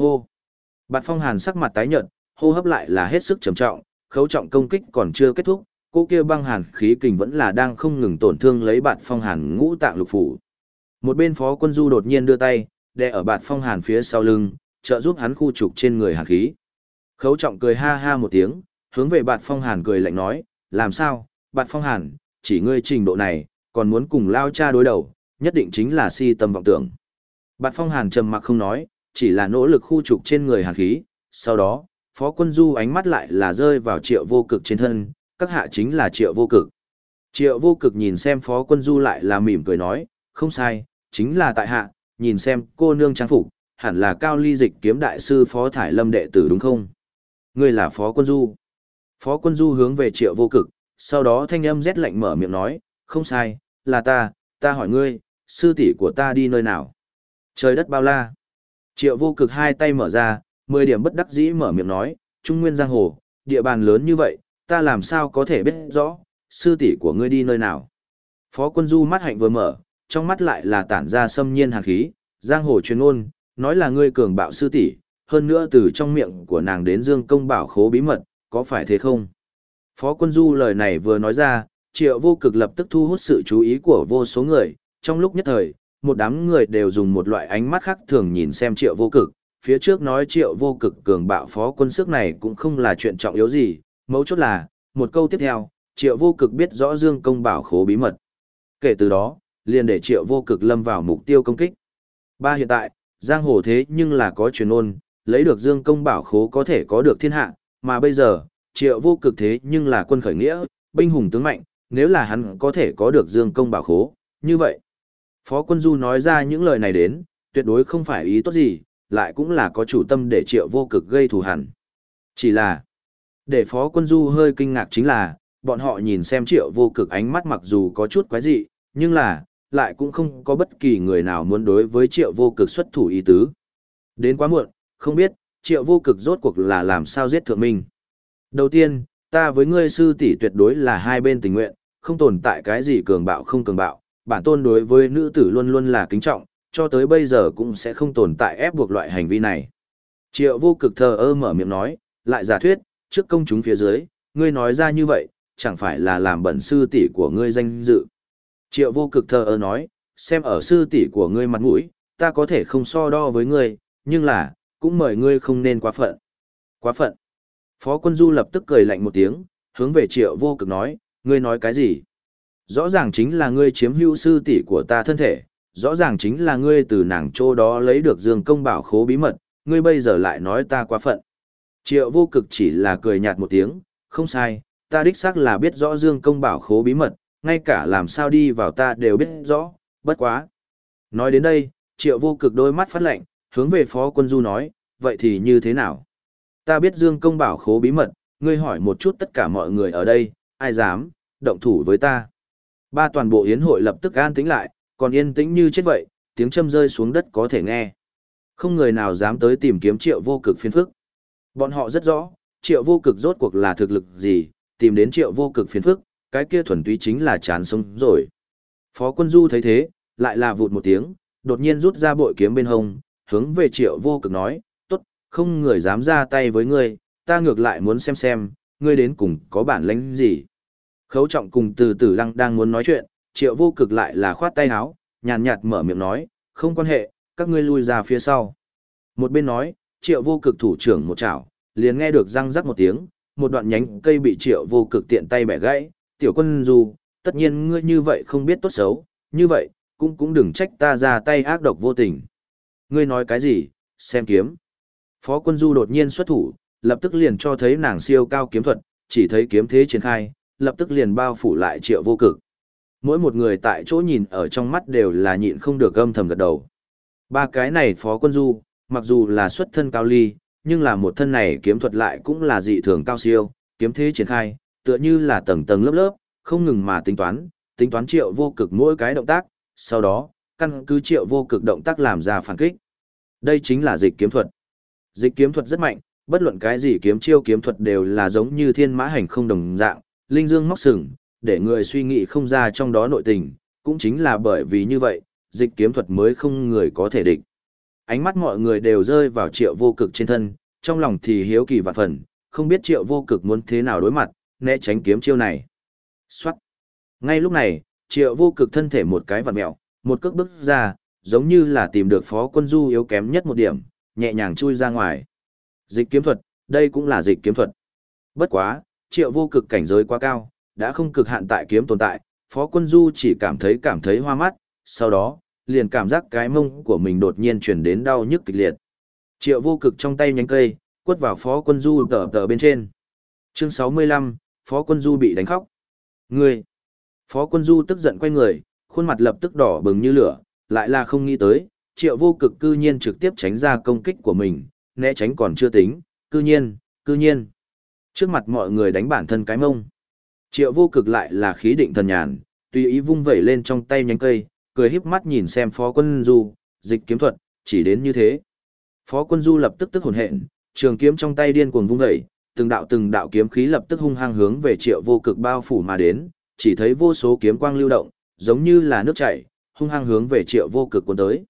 Hô! Bạt phong hàn sắc mặt tái nhợt, hô hấp lại là hết sức trầm trọng, khấu trọng công kích còn chưa kết thúc, cô kia băng hàn khí kình vẫn là đang không ngừng tổn thương lấy bạt phong hàn ngũ tạng lục phủ. Một bên phó quân du đột nhiên đưa tay, đè ở bạt phong hàn phía sau lưng, trợ giúp hắn khu trục trên người hàn khí. Khấu trọng cười ha ha một tiếng, hướng về bạt phong hàn cười lạnh nói, làm sao, bạt phong hàn, chỉ ngươi trình độ này, còn muốn cùng lao cha đối đầu, nhất định chính là si tâm vọng tưởng. Bạt phong hàn trầm mặc không nói, chỉ là nỗ lực khu trục trên người hàn khí, sau đó, phó quân du ánh mắt lại là rơi vào triệu vô cực trên thân, các hạ chính là triệu vô cực. Triệu vô cực nhìn xem phó quân du lại là mỉm cười nói, không sai, chính là tại hạ, nhìn xem cô nương trang phục, hẳn là cao ly dịch kiếm đại sư phó thải lâm đệ tử đúng không? Ngươi là phó quân du. Phó quân du hướng về triệu vô cực, sau đó thanh âm rét lạnh mở miệng nói, không sai, là ta, ta hỏi ngươi, sư tỷ của ta đi nơi nào? Trời đất bao la. Triệu vô cực hai tay mở ra, mười điểm bất đắc dĩ mở miệng nói, Trung Nguyên Giang Hồ, địa bàn lớn như vậy, ta làm sao có thể biết rõ, sư tỷ của ngươi đi nơi nào. Phó quân du mắt hạnh vừa mở, trong mắt lại là tản ra xâm nhiên hàn khí, Giang Hồ truyền ôn, nói là ngươi cường bạo sư tỷ, hơn nữa từ trong miệng của nàng đến dương công bảo khố bí mật, có phải thế không? Phó quân du lời này vừa nói ra, triệu vô cực lập tức thu hút sự chú ý của vô số người, trong lúc nhất thời, một đám người đều dùng một loại ánh mắt khác thường nhìn xem triệu vô cực, phía trước nói triệu vô cực cường bạo phó quân sức này cũng không là chuyện trọng yếu gì, mấu chốt là, một câu tiếp theo, triệu vô cực biết rõ dương công bảo khố bí mật. Kể từ đó, liền để triệu vô cực lâm vào mục tiêu công kích. Ba hiện tại, giang hồ thế nhưng là có truyền ôn, lấy được dương công bảo khố có thể có được thiên hạ, mà bây giờ, triệu vô cực thế nhưng là quân khởi nghĩa, binh hùng tướng mạnh, nếu là hắn có thể có được dương công bảo khố, như vậy. Phó quân du nói ra những lời này đến, tuyệt đối không phải ý tốt gì, lại cũng là có chủ tâm để triệu vô cực gây thù hẳn. Chỉ là, để phó quân du hơi kinh ngạc chính là, bọn họ nhìn xem triệu vô cực ánh mắt mặc dù có chút quái dị, nhưng là, lại cũng không có bất kỳ người nào muốn đối với triệu vô cực xuất thủ ý tứ. Đến quá muộn, không biết, triệu vô cực rốt cuộc là làm sao giết thượng minh. Đầu tiên, ta với ngươi sư tỷ tuyệt đối là hai bên tình nguyện, không tồn tại cái gì cường bạo không cường bạo, bản tôn đối với nữ tử luôn luôn là kính trọng, cho tới bây giờ cũng sẽ không tồn tại ép buộc loại hành vi này. Triệu vô cực thờ ơ mở miệng nói, lại giả thuyết, trước công chúng phía dưới, ngươi nói ra như vậy, chẳng phải là làm bẩn sư tỷ của ngươi danh dự. Triệu vô cực thờ ơ nói, xem ở sư tỷ của ngươi mặt mũi, ta có thể không so đo với ngươi, nhưng là, cũng mời ngươi không nên quá phận. Quá phận. Phó quân du lập tức cười lạnh một tiếng, hướng về triệu vô cực nói, ngươi nói cái gì? Rõ ràng chính là ngươi chiếm hữu sư tỷ của ta thân thể, rõ ràng chính là ngươi từ nàng chỗ đó lấy được dương công bảo khố bí mật, ngươi bây giờ lại nói ta quá phận. Triệu vô cực chỉ là cười nhạt một tiếng, không sai, ta đích xác là biết rõ dương công bảo khố bí mật, ngay cả làm sao đi vào ta đều biết rõ, bất quá. Nói đến đây, triệu vô cực đôi mắt phát lạnh, hướng về phó quân du nói, vậy thì như thế nào? Ta biết dương công bảo khố bí mật, ngươi hỏi một chút tất cả mọi người ở đây, ai dám, động thủ với ta. Ba toàn bộ yến hội lập tức an tĩnh lại, còn yên tĩnh như chết vậy, tiếng châm rơi xuống đất có thể nghe. Không người nào dám tới tìm kiếm triệu vô cực phiền phức. Bọn họ rất rõ, triệu vô cực rốt cuộc là thực lực gì, tìm đến triệu vô cực phiền phức, cái kia thuần túy chính là chán sống rồi. Phó quân du thấy thế, lại là vụt một tiếng, đột nhiên rút ra bội kiếm bên hông, hướng về triệu vô cực nói, tốt, không người dám ra tay với ngươi, ta ngược lại muốn xem xem, ngươi đến cùng có bản lãnh gì. Khấu trọng cùng từ tử lăng đang muốn nói chuyện, triệu vô cực lại là khoát tay áo, nhàn nhạt mở miệng nói, không quan hệ, các ngươi lui ra phía sau. Một bên nói, triệu vô cực thủ trưởng một chảo, liền nghe được răng rắc một tiếng, một đoạn nhánh cây bị triệu vô cực tiện tay bẻ gãy, tiểu quân dù, tất nhiên ngươi như vậy không biết tốt xấu, như vậy, cũng cũng đừng trách ta ra tay ác độc vô tình. Ngươi nói cái gì, xem kiếm. Phó quân du đột nhiên xuất thủ, lập tức liền cho thấy nàng siêu cao kiếm thuật, chỉ thấy kiếm thế triển khai, lập tức liền bao phủ lại triệu vô cực. Mỗi một người tại chỗ nhìn ở trong mắt đều là nhịn không được âm thầm gật đầu. Ba cái này phó quân du, mặc dù là xuất thân cao ly, nhưng là một thân này kiếm thuật lại cũng là dị thường cao siêu, kiếm thế triển khai, tựa như là tầng tầng lớp lớp, không ngừng mà tính toán, tính toán triệu vô cực mỗi cái động tác, sau đó, căn cứ triệu vô cực động tác làm ra phản kích. Đây chính là dịch kiếm thuật. Dịch kiếm thuật rất mạnh, bất luận cái gì kiếm chiêu kiếm thuật đều là giống như thiên mã hành không đồng dạng, linh dương móc sừng, để người suy nghĩ không ra trong đó nội tình, cũng chính là bởi vì như vậy, dịch kiếm thuật mới không người có thể địch. Ánh mắt mọi người đều rơi vào triệu vô cực trên thân, trong lòng thì hiếu kỳ vạn phần, không biết triệu vô cực muốn thế nào đối mặt, né tránh kiếm chiêu này. Xoát. Ngay lúc này, triệu vô cực thân thể một cái vặn mẹo, một cước bước ra, giống như là tìm được phó quân du yếu kém nhất một điểm, nhẹ nhàng chui ra ngoài. Dịch kiếm thuật, đây cũng là dịch kiếm thuật. Bất quá, triệu vô cực cảnh giới quá cao, đã không cực hạn tại kiếm tồn tại, phó quân du chỉ cảm thấy cảm thấy hoa mắt, sau đó, liền cảm giác cái mông của mình đột nhiên chuyển đến đau nhức kịch liệt. Triệu vô cực trong tay nhánh cây, quất vào phó quân du tờ tờ bên trên. Chương 65, phó quân du bị đánh khóc. Ngươi! Phó quân du tức giận quay người, khuôn mặt lập tức đỏ bừng như lửa, lại là không nghĩ tới, triệu vô cực cư nhiên trực tiếp tránh ra công kích của mình, né tránh còn chưa tính, cư nhiên, cư nhiên. Trước mặt mọi người đánh bản thân cái mông. Triệu vô cực lại là khí định thần nhàn, tùy ý vung vẩy lên trong tay nhánh cây, cười híp mắt nhìn xem phó quân du, dịch kiếm thuật, chỉ đến như thế. Phó quân du lập tức tức hồn hện, trường kiếm trong tay điên cuồng vung vẩy, từng đạo từng đạo kiếm khí lập tức hung hăng hướng về triệu vô cực bao phủ mà đến, chỉ thấy vô số kiếm quang lưu động, giống như là nước chảy, hung hăng hướng về triệu vô cực cuốn tới.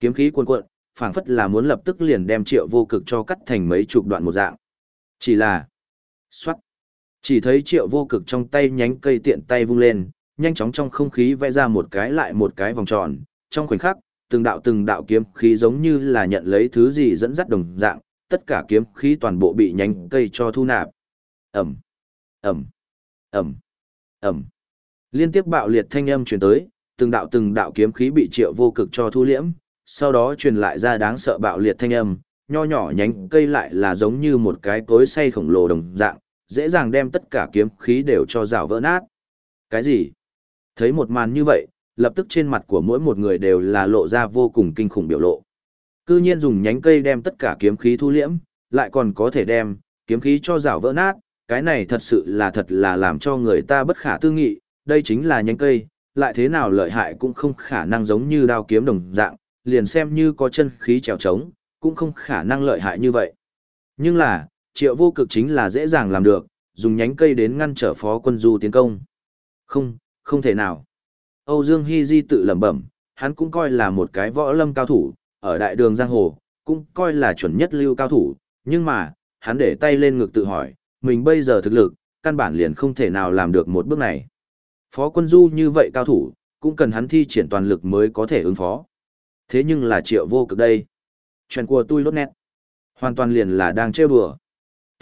Kiếm khí cuồn cuộn, phảng phất là muốn lập tức liền đem triệu vô cực cho cắt thành mấy chục đoạn một dạng. Chỉ là, xoát, chỉ thấy triệu vô cực trong tay nhánh cây tiện tay vung lên, nhanh chóng trong không khí vẽ ra một cái lại một cái vòng tròn, trong khoảnh khắc, từng đạo từng đạo kiếm khí giống như là nhận lấy thứ gì dẫn dắt đồng dạng, tất cả kiếm khí toàn bộ bị nhánh cây cho thu nạp. Ẩm, Ẩm, Ẩm, Ẩm. Liên tiếp bạo liệt thanh âm truyền tới, từng đạo từng đạo kiếm khí bị triệu vô cực cho thu liễm, sau đó truyền lại ra đáng sợ bạo liệt thanh âm, nho nhỏ nhánh cây lại là giống như một cái cối xay khổng lồ đồng dạng, dễ dàng đem tất cả kiếm khí đều cho rào vỡ nát. Cái gì? Thấy một màn như vậy, lập tức trên mặt của mỗi một người đều là lộ ra vô cùng kinh khủng biểu lộ. Cư nhiên dùng nhánh cây đem tất cả kiếm khí thu liễm, lại còn có thể đem kiếm khí cho rào vỡ nát, cái này thật sự là thật là làm cho người ta bất khả tư nghị, đây chính là nhánh cây, lại thế nào lợi hại cũng không khả năng giống như đao kiếm đồng dạng, liền xem như có chân khí trèo trống, cũng không khả năng lợi hại như vậy. Nhưng là, triệu vô cực chính là dễ dàng làm được, dùng nhánh cây đến ngăn trở phó quân du tiến công. Không, không thể nào. Âu Dương Hy Di tự lẩm bẩm, hắn cũng coi là một cái võ lâm cao thủ, ở đại đường giang hồ, cũng coi là chuẩn nhất lưu cao thủ, nhưng mà, hắn để tay lên ngực tự hỏi, mình bây giờ thực lực, căn bản liền không thể nào làm được một bước này. Phó quân du như vậy cao thủ, cũng cần hắn thi triển toàn lực mới có thể ứng phó. Thế nhưng là triệu vô cực đây. Chuyện của tôi lốt nét. Hoàn toàn liền là đang trêu đùa.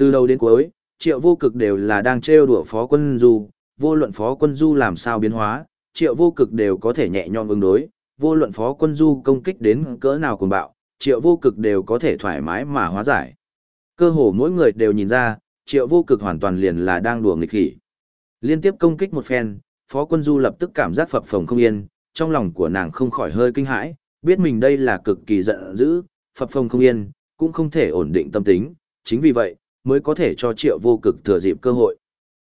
Từ đầu đến cuối, triệu vô cực đều là đang trêu đùa phó quân du, vô luận phó quân du làm sao biến hóa, triệu vô cực đều có thể nhẹ nhõm ứng đối, vô luận phó quân du công kích đến cỡ nào cùng bạo, triệu vô cực đều có thể thoải mái mà hóa giải. Cơ hồ mỗi người đều nhìn ra, triệu vô cực hoàn toàn liền là đang đùa nghịch khỉ. Liên tiếp công kích một phen, phó quân du lập tức cảm giác phập phồng không yên, trong lòng của nàng không khỏi hơi kinh hãi, biết mình đây là cực kỳ giận dữ, phập phồng không yên, cũng không thể ổn định tâm tính, chính vì vậy, mới có thể cho triệu vô cực thừa dịp cơ hội.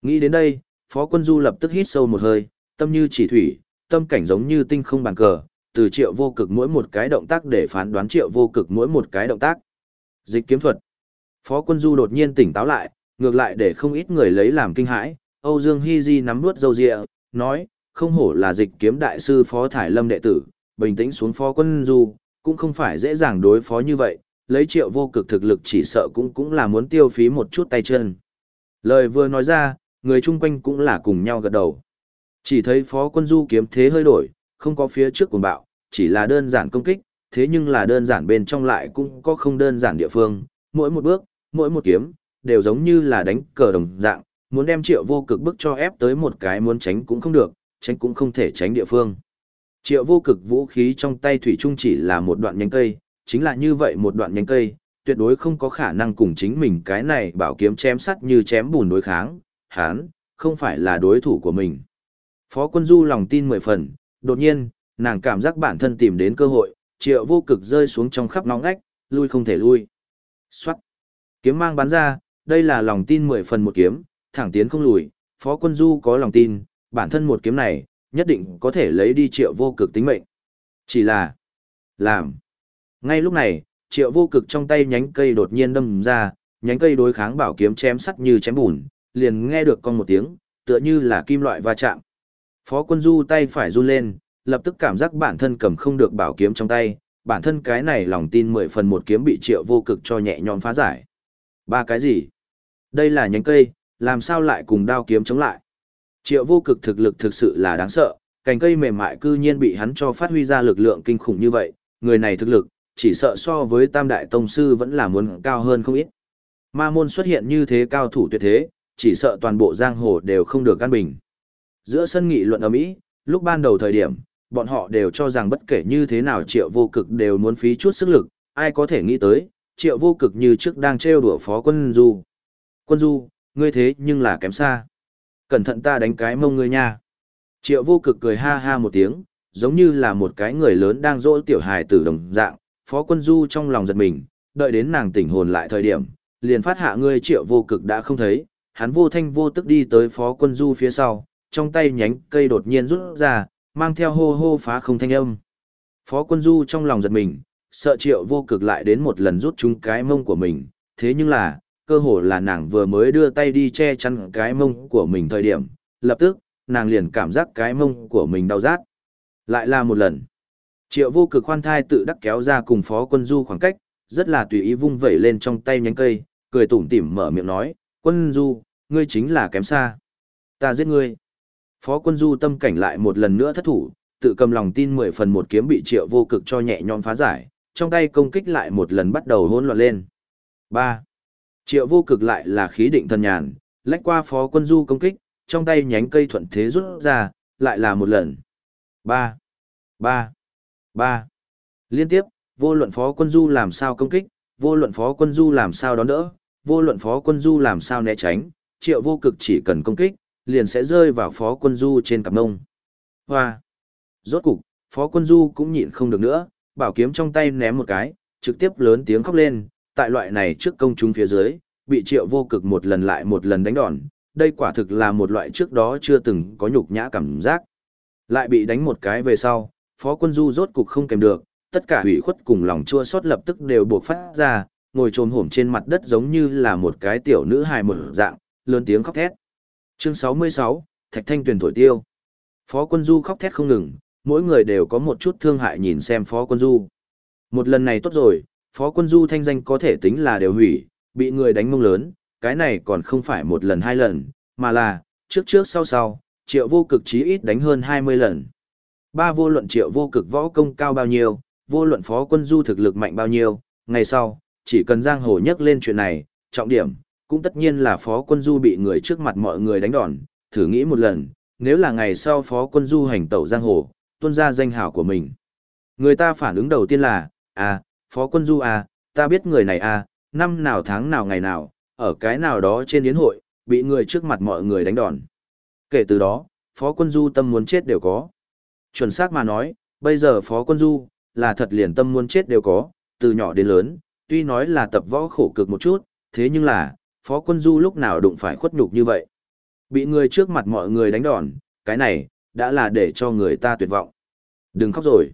Nghĩ đến đây, phó quân du lập tức hít sâu một hơi, tâm như chỉ thủy, tâm cảnh giống như tinh không bàn cờ, từ triệu vô cực mỗi một cái động tác để phán đoán triệu vô cực mỗi một cái động tác. Dịch kiếm thuật. Phó quân du đột nhiên tỉnh táo lại, ngược lại để không ít người lấy làm kinh hãi, Âu Dương Hy Di nắm nuốt dâu rịa, nói, không hổ là dịch kiếm đại sư Phó Thải Lâm đệ tử, bình tĩnh xuống Phó quân du, cũng không phải dễ dàng đối phó như vậy, lấy triệu vô cực thực lực chỉ sợ cũng cũng là muốn tiêu phí một chút tay chân. Lời vừa nói ra, người chung quanh cũng là cùng nhau gật đầu. Chỉ thấy phó quân du kiếm thế hơi đổi, không có phía trước cuồng bạo, chỉ là đơn giản công kích, thế nhưng là đơn giản bên trong lại cũng có không đơn giản địa phương, mỗi một bước, mỗi một kiếm, đều giống như là đánh cờ đồng dạng, muốn đem triệu vô cực bức cho ép tới một cái muốn tránh cũng không được, tránh cũng không thể tránh địa phương. Triệu vô cực vũ khí trong tay thủy trung chỉ là một đoạn nhánh cây, chính là như vậy một đoạn nhánh cây, tuyệt đối không có khả năng cùng chính mình cái này bảo kiếm chém sắt như chém bùn đối kháng, hắn không phải là đối thủ của mình. Phó quân du lòng tin mười phần, đột nhiên, nàng cảm giác bản thân tìm đến cơ hội, triệu vô cực rơi xuống trong khắp nóng ngách, lui không thể lui. Xoát! Kiếm mang bắn ra, đây là lòng tin mười phần một kiếm, thẳng tiến không lùi, phó quân du có lòng tin, bản thân một kiếm này, nhất định có thể lấy đi triệu vô cực tính mệnh. Chỉ là, làm. Ngay lúc này, triệu vô cực trong tay nhánh cây đột nhiên đâm ra, nhánh cây đối kháng bảo kiếm chém sắt như chém bùn, liền nghe được con một tiếng, tựa như là kim loại va chạm. Phó quân du tay phải run lên, lập tức cảm giác bản thân cầm không được bảo kiếm trong tay, bản thân cái này lòng tin mười phần một kiếm bị triệu vô cực cho nhẹ nhõm phá giải. Ba cái gì? Đây là nhánh cây, làm sao lại cùng đao kiếm chống lại? Triệu vô cực thực lực thực sự là đáng sợ, cành cây mềm mại cư nhiên bị hắn cho phát huy ra lực lượng kinh khủng như vậy, người này thực lực, chỉ sợ so với tam đại tông sư vẫn là muốn cao hơn không ít. Ma môn xuất hiện như thế cao thủ tuyệt thế, chỉ sợ toàn bộ giang hồ đều không được căn bình. Giữa sân nghị luận ở Mỹ, lúc ban đầu thời điểm, bọn họ đều cho rằng bất kể như thế nào triệu vô cực đều muốn phí chút sức lực, ai có thể nghĩ tới, triệu vô cực như trước đang trêu đùa phó quân du. Quân du, ngươi thế nhưng là kém xa. Cẩn thận ta đánh cái mông ngươi nha. Triệu vô cực cười ha ha một tiếng, giống như là một cái người lớn đang dỗ tiểu hài tử đồng dạng, phó quân du trong lòng giật mình, đợi đến nàng tỉnh hồn lại thời điểm, liền phát hạ ngươi triệu vô cực đã không thấy, hắn vô thanh vô tức đi tới phó quân du phía sau, trong tay nhánh cây đột nhiên rút ra, mang theo hô hô phá không thanh âm. Phó quân du trong lòng giật mình, sợ triệu vô cực lại đến một lần rút chúng cái mông của mình, thế nhưng là, cơ hồ là nàng vừa mới đưa tay đi che chắn cái mông của mình thời điểm, lập tức, nàng liền cảm giác cái mông của mình đau rát. Lại là một lần. Triệu vô cực khoan thai tự đắc kéo ra cùng phó quân du khoảng cách, rất là tùy ý vung vẩy lên trong tay nhánh cây, cười tủm tỉm mở miệng nói, quân du, ngươi chính là kém xa. Ta giết ngươi. Phó quân du tâm cảnh lại một lần nữa thất thủ, tự cầm lòng tin mười phần một kiếm bị triệu vô cực cho nhẹ nhõm phá giải, trong tay công kích lại một lần bắt đầu hỗn loạn lên. Ba. Triệu vô cực lại là khí định thần nhàn, lách qua phó quân du công kích, trong tay nhánh cây thuận thế rút ra, lại là một lần. 3. 3. 3. Liên tiếp, vô luận phó quân du làm sao công kích, vô luận phó quân du làm sao đón đỡ, vô luận phó quân du làm sao né tránh, triệu vô cực chỉ cần công kích, liền sẽ rơi vào phó quân du trên cặp mông. Hoa! Rốt cục, phó quân du cũng nhịn không được nữa, bảo kiếm trong tay ném một cái, trực tiếp lớn tiếng khóc lên, tại loại này trước công chúng phía dưới, bị triệu vô cực một lần lại một lần đánh đòn, đây quả thực là một loại trước đó chưa từng có nhục nhã cảm giác. Lại bị đánh một cái về sau, phó quân du rốt cục không kèm được, tất cả hủy khuất cùng lòng chua xót lập tức đều buộc phát ra, ngồi trồm hổm trên mặt đất giống như là một cái tiểu nữ hài một dạng, lớn tiếng khóc thét. Chương 66, Thạch Thanh Tuyền thổi tiêu. Phó quân du khóc thét không ngừng, mỗi người đều có một chút thương hại nhìn xem phó quân du. Một lần này tốt rồi, phó quân du thanh danh có thể tính là đều hủy, bị người đánh mông lớn, cái này còn không phải một lần hai lần, mà là, trước trước sau sau, triệu vô cực chí ít đánh hơn 20 lần. Ba vô luận triệu vô cực võ công cao bao nhiêu, vô luận phó quân du thực lực mạnh bao nhiêu, ngày sau, chỉ cần giang hồ nhắc lên chuyện này, trọng điểm, cũng tất nhiên là phó quân du bị người trước mặt mọi người đánh đòn, thử nghĩ một lần, nếu là ngày sau phó quân du hành tẩu giang hồ, tuân ra danh hảo của mình. Người ta phản ứng đầu tiên là, à, phó quân du à, ta biết người này à, năm nào tháng nào ngày nào, ở cái nào đó trên yến hội, bị người trước mặt mọi người đánh đòn. Kể từ đó, phó quân du tâm muốn chết đều có. Chuẩn xác mà nói, bây giờ phó quân du, là thật liền tâm muốn chết đều có, từ nhỏ đến lớn, tuy nói là tập võ khổ cực một chút, thế nhưng là, phó quân du lúc nào đụng phải khuất nhục như vậy. Bị người trước mặt mọi người đánh đòn, cái này, đã là để cho người ta tuyệt vọng. Đừng khóc rồi.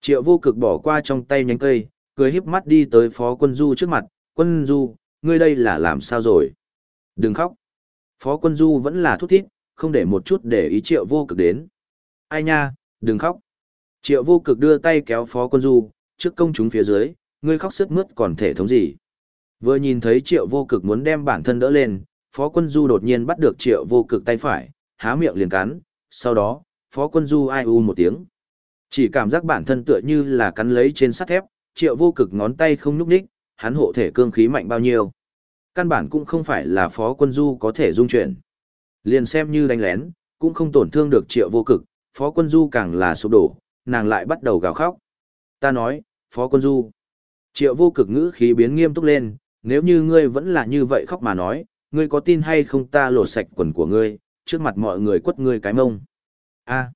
Triệu vô cực bỏ qua trong tay nhánh cây, cười híp mắt đi tới phó quân du trước mặt, quân du, ngươi đây là làm sao rồi? Đừng khóc. Phó quân du vẫn là thút thít, không để một chút để ý triệu vô cực đến. Ai nha, đừng khóc. Triệu vô cực đưa tay kéo phó quân du, trước công chúng phía dưới, ngươi khóc sức mướt còn thể thống gì. Vừa nhìn thấy triệu vô cực muốn đem bản thân đỡ lên, phó quân du đột nhiên bắt được triệu vô cực tay phải, há miệng liền cắn, sau đó, phó quân du ai u một tiếng. Chỉ cảm giác bản thân tựa như là cắn lấy trên sắt thép, triệu vô cực ngón tay không nhúc nhích, hắn hộ thể cương khí mạnh bao nhiêu. Căn bản cũng không phải là phó quân du có thể dung chuyển. Liền xem như đánh lén, cũng không tổn thương được triệu vô cực, phó quân du càng là sụp đổ, nàng lại bắt đầu gào khóc. Ta nói, phó quân du. Triệu vô cực ngữ khí biến nghiêm túc lên, nếu như ngươi vẫn là như vậy khóc mà nói, ngươi có tin hay không ta lột sạch quần của ngươi, trước mặt mọi người quất ngươi cái mông. a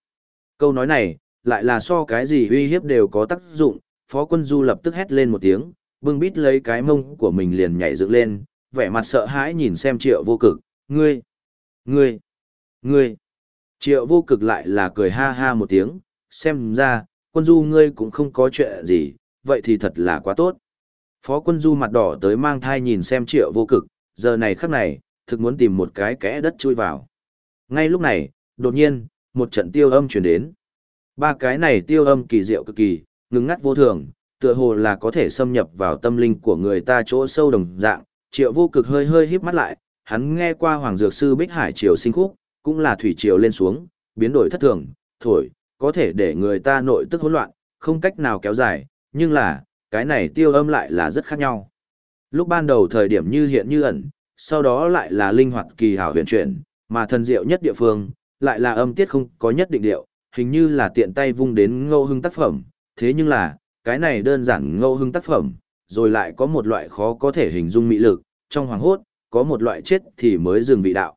câu nói này, lại là so cái gì uy hiếp đều có tác dụng, phó quân du lập tức hét lên một tiếng, bưng bít lấy cái mông của mình liền nhảy dựng lên, vẻ mặt sợ hãi nhìn xem triệu vô cực, ngươi, ngươi, ngươi. Triệu vô cực lại là cười ha ha một tiếng, xem ra, quân du ngươi cũng không có chuyện gì, vậy thì thật là quá tốt. Phó quân du mặt đỏ tới mang thai nhìn xem triệu vô cực, giờ này khắc này, thực muốn tìm một cái kẽ đất chui vào. Ngay lúc này, đột nhiên, một trận tiêu âm chuyển đến. Ba cái này tiêu âm kỳ diệu cực kỳ, ngừng ngắt vô thường, tựa hồ là có thể xâm nhập vào tâm linh của người ta chỗ sâu đồng dạng, triệu vô cực hơi hơi híp mắt lại, hắn nghe qua Hoàng Dược Sư Bích Hải Triều sinh khúc, cũng là thủy triều lên xuống, biến đổi thất thường, thổi, có thể để người ta nội tức hỗn loạn, không cách nào kéo dài, nhưng là, cái này tiêu âm lại là rất khác nhau. Lúc ban đầu thời điểm như hiện như ẩn, sau đó lại là linh hoạt kỳ hảo huyền chuyển, mà thần diệu nhất địa phương, lại là âm tiết không có nhất định điệu, hình như là tiện tay vung đến ngô hưng tác phẩm, thế nhưng là, cái này đơn giản ngô hưng tác phẩm, rồi lại có một loại khó có thể hình dung mỹ lực, trong hoàng hốt, có một loại chết thì mới dừng vị đạo.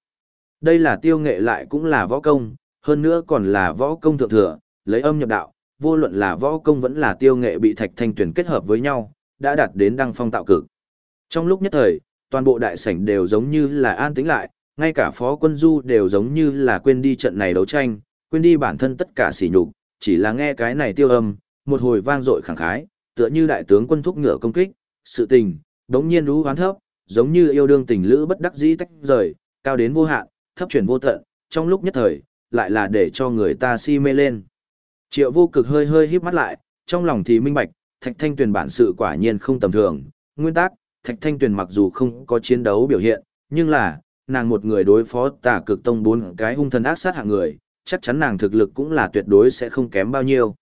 Đây là tiêu nghệ lại cũng là võ công, hơn nữa còn là võ công thượng thừa, lấy âm nhập đạo, vô luận là võ công vẫn là tiêu nghệ bị thạch thanh tuyển kết hợp với nhau, đã đạt đến đăng phong tạo cực. Trong lúc nhất thời, toàn bộ đại sảnh đều giống như là an tĩnh lại, ngay cả phó quân du đều giống như là quên đi trận này đấu tranh, quên đi bản thân tất cả sỉ nhục, chỉ là nghe cái này tiêu âm, một hồi vang dội khẳng khái, tựa như đại tướng quân thúc ngựa công kích, sự tình, đống nhiên lũ hoán thấp, giống như yêu đương tình lữ bất đắc dĩ tách rời, cao đến vô hạn, thấp chuyển vô tận, trong lúc nhất thời, lại là để cho người ta si mê lên. Triệu vô cực hơi hơi híp mắt lại, trong lòng thì minh bạch, thạch thanh tuyển bản sự quả nhiên không tầm thường, nguyên tắc, thạch thanh tuyển mặc dù không có chiến đấu biểu hiện, nhưng là, nàng một người đối phó tà cực tông bốn cái hung thần ác sát hạng người, chắc chắn nàng thực lực cũng là tuyệt đối sẽ không kém bao nhiêu.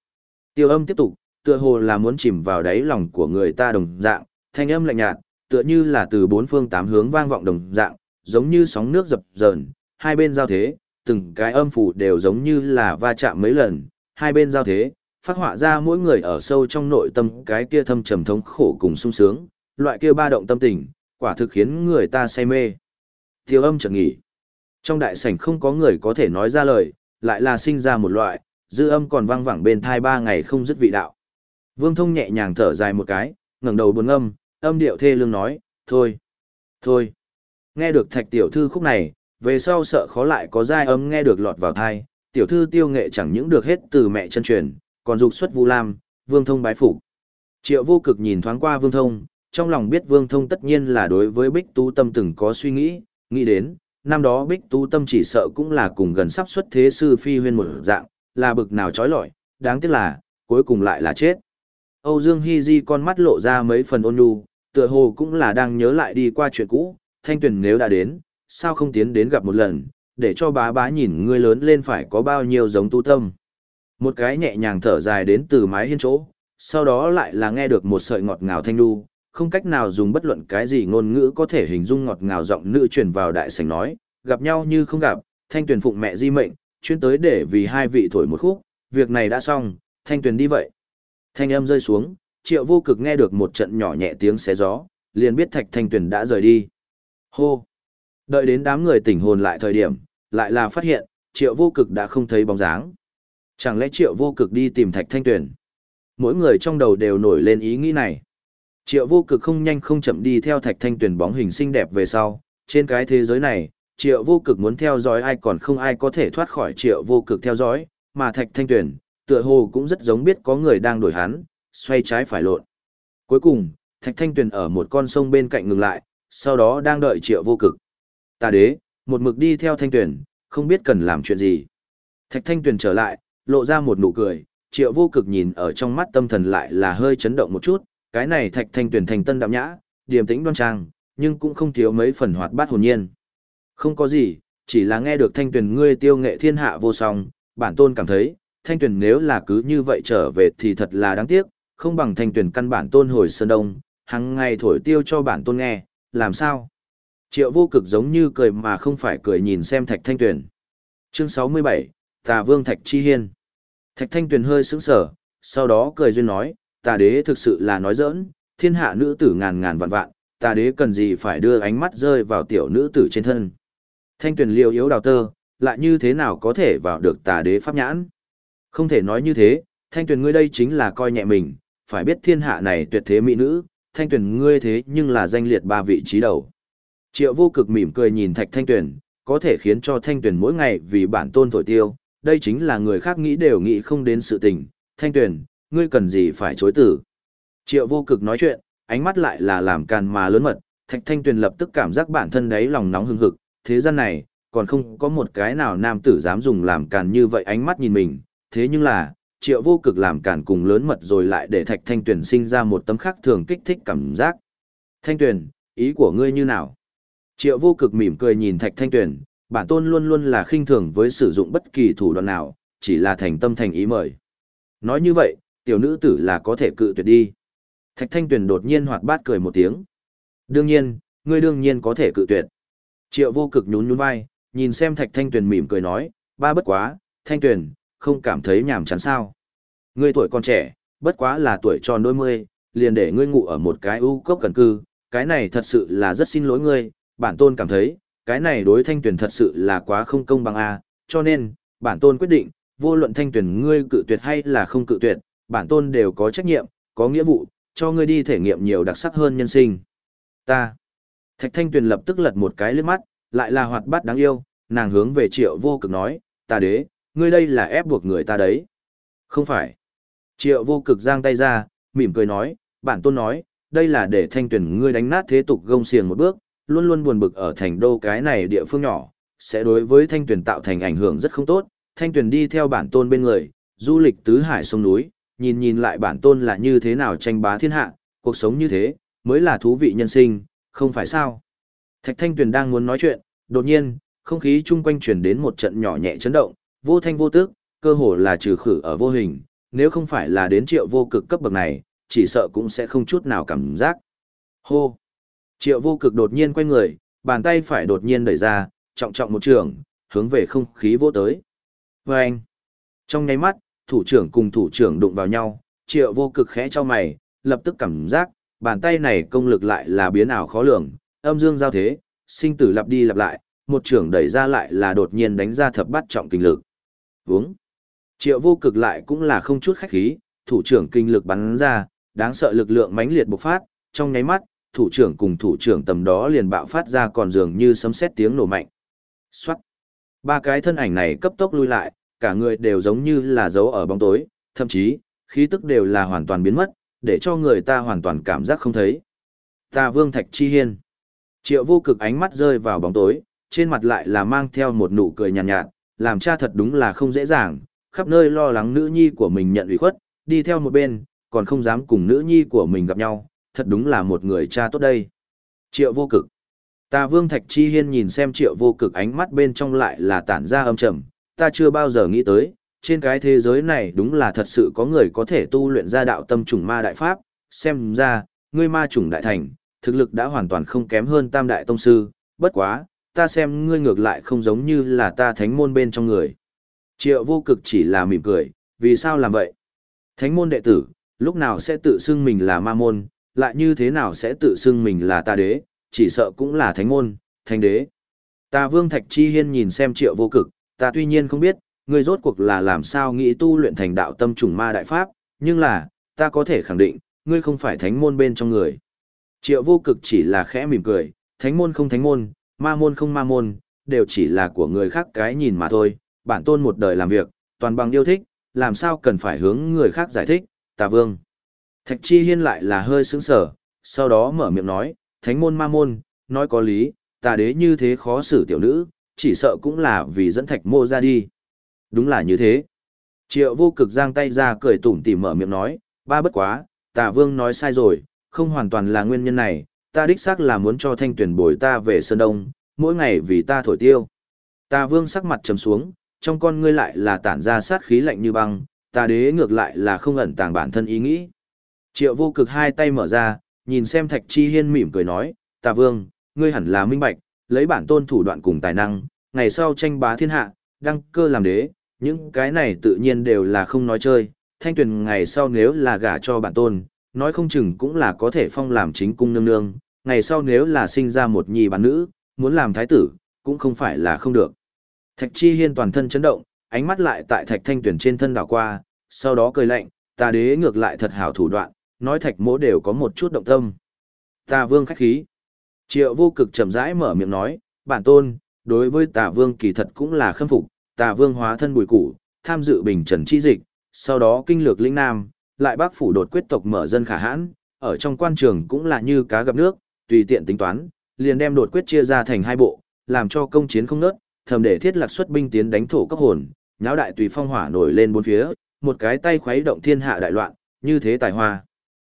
Tiêu âm tiếp tục, tựa hồ là muốn chìm vào đáy lòng của người ta đồng dạng, thanh âm lạnh nhạt, tựa như là từ bốn phương tám hướng vang vọng đồng dạng, giống như sóng nước dập dờn, hai bên giao thế, từng cái âm phủ đều giống như là va chạm mấy lần, hai bên giao thế, phát họa ra mỗi người ở sâu trong nội tâm cái kia thâm trầm thống khổ cùng sung sướng, loại kia ba động tâm tình, quả thực khiến người ta say mê. Tiêu âm chợt nghỉ. Trong đại sảnh không có người có thể nói ra lời, lại là sinh ra một loại, dư âm còn vang vẳng bên thai ba ngày không dứt vị đạo. Vương Thông nhẹ nhàng thở dài một cái, ngẩng đầu buồn âm, âm điệu thê lương nói, thôi, thôi. Nghe được thạch tiểu thư khúc này, về sau sợ khó lại có giai âm nghe được lọt vào thai, tiểu thư tiêu nghệ chẳng những được hết từ mẹ chân truyền, còn dục xuất Vu Lam, Vương Thông bái phục. Triệu Vô Cực nhìn thoáng qua Vương Thông, trong lòng biết Vương Thông tất nhiên là đối với Bích Tú Tâm từng có suy nghĩ, nghĩ đến, năm đó Bích Tú Tâm chỉ sợ cũng là cùng gần sắp xuất thế sư phi huyên một dạng, là bực nào trói lọi, đáng tiếc là, cuối cùng lại là chết. Âu Dương Hy Di con mắt lộ ra mấy phần ôn nhu, tựa hồ cũng là đang nhớ lại đi qua chuyện cũ, thanh tuyển nếu đã đến, sao không tiến đến gặp một lần, để cho bá bá nhìn ngươi lớn lên phải có bao nhiêu giống tu tâm. Một cái nhẹ nhàng thở dài đến từ mái hiên chỗ, sau đó lại là nghe được một sợi ngọt ngào thanh đu, không cách nào dùng bất luận cái gì ngôn ngữ có thể hình dung ngọt ngào giọng nữ truyền vào đại sảnh nói, gặp nhau như không gặp, thanh tuyển phụng mẹ di mệnh, chuyên tới để vì hai vị thổi một khúc, việc này đã xong, thanh tuyển đi vậy. Thanh âm rơi xuống, triệu vô cực nghe được một trận nhỏ nhẹ tiếng xé gió, liền biết thạch thanh tuyển đã rời đi. Hô! Đợi đến đám người tỉnh hồn lại thời điểm, lại là phát hiện, triệu vô cực đã không thấy bóng dáng. Chẳng lẽ triệu vô cực đi tìm thạch thanh tuyển? Mỗi người trong đầu đều nổi lên ý nghĩ này. Triệu vô cực không nhanh không chậm đi theo thạch thanh tuyển bóng hình xinh đẹp về sau. Trên cái thế giới này, triệu vô cực muốn theo dõi ai còn không ai có thể thoát khỏi triệu vô cực theo dõi, mà thạch thanh tuyển, tựa hồ cũng rất giống biết có người đang đuổi hắn, xoay trái phải lộn. Cuối cùng, thạch thanh tuyển ở một con sông bên cạnh ngừng lại, sau đó đang đợi triệu vô cực. Tà đế, một mực đi theo thanh tuyển, không biết cần làm chuyện gì. Thạch thanh tuyển trở lại, lộ ra một nụ cười, triệu vô cực nhìn ở trong mắt tâm thần lại là hơi chấn động một chút, cái này thạch thanh tuyển thành tân đạm nhã, điềm tĩnh đoan trang, nhưng cũng không thiếu mấy phần hoạt bát hồn nhiên. Không có gì, chỉ là nghe được thanh tuyển ngươi tiêu nghệ thiên hạ vô song, bản tôn cảm thấy, thanh tuyển nếu là cứ như vậy trở về thì thật là đáng tiếc, không bằng thanh tuyển căn bản tôn hồi sơn đông, hằng ngày thổi tiêu cho bản tôn nghe, làm sao? Triệu vô cực giống như cười mà không phải cười nhìn xem thạch thanh tuyền Chương 67, Tà Vương Thạch Chi Hiên. Thạch thanh tuyền hơi sững sờ sau đó cười duyên nói, tà đế thực sự là nói giỡn, thiên hạ nữ tử ngàn ngàn vạn vạn, tà đế cần gì phải đưa ánh mắt rơi vào tiểu nữ tử trên thân. Thanh tuyền liều yếu đào tơ, lại như thế nào có thể vào được tà đế pháp nhãn. Không thể nói như thế, thanh tuyền ngươi đây chính là coi nhẹ mình, phải biết thiên hạ này tuyệt thế mỹ nữ, thanh tuyền ngươi thế nhưng là danh liệt ba vị trí đầu. Triệu vô cực mỉm cười nhìn thạch thanh tuyển, có thể khiến cho thanh tuyển mỗi ngày vì bản tôn thổi tiêu, đây chính là người khác nghĩ đều nghĩ không đến sự tình. Thanh tuyển, ngươi cần gì phải chối tử. Triệu vô cực nói chuyện, ánh mắt lại là làm càn mà lớn mật, thạch thanh tuyển lập tức cảm giác bản thân đấy lòng nóng hừng hực, thế gian này, còn không có một cái nào nam tử dám dùng làm càn như vậy ánh mắt nhìn mình, thế nhưng là, triệu vô cực làm càn cùng lớn mật rồi lại để thạch thanh tuyển sinh ra một tấm khắc thường kích thích cảm giác. Thanh tuyển, ý của ngươi như nào? Triệu vô cực mỉm cười nhìn thạch thanh Tuyền, bản tôn luôn luôn là khinh thường với sử dụng bất kỳ thủ đoạn nào, chỉ là thành tâm thành ý mời. Nói như vậy, tiểu nữ tử là có thể cự tuyệt đi. Thạch thanh Tuyền đột nhiên hoạt bát cười một tiếng. Đương nhiên, ngươi đương nhiên có thể cự tuyệt. Triệu vô cực nhún nhún vai, nhìn xem thạch thanh Tuyền mỉm cười nói, ba bất quá, thanh Tuyền, không cảm thấy nhàm chán sao. Ngươi tuổi còn trẻ, bất quá là tuổi tròn đôi mươi, liền để ngươi ngủ ở một cái u cốc cần cư, cái này thật sự là rất xin lỗi ngươi, bản tôn cảm thấy, cái này đối thanh tuyển thật sự là quá không công bằng a, cho nên, bản tôn quyết định, vô luận thanh tuyển ngươi cự tuyệt hay là không cự tuyệt, bản tôn đều có trách nhiệm, có nghĩa vụ, cho ngươi đi thể nghiệm nhiều đặc sắc hơn nhân sinh. Ta. Thạch thanh tuyển lập tức lật một cái lướt mắt, lại là hoạt bát đáng yêu, nàng hướng về triệu vô cực nói, ta đế, ngươi đây là ép buộc người ta đấy. Không phải. Triệu vô cực giang tay ra, mỉm cười nói, bản tôn nói, đây là để thanh tuyển ngươi đánh nát thế tục gông xiềng một bước, luôn luôn buồn bực ở thành đô cái này địa phương nhỏ, sẽ đối với thanh tuyển tạo thành ảnh hưởng rất không tốt. Thanh tuyển đi theo bản tôn bên người, du lịch tứ hải sông núi, nhìn nhìn lại bản tôn là như thế nào tranh bá thiên hạ, cuộc sống như thế, mới là thú vị nhân sinh, không phải sao. Thạch thanh tuyển đang muốn nói chuyện, đột nhiên, không khí chung quanh chuyển đến một trận nhỏ nhẹ chấn động, vô thanh vô tức, cơ hồ là trừ khử ở vô hình, nếu không phải là đến triệu vô cực cấp bậc này, chỉ sợ cũng sẽ không chút nào cảm giác. Hô! Triệu vô cực đột nhiên quay người, bàn tay phải đột nhiên đẩy ra, trọng trọng một trường, hướng về không khí vô tới. Và anh! Trong nháy mắt, thủ trưởng cùng thủ trưởng đụng vào nhau, triệu vô cực khẽ cho mày, lập tức cảm giác, bàn tay này công lực lại là biến ảo khó lường, âm dương giao thế, sinh tử lặp đi lặp lại, một trưởng đẩy ra lại là đột nhiên đánh ra thập bát trọng kinh lực. Vúng. Triệu vô cực lại cũng là không chút khách khí, thủ trưởng kinh lực bắn ra, đáng sợ lực lượng mãnh liệt bộc phát, trong nháy mắt, thủ trưởng cùng thủ trưởng tầm đó liền bạo phát ra còn dường như sấm sét tiếng nổ mạnh. Xoát. Ba cái thân ảnh này cấp tốc lui lại, cả người đều giống như là giấu ở bóng tối, thậm chí, khí tức đều là hoàn toàn biến mất, để cho người ta hoàn toàn cảm giác không thấy. Ta Vương Thạch Chi Hiên. Triệu vô cực ánh mắt rơi vào bóng tối, trên mặt lại là mang theo một nụ cười nhàn nhạt, nhạt, làm cha thật đúng là không dễ dàng, khắp nơi lo lắng nữ nhi của mình nhận ủy khuất, đi theo một bên, còn không dám cùng nữ nhi của mình gặp nhau, thật đúng là một người cha tốt đây. Triệu vô cực. Ta vương thạch chi hiên nhìn xem triệu vô cực ánh mắt bên trong lại là tản ra âm trầm, ta chưa bao giờ nghĩ tới, trên cái thế giới này đúng là thật sự có người có thể tu luyện ra đạo tâm trùng ma đại pháp, xem ra, ngươi ma trùng đại thành, thực lực đã hoàn toàn không kém hơn tam đại tông sư, bất quá, ta xem ngươi ngược lại không giống như là ta thánh môn bên trong người. Triệu vô cực chỉ là mỉm cười, vì sao làm vậy? Thánh môn đệ tử, lúc nào sẽ tự xưng mình là ma môn, lại như thế nào sẽ tự xưng mình là ta đế, chỉ sợ cũng là thánh môn, thánh đế. Ta vương thạch chi hiên nhìn xem triệu vô cực, ta tuy nhiên không biết, ngươi rốt cuộc là làm sao nghĩ tu luyện thành đạo tâm trùng ma đại pháp, nhưng là, ta có thể khẳng định, ngươi không phải thánh môn bên trong người. Triệu vô cực chỉ là khẽ mỉm cười, thánh môn không thánh môn, ma môn không ma môn, đều chỉ là của người khác cái nhìn mà thôi, bản tôn một đời làm việc, toàn bằng yêu thích, làm sao cần phải hướng người khác giải thích, ta vương. Thạch chi hiên lại là hơi sững sở, sau đó mở miệng nói, thánh môn ma môn, nói có lý, tà đế như thế khó xử tiểu nữ, chỉ sợ cũng là vì dẫn thạch mô ra đi. Đúng là như thế. Triệu vô cực giang tay ra cười tủm tỉm mở miệng nói, ba bất quá, tà vương nói sai rồi, không hoàn toàn là nguyên nhân này, ta đích xác là muốn cho thanh tuyển bồi ta về Sơn Đông, mỗi ngày vì ta thổi tiêu. Tà vương sắc mặt trầm xuống, trong con ngươi lại là tản ra sát khí lạnh như băng, tà đế ngược lại là không ẩn tàng bản thân ý nghĩ. Triệu vô cực hai tay mở ra, nhìn xem thạch chi hiên mỉm cười nói, tà vương, ngươi hẳn là minh bạch, lấy bản tôn thủ đoạn cùng tài năng, ngày sau tranh bá thiên hạ, đăng cơ làm đế, những cái này tự nhiên đều là không nói chơi, thanh tuyển ngày sau nếu là gả cho bản tôn, nói không chừng cũng là có thể phong làm chính cung nương nương, ngày sau nếu là sinh ra một nhi bản nữ, muốn làm thái tử, cũng không phải là không được. Thạch Chi Hiên toàn thân chấn động, ánh mắt lại tại Thạch Thanh Tuyển trên thân đảo qua, sau đó cười lạnh, ta đế ngược lại thật hảo thủ đoạn, nói Thạch mỗ đều có một chút động tâm. Ta vương khách khí. Triệu vô cực chậm rãi mở miệng nói, bản tôn, đối với tà vương kỳ thật cũng là khâm phục, tà vương hóa thân bùi củ, tham dự bình trần chi dịch, sau đó kinh lược lĩnh nam, lại bác phủ đột quyết tộc mở dân khả hãn, ở trong quan trường cũng là như cá gặp nước, tùy tiện tính toán, liền đem đột quyết chia ra thành hai bộ, làm cho công chiến không nớt, thầm để thiết lạc xuất binh tiến đánh thổ cấp hồn, nháo đại tùy phong hỏa nổi lên bốn phía, một cái tay khuấy động thiên hạ đại loạn, như thế tài hoa.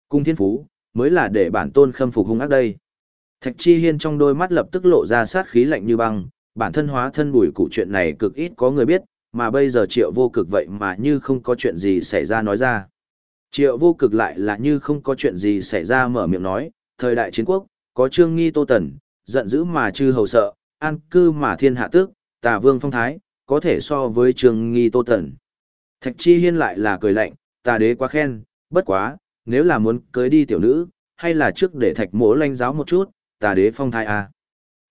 Cung thiên phú, mới là để bản tôn khâm phục hung ác đây. Thạch Chi Hiên trong đôi mắt lập tức lộ ra sát khí lạnh như băng, bản thân hóa thân bùi cụ chuyện này cực ít có người biết, mà bây giờ triệu vô cực vậy mà như không có chuyện gì xảy ra nói ra. Triệu vô cực lại là như không có chuyện gì xảy ra mở miệng nói, thời đại chiến quốc, có trương nghi tô tần, giận dữ mà chư hầu sợ, an cư mà thiên hạ tước, tà vương phong thái, có thể so với trương nghi tô tần. Thạch chi hiên lại là cười lạnh, tà đế quá khen, bất quá, nếu là muốn cưới đi tiểu nữ, hay là trước để thạch mỗ lanh giáo một chút, tà đế phong thai à.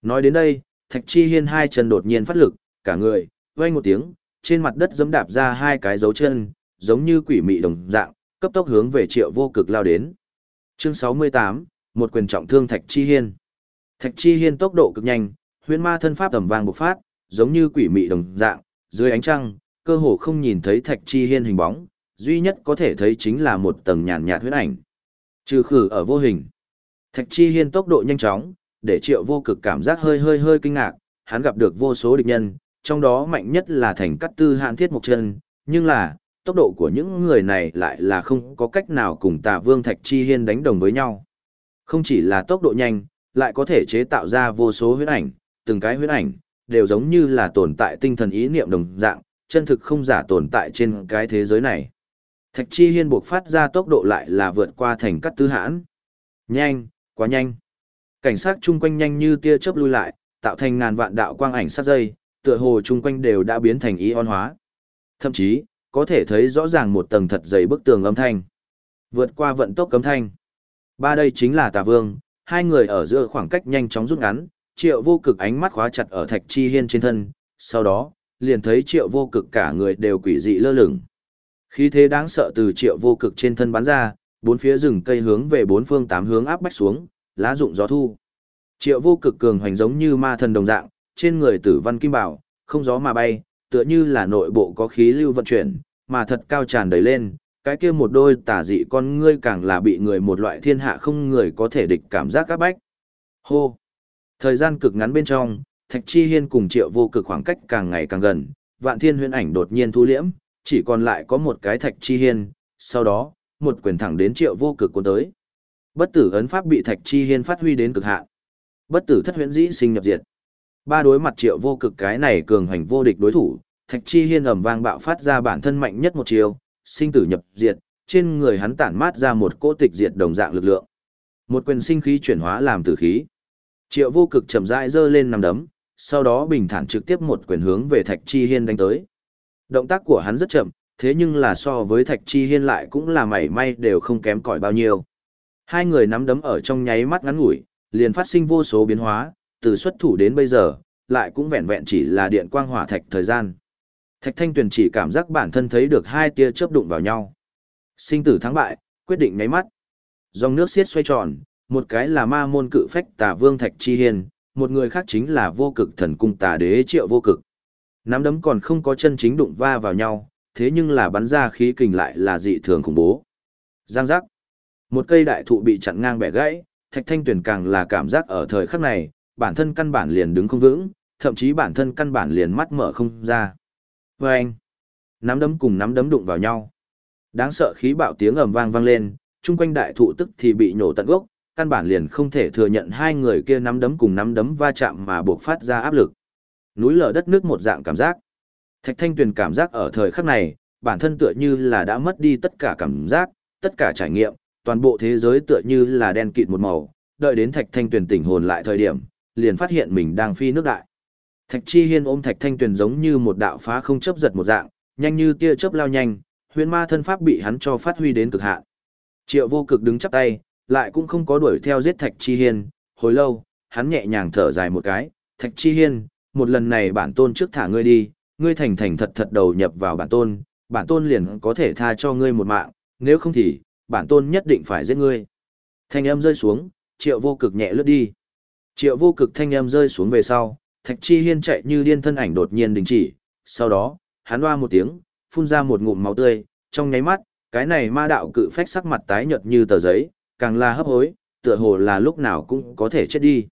Nói đến đây, thạch chi hiên hai chân đột nhiên phát lực, cả người, vang một tiếng, trên mặt đất giẫm đạp ra hai cái dấu chân, giống như quỷ mị đồng dạng, cấp tốc hướng về triệu vô cực lao đến. Chương 68, một quyền trọng thương Thạch Chi Hiên. Thạch Chi Hiên tốc độ cực nhanh, huyễn ma thân pháp tầm vang bộc phát, giống như quỷ mị đồng dạng, dưới ánh trăng, cơ hồ không nhìn thấy Thạch Chi Hiên hình bóng, duy nhất có thể thấy chính là một tầng nhàn nhạt huyễn ảnh. Trừ khử ở vô hình. Thạch Chi Hiên tốc độ nhanh chóng, để Triệu Vô Cực cảm giác hơi hơi hơi kinh ngạc, hắn gặp được vô số địch nhân, trong đó mạnh nhất là thành cắt tư hạn thiết một chân, nhưng là, tốc độ của những người này lại là không có cách nào cùng Tà Vương Thạch Chi Hiên đánh đồng với nhau. Không chỉ là tốc độ nhanh, lại có thể chế tạo ra vô số huyễn ảnh, từng cái huyễn ảnh, đều giống như là tồn tại tinh thần ý niệm đồng dạng, chân thực không giả tồn tại trên cái thế giới này. Thạch Chi Hiên buộc phát ra tốc độ lại là vượt qua thành cắt tư hãn. Nhanh, quá nhanh. Cảnh sát chung quanh nhanh như tia chớp lui lại, tạo thành ngàn vạn đạo quang ảnh sát dây, tựa hồ chung quanh đều đã biến thành ý on hóa. Thậm chí, có thể thấy rõ ràng một tầng thật dày bức tường âm thanh. Vượt qua vận tốc cấm thanh. Ba đây chính là Tà Vương, hai người ở giữa khoảng cách nhanh chóng rút ngắn, Triệu Vô Cực ánh mắt khóa chặt ở Thạch Chi Hiên trên thân, sau đó, liền thấy Triệu Vô Cực cả người đều quỷ dị lơ lửng. Khí thế đáng sợ từ Triệu Vô Cực trên thân bắn ra, bốn phía rừng cây hướng về bốn phương tám hướng áp bách xuống, lá rụng gió thu. Triệu Vô Cực cường hoành giống như ma thần đồng dạng, trên người tử văn kim bảo, không gió mà bay, tựa như là nội bộ có khí lưu vận chuyển, mà thật cao tràn đầy lên, cái kia một đôi tả dị con ngươi càng là bị người một loại thiên hạ không người có thể địch cảm giác các bách. Hô! Thời gian cực ngắn bên trong, Thạch Chi Hiên cùng triệu vô cực khoảng cách càng ngày càng gần, vạn thiên huyễn ảnh đột nhiên thu liễm, chỉ còn lại có một cái Thạch Chi Hiên, sau đó, một quyền thẳng đến triệu vô cực cuốn tới. Bất tử ấn pháp bị Thạch Chi Hiên phát huy đến cực hạn. Bất tử thất huyễn dĩ sinh nhập diệt. Ba đối mặt triệu vô cực cái này cường hành vô địch đối thủ, Thạch Chi Hiên ầm vang bạo phát ra bản thân mạnh nhất một chiều, sinh tử nhập diệt, trên người hắn tản mát ra một cỗ tịch diệt đồng dạng lực lượng. Một quyền sinh khí chuyển hóa làm tử khí. Triệu vô cực chậm rãi giơ lên nằm đấm, sau đó bình thản trực tiếp một quyền hướng về Thạch Chi Hiên đánh tới. Động tác của hắn rất chậm, thế nhưng là so với Thạch Chi Hiên lại cũng là mảy may đều không kém cỏi bao nhiêu. Hai người nắm đấm ở trong nháy mắt ngắn ngủi, liền phát sinh vô số biến hóa, từ xuất thủ đến bây giờ, lại cũng vẹn vẹn chỉ là điện quang hỏa thạch thời gian. Thạch Thanh Tuyền chỉ cảm giác bản thân thấy được hai tia chớp đụng vào nhau. Sinh tử thắng bại, quyết định nháy mắt. Dòng nước xiết xoay tròn, một cái là ma môn cự phách tà vương Thạch Chi Hiên, một người khác chính là vô cực thần cung tà đế triệu vô cực. Nắm đấm còn không có chân chính đụng va vào nhau, thế nhưng là bắn ra khí kình lại là dị thường khủng bố. Giang giác. Một cây đại thụ bị chặn ngang bẻ gãy, Thạch Thanh tuyển càng là cảm giác ở thời khắc này, bản thân căn bản liền đứng không vững, thậm chí bản thân căn bản liền mắt mở không ra. Và anh, nắm đấm cùng nắm đấm đụng vào nhau. Đáng sợ khí bạo tiếng ầm vang vang lên, chung quanh đại thụ tức thì bị nhổ tận gốc, căn bản liền không thể thừa nhận hai người kia nắm đấm cùng nắm đấm va chạm mà buộc phát ra áp lực. Núi lở đất nước một dạng cảm giác. Thạch Thanh Tuyền cảm giác ở thời khắc này, bản thân tựa như là đã mất đi tất cả cảm giác, tất cả trải nghiệm, toàn bộ thế giới tựa như là đen kịt một màu, đợi đến Thạch Thanh Tuyền tỉnh hồn lại thời điểm, liền phát hiện mình đang phi nước đại. Thạch Chi Hiên ôm Thạch Thanh Tuyền giống như một đạo phá không chấp giật một dạng, nhanh như tia chớp lao nhanh, huyền ma thân pháp bị hắn cho phát huy đến cực hạn. Triệu Vô Cực đứng chắp tay, lại cũng không có đuổi theo giết Thạch Chi Hiên, hồi lâu, hắn nhẹ nhàng thở dài một cái, "Thạch Chi Hiên, một lần này bản tôn trước thả ngươi đi, ngươi thành thành thật thật đầu nhập vào bản tôn, bản tôn liền có thể tha cho ngươi một mạng, nếu không thì, bản tôn nhất định phải giết ngươi." Thanh âm rơi xuống, Triệu Vô Cực nhẹ lướt đi. Triệu Vô Cực thanh âm rơi xuống về sau, Thạch Chi Hiên chạy như điên thân ảnh đột nhiên đình chỉ, sau đó, hắn hoa một tiếng, phun ra một ngụm máu tươi, trong nháy mắt, cái này ma đạo cự phách sắc mặt tái nhợt như tờ giấy, càng là hấp hối, tựa hồ là lúc nào cũng có thể chết đi.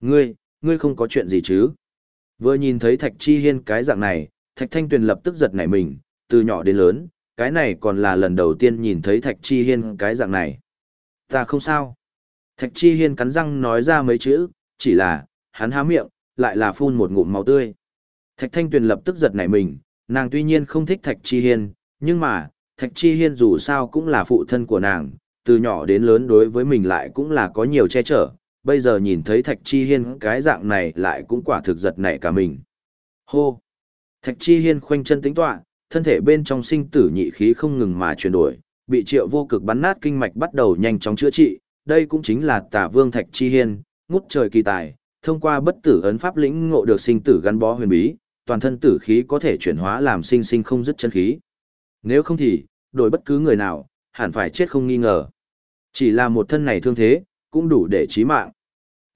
Ngươi, ngươi không có chuyện gì chứ? Vừa nhìn thấy Thạch Chi Hiên cái dạng này, Thạch Thanh Tuyền lập tức giật nảy mình, từ nhỏ đến lớn, cái này còn là lần đầu tiên nhìn thấy Thạch Chi Hiên cái dạng này. Ta không sao. Thạch Chi Hiên cắn răng nói ra mấy chữ, chỉ là, hắn há miệng, lại là phun một ngụm máu tươi. Thạch Thanh Tuyền lập tức giật nảy mình, nàng tuy nhiên không thích Thạch Chi Hiên, nhưng mà, Thạch Chi Hiên dù sao cũng là phụ thân của nàng, từ nhỏ đến lớn đối với mình lại cũng là có nhiều che chở, bây giờ nhìn thấy Thạch Chi Hiên cái dạng này lại cũng quả thực giật nảy cả mình. Hô! Thạch Chi Hiên khoanh chân tính tọa, thân thể bên trong sinh tử nhị khí không ngừng mà chuyển đổi, bị triệu vô cực bắn nát kinh mạch bắt đầu nhanh chóng chữa trị, đây cũng chính là tả vương Thạch Chi Hiên, ngút trời kỳ tài, thông qua bất tử ấn pháp lĩnh ngộ được sinh tử gắn bó huyền bí, toàn thân tử khí có thể chuyển hóa làm sinh sinh không dứt chân khí. Nếu không thì, đổi bất cứ người nào, hẳn phải chết không nghi ngờ. Chỉ là một thân này thương thế, cũng đủ để chí mạng.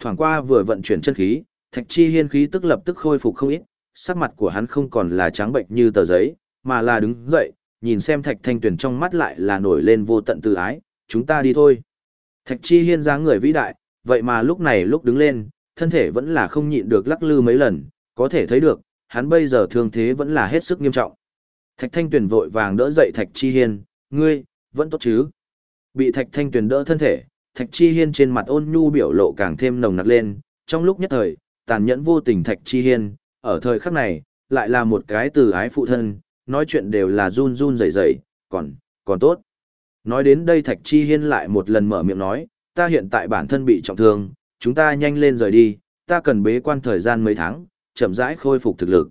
Thoảng qua vừa vận chuyển chân khí, Thạch Chi Hiên khí tức lập tức khôi phục không ít, sắc mặt của hắn không còn là trắng bệnh như tờ giấy, mà là đứng dậy, nhìn xem Thạch Thanh Tuyền trong mắt lại là nổi lên vô tận từ ái, chúng ta đi thôi. Thạch Chi Hiên dáng người vĩ đại, vậy mà lúc này lúc đứng lên, thân thể vẫn là không nhịn được lắc lư mấy lần, có thể thấy được, hắn bây giờ thương thế vẫn là hết sức nghiêm trọng. Thạch Thanh Tuyền vội vàng đỡ dậy Thạch Chi Hiên, ngươi, vẫn tốt chứ. Bị Thạch Thanh Tuyền đỡ thân thể, Thạch Chi Hiên trên mặt ôn nhu biểu lộ càng thêm nồng nặc lên, trong lúc nhất thời, tàn nhẫn vô tình Thạch Chi Hiên, ở thời khắc này, lại là một cái từ ái phụ thân, nói chuyện đều là run run rẩy rẩy, còn, còn tốt. Nói đến đây Thạch Chi Hiên lại một lần mở miệng nói, ta hiện tại bản thân bị trọng thương, chúng ta nhanh lên rời đi, ta cần bế quan thời gian mấy tháng, chậm rãi khôi phục thực lực.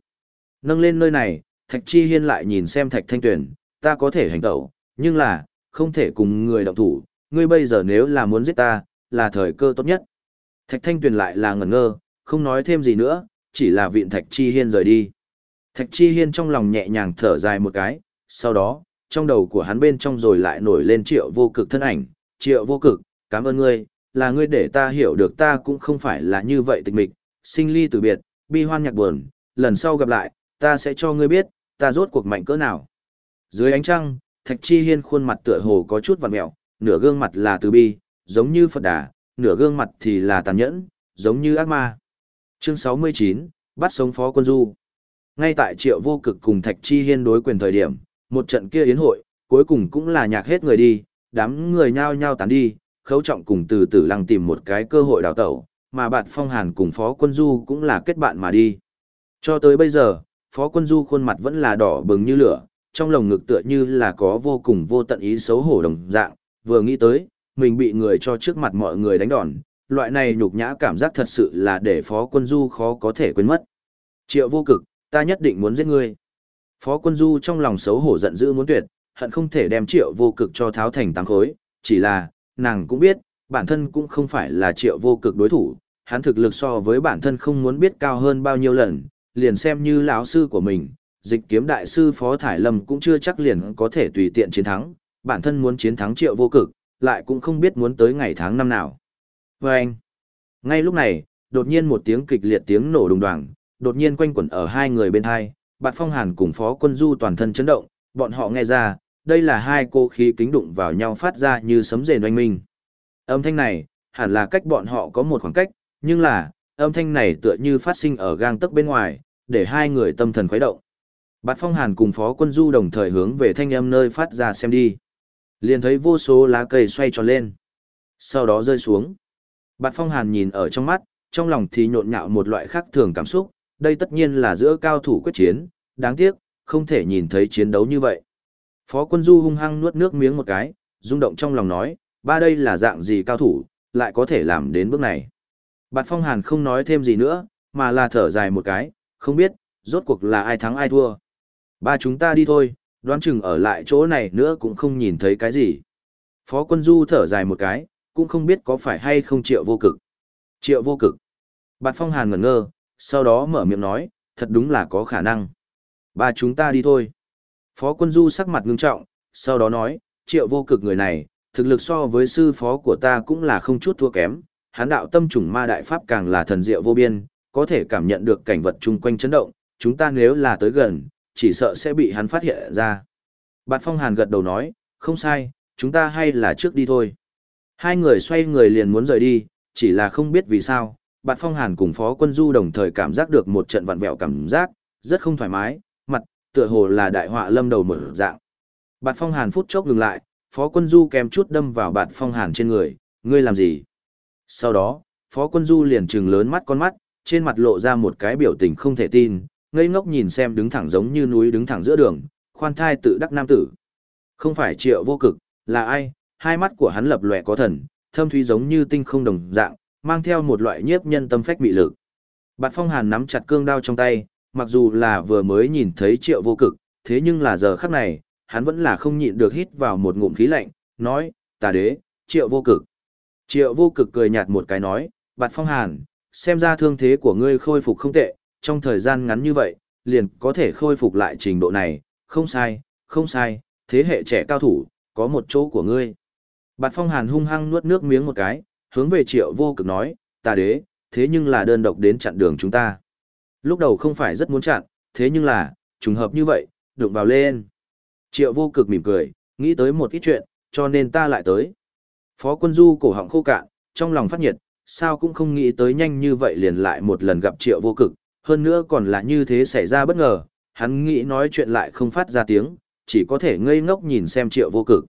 Nâng lên nơi này, Thạch Chi Hiên lại nhìn xem Thạch Thanh Tuyền, ta có thể hành tẩu, nhưng là, không thể cùng người động thủ, ngươi bây giờ nếu là muốn giết ta, là thời cơ tốt nhất. Thạch Thanh Tuyền lại là ngẩn ngơ, không nói thêm gì nữa, chỉ là viện Thạch Chi Hiên rời đi. Thạch Chi Hiên trong lòng nhẹ nhàng thở dài một cái, sau đó, trong đầu của hắn bên trong rồi lại nổi lên triệu vô cực thân ảnh, triệu vô cực, cảm ơn ngươi, là ngươi để ta hiểu được ta cũng không phải là như vậy tịch mịch, sinh ly từ biệt, bi hoan nhạc buồn, lần sau gặp lại, ta sẽ cho ngươi biết, ta rốt cuộc mạnh cỡ nào. Dưới ánh trăng, Thạch Chi Hiên khuôn mặt tựa hồ có chút vặn mẹo, nửa gương mặt là từ bi, giống như Phật Đà, nửa gương mặt thì là tàn nhẫn, giống như ác ma. Chương 69, bắt sống phó quân du. Ngay tại triệu vô cực cùng Thạch Chi Hiên đối quyền thời điểm, một trận kia yến hội, cuối cùng cũng là nhạc hết người đi, đám người nhao nhao tán đi, khấu trọng cùng từ tử lăng tìm một cái cơ hội đào tẩu, mà bạn phong hàn cùng phó quân du cũng là kết bạn mà đi. Cho tới bây giờ, phó quân du khuôn mặt vẫn là đỏ bừng như lửa, trong lồng ngực tựa như là có vô cùng vô tận ý xấu hổ đồng dạng, vừa nghĩ tới, mình bị người cho trước mặt mọi người đánh đòn, loại này nhục nhã cảm giác thật sự là để phó quân du khó có thể quên mất. Triệu vô cực, ta nhất định muốn giết ngươi. Phó quân du trong lòng xấu hổ giận dữ muốn tuyệt, hận không thể đem triệu vô cực cho tháo thành tăng khối, chỉ là, nàng cũng biết, bản thân cũng không phải là triệu vô cực đối thủ, hắn thực lực so với bản thân không muốn biết cao hơn bao nhiêu lần, liền xem như lão sư của mình, dịch kiếm đại sư Phó Thải Lâm cũng chưa chắc liền có thể tùy tiện chiến thắng, bản thân muốn chiến thắng triệu vô cực, lại cũng không biết muốn tới ngày tháng năm nào. Và anh, ngay lúc này, đột nhiên một tiếng kịch liệt tiếng nổ đùng đoàng, đột nhiên quanh quẩn ở hai người bên hai, Bạt Phong Hàn cùng Phó Quân Du toàn thân chấn động, bọn họ nghe ra, đây là hai cô khí kính đụng vào nhau phát ra như sấm rền oanh minh. Âm thanh này, hẳn là cách bọn họ có một khoảng cách, nhưng là, âm thanh này tựa như phát sinh ở gang tấc bên ngoài, để hai người tâm thần khuấy động. Bạt Phong Hàn cùng Phó Quân Du đồng thời hướng về thanh âm nơi phát ra xem đi. Liền thấy vô số lá cây xoay tròn lên. Sau đó rơi xuống. Bạt Phong Hàn nhìn ở trong mắt, trong lòng thì nhộn nhạo một loại khác thường cảm xúc, đây tất nhiên là giữa cao thủ quyết chiến, đáng tiếc, không thể nhìn thấy chiến đấu như vậy. Phó quân du hung hăng nuốt nước miếng một cái, rung động trong lòng nói, ba đây là dạng gì cao thủ, lại có thể làm đến bước này. Bạt phong hàn không nói thêm gì nữa, mà là thở dài một cái, không biết, rốt cuộc là ai thắng ai thua. Ba chúng ta đi thôi, đoán chừng ở lại chỗ này nữa cũng không nhìn thấy cái gì. Phó quân du thở dài một cái, cũng không biết có phải hay không triệu vô cực. Triệu vô cực. Bạt phong hàn ngẩn ngơ, sau đó mở miệng nói, thật đúng là có khả năng. Ba chúng ta đi thôi. Phó quân du sắc mặt ngưng trọng, sau đó nói, triệu vô cực người này, thực lực so với sư phó của ta cũng là không chút thua kém, hán đạo tâm trùng ma đại pháp càng là thần diệu vô biên, có thể cảm nhận được cảnh vật chung quanh chấn động, chúng ta nếu là tới gần, chỉ sợ sẽ bị hắn phát hiện ra. Bạt phong hàn gật đầu nói, không sai, chúng ta hay là trước đi thôi. Hai người xoay người liền muốn rời đi, chỉ là không biết vì sao, Bạt Phong Hàn cùng Phó Quân Du đồng thời cảm giác được một trận vặn vẹo cảm giác, rất không thoải mái, mặt, tựa hồ là đại họa lâm đầu mở dạng. Bạt phong hàn phút chốc ngừng lại, phó quân du kèm chút đâm vào bạt phong hàn trên người, ngươi làm gì? Sau đó, phó quân du liền trừng lớn mắt con mắt, trên mặt lộ ra một cái biểu tình không thể tin, ngây ngốc nhìn xem đứng thẳng giống như núi đứng thẳng giữa đường, khoan thai tự đắc nam tử. Không phải triệu vô cực, là ai? Hai mắt của hắn lập lòe có thần, thâm thúy giống như tinh không đồng dạng, mang theo một loại nhiếp nhân tâm phách mị lực. Bạt phong hàn nắm chặt cương đao trong tay, mặc dù là vừa mới nhìn thấy triệu vô cực, thế nhưng là giờ khắc này, hắn vẫn là không nhịn được hít vào một ngụm khí lạnh, nói, tà đế, triệu vô cực. Triệu vô cực cười nhạt một cái nói, bạt phong hàn, xem ra thương thế của ngươi khôi phục không tệ, trong thời gian ngắn như vậy, liền có thể khôi phục lại trình độ này, không sai, không sai, thế hệ trẻ cao thủ, có một chỗ của ngươi. Bạt phong hàn hung hăng nuốt nước miếng một cái, hướng về triệu vô cực nói, ta đế, thế nhưng là đơn độc đến chặn đường chúng ta. Lúc đầu không phải rất muốn chặn, thế nhưng là, trùng hợp như vậy, đụng vào lên. Triệu vô cực mỉm cười, nghĩ tới một ít chuyện, cho nên ta lại tới. Phó quân du cổ họng khô cạn, trong lòng phát nhiệt, sao cũng không nghĩ tới nhanh như vậy liền lại một lần gặp triệu vô cực, hơn nữa còn là như thế xảy ra bất ngờ, hắn nghĩ nói chuyện lại không phát ra tiếng, chỉ có thể ngây ngốc nhìn xem triệu vô cực.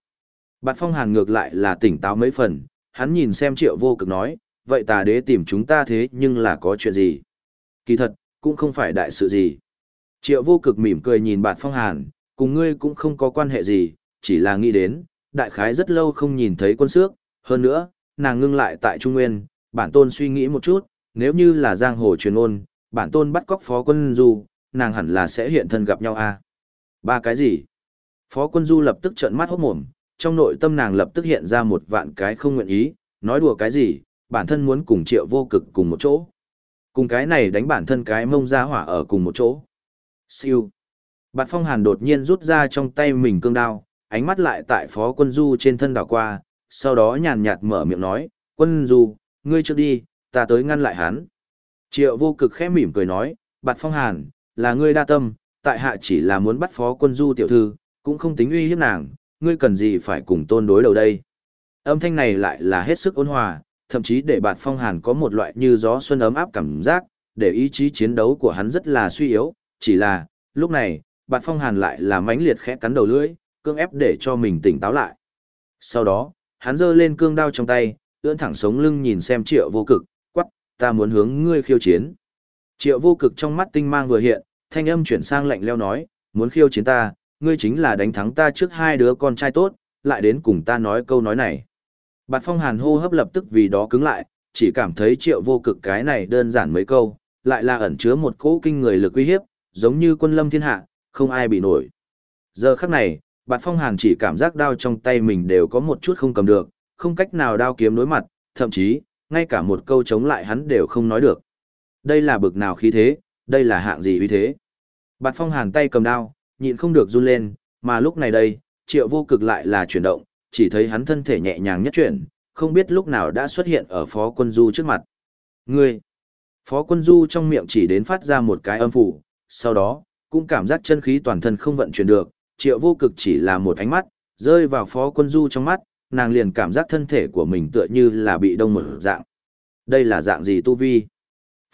Bạt phong hàn ngược lại là tỉnh táo mấy phần, hắn nhìn xem triệu vô cực nói, vậy tà đế tìm chúng ta thế nhưng là có chuyện gì? Kỳ thật, cũng không phải đại sự gì. Triệu vô cực mỉm cười nhìn bạt phong hàn, cùng ngươi cũng không có quan hệ gì, chỉ là nghĩ đến, đại khái rất lâu không nhìn thấy quân sước, hơn nữa, nàng ngưng lại tại Trung Nguyên, bản tôn suy nghĩ một chút, nếu như là giang hồ truyền ôn, bản tôn bắt cóc phó quân du, nàng hẳn là sẽ hiện thân gặp nhau a. À? Ba cái gì? Phó quân du lập tức trợn mắt hốt mồm, trong nội tâm nàng lập tức hiện ra một vạn cái không nguyện ý, nói đùa cái gì, bản thân muốn cùng triệu vô cực cùng một chỗ. Cùng cái này đánh bản thân cái mông ra hỏa ở cùng một chỗ. Siêu. Bạt phong hàn đột nhiên rút ra trong tay mình cương đao, ánh mắt lại tại phó quân du trên thân đảo qua, sau đó nhàn nhạt mở miệng nói, quân du, ngươi trước đi, ta tới ngăn lại hắn. Triệu vô cực khẽ mỉm cười nói, bạt phong hàn, là ngươi đa tâm, tại hạ chỉ là muốn bắt phó quân du tiểu thư, cũng không tính uy hiếp nàng, ngươi cần gì phải cùng tôn đối đầu đây. Âm thanh này lại là hết sức ôn hòa, thậm chí để bạt phong hàn có một loại như gió xuân ấm áp cảm giác, để ý chí chiến đấu của hắn rất là suy yếu, chỉ là, lúc này, bạt phong hàn lại là mãnh liệt khẽ cắn đầu lưỡi, cương ép để cho mình tỉnh táo lại. Sau đó, hắn giơ lên cương đao trong tay, ưỡn thẳng sống lưng nhìn xem triệu vô cực, ta muốn hướng ngươi khiêu chiến. Triệu vô cực trong mắt tinh mang vừa hiện, thanh âm chuyển sang lạnh leo nói, muốn khiêu chiến ta, ngươi chính là đánh thắng ta trước hai đứa con trai tốt, lại đến cùng ta nói câu nói này. Bạt phong hàn hô hấp lập tức vì đó cứng lại, chỉ cảm thấy triệu vô cực cái này đơn giản mấy câu, lại là ẩn chứa một cỗ kinh người lực uy hiếp, giống như quân lâm thiên hạ, không ai bị nổi. Giờ khắc này, bạt phong hàn chỉ cảm giác đao trong tay mình đều có một chút không cầm được, không cách nào đao kiếm đối mặt, thậm chí, ngay cả một câu chống lại hắn đều không nói được. Đây là bực nào khí thế, đây là hạng gì uy thế. Bạt phong hàn tay cầm đao, nhịn không được run lên, mà lúc này đây, triệu vô cực lại là chuyển động, chỉ thấy hắn thân thể nhẹ nhàng nhất chuyển, không biết lúc nào đã xuất hiện ở phó quân du trước mặt. Ngươi! Phó quân du trong miệng chỉ đến phát ra một cái âm phủ, sau đó, cũng cảm giác chân khí toàn thân không vận chuyển được, triệu vô cực chỉ là một ánh mắt, rơi vào phó quân du trong mắt, nàng liền cảm giác thân thể của mình tựa như là bị đông mở dạng. Đây là dạng gì tu vi?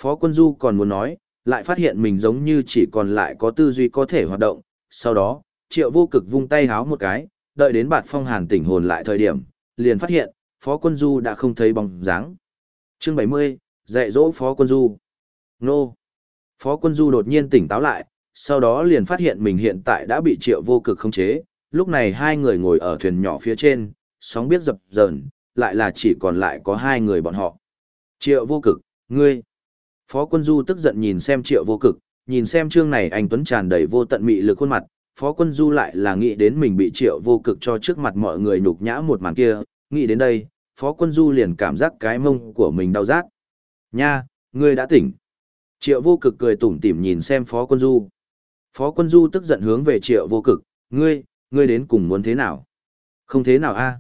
Phó quân du còn muốn nói, lại phát hiện mình giống như chỉ còn lại có tư duy có thể hoạt động, sau đó, triệu vô cực vung tay háo một cái, đợi đến bạt phong hàn tỉnh hồn lại thời điểm, liền phát hiện, phó quân du đã không thấy bóng dáng. Chương 70, dạy dỗ phó quân du. Nô. Phó quân du đột nhiên tỉnh táo lại, sau đó liền phát hiện mình hiện tại đã bị triệu vô cực khống chế, lúc này hai người ngồi ở thuyền nhỏ phía trên, sóng biết dập dờn, lại là chỉ còn lại có hai người bọn họ. Triệu vô cực, ngươi. Phó quân du tức giận nhìn xem triệu vô cực, nhìn xem trương này anh Tuấn tràn đầy vô tận mị lực khuôn mặt, Phó quân du lại là nghĩ đến mình bị triệu vô cực cho trước mặt mọi người nhục nhã một màn kia, nghĩ đến đây, Phó quân du liền cảm giác cái mông của mình đau rát. Nha, ngươi đã tỉnh. Triệu vô cực cười tủm tỉm nhìn xem Phó quân du. Phó quân du tức giận hướng về triệu vô cực, ngươi, ngươi đến cùng muốn thế nào? Không thế nào a?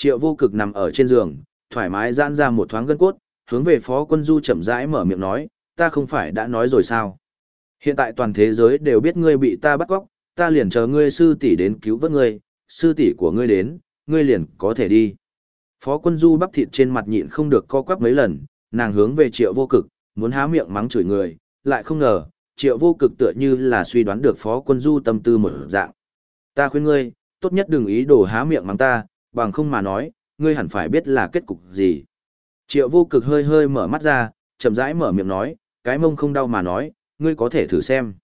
Triệu vô cực nằm ở trên giường, thoải mái giãn ra một thoáng gân cốt, hướng về phó quân du chậm rãi mở miệng nói, ta không phải đã nói rồi sao? Hiện tại toàn thế giới đều biết ngươi bị ta bắt cóc, ta liền chờ ngươi sư tỷ đến cứu vớt ngươi, sư tỷ của ngươi đến, ngươi liền có thể đi. Phó quân du bắp thịt trên mặt nhịn không được co quắp mấy lần, nàng hướng về triệu vô cực, muốn há miệng mắng chửi người, lại không ngờ, triệu vô cực tựa như là suy đoán được phó quân du tâm tư mở dạng. Ta khuyên ngươi, tốt nhất đừng ý đồ há miệng mắng ta, bằng không mà nói, ngươi hẳn phải biết là kết cục gì. Triệu vô cực hơi hơi mở mắt ra, chậm rãi mở miệng nói, cái mông không đau mà nói, ngươi có thể thử xem.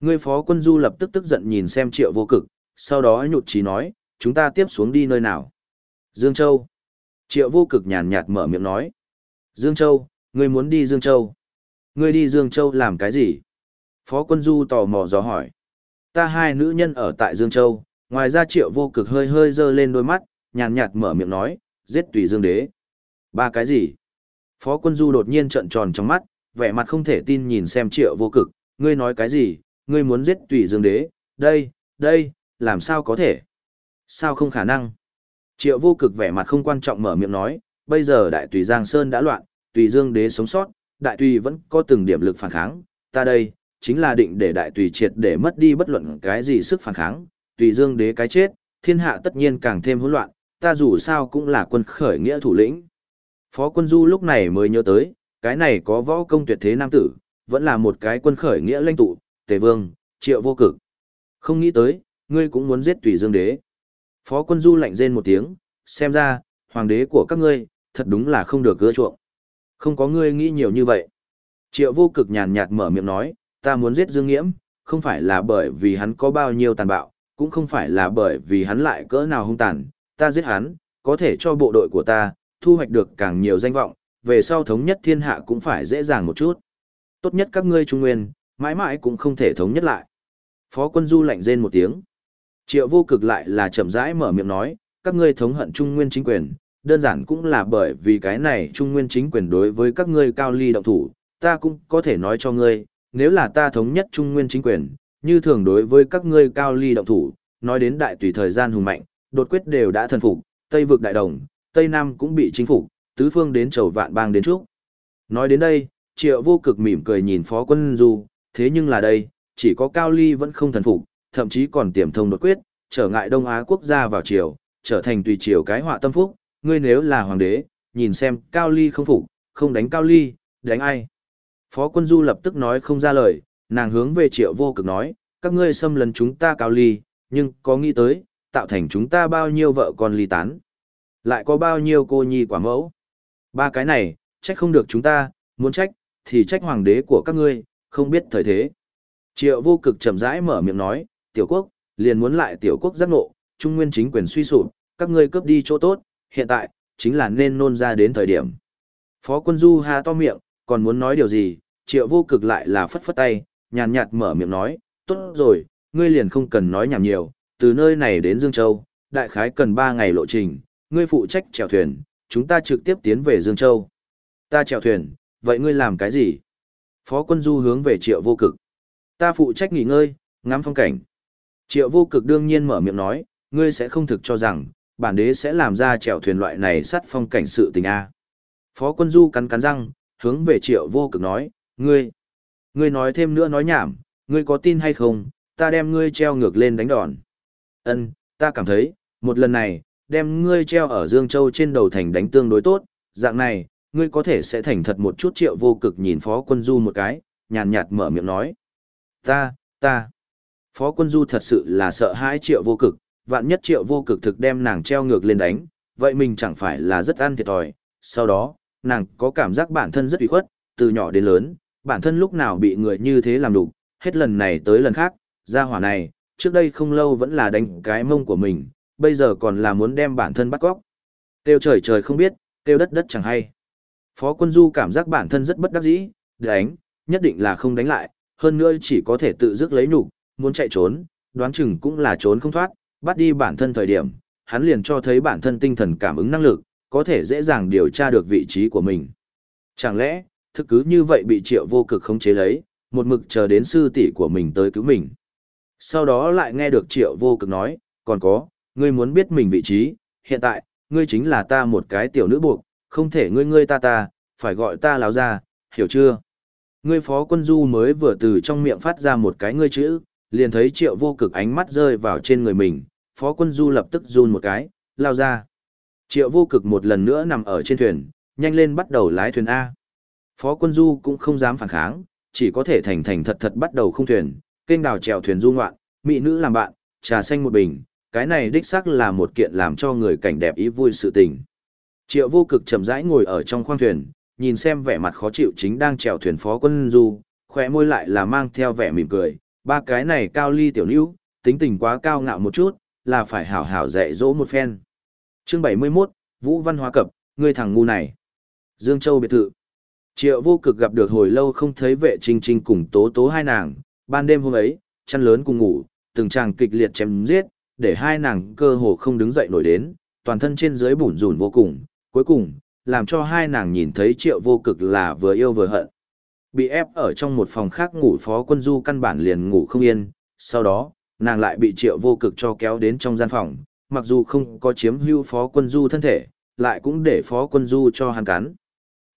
Ngươi phó quân du lập tức tức giận nhìn xem triệu vô cực, sau đó nhụt chí nói, chúng ta tiếp xuống đi nơi nào. Dương Châu. Triệu vô cực nhàn nhạt mở miệng nói. Dương Châu, ngươi muốn đi Dương Châu. Ngươi đi Dương Châu làm cái gì? Phó quân du tò mò dò hỏi. Ta hai nữ nhân ở tại Dương Châu, ngoài ra triệu vô cực hơi hơi dơ lên đôi mắt, nhàn nhạt mở miệng nói, giết tùy Dương Đế. Ba cái gì? Phó quân du đột nhiên trợn tròn trong mắt, vẻ mặt không thể tin nhìn xem triệu vô cực, ngươi nói cái gì, ngươi muốn giết tùy Dương Đế, đây, đây, làm sao có thể? Sao không khả năng? Triệu vô cực vẻ mặt không quan trọng mở miệng nói, bây giờ đại tùy Giang Sơn đã loạn, tùy Dương Đế sống sót, đại tùy vẫn có từng điểm lực phản kháng, ta đây, chính là định để đại tùy triệt để mất đi bất luận cái gì sức phản kháng, tùy Dương Đế cái chết, thiên hạ tất nhiên càng thêm hỗn loạn, ta dù sao cũng là quân khởi nghĩa thủ lĩnh. Phó quân du lúc này mới nhớ tới, cái này có võ công tuyệt thế nam tử, vẫn là một cái quân khởi nghĩa lãnh tụ, tề vương, triệu vô cực. Không nghĩ tới, ngươi cũng muốn giết tùy dương đế. Phó quân du lạnh rên một tiếng, xem ra, hoàng đế của các ngươi, thật đúng là không được gỡ chuộng. Không có ngươi nghĩ nhiều như vậy. Triệu vô cực nhàn nhạt mở miệng nói, ta muốn giết Dương Nghiễm, không phải là bởi vì hắn có bao nhiêu tàn bạo, cũng không phải là bởi vì hắn lại cỡ nào hung tàn, ta giết hắn, có thể cho bộ đội của ta, thu hoạch được càng nhiều danh vọng, về sau thống nhất thiên hạ cũng phải dễ dàng một chút. Tốt nhất các ngươi trung nguyên, mãi mãi cũng không thể thống nhất lại. Phó quân du lạnh rên một tiếng. Triệu vô cực lại là chậm rãi mở miệng nói, các ngươi thống hận trung nguyên chính quyền, đơn giản cũng là bởi vì cái này trung nguyên chính quyền đối với các ngươi cao ly động thủ, ta cũng có thể nói cho ngươi, nếu là ta thống nhất trung nguyên chính quyền, như thường đối với các ngươi cao ly động thủ, nói đến đại tùy thời gian hùng mạnh, đột quyết đều đã thần phục, Tây vực đại đồng, Tây Nam cũng bị chính phục, tứ phương đến chầu vạn bang đến trước. Nói đến đây, triệu vô cực mỉm cười nhìn phó quân du, thế nhưng là đây, chỉ có Cao Ly vẫn không thần phục, thậm chí còn tiềm thông đột quyết, trở ngại Đông Á quốc gia vào triều, trở thành tùy triều cái họa tâm phúc, ngươi nếu là hoàng đế, nhìn xem Cao Ly không phục, không đánh Cao Ly, đánh ai. Phó quân du lập tức nói không ra lời, nàng hướng về triệu vô cực nói, các ngươi xâm lấn chúng ta Cao Ly, nhưng có nghĩ tới, tạo thành chúng ta bao nhiêu vợ con ly tán. Lại có bao nhiêu cô nhi quả mẫu. Ba cái này, trách không được chúng ta, muốn trách, thì trách hoàng đế của các ngươi, không biết thời thế. Triệu vô cực chậm rãi mở miệng nói, tiểu quốc, liền muốn lại tiểu quốc giác ngộ, trung nguyên chính quyền suy sụp, các ngươi cướp đi chỗ tốt, hiện tại, chính là nên nôn ra đến thời điểm. Phó quân du ha to miệng, còn muốn nói điều gì, triệu vô cực lại là phất phất tay, nhàn nhạt mở miệng nói, tốt rồi, ngươi liền không cần nói nhảm nhiều, từ nơi này đến Dương Châu, đại khái cần 3 ngày lộ trình, ngươi phụ trách chèo thuyền, chúng ta trực tiếp tiến về Dương Châu. Ta chèo thuyền, vậy ngươi làm cái gì? Phó quân du hướng về triệu vô cực. Ta phụ trách nghỉ ngơi, ngắm phong cảnh. Triệu vô cực đương nhiên mở miệng nói, ngươi sẽ không thực cho rằng, bản đế sẽ làm ra chèo thuyền loại này sát phong cảnh sự tình A. Phó quân du cắn cắn răng, hướng về triệu vô cực nói, ngươi, ngươi nói thêm nữa nói nhảm, ngươi có tin hay không, ta đem ngươi treo ngược lên đánh đòn. Ân, ta cảm thấy, một lần này, đem ngươi treo ở Dương Châu trên đầu thành đánh tương đối tốt, dạng này, ngươi có thể sẽ thành thật một chút triệu vô cực nhìn Phó Quân Du một cái, nhàn nhạt mở miệng nói. Ta, ta. Phó Quân Du thật sự là sợ hãi triệu vô cực, vạn nhất triệu vô cực thực đem nàng treo ngược lên đánh, vậy mình chẳng phải là rất ăn thiệt thòi. Sau đó, nàng có cảm giác bản thân rất ủy khuất, từ nhỏ đến lớn, bản thân lúc nào bị người như thế làm đủ, hết lần này tới lần khác, ra hỏa này, trước đây không lâu vẫn là đánh cái mông của mình, bây giờ còn là muốn đem bản thân bắt góc. Tiêu trời trời không biết, tiêu đất đất chẳng hay. Phó quân du cảm giác bản thân rất bất đắc dĩ, đánh, nhất định là không đánh lại, hơn nữa chỉ có thể tự dứt lấy nhục, muốn chạy trốn, đoán chừng cũng là trốn không thoát, bắt đi bản thân thời điểm, hắn liền cho thấy bản thân tinh thần cảm ứng năng lực, có thể dễ dàng điều tra được vị trí của mình. Chẳng lẽ, thực cứ như vậy bị triệu vô cực khống chế lấy, một mực chờ đến sư tỷ của mình tới cứu mình. Sau đó lại nghe được triệu vô cực nói, còn có, ngươi muốn biết mình vị trí, hiện tại, ngươi chính là ta một cái tiểu nữ buộc, không thể ngươi ngươi ta ta, phải gọi ta láo ra, hiểu chưa? Ngươi phó quân du mới vừa từ trong miệng phát ra một cái ngươi chữ, liền thấy triệu vô cực ánh mắt rơi vào trên người mình, phó quân du lập tức run một cái, lao ra. Triệu vô cực một lần nữa nằm ở trên thuyền, nhanh lên bắt đầu lái thuyền A. Phó quân du cũng không dám phản kháng, chỉ có thể thành thành thật thật bắt đầu không thuyền, kênh đào trèo thuyền du ngoạn, mỹ nữ làm bạn, trà xanh một bình, cái này đích xác là một kiện làm cho người cảnh đẹp ý vui sự tình. Triệu vô cực chậm rãi ngồi ở trong khoang thuyền, nhìn xem vẻ mặt khó chịu chính đang trèo thuyền phó quân du, khỏe môi lại là mang theo vẻ mỉm cười, ba cái này cao ly tiểu nữ, tính tình quá cao ngạo một chút, là phải hảo hảo dạy dỗ một phen. Chương 71, Vũ Văn Hóa Cập, người thằng ngu này. Dương Châu biệt thự. Triệu vô cực gặp được hồi lâu không thấy vệ trinh trinh cùng tố tố hai nàng, ban đêm hôm ấy, chăn lớn cùng ngủ, từng chàng kịch liệt chém giết, để hai nàng cơ hồ không đứng dậy nổi đến, toàn thân trên dưới bủn rủn vô cùng, cuối cùng, làm cho hai nàng nhìn thấy triệu vô cực là vừa yêu vừa hận. Bị ép ở trong một phòng khác ngủ phó quân du căn bản liền ngủ không yên, sau đó, nàng lại bị triệu vô cực cho kéo đến trong gian phòng, mặc dù không có chiếm hưu phó quân du thân thể, lại cũng để phó quân du cho hắn cắn.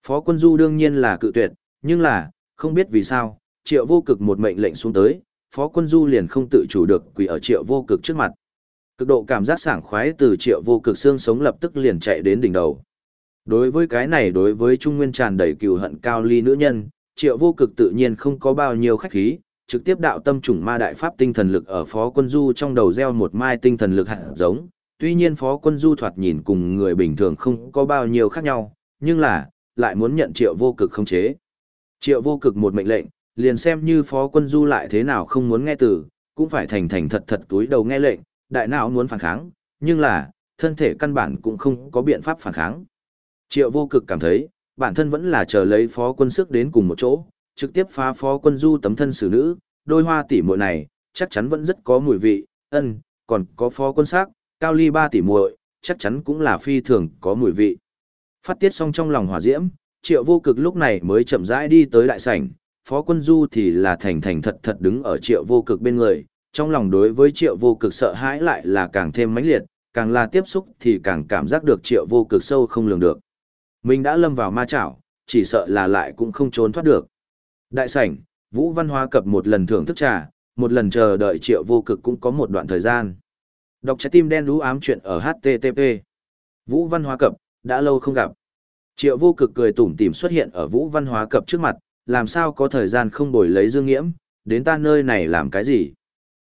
Phó quân du đương nhiên là cự tuyệt, nhưng là, không biết vì sao, triệu vô cực một mệnh lệnh xuống tới, phó quân du liền không tự chủ được quỳ ở triệu vô cực trước mặt. Cực độ cảm giác sảng khoái từ triệu vô cực xương sống lập tức liền chạy đến đỉnh đầu. Đối với cái này đối với Trung Nguyên tràn đầy cừu hận cao ly nữ nhân, triệu vô cực tự nhiên không có bao nhiêu khách khí, trực tiếp đạo tâm trùng ma đại pháp tinh thần lực ở phó quân du trong đầu gieo một mai tinh thần lực hạt giống. Tuy nhiên phó quân du thoạt nhìn cùng người bình thường không có bao nhiêu khác nhau, nhưng là, lại muốn nhận triệu vô cực không chế. Triệu vô cực một mệnh lệnh, liền xem như phó quân du lại thế nào không muốn nghe từ, cũng phải thành thành thật thật túi đầu nghe lệnh, đại não muốn phản kháng, nhưng là, thân thể căn bản cũng không có biện pháp phản kháng. Triệu vô cực cảm thấy, bản thân vẫn là chờ lấy phó quân sức đến cùng một chỗ, trực tiếp phá phó quân du tấm thân xử nữ, đôi hoa tỷ muội này, chắc chắn vẫn rất có mùi vị, ân, còn có phó quân sắc, cao ly ba tỷ muội, chắc chắn cũng là phi thường có mùi vị. Phát tiết xong trong lòng hỏa diễm, triệu vô cực lúc này mới chậm rãi đi tới đại sảnh, phó quân du thì là thành thành thật thật đứng ở triệu vô cực bên người, trong lòng đối với triệu vô cực sợ hãi lại là càng thêm mãnh liệt, càng là tiếp xúc thì càng cảm giác được triệu vô cực sâu không lường được. Mình đã lâm vào ma chảo, chỉ sợ là lại cũng không trốn thoát được. Đại sảnh, Vũ Văn Hoa cập một lần thưởng thức trà, một lần chờ đợi triệu vô cực cũng có một đoạn thời gian. Đọc trái tim đen đú ám chuyện ở HTTP. Vũ Văn Hoa cập, đã lâu không gặp. Triệu vô cực cười tủm tỉm xuất hiện ở Vũ Văn Hóa cập trước mặt, làm sao có thời gian không đổi lấy Dương Nghiễm, đến ta nơi này làm cái gì?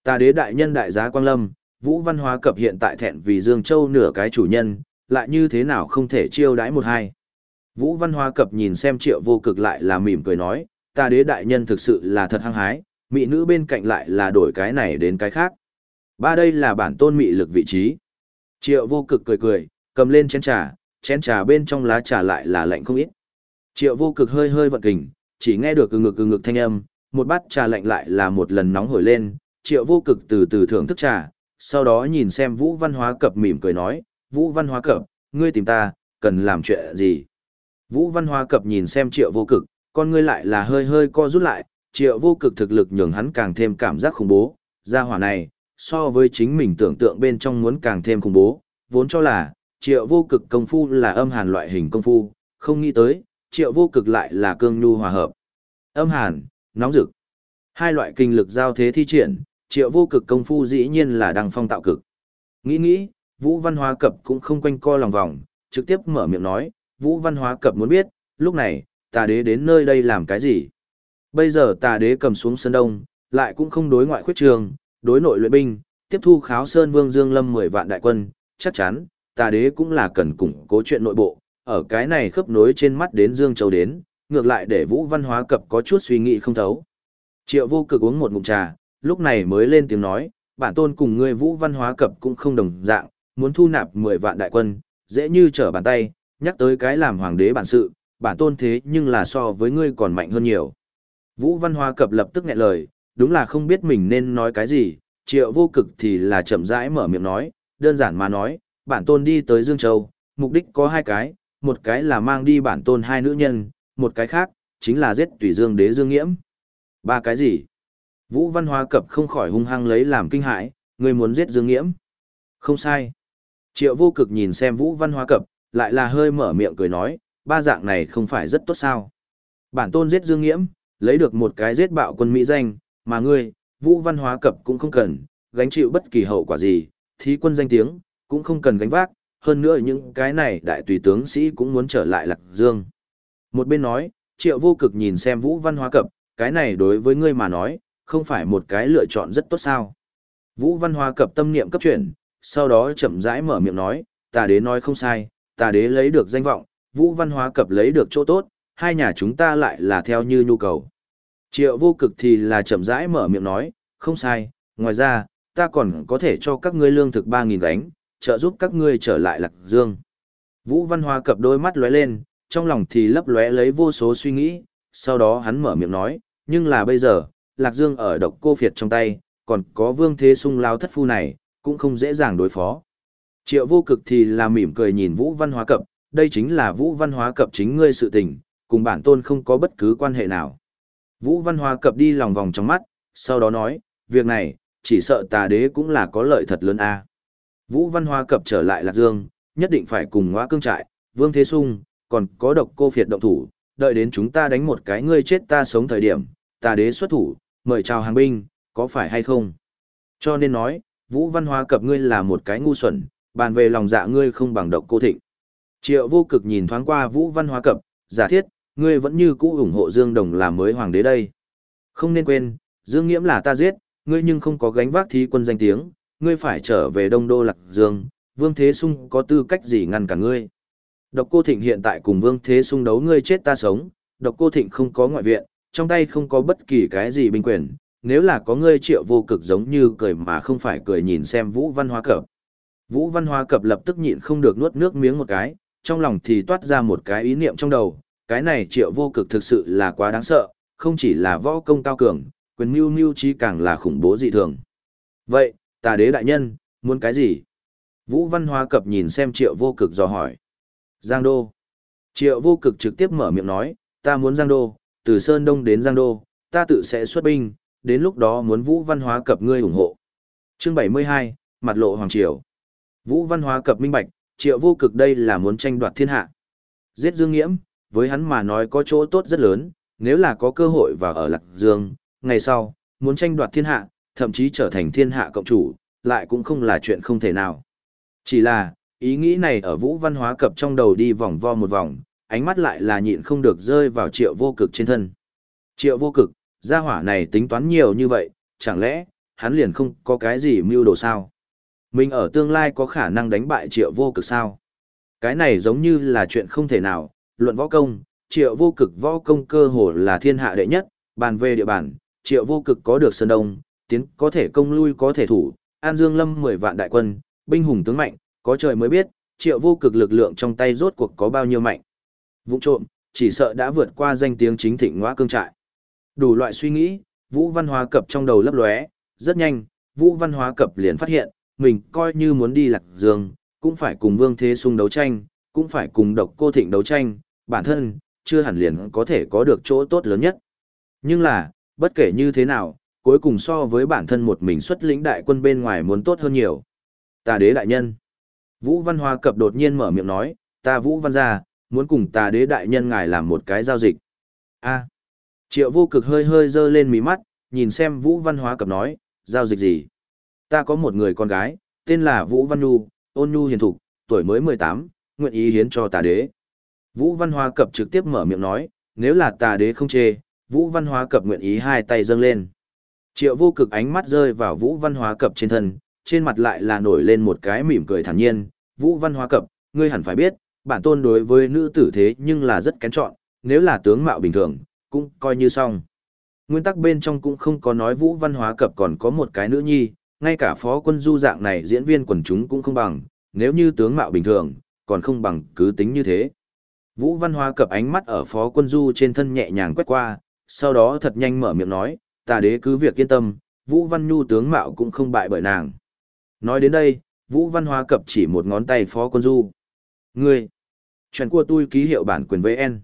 Ta đế đại nhân đại giá Quang Lâm, Vũ Văn Hóa cập hiện tại thẹn vì Dương Châu nửa cái chủ nhân, lại như thế nào không thể chiêu đãi một hai. Vũ Văn Hóa cập nhìn xem triệu vô cực lại là mỉm cười nói, ta đế đại nhân thực sự là thật hăng hái, mỹ nữ bên cạnh lại là đổi cái này đến cái khác. Ba đây là bản tôn mị lực vị trí. Triệu vô cực cười cười, cầm lên chén trà, chén trà bên trong lá trà lại là lạnh không ít. Triệu vô cực hơi hơi vận kình, chỉ nghe được ừ ngực ừ ngực thanh âm, một bát trà lạnh lại là một lần nóng hổi lên, triệu vô cực từ từ thưởng thức trà, sau đó nhìn xem Vũ Văn Hóa Cập mỉm cười nói, Vũ Văn Hóa Cập, ngươi tìm ta, cần làm chuyện gì? Vũ Văn Hóa Cập nhìn xem triệu vô cực, con ngươi lại là hơi hơi co rút lại, triệu vô cực thực lực nhường hắn càng thêm cảm giác khủng bố, gia hỏa này, so với chính mình tưởng tượng bên trong muốn càng thêm khủng bố, vốn cho là, triệu vô cực công phu là âm hàn loại hình công phu, không nghĩ tới, triệu vô cực lại là cương nhu hòa hợp. Âm hàn, nóng rực. Hai loại kinh lực giao thế thi triển, triệu vô cực công phu dĩ nhiên là đằng phong tạo cực. Nghĩ nghĩ, Vũ Văn Hóa Cập cũng không quanh co lòng vòng, trực tiếp mở miệng nói, Vũ Văn Hóa Cập muốn biết, lúc này, tà đế đến nơi đây làm cái gì? Bây giờ tà đế cầm xuống Sơn Đông, lại cũng không đối ngoại khuyết trường, đối nội luyện binh, tiếp thu kháo Sơn Vương Dương Lâm 10 vạn đại quân, chắc chắn, tà đế cũng là cần củng cố chuyện nội bộ, ở cái này khớp nối trên mắt đến Dương Châu đến, ngược lại để Vũ Văn Hóa Cập có chút suy nghĩ không thấu. Triệu vô cực uống một ngụm trà, lúc này mới lên tiếng nói, bản tôn cùng ngươi Vũ Văn Hóa Cập cũng không đồng dạng, muốn thu nạp 10 vạn đại quân, dễ như trở bàn tay, nhắc tới cái làm hoàng đế bản sự, bản tôn thế nhưng là so với ngươi còn mạnh hơn nhiều. Vũ Văn Hóa Cập lập tức nghẹn lời, đúng là không biết mình nên nói cái gì, triệu vô cực thì là chậm rãi mở miệng nói, đơn giản mà nói, bản tôn đi tới Dương Châu, mục đích có hai cái, một cái là mang đi bản tôn hai nữ nhân, một cái khác, chính là giết tùy dương đế dương nghiễm. Ba cái gì? Vũ Văn Hóa Cập không khỏi hung hăng lấy làm kinh hãi, người muốn giết dương nghiễm. Không sai. Triệu vô cực nhìn xem Vũ Văn Hóa Cập, lại là hơi mở miệng cười nói, ba dạng này không phải rất tốt sao. Bản tôn giết dương nghiễm, lấy được một cái giết bạo quân Mỹ danh, mà ngươi, Vũ Văn Hóa Cập cũng không cần, gánh chịu bất kỳ hậu quả gì, thí quân danh tiếng, cũng không cần gánh vác, hơn nữa những cái này đại tùy tướng sĩ cũng muốn trở lại lạc dương. Một bên nói, triệu vô cực nhìn xem Vũ Văn Hóa Cập, cái này đối với ngươi mà nói, không phải một cái lựa chọn rất tốt sao. Vũ Văn Hóa Cập tâm niệm cấp chuyển, sau đó chậm rãi mở miệng nói, tà đế nói không sai, tà đế lấy được danh vọng, vũ văn hóa cập lấy được chỗ tốt, hai nhà chúng ta lại là theo như nhu cầu. Triệu vô cực thì là chậm rãi mở miệng nói, không sai, ngoài ra, ta còn có thể cho các ngươi lương thực 3.000 gánh, trợ giúp các ngươi trở lại lạc dương. Vũ văn hoa cập đôi mắt lóe lên, trong lòng thì lấp lóe lấy vô số suy nghĩ, sau đó hắn mở miệng nói, nhưng là bây giờ, lạc dương ở độc cô phiệt trong tay, còn có vương thế sung lao thất phu này, cũng không dễ dàng đối phó. Triệu vô cực thì là mỉm cười nhìn Vũ Văn Hóa Cập, đây chính là Vũ Văn Hóa Cập chính ngươi sự tình, cùng bản tôn không có bất cứ quan hệ nào. Vũ Văn Hóa Cập đi lòng vòng trong mắt, sau đó nói, việc này, chỉ sợ tà đế cũng là có lợi thật lớn a. Vũ Văn Hoa Cập trở lại Lạc Dương, nhất định phải cùng Ngoa cương trại, Vương Thế Sung, còn có độc cô phiệt động thủ, đợi đến chúng ta đánh một cái ngươi chết ta sống thời điểm, ta đế xuất thủ, mời chào hàng binh, có phải hay không? Cho nên nói, Vũ Văn Hoa Cập ngươi là một cái ngu xuẩn, bàn về lòng dạ ngươi không bằng độc cô thịnh. Triệu vô cực nhìn thoáng qua Vũ Văn Hoa Cập, giả thiết, ngươi vẫn như cũ ủng hộ Dương Đồng làm mới hoàng đế đây. Không nên quên, Dương Nghiễm là ta giết, ngươi nhưng không có gánh vác thí quân danh tiếng, ngươi phải trở về Đông Đô Lạc Dương, Vương Thế Sung có tư cách gì ngăn cả ngươi. Độc Cô Thịnh hiện tại cùng Vương Thế Sung đấu ngươi chết ta sống, Độc Cô Thịnh không có ngoại viện, trong tay không có bất kỳ cái gì binh quyền, nếu là có ngươi triệu vô cực giống như cười mà không phải cười nhìn xem Vũ Văn Hoa Cập. Vũ Văn Hoa Cập lập tức nhịn không được nuốt nước miếng một cái, trong lòng thì toát ra một cái ý niệm trong đầu, cái này triệu vô cực thực sự là quá đáng sợ, không chỉ là võ công cao cường, quyền mưu mưu trí càng là khủng bố dị thường. Vậy, tà đế đại nhân, muốn cái gì? Vũ Văn Hoa Cập nhìn xem triệu vô cực dò hỏi. Giang Đô. Triệu vô cực trực tiếp mở miệng nói, ta muốn Giang Đô, từ Sơn Đông đến Giang Đô, ta tự sẽ xuất binh, đến lúc đó muốn Vũ Văn Hóa Cập ngươi ủng hộ. Chương 72, Mặt lộ Hoàng Triều. Vũ Văn Hóa Cập minh bạch, triệu vô cực đây là muốn tranh đoạt thiên hạ. Giết Dương Nghiễm, với hắn mà nói có chỗ tốt rất lớn, nếu là có cơ hội vào ở Lạc Dương, ngày sau, muốn tranh đoạt thiên hạ, thậm chí trở thành thiên hạ cộng chủ, lại cũng không là chuyện không thể nào. Chỉ là, ý nghĩ này ở Vũ Văn Hóa Cập trong đầu đi vòng vo một vòng, ánh mắt lại là nhịn không được rơi vào triệu vô cực trên thân. Triệu vô cực, gia hỏa này tính toán nhiều như vậy, chẳng lẽ, hắn liền không có cái gì mưu đồ sao? Mình ở tương lai có khả năng đánh bại triệu vô cực sao? Cái này giống như là chuyện không thể nào, luận võ công, triệu vô cực võ công cơ hồ là thiên hạ đệ nhất, bàn về địa bàn, triệu vô cực có được sơn đông, tiến có thể công lui có thể thủ, an dương lâm 10 vạn đại quân, binh hùng tướng mạnh, có trời mới biết, triệu vô cực lực lượng trong tay rốt cuộc có bao nhiêu mạnh. Vũ trộm, chỉ sợ đã vượt qua danh tiếng chính thịnh ngõa cương trại. Đủ loại suy nghĩ, Vũ Văn Hóa cập trong đầu lấp lóe, rất nhanh, Vũ Văn Hóa cập liền phát hiện, mình coi như muốn đi lạc dương, cũng phải cùng Vương Thế Sung đấu tranh, cũng phải cùng độc cô thịnh đấu tranh, bản thân, chưa hẳn liền có thể có được chỗ tốt lớn nhất. Nhưng là, bất kể như thế nào, cuối cùng so với bản thân một mình xuất lĩnh đại quân bên ngoài muốn tốt hơn nhiều. Tà đế đại nhân. Vũ Văn Hoa cập đột nhiên mở miệng nói, ta Vũ Văn gia, muốn cùng tà đế đại nhân ngài làm một cái giao dịch. a Triệu vô cực hơi hơi dơ lên mí mắt, nhìn xem Vũ Văn Hoa cập nói, giao dịch gì? Ta có một người con gái, tên là Vũ Văn Nhu, ôn nhu hiền thục, tuổi mới 18, nguyện ý hiến cho tà đế. Vũ Văn Hoa cập trực tiếp mở miệng nói, nếu là tà đế không chê, Vũ Văn Hoa cập nguyện ý hai tay dâng lên. Triệu vô cực ánh mắt rơi vào Vũ Văn Hóa cập trên thân, trên mặt lại là nổi lên một cái mỉm cười thản nhiên, Vũ Văn Hóa cập, ngươi hẳn phải biết, bản tôn đối với nữ tử thế nhưng là rất kén chọn, nếu là tướng mạo bình thường, cũng coi như xong. Nguyên tắc bên trong cũng không có nói Vũ Văn Hóa cập còn có một cái nữ nhi, ngay cả phó quân du dạng này diễn viên quần chúng cũng không bằng, nếu như tướng mạo bình thường, còn không bằng cứ tính như thế. Vũ Văn Hóa cập ánh mắt ở phó quân du trên thân nhẹ nhàng quét qua, sau đó thật nhanh mở miệng nói, tà đế cứ việc yên tâm, Vũ Văn Nhu tướng mạo cũng không bại bởi nàng. Nói đến đây, Vũ Văn Hóa cập chỉ một ngón tay phó quân du. Ngươi, chuyện của tôi ký hiệu bản quyền với em.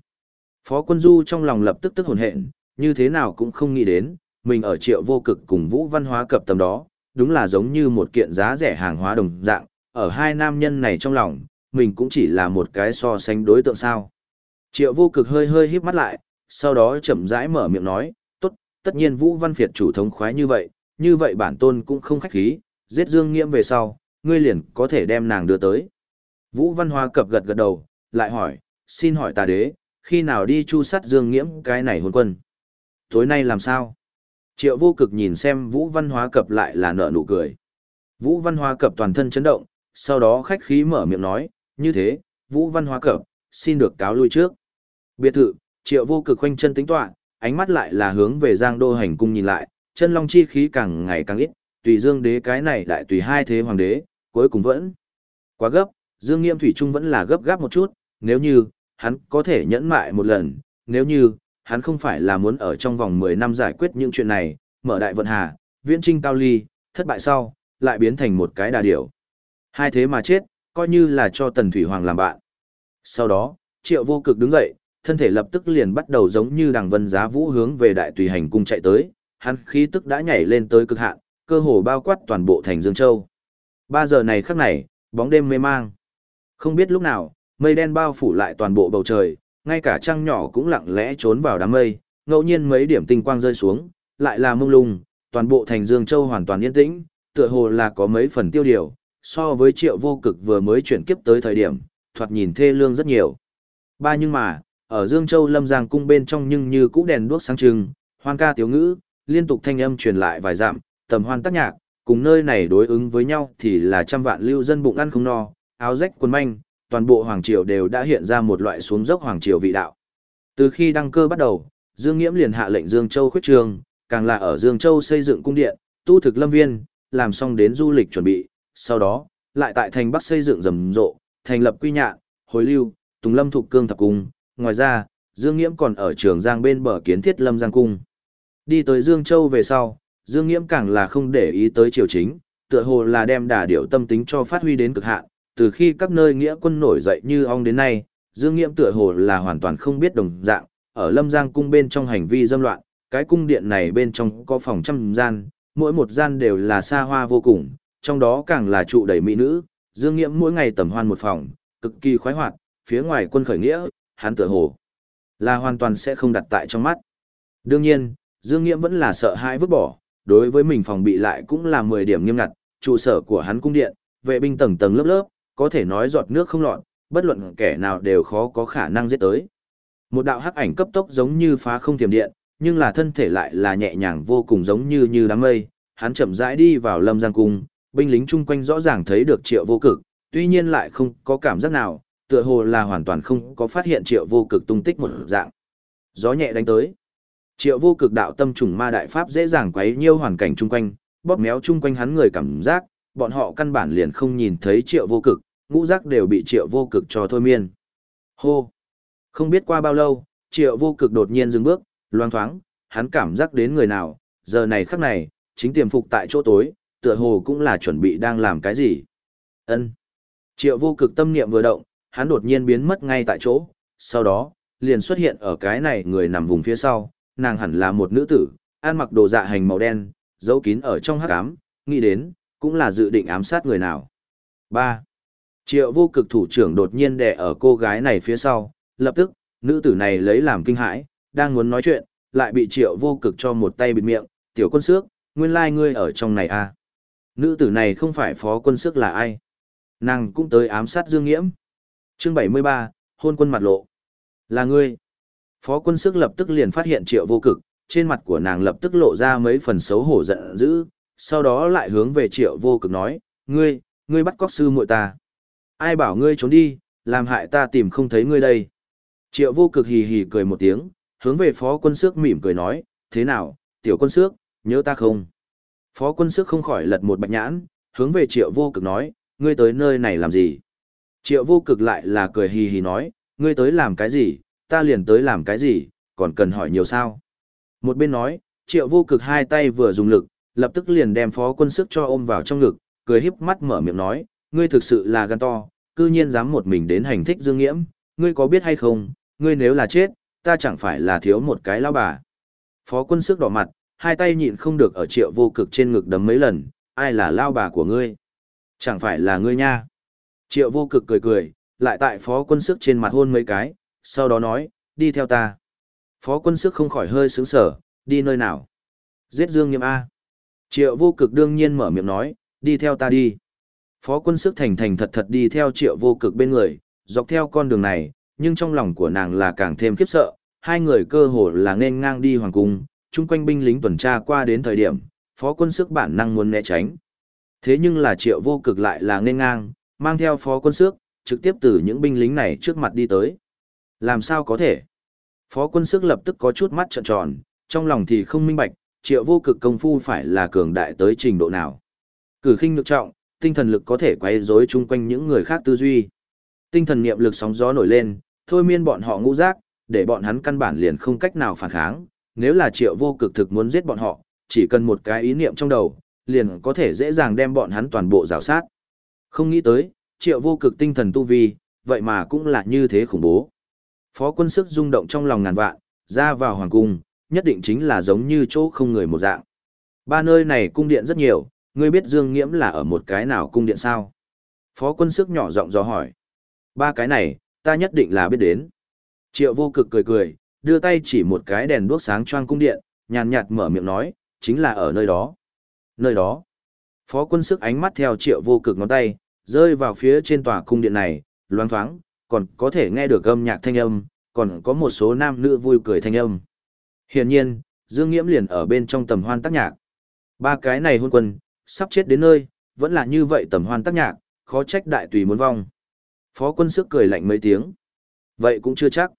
Phó quân du trong lòng lập tức tức hồn hện, như thế nào cũng không nghĩ đến, mình ở triệu vô cực cùng Vũ Văn Hóa cập tầm đó, đúng là giống như một kiện giá rẻ hàng hóa đồng dạng, ở hai nam nhân này trong lòng, mình cũng chỉ là một cái so sánh đối tượng sao. Triệu vô cực hơi hơi híp mắt lại, sau đó chậm rãi mở miệng nói, tất nhiên Vũ Văn Việt chủ thống khoái như vậy, như vậy bản tôn cũng không khách khí, giết Dương Nghiễm về sau, ngươi liền có thể đem nàng đưa tới. Vũ Văn Hoa cập gật gật đầu, lại hỏi, xin hỏi tà đế, khi nào đi chu sát Dương Nghiễm cái này hôn quân? Tối nay làm sao? Triệu vô cực nhìn xem Vũ Văn Hoa cập lại là nợ nụ cười. Vũ Văn Hoa Cập toàn thân chấn động, sau đó khách khí mở miệng nói, như thế, Vũ Văn Hoa Cập, xin được cáo lui trước. Biệt thự, triệu vô cực khoanh chân tính tọa, ánh mắt lại là hướng về Giang Đô hành cung nhìn lại, chân long chi khí càng ngày càng ít, tùy dương đế cái này đại tùy hai thế hoàng đế, cuối cùng vẫn quá gấp, Dương Nghiêm Thủy Trung vẫn là gấp gáp một chút, nếu như, hắn có thể nhẫn mại một lần, nếu như, hắn không phải là muốn ở trong vòng 10 năm giải quyết những chuyện này, mở đại vận hà, viễn trinh cao ly, thất bại sau, lại biến thành một cái đà điểu. Hai thế mà chết, coi như là cho Tần Thủy Hoàng làm bạn. Sau đó, Triệu Vô Cực đứng dậy, thân thể lập tức liền bắt đầu giống như đằng vân giá vũ hướng về đại tùy hành cung chạy tới, hắn khí tức đã nhảy lên tới cực hạn, cơ hồ bao quát toàn bộ thành Dương Châu. Ba giờ này khắc này, bóng đêm mê mang. Không biết lúc nào, mây đen bao phủ lại toàn bộ bầu trời, ngay cả trăng nhỏ cũng lặng lẽ trốn vào đám mây, ngẫu nhiên mấy điểm tinh quang rơi xuống, lại là mông lung, toàn bộ thành Dương Châu hoàn toàn yên tĩnh, tựa hồ là có mấy phần tiêu điều, so với triệu vô cực vừa mới chuyển kiếp tới thời điểm, thoạt nhìn thê lương rất nhiều. Ba nhưng mà, ở Dương Châu Lâm Giang cung bên trong nhưng như cũ đèn đuốc sáng trưng, hoan ca tiểu ngữ, liên tục thanh âm truyền lại vài dặm, tầm hoan tác nhạc, cùng nơi này đối ứng với nhau thì là trăm vạn lưu dân bụng ăn không no, áo rách quần manh, toàn bộ hoàng triều đều đã hiện ra một loại xuống dốc hoàng triều vị đạo. Từ khi đăng cơ bắt đầu, Dương Nghiễm liền hạ lệnh Dương Châu khuyết trường, càng là ở Dương Châu xây dựng cung điện, tu thực lâm viên, làm xong đến du lịch chuẩn bị, sau đó, lại tại thành Bắc xây dựng rầm rộ, thành lập quy nhạn, hồi lưu, Tùng Lâm thuộc cương thập cung, ngoài ra, Dương Nghiễm còn ở trường Giang bên bờ kiến thiết Lâm Giang cung. Đi tới Dương Châu về sau, Dương Nghiễm càng là không để ý tới triều chính, tựa hồ là đem đả điệu tâm tính cho phát huy đến cực hạn, từ khi các nơi nghĩa quân nổi dậy như ong đến nay, Dương Nghiễm tựa hồ là hoàn toàn không biết đồng dạng, ở Lâm Giang cung bên trong hành vi dâm loạn, cái cung điện này bên trong có phòng trăm gian, mỗi một gian đều là xa hoa vô cùng, trong đó càng là trụ đầy mỹ nữ, Dương Nghiễm mỗi ngày tầm hoan một phòng, cực kỳ khoái hoạt, phía ngoài quân khởi nghĩa, hắn tựa hồ là hoàn toàn sẽ không đặt tại trong mắt. Đương nhiên, Dương Nghiễm vẫn là sợ hãi vứt bỏ, đối với mình phòng bị lại cũng là 10 điểm nghiêm ngặt, trụ sở của hắn cung điện, vệ binh tầng tầng lớp lớp, có thể nói giọt nước không lọt, bất luận kẻ nào đều khó có khả năng giết tới. Một đạo hắc ảnh cấp tốc giống như phá không tiềm điện, nhưng là thân thể lại là nhẹ nhàng vô cùng giống như như đám mây, hắn chậm rãi đi vào Lâm Giang cung, binh lính chung quanh rõ ràng thấy được Triệu Vô Cực, tuy nhiên lại không có cảm giác nào, tựa hồ là hoàn toàn không có phát hiện Triệu Vô Cực tung tích một dạng. Gió nhẹ đánh tới. Triệu Vô Cực đạo tâm trùng ma đại pháp dễ dàng quấy nhiêu hoàn cảnh chung quanh, bóp méo chung quanh hắn người cảm giác, bọn họ căn bản liền không nhìn thấy Triệu Vô Cực, ngũ giác đều bị triệu vô cực cho thôi miên. Hô! Không biết qua bao lâu, triệu vô cực đột nhiên dừng bước, loang thoáng, hắn cảm giác đến người nào, giờ này khắc này, chính tiềm phục tại chỗ tối, tựa hồ cũng là chuẩn bị đang làm cái gì. Ân. Triệu vô cực tâm niệm vừa động, hắn đột nhiên biến mất ngay tại chỗ, sau đó, liền xuất hiện ở cái này người nằm vùng phía sau, nàng hẳn là một nữ tử, ăn mặc đồ dạ hành màu đen, giấu kín ở trong hắc ám, nghĩ đến, cũng là dự định ám sát người nào. 3. Triệu vô cực thủ trưởng đột nhiên đè ở cô gái này phía sau, lập tức, nữ tử này lấy làm kinh hãi, đang muốn nói chuyện, lại bị triệu vô cực cho một tay bịt miệng, tiểu quân sước, nguyên lai ngươi ở trong này à. Nữ tử này không phải phó quân sước là ai. Nàng cũng tới ám sát Dương Nghiễm. Chương 73, hôn quân mặt lộ. Là ngươi. Phó quân sức lập tức liền phát hiện triệu vô cực, trên mặt của nàng lập tức lộ ra mấy phần xấu hổ giận dữ, sau đó lại hướng về triệu vô cực nói, ngươi, ngươi bắt cóc sư muội ta. Ai bảo ngươi trốn đi, làm hại ta tìm không thấy ngươi đây. Triệu vô cực hì hì cười một tiếng, hướng về phó quân sước mỉm cười nói, thế nào, tiểu quân sước, nhớ ta không? Phó quân sước không khỏi lật một bạch nhãn, hướng về triệu vô cực nói, ngươi tới nơi này làm gì? Triệu vô cực lại là cười hì hì nói, ngươi tới làm cái gì, ta liền tới làm cái gì, còn cần hỏi nhiều sao? Một bên nói, triệu vô cực hai tay vừa dùng lực, lập tức liền đem phó quân sức cho ôm vào trong ngực, cười híp mắt mở miệng nói, ngươi thực sự là gan to, cư nhiên dám một mình đến hành thích Dương Nghiễm, ngươi có biết hay không, ngươi nếu là chết, ta chẳng phải là thiếu một cái lao bà. Phó quân sức đỏ mặt, hai tay nhịn không được ở triệu vô cực trên ngực đấm mấy lần, ai là lao bà của ngươi? Chẳng phải là ngươi nha. Triệu vô cực cười cười, lại tại phó quân sức trên mặt hôn mấy cái, sau đó nói, đi theo ta. Phó quân sức không khỏi hơi sướng sở, đi nơi nào? Giết Dương nghiêm A. Triệu vô cực đương nhiên mở miệng nói, đi theo ta đi. Phó quân sức thành thành thật thật đi theo triệu vô cực bên người, dọc theo con đường này, nhưng trong lòng của nàng là càng thêm khiếp sợ, hai người cơ hồ là nên ngang đi hoàng cung, chung quanh binh lính tuần tra qua đến thời điểm, phó quân sức bản năng muốn né tránh. Thế nhưng là triệu vô cực lại là nên ngang, mang theo phó quân sước, trực tiếp từ những binh lính này trước mặt đi tới. Làm sao có thể? Phó quân sước lập tức có chút mắt trợn tròn, trong lòng thì không minh bạch, triệu vô cực công phu phải là cường đại tới trình độ nào. Cử khinh lực trọng, tinh thần lực có thể quay rối chung quanh những người khác tư duy. Tinh thần niệm lực sóng gió nổi lên, thôi miên bọn họ ngũ giác, để bọn hắn căn bản liền không cách nào phản kháng. Nếu là triệu vô cực thực muốn giết bọn họ, chỉ cần một cái ý niệm trong đầu, liền có thể dễ dàng đem bọn hắn toàn bộ rào sát. Không nghĩ tới, triệu vô cực tinh thần tu vi, vậy mà cũng là như thế khủng bố. Phó quân sức rung động trong lòng ngàn vạn, ra vào hoàng cung, nhất định chính là giống như chỗ không người một dạng. Ba nơi này cung điện rất nhiều, ngươi biết Dương Nghiễm là ở một cái nào cung điện sao? Phó quân sức nhỏ giọng dò hỏi. Ba cái này, ta nhất định là biết đến. Triệu vô cực cười cười, đưa tay chỉ một cái đèn đuốc sáng choang cung điện, nhàn nhạt mở miệng nói, chính là ở nơi đó. Nơi đó. Phó quân sức ánh mắt theo triệu vô cực ngón tay, rơi vào phía trên tòa cung điện này, loáng thoáng, còn có thể nghe được âm nhạc thanh âm, còn có một số nam nữ vui cười thanh âm. Hiển nhiên, Dương Nghiễm liền ở bên trong tầm hoan tác nhạc. Ba cái này hôn quân, sắp chết đến nơi, vẫn là như vậy tầm hoan tác nhạc, khó trách đại tùy muốn vong. Phó quân sức cười lạnh mấy tiếng. Vậy cũng chưa chắc.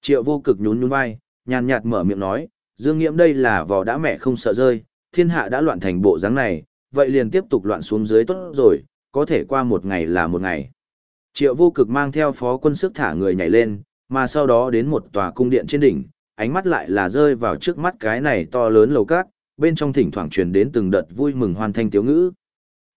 Triệu vô cực nhún nhún vai, nhàn nhạt mở miệng nói, Dương Nghiễm đây là vò đã mẹ không sợ rơi, thiên hạ đã loạn thành bộ dáng này, vậy liền tiếp tục loạn xuống dưới tốt rồi, có thể qua một ngày là một ngày. Triệu vô cực mang theo phó quân sức thả người nhảy lên, mà sau đó đến một tòa cung điện trên đỉnh, ánh mắt lại là rơi vào trước mắt cái này to lớn lầu cát, bên trong thỉnh thoảng truyền đến từng đợt vui mừng hoàn thanh tiếu ngữ.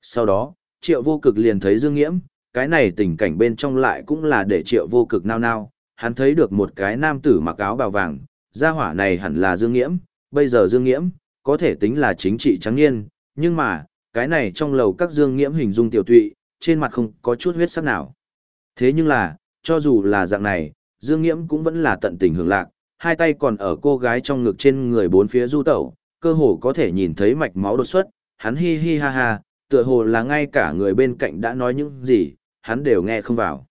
Sau đó, triệu vô cực liền thấy Dương Nghiễm, cái này tình cảnh bên trong lại cũng là để triệu vô cực nao nao, hắn thấy được một cái nam tử mặc áo bào vàng, gia hỏa này hẳn là Dương Nghiễm, bây giờ Dương Nghiễm, có thể tính là chính trị trắng niên, nhưng mà, cái này trong lầu các Dương Nghiễm hình dung tiểu tụy, trên mặt không có chút huyết sắc nào. Thế nhưng là, cho dù là dạng này, Dương Nghiễm cũng vẫn là tận tình hưởng lạc, hai tay còn ở cô gái trong ngực trên người bốn phía du tẩu, cơ hồ có thể nhìn thấy mạch máu đột xuất, hắn hi hi ha ha, tựa hồ là ngay cả người bên cạnh đã nói những gì, hắn đều nghe không vào.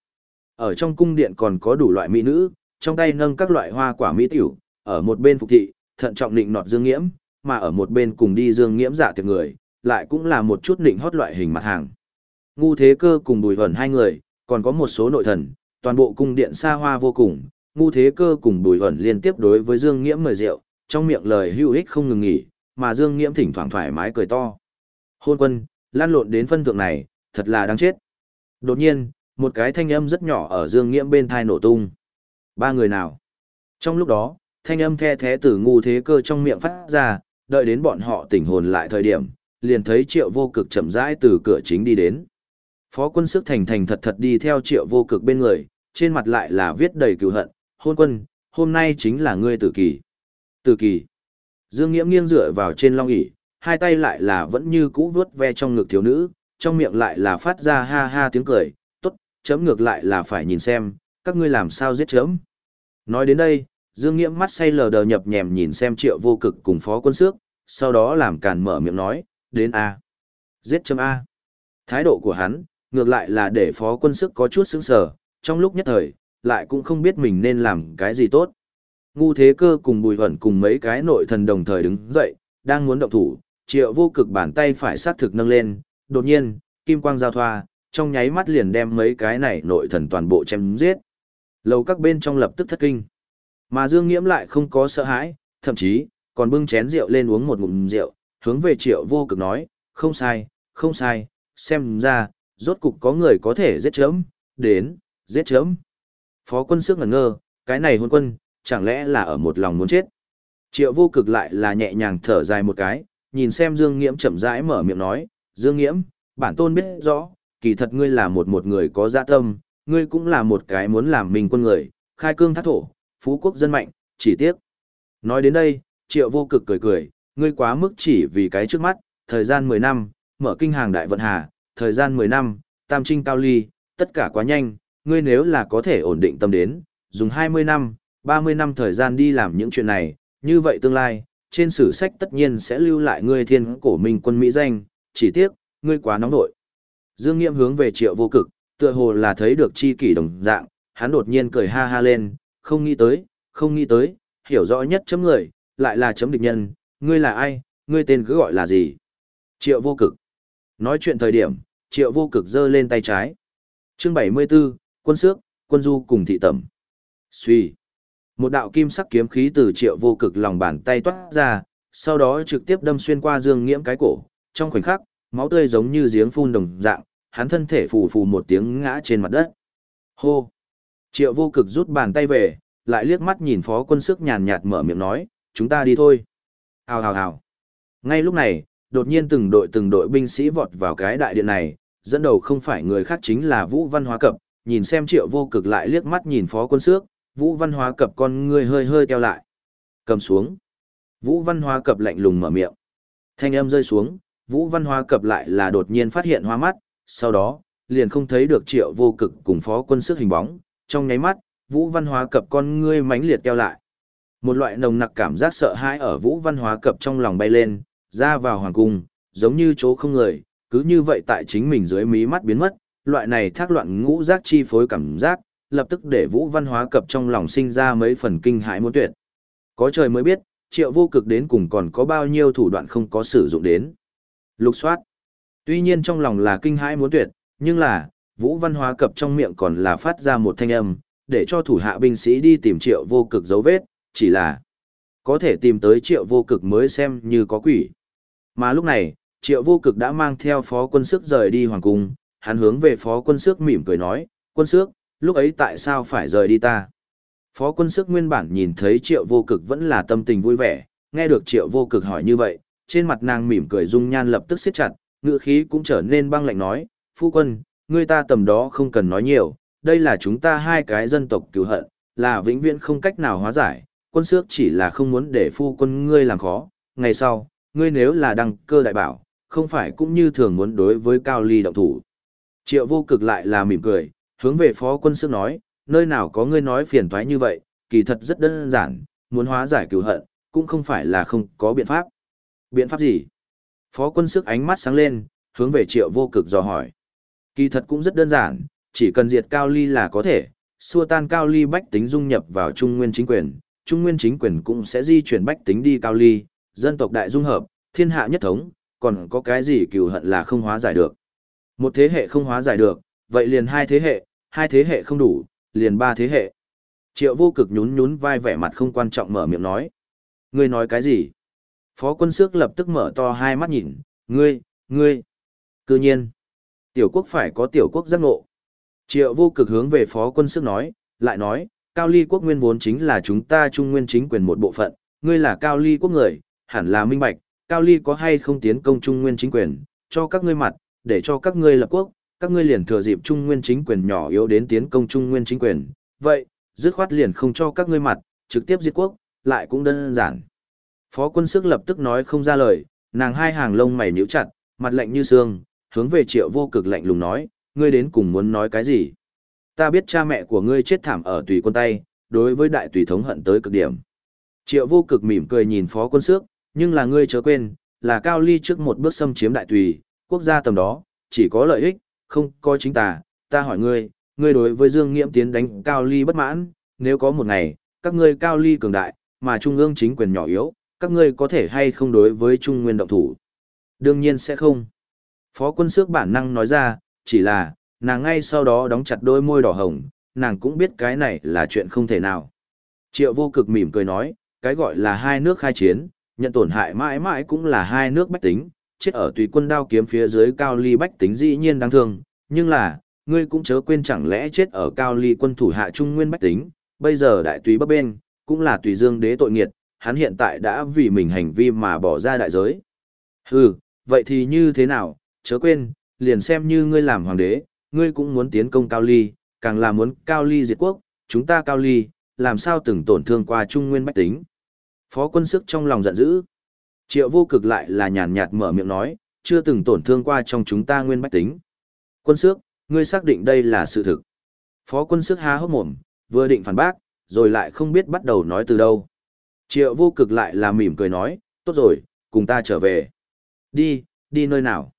Ở trong cung điện còn có đủ loại mỹ nữ, trong tay nâng các loại hoa quả mỹ tiểu, ở một bên phục thị, thận trọng định nọt Dương Nghiễm, mà ở một bên cùng đi Dương Nghiễm dạ tiệc người, lại cũng là một chút nịnh hót loại hình mặt hàng. Ngu Thế Cơ cùng Bùi Vẩn hai người, còn có một số nội thần, toàn bộ cung điện xa hoa vô cùng, Ngu Thế Cơ cùng Bùi Vẩn liên tiếp đối với Dương Nghiễm mời rượu, trong miệng lời hữu ích không ngừng nghỉ, mà Dương Nghiễm thỉnh thoảng thoải mái cười to. Hôn quân, lan lộn đến phân thượng này, thật là đáng chết. Đột nhiên, một cái thanh âm rất nhỏ ở Dương Nghiễm bên thai nổ tung. Ba người nào? Trong lúc đó, thanh âm the thế từ ngu thế cơ trong miệng phát ra, đợi đến bọn họ tỉnh hồn lại thời điểm, liền thấy triệu vô cực chậm rãi từ cửa chính đi đến. Phó quân sức thành thành thật thật đi theo triệu vô cực bên người, trên mặt lại là viết đầy cựu hận, hôn quân, hôm nay chính là ngươi tử kỳ. Tử kỳ. Dương Nghiễm nghiêng dựa vào trên long ỷ hai tay lại là vẫn như cũ vuốt ve trong ngực thiếu nữ, trong miệng lại là phát ra ha ha tiếng cười, tốt, chấm ngược lại là phải nhìn xem, các ngươi làm sao giết chấm. Nói đến đây, Dương Nghiễm mắt say lờ đờ nhập nhèm nhìn xem triệu vô cực cùng phó quân sước, sau đó làm càn mở miệng nói, đến A. Giết chấm A. Thái độ của hắn, ngược lại là để phó quân sức có chút sững sờ, trong lúc nhất thời, lại cũng không biết mình nên làm cái gì tốt. Ngu thế cơ cùng bùi hẩn cùng mấy cái nội thần đồng thời đứng dậy, đang muốn động thủ, triệu vô cực bàn tay phải sát thực nâng lên, đột nhiên, kim quang giao thoa, trong nháy mắt liền đem mấy cái này nội thần toàn bộ chém giết. Lầu các bên trong lập tức thất kinh. Mà Dương Nghiễm lại không có sợ hãi, thậm chí, còn bưng chén rượu lên uống một ngụm rượu, hướng về triệu vô cực nói, không sai, không sai, xem ra, rốt cục có người có thể giết chấm, đến, giết chấm. Phó quân sức ngẩn ngơ, cái này hôn quân, chẳng lẽ là ở một lòng muốn chết. Triệu vô cực lại là nhẹ nhàng thở dài một cái, nhìn xem Dương Nghiễm chậm rãi mở miệng nói, Dương Nghiễm, bản tôn biết rõ, kỳ thật ngươi là một một người có dạ tâm, ngươi cũng là một cái muốn làm mình quân người, khai cương thác thổ, phú quốc dân mạnh, chỉ tiếc. Nói đến đây, triệu vô cực cười cười, ngươi quá mức chỉ vì cái trước mắt, thời gian 10 năm, mở kinh hàng đại vận hà, thời gian 10 năm, tam trinh cao ly, tất cả quá nhanh, ngươi nếu là có thể ổn định tâm đến, dùng 20 năm, 30 năm thời gian đi làm những chuyện này, như vậy tương lai, trên sử sách tất nhiên sẽ lưu lại ngươi thiên cổ minh quân Mỹ danh, chỉ tiếc, ngươi quá nóng nội. Dương Nghiệm hướng về triệu vô cực, tựa hồ là thấy được chi kỷ đồng dạng, hắn đột nhiên cười ha ha lên, không nghĩ tới, không nghĩ tới, hiểu rõ nhất chấm người, lại là chấm địch nhân, ngươi là ai, ngươi tên cứ gọi là gì? Triệu vô cực. Nói chuyện thời điểm, triệu vô cực giơ lên tay trái. Chương 74, quân sước, quân du cùng thị tẩm. Suy. Một đạo kim sắc kiếm khí từ triệu vô cực lòng bàn tay toát ra, sau đó trực tiếp đâm xuyên qua dương nghiễm cái cổ. Trong khoảnh khắc, máu tươi giống như giếng phun đồng dạng, hắn thân thể phù phù một tiếng ngã trên mặt đất. Hô! Triệu vô cực rút bàn tay về, lại liếc mắt nhìn phó quân sức nhàn nhạt mở miệng nói, chúng ta đi thôi. Hào hào hào. Ngay lúc này, đột nhiên từng đội từng đội binh sĩ vọt vào cái đại điện này, dẫn đầu không phải người khác chính là Vũ Văn Hóa Cập, nhìn xem triệu vô cực lại liếc mắt nhìn phó quân xước, Vũ Văn Hóa Cập con người hơi hơi keo lại. Cầm xuống. Vũ Văn Hóa Cập lạnh lùng mở miệng. Thanh âm rơi xuống, Vũ Văn Hóa Cập lại là đột nhiên phát hiện hoa mắt, sau đó, liền không thấy được triệu vô cực cùng phó quân sức hình bóng, trong nháy mắt, Vũ Văn Hóa Cập con ngươi mãnh liệt kêu lại. Một loại nồng nặc cảm giác sợ hãi ở Vũ Văn Hóa Cập trong lòng bay lên, ra vào hoàng cung, giống như chỗ không người, cứ như vậy tại chính mình dưới mí mắt biến mất, loại này thác loạn ngũ giác chi phối cảm giác, lập tức để Vũ Văn Hóa Cập trong lòng sinh ra mấy phần kinh hãi muốn tuyệt. Có trời mới biết, triệu vô cực đến cùng còn có bao nhiêu thủ đoạn không có sử dụng đến. Lục soát. Tuy nhiên trong lòng là kinh hãi muốn tuyệt, nhưng là, Vũ Văn Hóa Cập trong miệng còn là phát ra một thanh âm, để cho thủ hạ binh sĩ đi tìm triệu vô cực dấu vết, chỉ là có thể tìm tới triệu vô cực mới xem như có quỷ. Mà lúc này, triệu vô cực đã mang theo phó quân sức rời đi hoàng cung, hắn hướng về phó quân sức mỉm cười nói, quân sức, lúc ấy tại sao phải rời đi ta? Phó quân sức nguyên bản nhìn thấy triệu vô cực vẫn là tâm tình vui vẻ, nghe được triệu vô cực hỏi như vậy, trên mặt nàng mỉm cười dung nhan lập tức siết chặt, ngựa khí cũng trở nên băng lạnh nói, phu quân, ngươi ta tầm đó không cần nói nhiều, đây là chúng ta hai cái dân tộc cứu hận, là vĩnh viễn không cách nào hóa giải, quân xước chỉ là không muốn để phu quân ngươi làm khó, ngày sau, ngươi nếu là đăng cơ đại bảo, không phải cũng như thường muốn đối với Cao Ly động thủ. Triệu vô cực lại là mỉm cười, hướng về phó quân xước nói, nơi nào có ngươi nói phiền toái như vậy, kỳ thật rất đơn giản, muốn hóa giải cứu hận, cũng không phải là không có biện pháp. Biện pháp gì? Phó quân sức ánh mắt sáng lên, hướng về triệu vô cực dò hỏi. Kỳ thật cũng rất đơn giản, chỉ cần diệt cao ly là có thể, xua tan cao ly bách tính dung nhập vào trung nguyên chính quyền, trung nguyên chính quyền cũng sẽ di chuyển bách tính đi cao ly, dân tộc đại dung hợp, thiên hạ nhất thống, còn có cái gì cừu hận là không hóa giải được. Một thế hệ không hóa giải được, vậy liền hai thế hệ, hai thế hệ không đủ, liền ba thế hệ. Triệu vô cực nhún nhún vai vẻ mặt không quan trọng mở miệng nói. Ngươi nói cái gì? Phó quân sước lập tức mở to hai mắt nhìn, ngươi, ngươi. Cư nhiên, tiểu quốc phải có tiểu quốc giác ngộ. Triệu vô cực hướng về phó quân sức nói, lại nói, Cao Ly quốc nguyên vốn chính là chúng ta trung nguyên chính quyền một bộ phận, ngươi là Cao Ly quốc người, hẳn là minh bạch, Cao Ly có hay không tiến công trung nguyên chính quyền, cho các ngươi mặt, để cho các ngươi lập quốc, các ngươi liền thừa dịp trung nguyên chính quyền nhỏ yếu đến tiến công trung nguyên chính quyền, vậy, dứt khoát liền không cho các ngươi mặt, trực tiếp diệt quốc, lại cũng đơn giản. Phó quân sức lập tức nói không ra lời, nàng hai hàng lông mày nhíu chặt, mặt lạnh như xương, hướng về triệu vô cực lạnh lùng nói, ngươi đến cùng muốn nói cái gì? Ta biết cha mẹ của ngươi chết thảm ở tùy quân tay, đối với đại tùy thống hận tới cực điểm. Triệu vô cực mỉm cười nhìn phó quân sước, nhưng là ngươi chớ quên, là cao ly trước một bước xâm chiếm đại tùy, quốc gia tầm đó, chỉ có lợi ích, không có chính tà. Ta hỏi ngươi, ngươi đối với Dương Nghiễm tiến đánh cao ly bất mãn, nếu có một ngày, các ngươi cao ly cường đại, mà trung ương chính quyền nhỏ yếu, các ngươi có thể hay không đối với trung nguyên động thủ? Đương nhiên sẽ không. Phó quân sước bản năng nói ra, chỉ là, nàng ngay sau đó đóng chặt đôi môi đỏ hồng, nàng cũng biết cái này là chuyện không thể nào. Triệu vô cực mỉm cười nói, cái gọi là hai nước khai chiến, nhận tổn hại mãi mãi cũng là hai nước bách tính, chết ở tùy quân đao kiếm phía dưới cao ly bách tính dĩ nhiên đáng thương, nhưng là, ngươi cũng chớ quên chẳng lẽ chết ở cao ly quân thủ hạ trung nguyên bách tính, bây giờ đại tùy bấp bên, cũng là tùy dương đế tội nghiệt, hắn hiện tại đã vì mình hành vi mà bỏ ra đại giới. Hừ, vậy thì như thế nào, chớ quên, liền xem như ngươi làm hoàng đế, ngươi cũng muốn tiến công Cao Ly, càng là muốn Cao Ly diệt quốc, chúng ta Cao Ly, làm sao từng tổn thương qua Trung Nguyên Bách Tính. Phó quân sức trong lòng giận dữ. Triệu vô cực lại là nhàn nhạt mở miệng nói, chưa từng tổn thương qua trong chúng ta Nguyên Bách Tính. Quân sức, ngươi xác định đây là sự thực. Phó quân sức há hốc mồm, vừa định phản bác, rồi lại không biết bắt đầu nói từ đâu. Triệu vô cực lại là mỉm cười nói, tốt rồi, cùng ta trở về. Đi, đi nơi nào?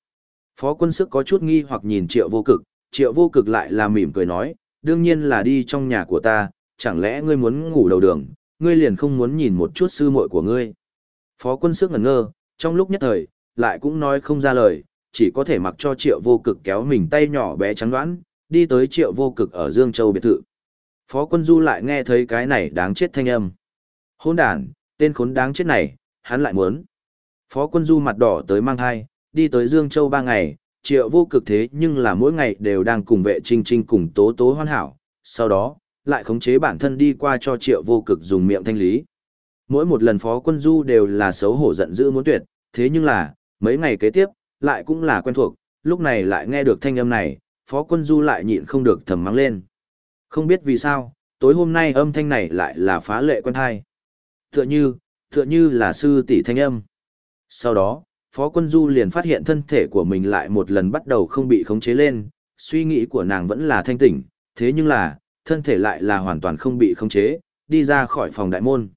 Phó quân sức có chút nghi hoặc nhìn triệu vô cực, triệu vô cực lại là mỉm cười nói, đương nhiên là đi trong nhà của ta, chẳng lẽ ngươi muốn ngủ đầu đường, ngươi liền không muốn nhìn một chút sư muội của ngươi. Phó quân sức ngẩn ngơ, trong lúc nhất thời, lại cũng nói không ra lời, chỉ có thể mặc cho triệu vô cực kéo mình tay nhỏ bé trắng đoán, đi tới triệu vô cực ở Dương Châu biệt thự. Phó quân du lại nghe thấy cái này đáng chết thanh âm. Hôn đàn, tên khốn đáng chết này, hắn lại muốn. Phó quân du mặt đỏ tới mang thai, đi tới Dương Châu ba ngày, triệu vô cực thế nhưng là mỗi ngày đều đang cùng vệ trinh trinh cùng tố tố hoàn hảo, sau đó, lại khống chế bản thân đi qua cho triệu vô cực dùng miệng thanh lý. Mỗi một lần phó quân du đều là xấu hổ giận dữ muốn tuyệt, thế nhưng là, mấy ngày kế tiếp, lại cũng là quen thuộc, lúc này lại nghe được thanh âm này, phó quân du lại nhịn không được thầm mắng lên. Không biết vì sao, tối hôm nay âm thanh này lại là phá lệ quen thai. Tựa như, tựa như là sư tỷ thanh âm. Sau đó, phó quân du liền phát hiện thân thể của mình lại một lần bắt đầu không bị khống chế lên, suy nghĩ của nàng vẫn là thanh tỉnh, thế nhưng là, thân thể lại là hoàn toàn không bị khống chế, đi ra khỏi phòng đại môn.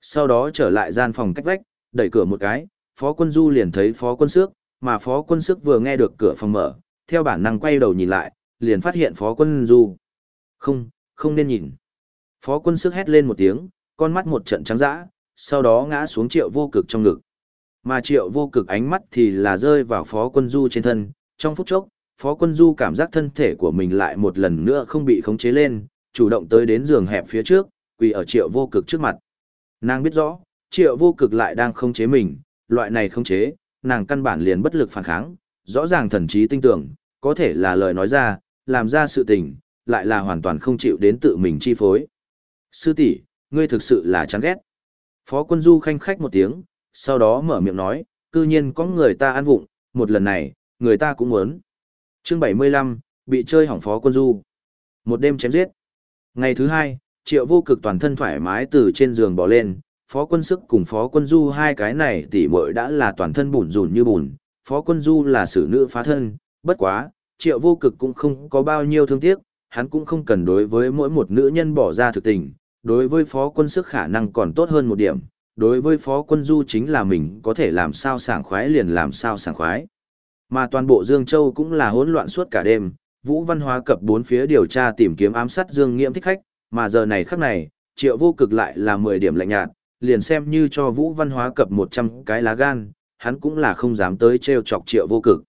Sau đó trở lại gian phòng cách vách, đẩy cửa một cái, phó quân du liền thấy phó quân sước, mà phó quân sước vừa nghe được cửa phòng mở, theo bản năng quay đầu nhìn lại, liền phát hiện phó quân du. Không, không nên nhìn. Phó quân sước hét lên một tiếng, con mắt một trận trắng dã, sau đó ngã xuống triệu vô cực trong ngực. Mà triệu vô cực ánh mắt thì là rơi vào phó quân du trên thân, trong phút chốc, phó quân du cảm giác thân thể của mình lại một lần nữa không bị khống chế lên, chủ động tới đến giường hẹp phía trước, quỳ ở triệu vô cực trước mặt. Nàng biết rõ, triệu vô cực lại đang khống chế mình, loại này khống chế, nàng căn bản liền bất lực phản kháng, rõ ràng thần trí tinh tưởng, có thể là lời nói ra, làm ra sự tình, lại là hoàn toàn không chịu đến tự mình chi phối. Sư tỷ, ngươi thực sự là chán ghét. Phó quân du khanh khách một tiếng, sau đó mở miệng nói, cư nhiên có người ta ăn vụng, một lần này, người ta cũng muốn. Chương 75, bị chơi hỏng phó quân du. Một đêm chém giết. Ngày thứ hai, triệu vô cực toàn thân thoải mái từ trên giường bỏ lên, phó quân sức cùng phó quân du hai cái này tỉ muội đã là toàn thân bùn rùn như bùn, phó quân du là xử nữ phá thân, bất quá, triệu vô cực cũng không có bao nhiêu thương tiếc, hắn cũng không cần đối với mỗi một nữ nhân bỏ ra thực tình, đối với phó quân sức khả năng còn tốt hơn một điểm, đối với phó quân du chính là mình có thể làm sao sảng khoái liền làm sao sảng khoái. Mà toàn bộ Dương Châu cũng là hỗn loạn suốt cả đêm, Vũ Văn Hóa cập bốn phía điều tra tìm kiếm ám sát Dương Nghiễm thích khách, mà giờ này khắc này, Triệu Vô Cực lại là 10 điểm lạnh nhạt, liền xem như cho Vũ Văn Hóa cập 100 cái lá gan, hắn cũng là không dám tới trêu chọc Triệu Vô Cực.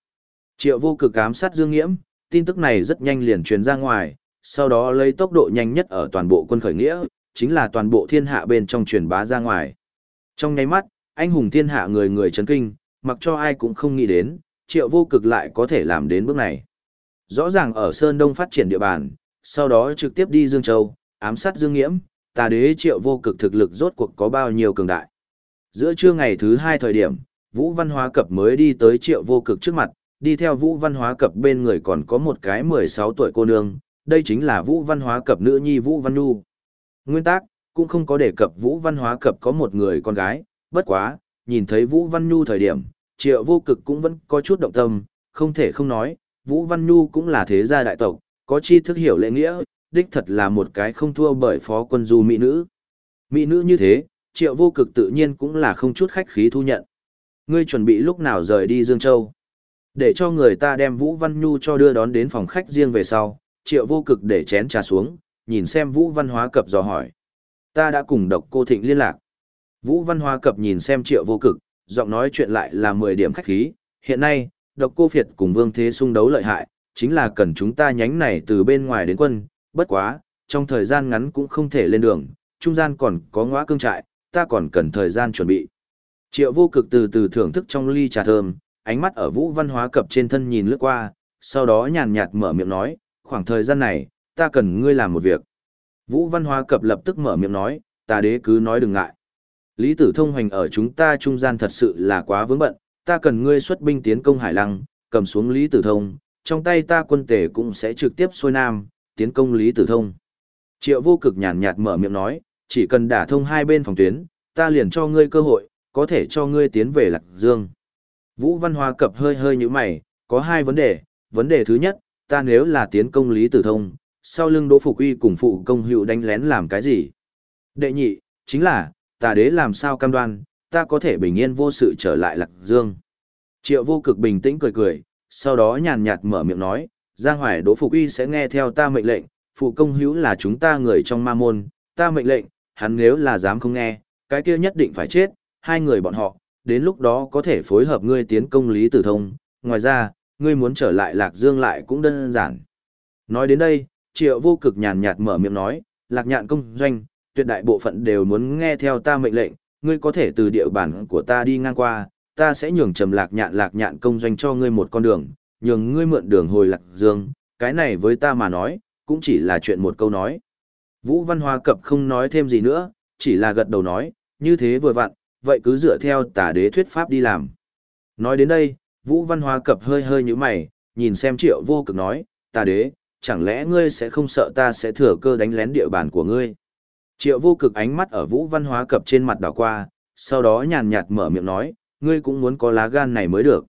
Triệu Vô Cực ám sát Dương Nghiễm, tin tức này rất nhanh liền truyền ra ngoài, sau đó lấy tốc độ nhanh nhất ở toàn bộ quân khởi nghĩa, chính là toàn bộ thiên hạ bên trong truyền bá ra ngoài. Trong nháy mắt, anh hùng thiên hạ người người chấn kinh, mặc cho ai cũng không nghĩ đến, triệu vô cực lại có thể làm đến bước này. Rõ ràng ở Sơn Đông phát triển địa bàn, sau đó trực tiếp đi Dương Châu, ám sát Dương Nghiễm, tà đế triệu vô cực thực lực rốt cuộc có bao nhiêu cường đại. Giữa trưa ngày thứ hai thời điểm, Vũ Văn Hóa Cập mới đi tới triệu vô cực trước mặt, đi theo Vũ Văn Hóa Cập bên người còn có một cái 16 tuổi cô nương, đây chính là Vũ Văn Hóa Cập nữ nhi Vũ Văn Nhu. Nguyên tắc, cũng không có đề cập Vũ Văn Hóa Cập có một người con gái, bất quá, nhìn thấy Vũ Văn Nhu thời điểm, triệu vô cực cũng vẫn có chút động tâm, không thể không nói, Vũ Văn Nhu cũng là thế gia đại tộc, có chi thức hiểu lễ nghĩa, đích thật là một cái không thua bởi phó quân du mỹ nữ. Mỹ nữ như thế, triệu vô cực tự nhiên cũng là không chút khách khí thu nhận. Ngươi chuẩn bị lúc nào rời đi Dương Châu? Để cho người ta đem Vũ Văn Nhu cho đưa đón đến phòng khách riêng về sau, triệu vô cực để chén trà xuống, nhìn xem Vũ Văn Hóa Cập dò hỏi. Ta đã cùng độc cô thịnh liên lạc. Vũ Văn Hoa Cập nhìn xem triệu vô cực, giọng nói chuyện lại là 10 điểm khách khí. Hiện nay, độc cô Việt cùng Vương Thế xung đấu lợi hại, chính là cần chúng ta nhánh này từ bên ngoài đến quân, bất quá, trong thời gian ngắn cũng không thể lên đường, trung gian còn có ngõa cương trại, ta còn cần thời gian chuẩn bị. Triệu vô cực từ từ thưởng thức trong ly trà thơm, ánh mắt ở vũ văn hóa cập trên thân nhìn lướt qua, sau đó nhàn nhạt mở miệng nói, khoảng thời gian này, ta cần ngươi làm một việc. Vũ văn Hoa cập lập tức mở miệng nói, ta đế cứ nói đừng ngại. Lý tử thông hành ở chúng ta trung gian thật sự là quá vướng bận, ta cần ngươi xuất binh tiến công Hải Lăng, cầm xuống Lý tử thông, trong tay ta quân tể cũng sẽ trực tiếp xuôi nam, tiến công Lý tử thông. Triệu vô cực nhàn nhạt mở miệng nói, chỉ cần đả thông hai bên phòng tuyến, ta liền cho ngươi cơ hội, có thể cho ngươi tiến về Lạc Dương. Vũ Văn Hoa cập hơi hơi như mày, có hai vấn đề, vấn đề thứ nhất, ta nếu là tiến công Lý Tử Thông, sau lưng Đỗ Phục Uy cùng phụ công hữu đánh lén làm cái gì? Đệ nhị, chính là, ta đế làm sao cam đoan, ta có thể bình yên vô sự trở lại Lạc Dương. Triệu vô cực bình tĩnh cười cười, sau đó nhàn nhạt mở miệng nói, Giang Hoài Đỗ Phục Uy sẽ nghe theo ta mệnh lệnh, phụ công hữu là chúng ta người trong ma môn, ta mệnh lệnh, hắn nếu là dám không nghe, cái kia nhất định phải chết, hai người bọn họ, đến lúc đó có thể phối hợp ngươi tiến công Lý Tử Thông, ngoài ra, ngươi muốn trở lại Lạc Dương lại cũng đơn giản. Nói đến đây, triệu vô cực nhàn nhạt mở miệng nói, Lạc nhạn công doanh, tuyệt đại bộ phận đều muốn nghe theo ta mệnh lệnh, ngươi có thể từ địa bản của ta đi ngang qua, ta sẽ nhường trầm lạc nhạn lạc nhạn công doanh cho ngươi một con đường, nhường ngươi mượn đường hồi Lạc Dương, cái này với ta mà nói, cũng chỉ là chuyện một câu nói. Vũ Văn Hoa Cập không nói thêm gì nữa, chỉ là gật đầu nói, như thế vừa vặn, vậy cứ dựa theo tà đế thuyết pháp đi làm. Nói đến đây, Vũ Văn Hoa Cập hơi hơi như mày, nhìn xem triệu vô cực nói, tà đế, chẳng lẽ ngươi sẽ không sợ ta sẽ thừa cơ đánh lén địa bàn của ngươi? Triệu vô cực ánh mắt ở Vũ Văn Hóa Cập trên mặt đảo qua, sau đó nhàn nhạt mở miệng nói, ngươi cũng muốn có lá gan này mới được.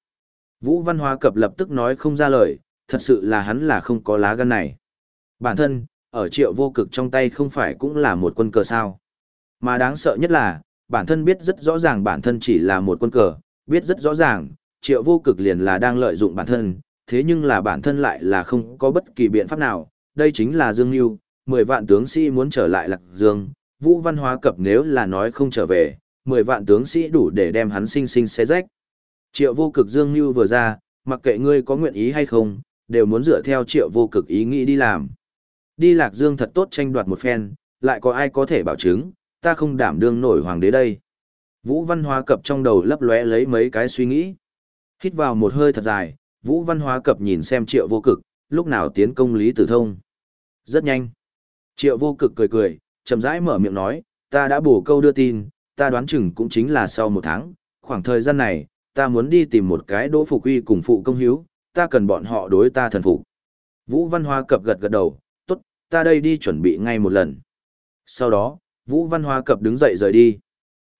Vũ Văn Hóa Cập lập tức nói không ra lời, thật sự là hắn là không có lá gan này. Bản thân, ở triệu vô cực trong tay không phải cũng là một quân cờ sao. Mà đáng sợ nhất là, bản thân biết rất rõ ràng bản thân chỉ là một quân cờ, biết rất rõ ràng, triệu vô cực liền là đang lợi dụng bản thân, thế nhưng là bản thân lại là không có bất kỳ biện pháp nào, đây chính là Dương Nhu, 10 vạn tướng sĩ muốn trở lại Lạc Dương, Vũ Văn Hóa cập nếu là nói không trở về, 10 vạn tướng sĩ đủ để đem hắn sinh sinh xé rách. Triệu vô cực Dương Nhu vừa ra, mặc kệ ngươi có nguyện ý hay không, đều muốn dựa theo triệu vô cực ý nghĩ đi làm. Đi Lạc Dương thật tốt tranh đoạt một phen, lại có ai có thể bảo chứng, ta không đảm đương nổi hoàng đế đây. Vũ Văn Hóa cập trong đầu lấp lóe lấy mấy cái suy nghĩ. Hít vào một hơi thật dài, Vũ Văn Hóa cập nhìn xem triệu vô cực, lúc nào tiến công Lý Tử Thông. Rất nhanh. Triệu vô cực cười cười, chậm rãi mở miệng nói, ta đã bổ câu đưa tin, ta đoán chừng cũng chính là sau một tháng, khoảng thời gian này, ta muốn đi tìm một cái đỗ phục uy cùng phụ công hiếu, ta cần bọn họ đối ta thần phục. Vũ Văn Hoa cập gật gật đầu, tốt, ta đây đi chuẩn bị ngay một lần. Sau đó, Vũ Văn Hoa cập đứng dậy rời đi.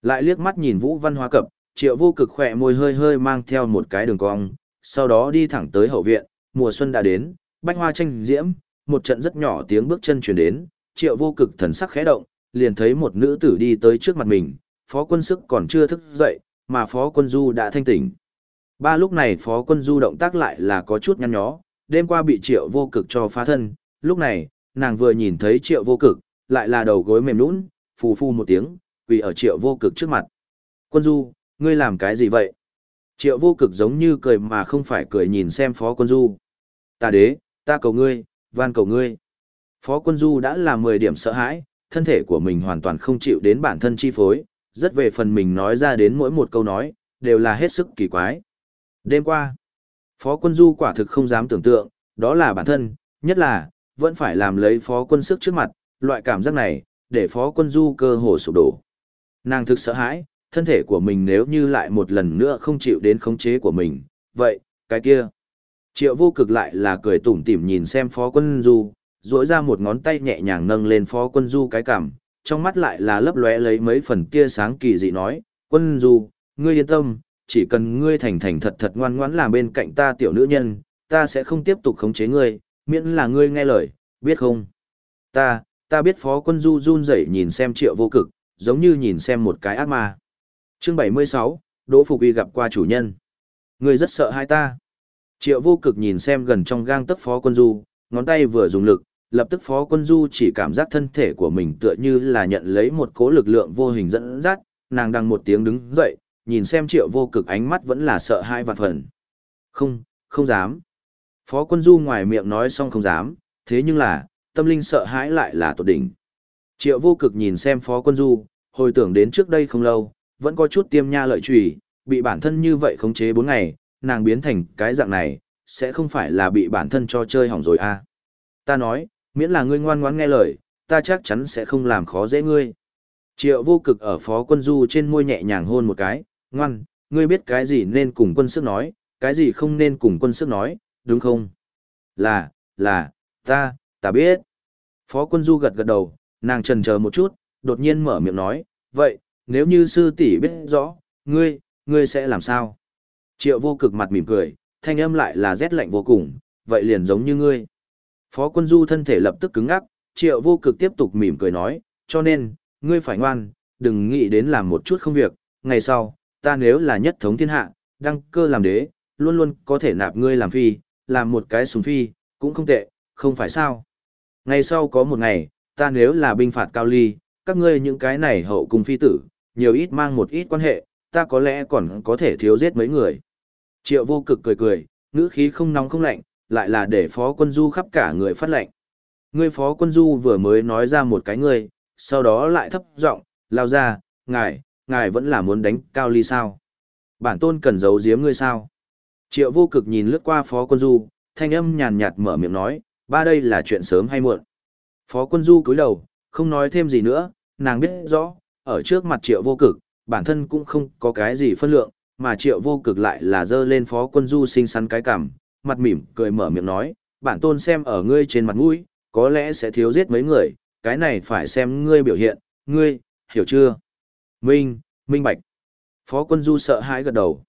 Lại liếc mắt nhìn Vũ Văn Hoa cập, triệu vô cực khỏe môi hơi hơi mang theo một cái đường cong, sau đó đi thẳng tới hậu viện, mùa xuân đã đến, bách hoa tranh diễm, một trận rất nhỏ tiếng bước chân truyền đến, triệu vô cực thần sắc khẽ động, liền thấy một nữ tử đi tới trước mặt mình, phó quân sức còn chưa thức dậy, mà phó quân du đã thanh tỉnh. Ba lúc này phó quân du động tác lại là có chút nhăn nhó, đêm qua bị triệu vô cực cho phá thân, lúc này, nàng vừa nhìn thấy triệu vô cực, lại là đầu gối mềm nũng, phù phu một tiếng, quỳ ở triệu vô cực trước mặt. Quân du, ngươi làm cái gì vậy? Triệu vô cực giống như cười mà không phải cười nhìn xem phó quân du. Ta đế, ta cầu ngươi, van cầu ngươi. Phó quân du đã là 10 điểm sợ hãi, thân thể của mình hoàn toàn không chịu đến bản thân chi phối, rất về phần mình nói ra đến mỗi một câu nói, đều là hết sức kỳ quái. Đêm qua, Phó quân du quả thực không dám tưởng tượng, đó là bản thân, nhất là, vẫn phải làm lấy phó quân sức trước mặt, loại cảm giác này, để phó quân du cơ hồ sụp đổ. Nàng thực sợ hãi, thân thể của mình nếu như lại một lần nữa không chịu đến khống chế của mình, vậy, cái kia. Triệu vô cực lại là cười tủm tỉm nhìn xem phó quân du, duỗi ra một ngón tay nhẹ nhàng nâng lên phó quân du cái cằm, trong mắt lại là lấp lóe lấy mấy phần tia sáng kỳ dị nói, quân du, ngươi yên tâm, chỉ cần ngươi thành thành thật thật ngoan ngoãn làm bên cạnh ta tiểu nữ nhân, ta sẽ không tiếp tục khống chế ngươi, miễn là ngươi nghe lời, biết không? Ta, ta biết phó quân du run rẩy nhìn xem triệu vô cực, giống như nhìn xem một cái ác ma. Chương 76, Đỗ Phục Y gặp qua chủ nhân. người rất sợ hai ta. Triệu vô cực nhìn xem gần trong gang tấc phó quân du, ngón tay vừa dùng lực, lập tức phó quân du chỉ cảm giác thân thể của mình tựa như là nhận lấy một cố lực lượng vô hình dẫn dắt, nàng đang một tiếng đứng dậy, nhìn xem triệu vô cực ánh mắt vẫn là sợ hai vạn phần. Không, không dám. Phó quân du ngoài miệng nói xong không dám, thế nhưng là, tâm linh sợ hãi lại là tột đỉnh. Triệu vô cực nhìn xem phó quân du, hồi tưởng đến trước đây không lâu, vẫn có chút tiêm nha lợi trùy, bị bản thân như vậy khống chế 4 ngày, nàng biến thành cái dạng này, sẽ không phải là bị bản thân cho chơi hỏng rồi à. Ta nói, miễn là ngươi ngoan ngoãn nghe lời, ta chắc chắn sẽ không làm khó dễ ngươi. Triệu vô cực ở phó quân du trên môi nhẹ nhàng hôn một cái, ngoan, ngươi biết cái gì nên cùng quân sức nói, cái gì không nên cùng quân sức nói, đúng không? Là, là, ta, ta biết. Phó quân du gật gật đầu, nàng trần chờ một chút, đột nhiên mở miệng nói, vậy, nếu như sư tỷ biết rõ, ngươi, ngươi sẽ làm sao? Triệu vô cực mặt mỉm cười, thanh âm lại là rét lạnh vô cùng, vậy liền giống như ngươi. Phó quân du thân thể lập tức cứng ngắc, triệu vô cực tiếp tục mỉm cười nói, cho nên, ngươi phải ngoan, đừng nghĩ đến làm một chút không việc, ngày sau, ta nếu là nhất thống thiên hạ, đăng cơ làm đế, luôn luôn có thể nạp ngươi làm phi, làm một cái súng phi, cũng không tệ, không phải sao. Ngày sau có một ngày, ta nếu là binh phạt cao ly, các ngươi những cái này hậu cung phi tử, nhiều ít mang một ít quan hệ, ta có lẽ còn có thể thiếu giết mấy người. Triệu vô cực cười cười, ngữ khí không nóng không lạnh, lại là để phó quân du khắp cả người phát lạnh. Ngươi phó quân du vừa mới nói ra một cái ngươi, sau đó lại thấp giọng lao ra, ngài, ngài vẫn là muốn đánh cao ly sao. Bản tôn cần giấu giếm ngươi sao. Triệu vô cực nhìn lướt qua phó quân du, thanh âm nhàn nhạt mở miệng nói, ba đây là chuyện sớm hay muộn. Phó quân du cúi đầu, không nói thêm gì nữa, nàng biết rõ, ở trước mặt triệu vô cực, bản thân cũng không có cái gì phân lượng, mà triệu vô cực lại là dơ lên phó quân du xinh xắn cái cảm, mặt mỉm, cười mở miệng nói, bản tôn xem ở ngươi trên mặt mũi, có lẽ sẽ thiếu giết mấy người, cái này phải xem ngươi biểu hiện, ngươi, hiểu chưa? Minh, minh bạch. Phó quân du sợ hãi gật đầu.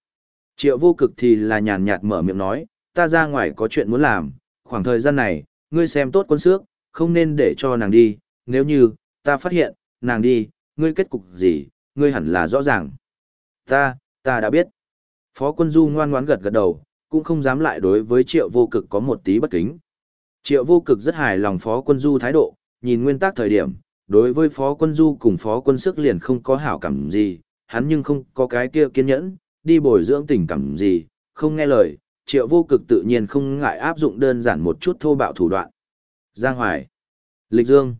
Triệu vô cực thì là nhàn nhạt mở miệng nói, ta ra ngoài có chuyện muốn làm, khoảng thời gian này, ngươi xem tốt quân sước, không nên để cho nàng đi, nếu như, ta phát hiện, nàng đi, ngươi kết cục gì, ngươi hẳn là rõ ràng. Ta, ta đã biết. Phó quân du ngoan ngoãn gật gật đầu, cũng không dám lại đối với triệu vô cực có một tí bất kính. Triệu vô cực rất hài lòng phó quân du thái độ, nhìn nguyên tắc thời điểm, đối với phó quân du cùng phó quân sức liền không có hảo cảm gì, hắn nhưng không có cái kia kiên nhẫn, đi bồi dưỡng tình cảm gì, không nghe lời, triệu vô cực tự nhiên không ngại áp dụng đơn giản một chút thô bạo thủ đoạn. Giang Hoài Lịch Dương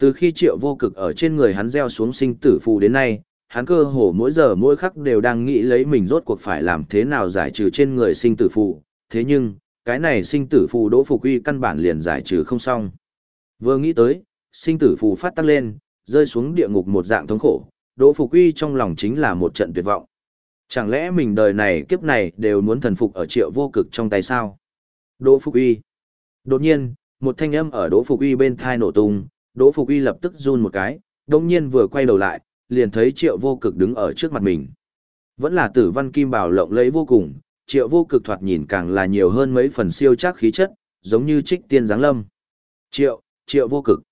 từ khi triệu vô cực ở trên người hắn gieo xuống sinh tử phù đến nay, hắn cơ hồ mỗi giờ mỗi khắc đều đang nghĩ lấy mình rốt cuộc phải làm thế nào giải trừ trên người sinh tử phù, thế nhưng, cái này sinh tử phù đỗ phục uy căn bản liền giải trừ không xong. Vừa nghĩ tới, sinh tử phù phát tăng lên, rơi xuống địa ngục một dạng thống khổ, đỗ phục uy trong lòng chính là một trận tuyệt vọng. Chẳng lẽ mình đời này kiếp này đều muốn thần phục ở triệu vô cực trong tay sao? Đỗ phục uy. Đột nhiên, một thanh âm ở đỗ phục uy bên thai nổ tung, đỗ phục uy lập tức run một cái, đồng nhiên vừa quay đầu lại, liền thấy triệu vô cực đứng ở trước mặt mình. Vẫn là tử văn kim bảo lộng lẫy vô cùng, triệu vô cực thoạt nhìn càng là nhiều hơn mấy phần siêu chắc khí chất, giống như trích tiên giáng lâm. Triệu, triệu vô cực.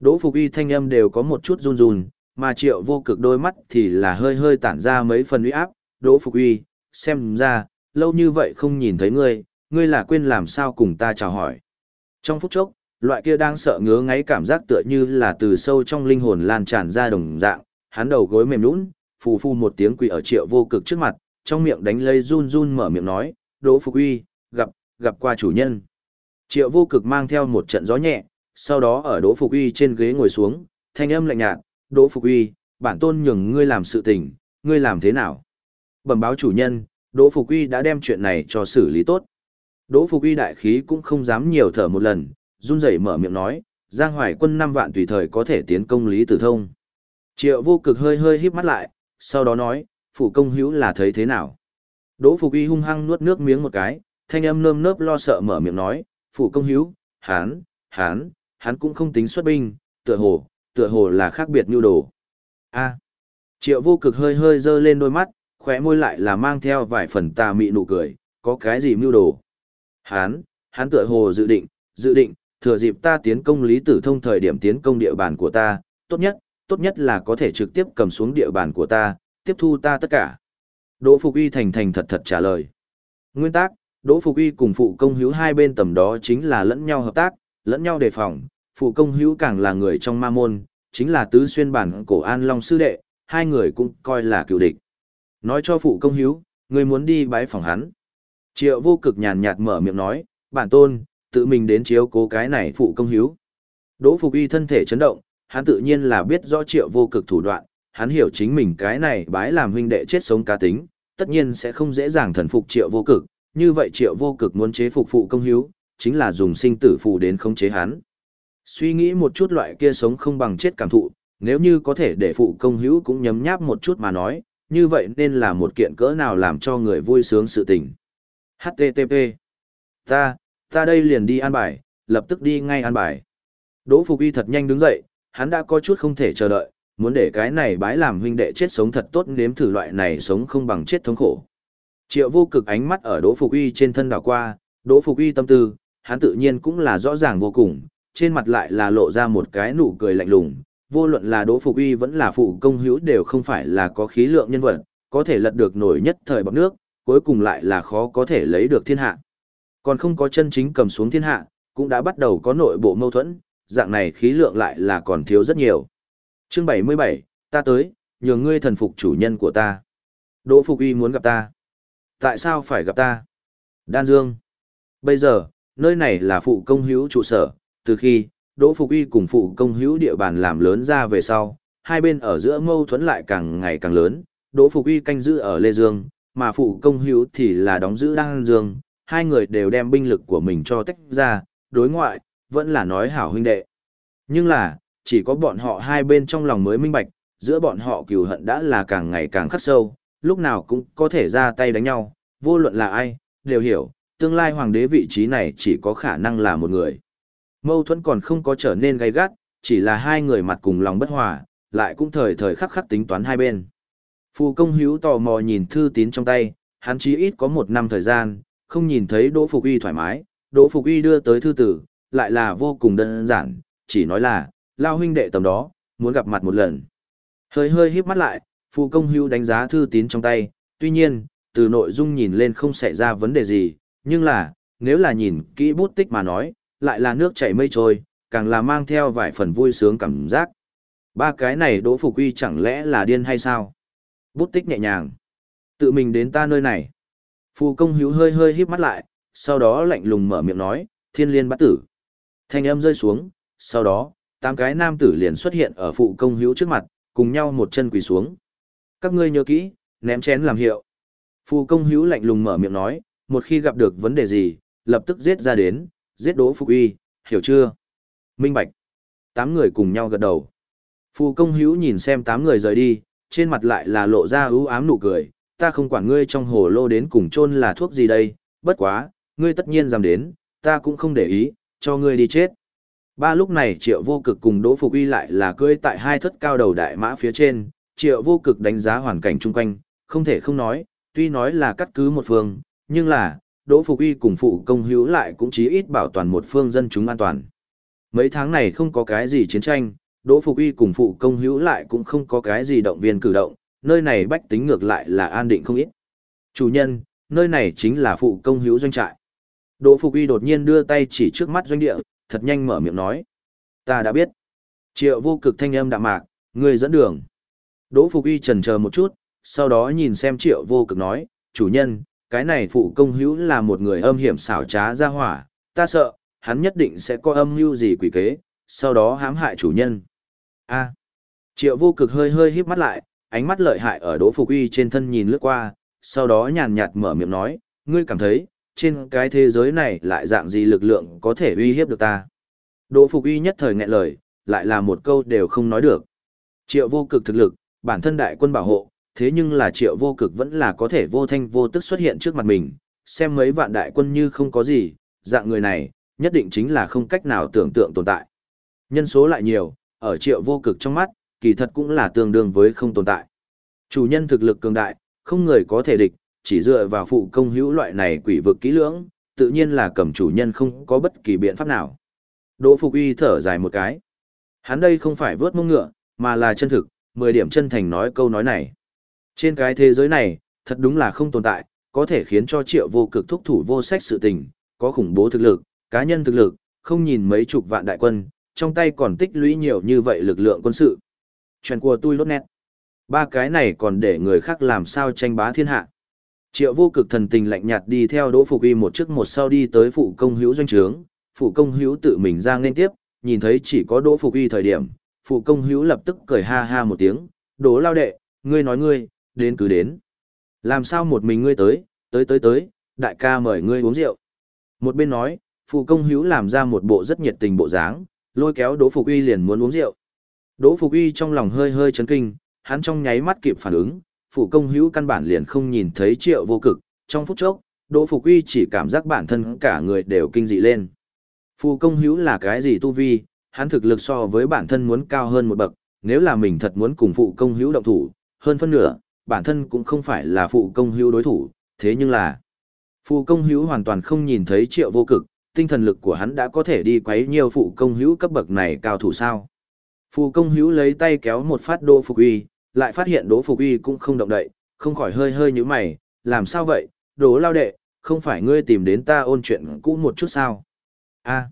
Đỗ Phục Y thanh âm đều có một chút run run, mà triệu vô cực đôi mắt thì là hơi hơi tản ra mấy phần uy áp. Đỗ Phục Y, xem ra, lâu như vậy không nhìn thấy ngươi, ngươi là quên làm sao cùng ta chào hỏi. Trong phút chốc, loại kia đang sợ ngứa ngáy cảm giác tựa như là từ sâu trong linh hồn lan tràn ra đồng dạng, hắn đầu gối mềm nhũn, phù phù một tiếng quỳ ở triệu vô cực trước mặt, trong miệng đánh lây run run mở miệng nói, Đỗ Phục Uy, gặp, gặp qua chủ nhân. Triệu vô cực mang theo một trận gió nhẹ, sau đó ở Đỗ Phục Uy trên ghế ngồi xuống, thanh âm lạnh nhạt, Đỗ Phục Uy, bản tôn nhường ngươi làm sự tình, ngươi làm thế nào? Bẩm báo chủ nhân, Đỗ Phục Uy đã đem chuyện này cho xử lý tốt. Đỗ Phục Uy đại khí cũng không dám nhiều thở một lần, run rẩy mở miệng nói, Giang Hoài quân năm vạn tùy thời có thể tiến công Lý Tử Thông. Triệu vô cực hơi hơi híp mắt lại, sau đó nói, phụ công hữu là thấy thế nào? Đỗ Phục Y hung hăng nuốt nước miếng một cái, thanh âm nơm nớp lo sợ mở miệng nói, phụ công hữu, hán, hán, hắn cũng không tính xuất binh, tựa hồ, tựa hồ là khác biệt nhu đồ. A. Triệu vô cực hơi hơi dơ lên đôi mắt, khóe môi lại là mang theo vài phần tà mị nụ cười, có cái gì mưu đồ. Hán, hắn tựa hồ dự định, dự định, thừa dịp ta tiến công lý tử thông thời điểm tiến công địa bàn của ta, tốt nhất, tốt nhất là có thể trực tiếp cầm xuống địa bàn của ta, tiếp thu ta tất cả. Đỗ Phục Y thành thành thật thật trả lời. Nguyên tắc, Đỗ Phục Y cùng phụ công hữu hai bên tầm đó chính là lẫn nhau hợp tác, lẫn nhau đề phòng, phụ công hữu càng là người trong ma môn, chính là tứ xuyên bản cổ an long sư đệ, hai người cũng coi là cựu địch. Nói cho phụ công hữu, người muốn đi bái phòng hắn. Triệu vô cực nhàn nhạt mở miệng nói, bản tôn, tự mình đến chiếu cố cái này phụ công hiếu Đỗ Phục Y thân thể chấn động, hắn tự nhiên là biết rõ triệu vô cực thủ đoạn, hắn hiểu chính mình cái này bái làm huynh đệ chết sống cá tính, tất nhiên sẽ không dễ dàng thần phục triệu vô cực, như vậy triệu vô cực muốn chế phục phụ công hiếu, chính là dùng sinh tử phù đến khống chế hắn. Suy nghĩ một chút loại kia sống không bằng chết cảm thụ, nếu như có thể để phụ công hữu cũng nhấm nháp một chút mà nói, như vậy nên là một kiện cỡ nào làm cho người vui sướng sự tình. HTTP Ta, ta đây liền đi an bài, lập tức đi ngay an bài. Đỗ Phục Y thật nhanh đứng dậy, hắn đã có chút không thể chờ đợi, muốn để cái này bái làm huynh đệ chết sống thật tốt nếm thử loại này sống không bằng chết thống khổ. Triệu vô cực ánh mắt ở Đỗ Phục Y trên thân đảo qua, Đỗ Phục Y tâm tư, hắn tự nhiên cũng là rõ ràng vô cùng, trên mặt lại là lộ ra một cái nụ cười lạnh lùng, vô luận là Đỗ Phục Y vẫn là phụ công hữu đều không phải là có khí lượng nhân vật, có thể lật được nổi nhất thời bọc nước, cuối cùng lại là khó có thể lấy được thiên hạ. Còn không có chân chính cầm xuống thiên hạ, cũng đã bắt đầu có nội bộ mâu thuẫn, dạng này khí lượng lại là còn thiếu rất nhiều chương bảy mươi bảy ta tới nhường ngươi thần phục chủ nhân của ta đỗ phục uy muốn gặp ta Tại sao phải gặp ta? Đan Dương. Bây giờ, nơi này là phụ công hữu trụ sở, từ khi, Đỗ Phục Uy cùng phụ công hữu địa bàn làm lớn ra về sau, hai bên ở giữa mâu thuẫn lại càng ngày càng lớn, Đỗ Phục Uy canh giữ ở Lê Dương, mà phụ công hữu thì là đóng giữ Đan Dương, hai người đều đem binh lực của mình cho tách ra, đối ngoại, vẫn là nói hảo huynh đệ. Nhưng là, chỉ có bọn họ hai bên trong lòng mới minh bạch, giữa bọn họ cừu hận đã là càng ngày càng khắc sâu, lúc nào cũng có thể ra tay đánh nhau, vô luận là ai, đều hiểu, tương lai hoàng đế vị trí này chỉ có khả năng là một người. Mâu thuẫn còn không có trở nên gay gắt, chỉ là hai người mặt cùng lòng bất hòa, lại cũng thời thời khắc khắc tính toán hai bên. Phù công hữu tò mò nhìn thư tín trong tay, hắn chí ít có một năm thời gian, không nhìn thấy Đỗ Phục Uy thoải mái, Đỗ Phục Uy đưa tới thư tử, lại là vô cùng đơn giản, chỉ nói là, lao huynh đệ tầm đó, muốn gặp mặt một lần. Hơi hơi híp mắt lại, Phù công Hưu đánh giá thư tín trong tay, tuy nhiên, từ nội dung nhìn lên không xảy ra vấn đề gì, nhưng là, nếu là nhìn kỹ bút tích mà nói, lại là nước chảy mây trôi, càng là mang theo vài phần vui sướng cảm giác. Ba cái này Đỗ Phục Uy chẳng lẽ là điên hay sao? Bút tích nhẹ nhàng. Tự mình đến ta nơi này. Phù công hữu hơi hơi híp mắt lại, sau đó lạnh lùng mở miệng nói, thiên liên bắt tử. Thanh âm rơi xuống, sau đó, tám cái nam tử liền xuất hiện ở phụ công hữu trước mặt, cùng nhau một chân quỳ xuống. Các ngươi nhớ kỹ, ném chén làm hiệu. Phù công hữu lạnh lùng mở miệng nói, một khi gặp được vấn đề gì, lập tức giết ra đến, giết đỗ phục uy, hiểu chưa? Minh Bạch. Tám người cùng nhau gật đầu. Phù công hữu nhìn xem tám người rời đi, trên mặt lại là lộ ra ưu ám nụ cười, ta không quản ngươi trong hồ lô đến cùng chôn là thuốc gì đây, bất quá, ngươi tất nhiên dám đến, ta cũng không để ý, cho ngươi đi chết. Ba lúc này triệu vô cực cùng Đỗ Phục Uy lại là cưỡi tại hai thất cao đầu đại mã phía trên, triệu vô cực đánh giá hoàn cảnh chung quanh, không thể không nói, tuy nói là cắt cứ một phương, nhưng là, Đỗ Phục Uy cùng phụ công hữu lại cũng chí ít bảo toàn một phương dân chúng an toàn. Mấy tháng này không có cái gì chiến tranh, Đỗ Phục Uy cùng phụ công hữu lại cũng không có cái gì động viên cử động, nơi này bách tính ngược lại là an định không ít. Chủ nhân, nơi này chính là phụ công hữu doanh trại. Đỗ Phục Uy đột nhiên đưa tay chỉ trước mắt doanh địa, thật nhanh mở miệng nói. Ta đã biết. Triệu vô cực thanh âm đạm mạc, người dẫn đường. Đỗ Phục Uy trần chờ một chút, sau đó nhìn xem triệu vô cực nói, chủ nhân, cái này phụ công hữu là một người âm hiểm xảo trá ra hỏa, ta sợ, hắn nhất định sẽ có âm mưu gì quỷ kế, sau đó hãm hại chủ nhân. A. Triệu vô cực hơi hơi híp mắt lại, ánh mắt lợi hại ở Đỗ Phục Uy trên thân nhìn lướt qua, sau đó nhàn nhạt mở miệng nói, ngươi cảm thấy, trên cái thế giới này lại dạng gì lực lượng có thể uy hiếp được ta. Đỗ Phục Uy nhất thời nghẹn lời, lại là một câu đều không nói được. Triệu vô cực thực lực, bản thân đại quân bảo hộ, thế nhưng là triệu vô cực vẫn là có thể vô thanh vô tức xuất hiện trước mặt mình, xem mấy vạn đại quân như không có gì, dạng người này, nhất định chính là không cách nào tưởng tượng tồn tại. Nhân số lại nhiều, ở triệu vô cực trong mắt, kỳ thật cũng là tương đương với không tồn tại. Chủ nhân thực lực cường đại, không người có thể địch, chỉ dựa vào phụ công hữu loại này quỷ vực kỹ lưỡng, tự nhiên là cầm chủ nhân không có bất kỳ biện pháp nào. Đỗ Phục Uy thở dài một cái. Hắn đây không phải vớt mông ngựa, mà là chân thực, 10 điểm chân thành nói câu nói này. Trên cái thế giới này, thật đúng là không tồn tại, có thể khiến cho triệu vô cực thúc thủ vô sách sự tình, có khủng bố thực lực, cá nhân thực lực, không nhìn mấy chục vạn đại quân, trong tay còn tích lũy nhiều như vậy lực lượng quân sự. Chuyện của tôi lốt nét. Ba cái này còn để người khác làm sao tranh bá thiên hạ. Triệu vô cực thần tình lạnh nhạt đi theo Đỗ Phục Y một trước một sau đi tới phụ công hữu doanh trướng, phụ công hữu tự mình ra nên tiếp, nhìn thấy chỉ có Đỗ Phục Y thời điểm, phụ công hữu lập tức cười ha ha một tiếng, "Đỗ lao đệ, ngươi nói ngươi, đến cứ đến. Làm sao một mình ngươi tới, tới tới tới, đại ca mời ngươi uống rượu." Một bên nói, phụ công hữu làm ra một bộ rất nhiệt tình bộ dáng, lôi kéo Đỗ Phục Y liền muốn uống rượu. Đỗ Phục Y trong lòng hơi hơi chấn kinh, hắn trong nháy mắt kịp phản ứng, phụ công hữu căn bản liền không nhìn thấy triệu vô cực, trong phút chốc, Đỗ Phục Y chỉ cảm giác bản thân cả người đều kinh dị lên. Phụ công hữu là cái gì tu vi, hắn thực lực so với bản thân muốn cao hơn một bậc, nếu là mình thật muốn cùng phụ công hữu động thủ, hơn phân nửa, bản thân cũng không phải là phụ công hữu đối thủ, thế nhưng là phụ công hữu hoàn toàn không nhìn thấy triệu vô cực, tinh thần lực của hắn đã có thể đi quấy nhiều phụ công hữu cấp bậc này cao thủ sao. Phù công hữu lấy tay kéo một phát đỗ phục uy, lại phát hiện đỗ phục uy cũng không động đậy, không khỏi hơi hơi như mày, làm sao vậy, đỗ lao đệ, không phải ngươi tìm đến ta ôn chuyện cũ một chút sao. a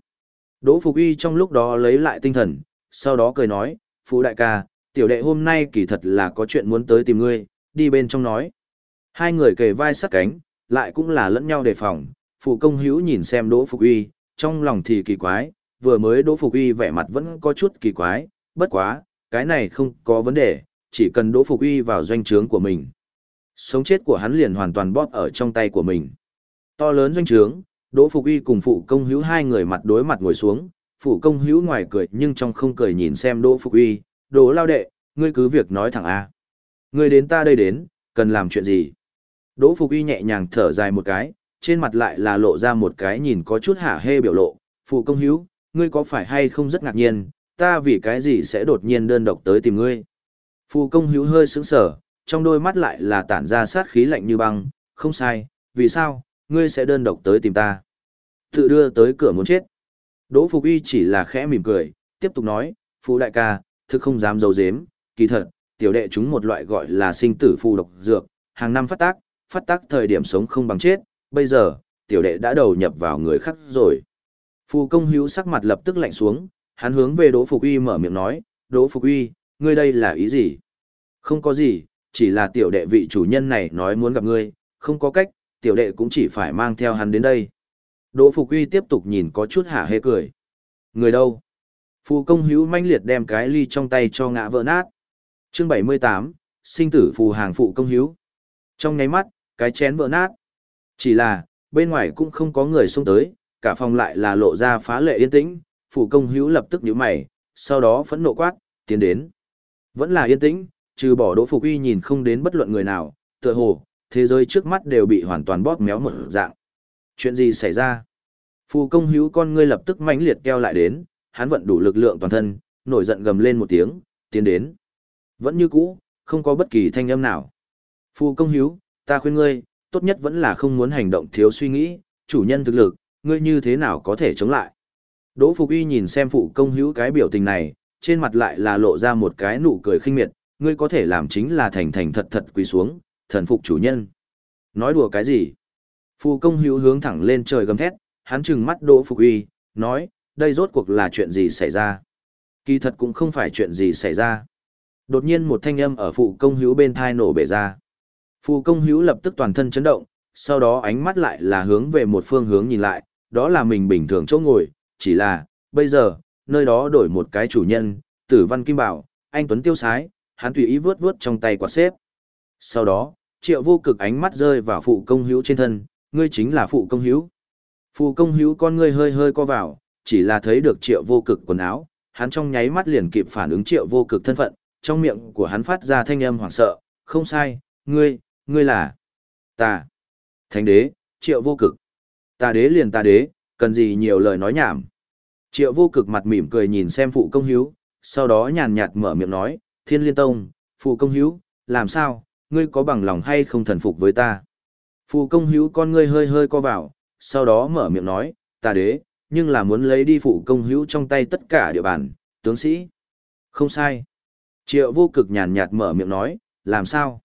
đỗ phục uy trong lúc đó lấy lại tinh thần, sau đó cười nói, phụ đại ca, tiểu đệ hôm nay kỳ thật là có chuyện muốn tới tìm ngươi, đi bên trong nói. Hai người kề vai sát cánh, lại cũng là lẫn nhau đề phòng. Phụ công hữu nhìn xem Đỗ Phục Uy, trong lòng thì kỳ quái, vừa mới Đỗ Phục Uy vẻ mặt vẫn có chút kỳ quái, bất quá, cái này không có vấn đề, chỉ cần Đỗ Phục Uy vào doanh trướng của mình. Sống chết của hắn liền hoàn toàn bóp ở trong tay của mình. To lớn doanh trướng, Đỗ Phục Uy cùng phụ công hữu hai người mặt đối mặt ngồi xuống, phụ công hữu ngoài cười nhưng trong không cười nhìn xem Đỗ Phục Uy, Đỗ lao đệ, ngươi cứ việc nói thẳng A. Ngươi đến ta đây đến, cần làm chuyện gì? Đỗ Phục Uy nhẹ nhàng thở dài một cái, trên mặt lại là lộ ra một cái nhìn có chút hả hê biểu lộ, phụ công hữu, ngươi có phải hay không rất ngạc nhiên, ta vì cái gì sẽ đột nhiên đơn độc tới tìm ngươi? Phù công hữu hơi sững sờ, trong đôi mắt lại là tản ra sát khí lạnh như băng, không sai, vì sao, ngươi sẽ đơn độc tới tìm ta? Tự đưa tới cửa muốn chết. Đỗ Phục Y chỉ là khẽ mỉm cười, tiếp tục nói, Phú đại ca, thực không dám dấu dếm, kỳ thật, tiểu đệ chúng một loại gọi là sinh tử phù độc dược, hàng năm phát tác, phát tác thời điểm sống không bằng chết, bây giờ, tiểu đệ đã đầu nhập vào người khác rồi. Phù công hữu sắc mặt lập tức lạnh xuống, hắn hướng về Đỗ Phục Uy mở miệng nói, Đỗ Phục Uy, ngươi đây là ý gì? Không có gì, chỉ là tiểu đệ vị chủ nhân này nói muốn gặp ngươi, không có cách, tiểu đệ cũng chỉ phải mang theo hắn đến đây. Đỗ Phục Uy tiếp tục nhìn có chút hả hê cười. Người đâu? Phù công hữu manh liệt đem cái ly trong tay cho ngã vỡ nát. Chương 78, sinh tử phù hàng phụ công hữu. Trong nháy mắt, cái chén vỡ nát. Chỉ là, bên ngoài cũng không có người xung tới, cả phòng lại là lộ ra phá lệ yên tĩnh, phụ công hữu lập tức nhíu mày, sau đó phẫn nộ quát, tiến đến. Vẫn là yên tĩnh, trừ bỏ Đỗ Phục Uy nhìn không đến bất luận người nào, tựa hồ, thế giới trước mắt đều bị hoàn toàn bóp méo một dạng. Chuyện gì xảy ra? Phù công hữu con ngươi lập tức mãnh liệt keo lại đến, hắn vận đủ lực lượng toàn thân, nổi giận gầm lên một tiếng, tiến đến. Vẫn như cũ, không có bất kỳ thanh âm nào. Phù công hữu, ta khuyên ngươi, tốt nhất vẫn là không muốn hành động thiếu suy nghĩ, chủ nhân thực lực, ngươi như thế nào có thể chống lại. Đỗ Phục Uy nhìn xem phụ công hữu cái biểu tình này, trên mặt lại là lộ ra một cái nụ cười khinh miệt, ngươi có thể làm chính là thành thành thật thật quỳ xuống, thần phục chủ nhân. Nói đùa cái gì? Phụ công hữu hướng thẳng lên trời gầm thét, hắn trừng mắt Đỗ Phục Uy, nói, đây rốt cuộc là chuyện gì xảy ra? Kỳ thật cũng không phải chuyện gì xảy ra. Đột nhiên một thanh âm ở phụ công hữu bên thai nổ bể ra. phụ công hữu lập tức toàn thân chấn động, sau đó ánh mắt lại là hướng về một phương hướng nhìn lại, đó là mình bình thường chỗ ngồi, chỉ là, bây giờ, nơi đó đổi một cái chủ nhân, tử văn kim bảo, anh Tuấn tiêu sái, hắn tùy ý vướt vướt trong tay quạt xếp. Sau đó, triệu vô cực ánh mắt rơi vào phụ công hữu trên thân, ngươi chính là phụ công hữu. Phụ công hữu con ngươi hơi hơi co vào, chỉ là thấy được triệu vô cực quần áo, hắn trong nháy mắt liền kịp phản ứng triệu vô cực thân phận, trong miệng của hắn phát ra thanh âm hoảng sợ, không sai, ngươi, ngươi là ta, thánh đế, triệu vô cực. Ta đế liền ta đế, cần gì nhiều lời nói nhảm. Triệu vô cực mặt mỉm cười nhìn xem phụ công hiếu, sau đó nhàn nhạt mở miệng nói, thiên liên tông, phụ công hiếu, làm sao, ngươi có bằng lòng hay không thần phục với ta. Phụ công hiếu con ngươi hơi hơi co vào, sau đó mở miệng nói, ta đế, nhưng là muốn lấy đi phụ công hiếu trong tay tất cả địa bàn, tướng sĩ. Không sai. Triệu vô cực nhàn nhạt mở miệng nói, làm sao?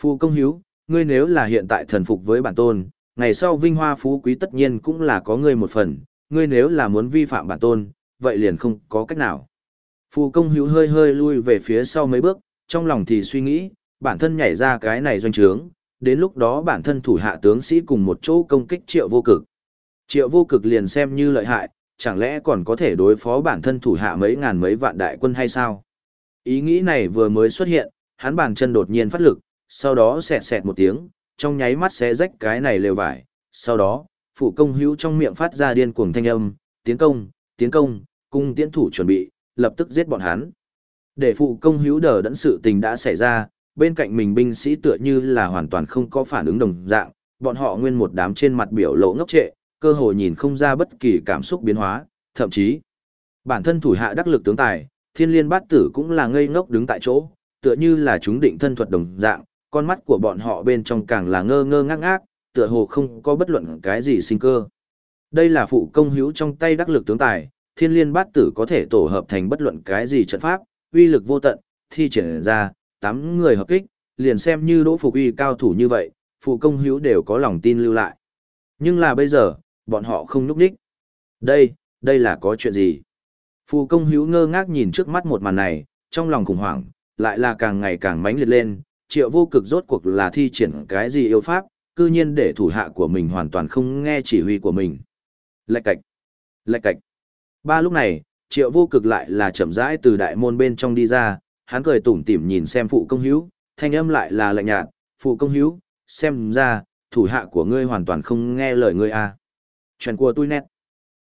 Phụ công hiếu, ngươi nếu là hiện tại thần phục với bản tôn, ngày sau vinh hoa phú quý tất nhiên cũng là có ngươi một phần, ngươi nếu là muốn vi phạm bản tôn, vậy liền không có cách nào. Phù công hữu hơi hơi lui về phía sau mấy bước, trong lòng thì suy nghĩ, bản thân nhảy ra cái này doanh trướng, đến lúc đó bản thân thủ hạ tướng sĩ cùng một chỗ công kích triệu vô cực. Triệu vô cực liền xem như lợi hại, chẳng lẽ còn có thể đối phó bản thân thủ hạ mấy ngàn mấy vạn đại quân hay sao? Ý nghĩ này vừa mới xuất hiện, hắn bàn chân đột nhiên phát lực, sau đó xẹt xẹt một tiếng, trong nháy mắt sẽ rách cái này lều vải. Sau đó, phụ công hữu trong miệng phát ra điên cuồng thanh âm, tiến công, tiến công, cung tiễn thủ chuẩn bị, lập tức giết bọn hắn. Để phụ công hữu đờ đẫn sự tình đã xảy ra, bên cạnh mình binh sĩ tựa như là hoàn toàn không có phản ứng đồng dạng, bọn họ nguyên một đám trên mặt biểu lộ ngốc trệ, cơ hội nhìn không ra bất kỳ cảm xúc biến hóa, thậm chí bản thân thủ hạ đắc lực tướng tài, thiên liên bát tử cũng là ngây ngốc đứng tại chỗ, tựa như là chúng định thân thuật đồng dạng, con mắt của bọn họ bên trong càng là ngơ ngơ ngác ngác, tựa hồ không có bất luận cái gì sinh cơ. Đây là phụ công hữu trong tay đắc lực tướng tài, thiên liên bát tử có thể tổ hợp thành bất luận cái gì trận pháp, uy lực vô tận, thi triển ra, tám người hợp kích, liền xem như đỗ phục uy cao thủ như vậy, phụ công hữu đều có lòng tin lưu lại. Nhưng là bây giờ, bọn họ không núp đích. Đây, đây là có chuyện gì? Phụ công hữu ngơ ngác nhìn trước mắt một màn này, trong lòng khủng hoảng, lại là càng ngày càng mãnh liệt lên, triệu vô cực rốt cuộc là thi triển cái gì yêu pháp, cư nhiên để thủ hạ của mình hoàn toàn không nghe chỉ huy của mình. Lạch cạch, lạch cạch. Ba lúc này, triệu vô cực lại là chậm rãi từ đại môn bên trong đi ra, hắn cười tủm tỉm nhìn xem phụ công hữu, thanh âm lại là lạnh nhạt, phụ công hữu, xem ra, thủ hạ của ngươi hoàn toàn không nghe lời ngươi à. Chuyện của tôi nét.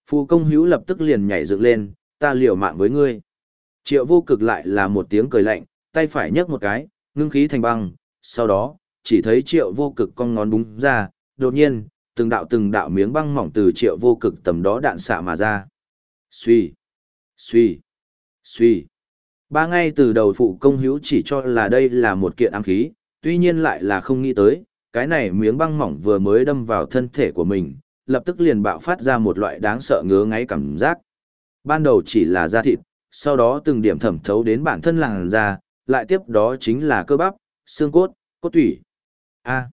Phụ công hữu lập tức liền nhảy dựng lên, ta liều mạng với ngươi. Triệu vô cực lại là một tiếng cười lạnh, tay phải nhấc một cái, ngưng khí thành băng, sau đó, chỉ thấy triệu vô cực cong ngón búng ra, đột nhiên, từng đạo từng đạo miếng băng mỏng từ triệu vô cực tầm đó đạn xạ mà ra. Suy, suy, suy. Ba ngay từ đầu phụ công hữu chỉ cho là đây là một kiện ám khí, tuy nhiên lại là không nghĩ tới, cái này miếng băng mỏng vừa mới đâm vào thân thể của mình, lập tức liền bạo phát ra một loại đáng sợ ngứa ngáy cảm giác. Ban đầu chỉ là da thịt, sau đó từng điểm thẩm thấu đến bản thân làn da, lại tiếp đó chính là cơ bắp, xương cốt, cốt tủy. A.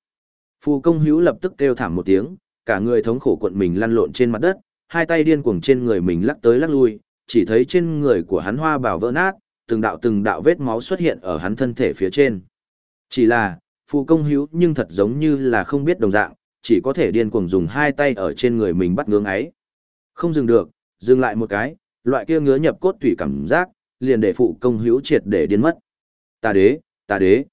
Phù công hữu lập tức kêu thảm một tiếng, cả người thống khổ cuộn mình lăn lộn trên mặt đất, hai tay điên cuồng trên người mình lắc tới lắc lui, chỉ thấy trên người của hắn hoa bào vỡ nát, từng đạo từng đạo vết máu xuất hiện ở hắn thân thể phía trên. Chỉ là, phù công hữu nhưng thật giống như là không biết đồng dạng, chỉ có thể điên cuồng dùng hai tay ở trên người mình bắt ngưỡng ấy. Không dừng được, dừng lại một cái, loại kia ngứa nhập cốt tủy cảm giác, liền để phụ công hữu triệt để điên mất. Tà đế, tà đế.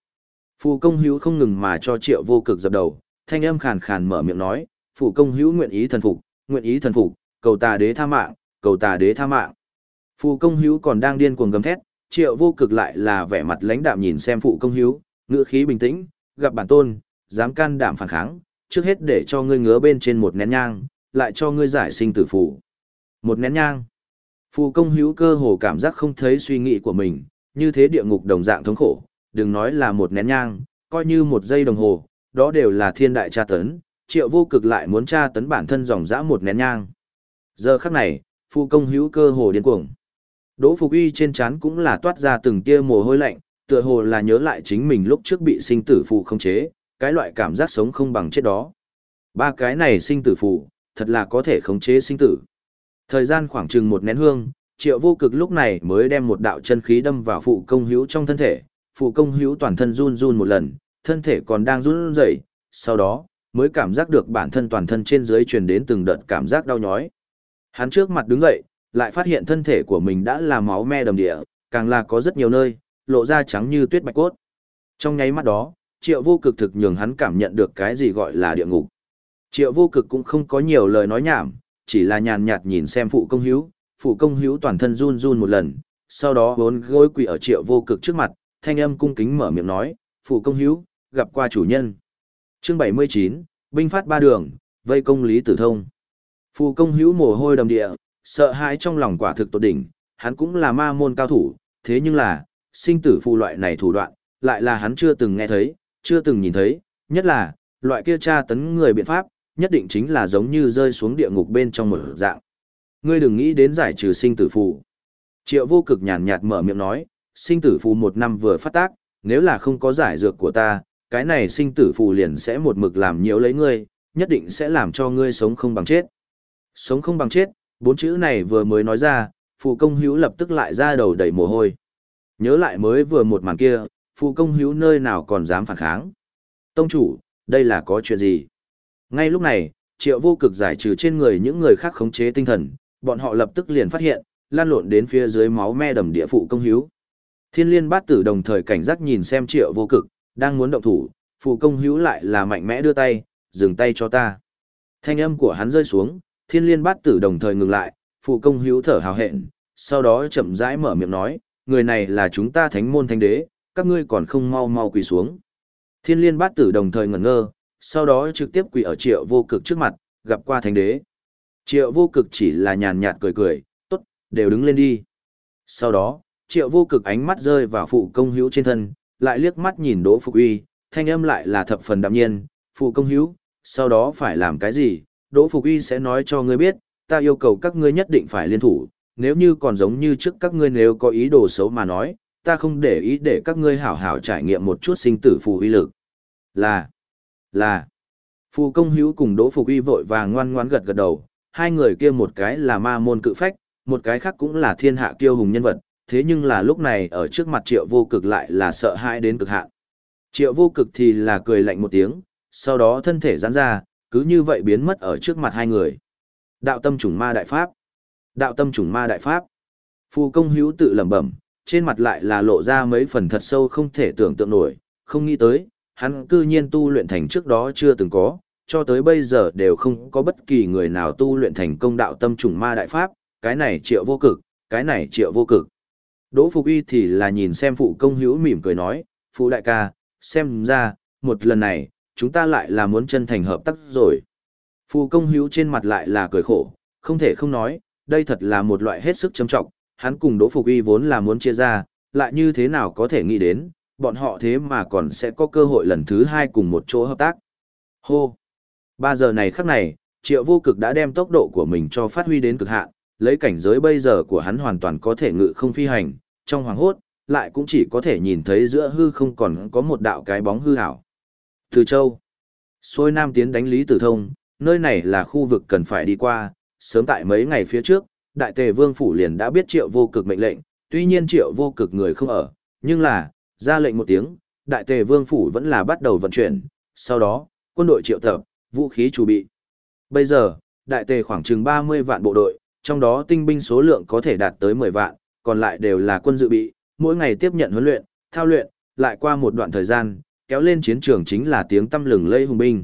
Phụ công hữu không ngừng mà cho triệu vô cực dập đầu, thanh âm khàn khàn mở miệng nói, phụ công hữu nguyện ý thần phục, nguyện ý thần phục, cầu tà đế tha mạng, cầu tà đế tha mạng. Phù công hữu còn đang điên cuồng gầm thét, triệu vô cực lại là vẻ mặt lãnh đạm nhìn xem phụ công hữu, ngữ khí bình tĩnh, gặp bản tôn, dám can đảm phản kháng, trước hết để cho ngươi ngứa bên trên một nén nhang, lại cho ngươi giải sinh tử phụ. Một nén nhang. Phù công hữu cơ hồ cảm giác không thấy suy nghĩ của mình, như thế địa ngục đồng dạng thống khổ, đừng nói là một nén nhang, coi như một giây đồng hồ, đó đều là thiên đại tra tấn, triệu vô cực lại muốn tra tấn bản thân dòng dã một nén nhang. Giờ khắc này, phụ công hữu cơ hồ điên cuồng. Đỗ Phục Uy trên trán cũng là toát ra từng tia mồ hôi lạnh, tựa hồ là nhớ lại chính mình lúc trước bị sinh tử phụ không chế, cái loại cảm giác sống không bằng chết đó. Ba cái này sinh tử phụ, thật là có thể khống chế sinh tử. Thời gian khoảng chừng một nén hương, triệu vô cực lúc này mới đem một đạo chân khí đâm vào phụ công hữu trong thân thể, phụ công hữu toàn thân run run một lần, thân thể còn đang run rẩy, sau đó, mới cảm giác được bản thân toàn thân trên dưới truyền đến từng đợt cảm giác đau nhói. Hắn trước mặt đứng dậy, lại phát hiện thân thể của mình đã là máu me đầm địa, càng là có rất nhiều nơi, lộ ra trắng như tuyết bạch cốt. Trong nháy mắt đó, triệu vô cực thực nhường hắn cảm nhận được cái gì gọi là địa ngục. Triệu vô cực cũng không có nhiều lời nói nhảm, chỉ là nhàn nhạt nhìn xem phụ công hữu, phụ công hữu toàn thân run run một lần, sau đó bốn gối quỳ ở triệu vô cực trước mặt, thanh âm cung kính mở miệng nói, phụ công hữu, gặp qua chủ nhân. Chương 79, binh phát ba đường, vây công lý tử thông. Phụ công hữu mồ hôi đầm địa, sợ hãi trong lòng quả thực tột đỉnh, hắn cũng là ma môn cao thủ, thế nhưng là, sinh tử phù loại này thủ đoạn, lại là hắn chưa từng nghe thấy, chưa từng nhìn thấy, nhất là, loại kia tra tấn người biện pháp, nhất định chính là giống như rơi xuống địa ngục bên trong một dạng. Ngươi đừng nghĩ đến giải trừ sinh tử phù. Triệu vô cực nhàn nhạt mở miệng nói, sinh tử phù một năm vừa phát tác, nếu là không có giải dược của ta, cái này sinh tử phù liền sẽ một mực làm nhiễu lấy ngươi, nhất định sẽ làm cho ngươi sống không bằng chết. Sống không bằng chết, bốn chữ này vừa mới nói ra, phù công hữu lập tức lại ra đầu đầy mồ hôi. Nhớ lại mới vừa một màn kia, phù công hữu nơi nào còn dám phản kháng. Tông chủ, đây là có chuyện gì? Ngay lúc này, triệu vô cực giải trừ trên người những người khác khống chế tinh thần, bọn họ lập tức liền phát hiện, lan lộn đến phía dưới máu me đầm địa phụ công hữu. Thiên liên bát tử đồng thời cảnh giác nhìn xem triệu vô cực, đang muốn động thủ, phụ công hữu lại là mạnh mẽ đưa tay, dừng tay cho ta. Thanh âm của hắn rơi xuống, thiên liên bát tử đồng thời ngừng lại, phụ công hữu thở hào hẹn, sau đó chậm rãi mở miệng nói, người này là chúng ta thánh môn thánh đế, các ngươi còn không mau mau quỳ xuống. Thiên liên bát tử đồng thời ngẩn ngơ, sau đó trực tiếp quỳ ở triệu vô cực trước mặt, gặp qua thánh đế. Triệu vô cực chỉ là nhàn nhạt cười cười, tốt, đều đứng lên đi. Sau đó, triệu vô cực ánh mắt rơi vào phụ công hữu trên thân, lại liếc mắt nhìn đỗ phục uy, thanh âm lại là thập phần đạm nhiên, phụ công hữu, sau đó phải làm cái gì, đỗ phục uy sẽ nói cho ngươi biết, ta yêu cầu các ngươi nhất định phải liên thủ, nếu như còn giống như trước các ngươi nếu có ý đồ xấu mà nói, ta không để ý để các ngươi hảo hảo trải nghiệm một chút sinh tử phù uy lực. Là, là, phù công hữu cùng đỗ phục uy vội vàng ngoan ngoan gật gật đầu, hai người kia một cái là ma môn cự phách, một cái khác cũng là thiên hạ kiêu hùng nhân vật, thế nhưng là lúc này ở trước mặt triệu vô cực lại là sợ hãi đến cực hạn. Triệu vô cực thì là cười lạnh một tiếng, sau đó thân thể giãn ra, cứ như vậy biến mất ở trước mặt hai người. Đạo tâm trùng ma đại pháp. Đạo tâm trùng ma đại pháp. Phù công hữu tự lẩm bẩm, trên mặt lại là lộ ra mấy phần thật sâu không thể tưởng tượng nổi, không nghĩ tới, hắn cư nhiên tu luyện thành trước đó chưa từng có, cho tới bây giờ đều không có bất kỳ người nào tu luyện thành công đạo tâm trùng ma đại pháp, cái này triệu vô cực, cái này triệu vô cực. Đỗ Phục Y thì là nhìn xem phụ công hữu mỉm cười nói, phụ đại ca, xem ra, một lần này, chúng ta lại là muốn chân thành hợp tác rồi. Phụ công hữu trên mặt lại là cười khổ, không thể không nói, đây thật là một loại hết sức châm trọng, hắn cùng Đỗ Phục Y vốn là muốn chia ra, lại như thế nào có thể nghĩ đến, bọn họ thế mà còn sẽ có cơ hội lần thứ hai cùng một chỗ hợp tác. Hô! Ba giờ này khắc này, triệu vô cực đã đem tốc độ của mình cho phát huy đến cực hạn, lấy cảnh giới bây giờ của hắn hoàn toàn có thể ngự không phi hành, trong hoàng hốt, lại cũng chỉ có thể nhìn thấy giữa hư không còn có một đạo cái bóng hư ảo. Từ Châu, xuôi nam tiến đánh Lý Tử Thông, nơi này là khu vực cần phải đi qua, sớm tại mấy ngày phía trước, Đại Tề Vương Phủ liền đã biết triệu vô cực mệnh lệnh, tuy nhiên triệu vô cực người không ở, nhưng là, ra lệnh một tiếng, Đại Tề Vương Phủ vẫn là bắt đầu vận chuyển, sau đó, quân đội triệu tập, vũ khí chuẩn bị. Bây giờ, Đại Tề khoảng chừng 30 vạn bộ đội, trong đó tinh binh số lượng có thể đạt tới 10 vạn, còn lại đều là quân dự bị, mỗi ngày tiếp nhận huấn luyện, thao luyện, lại qua một đoạn thời gian, kéo lên chiến trường chính là tiếng tâm lừng lây hùng binh.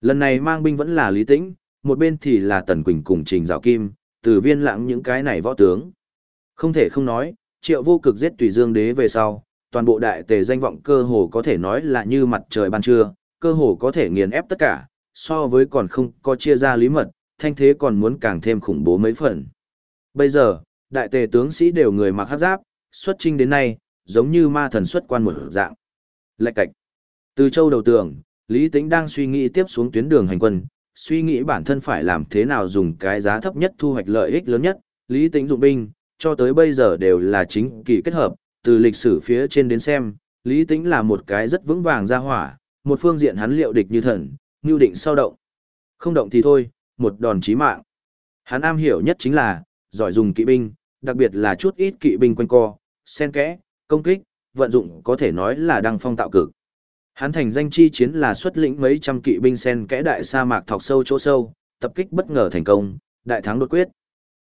Lần này mang binh vẫn là Lý Tĩnh, một bên thì là Tần Quỳnh cùng Trình Dạo Kim, từ viên lãng những cái này võ tướng. Không thể không nói, triệu vô cực giết tùy dương đế về sau, toàn bộ đại tề danh vọng cơ hồ có thể nói là như mặt trời ban trưa, cơ hồ có thể nghiền ép tất cả, so với còn không có chia ra lý mật, thanh thế còn muốn càng thêm khủng bố mấy phần. Bây giờ, đại tề tướng sĩ đều người mặc hát giáp, xuất trinh đến nay, giống như ma thần xuất quan một dạng. Lạch cạch. Từ châu đầu tường, Lý Tĩnh đang suy nghĩ tiếp xuống tuyến đường hành quân, suy nghĩ bản thân phải làm thế nào dùng cái giá thấp nhất thu hoạch lợi ích lớn nhất, Lý Tĩnh dụng binh, cho tới bây giờ đều là chính kỳ kết hợp, từ lịch sử phía trên đến xem, Lý Tĩnh là một cái rất vững vàng ra hỏa, một phương diện hắn liệu địch như thần, nưu định sau động. Không động thì thôi, một đòn chí mạng. Hắn am hiểu nhất chính là, giỏi dùng kỵ binh, đặc biệt là chút ít kỵ binh quanh co, sen kẽ, công kích, vận dụng có thể nói là đăng phong tạo cực. Hắn thành danh chi chiến là xuất lĩnh mấy trăm kỵ binh sen kẽ đại sa mạc thọc sâu chỗ sâu, tập kích bất ngờ thành công, đại thắng đột quyết.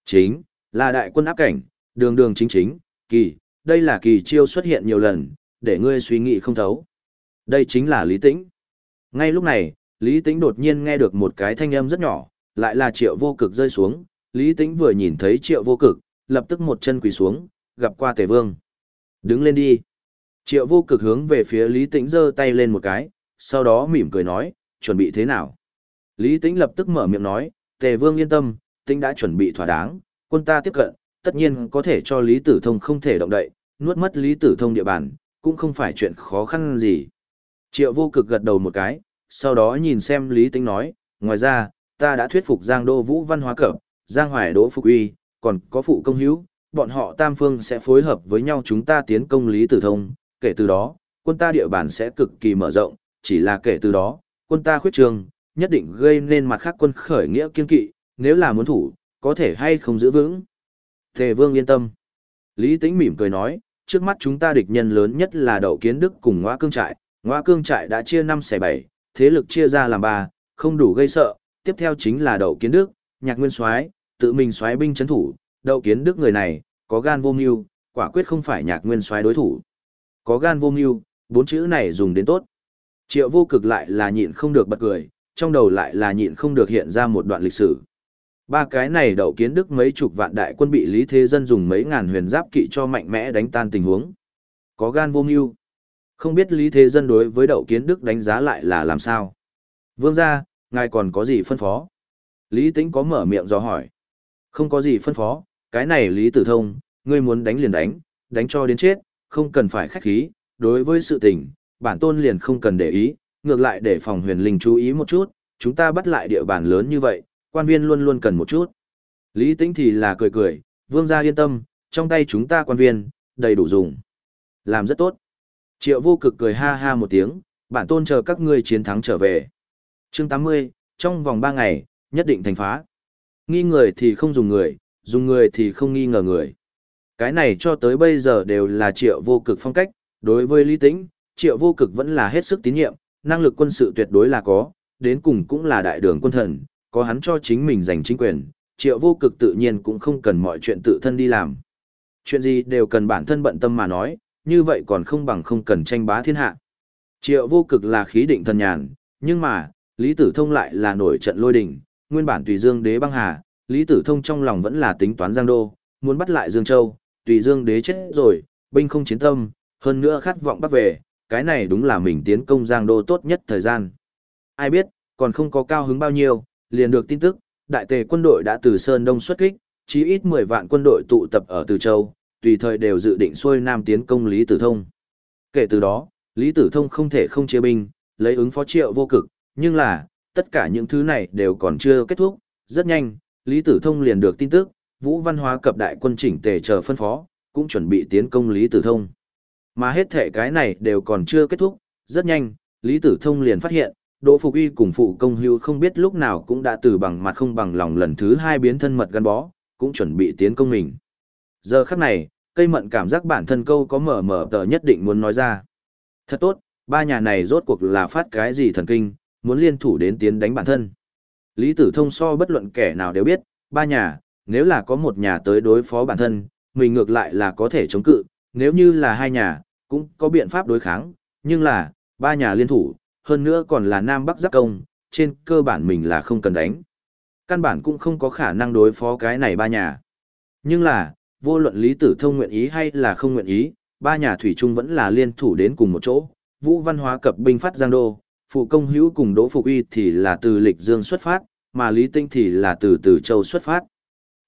Chính, là đại quân áp cảnh, đường đường chính chính, kỳ, đây là kỳ chiêu xuất hiện nhiều lần, để ngươi suy nghĩ không thấu. Đây chính là Lý Tĩnh. Ngay lúc này, Lý Tĩnh đột nhiên nghe được một cái thanh âm rất nhỏ, lại là triệu vô cực rơi xuống. Lý Tĩnh vừa nhìn thấy triệu vô cực, lập tức một chân quỳ xuống, gặp qua tề vương. Đứng lên đi. Triệu vô cực hướng về phía Lý Tĩnh giơ tay lên một cái, sau đó mỉm cười nói, chuẩn bị thế nào? Lý Tĩnh lập tức mở miệng nói, tề vương yên tâm, Tĩnh đã chuẩn bị thỏa đáng, quân ta tiếp cận, tất nhiên có thể cho Lý Tử Thông không thể động đậy, nuốt mất Lý Tử Thông địa bàn, cũng không phải chuyện khó khăn gì. Triệu vô cực gật đầu một cái, sau đó nhìn xem Lý Tĩnh nói, ngoài ra, ta đã thuyết phục Giang Đô Vũ Văn Hóa Cẩm, Giang Hoài Đỗ Phục Uy, còn có phụ công hữu, bọn họ tam phương sẽ phối hợp với nhau chúng ta tiến công Lý Tử Thông, kể từ đó, quân ta địa bàn sẽ cực kỳ mở rộng, chỉ là kể từ đó, quân ta khuyết trường, nhất định gây nên mặt khác quân khởi nghĩa kiên kỵ, nếu là muốn thủ, có thể hay không giữ vững. Thề vương yên tâm. Lý Tĩnh mỉm cười nói, trước mắt chúng ta địch nhân lớn nhất là đậu kiến đức cùng ngoa cương trại, ngoa cương trại đã chia năm xẻ bảy, thế lực chia ra làm ba, không đủ gây sợ, tiếp theo chính là đậu kiến đức, nhạc nguyên soái tự mình xoáy binh chấn thủ, đậu kiến đức người này, có gan vô mưu, quả quyết không phải nhạc nguyên xoáy đối thủ. Có gan vô mưu, bốn chữ này dùng đến tốt. Triệu vô cực lại là nhịn không được bật cười, trong đầu lại là nhịn không được hiện ra một đoạn lịch sử. Ba cái này đậu kiến đức mấy chục vạn đại quân bị Lý Thế Dân dùng mấy ngàn huyền giáp kỵ cho mạnh mẽ đánh tan tình huống. Có gan vô mưu. Không biết Lý Thế Dân đối với đậu kiến đức đánh giá lại là làm sao. Vương gia, ngài còn có gì phân phó? Lý Tĩnh có mở miệng do hỏi. Không có gì phân phó, cái này Lý Tử Thông, ngươi muốn đánh liền đánh, đánh cho đến chết, không cần phải khách khí, đối với sự tình, bản tôn liền không cần để ý, ngược lại để phòng huyền linh chú ý một chút, chúng ta bắt lại địa bàn lớn như vậy, quan viên luôn luôn cần một chút. Lý Tĩnh thì là cười cười, vương gia yên tâm, trong tay chúng ta quan viên, đầy đủ dùng. Làm rất tốt. Triệu vô cực cười ha ha một tiếng, bản tôn chờ các ngươi chiến thắng trở về. chương 80, trong vòng 3 ngày, nhất định thành phá. Nghi người thì không dùng người, dùng người thì không nghi ngờ người. Cái này cho tới bây giờ đều là triệu vô cực phong cách, đối với lý tĩnh, triệu vô cực vẫn là hết sức tín nhiệm, năng lực quân sự tuyệt đối là có, đến cùng cũng là đại đường quân thần, có hắn cho chính mình giành chính quyền, triệu vô cực tự nhiên cũng không cần mọi chuyện tự thân đi làm. Chuyện gì đều cần bản thân bận tâm mà nói, như vậy còn không bằng không cần tranh bá thiên hạ. Triệu vô cực là khí định thần nhàn, nhưng mà, Lý Tử Thông lại là nổi trận lôi đình, nguyên bản tùy dương đế băng hà, Lý Tử Thông trong lòng vẫn là tính toán Giang Đô, muốn bắt lại Dương Châu, tùy dương đế chết rồi, binh không chiến tâm, hơn nữa khát vọng bắt về, cái này đúng là mình tiến công Giang Đô tốt nhất thời gian. Ai biết, còn không có cao hứng bao nhiêu, liền được tin tức, đại tề quân đội đã từ Sơn Đông xuất kích, chí ít 10 vạn quân đội tụ tập ở Từ Châu, tùy thời đều dự định xuôi nam tiến công Lý Tử Thông. Kể từ đó, Lý Tử Thông không thể không chia binh, lấy ứng phó triệu vô cực, nhưng là, tất cả những thứ này đều còn chưa kết thúc, rất nhanh, Lý Tử Thông liền được tin tức, Vũ Văn Hóa cập đại quân chỉnh tề chờ phân phó, cũng chuẩn bị tiến công Lý Tử Thông. Mà hết thể cái này đều còn chưa kết thúc, rất nhanh, Lý Tử Thông liền phát hiện, Đỗ Phục Uy cùng phụ công hưu không biết lúc nào cũng đã từ bằng mặt không bằng lòng lần thứ hai biến thân mật gắn bó, cũng chuẩn bị tiến công mình. Giờ khắc này, cây mận cảm giác bản thân câu có mở mở tờ nhất định muốn nói ra. Thật tốt, ba nhà này rốt cuộc là phát cái gì thần kinh, muốn liên thủ đến tiến đánh bản thân. Lý Tử Thông so bất luận kẻ nào đều biết, ba nhà, nếu là có một nhà tới đối phó bản thân, mình ngược lại là có thể chống cự, nếu như là hai nhà, cũng có biện pháp đối kháng, nhưng là, ba nhà liên thủ, hơn nữa còn là Nam Bắc giáp công, trên cơ bản mình là không cần đánh. Căn bản cũng không có khả năng đối phó cái này ba nhà. Nhưng là, vô luận Lý Tử Thông nguyện ý hay là không nguyện ý, ba nhà thủy chung vẫn là liên thủ đến cùng một chỗ. Vũ Văn Hóa cập binh phát Giang Đô, phụ công hữu cùng Đỗ Phục Uy thì là từ Lịch Dương xuất phát, mà Lý Tinh thì là từ Từ Châu xuất phát.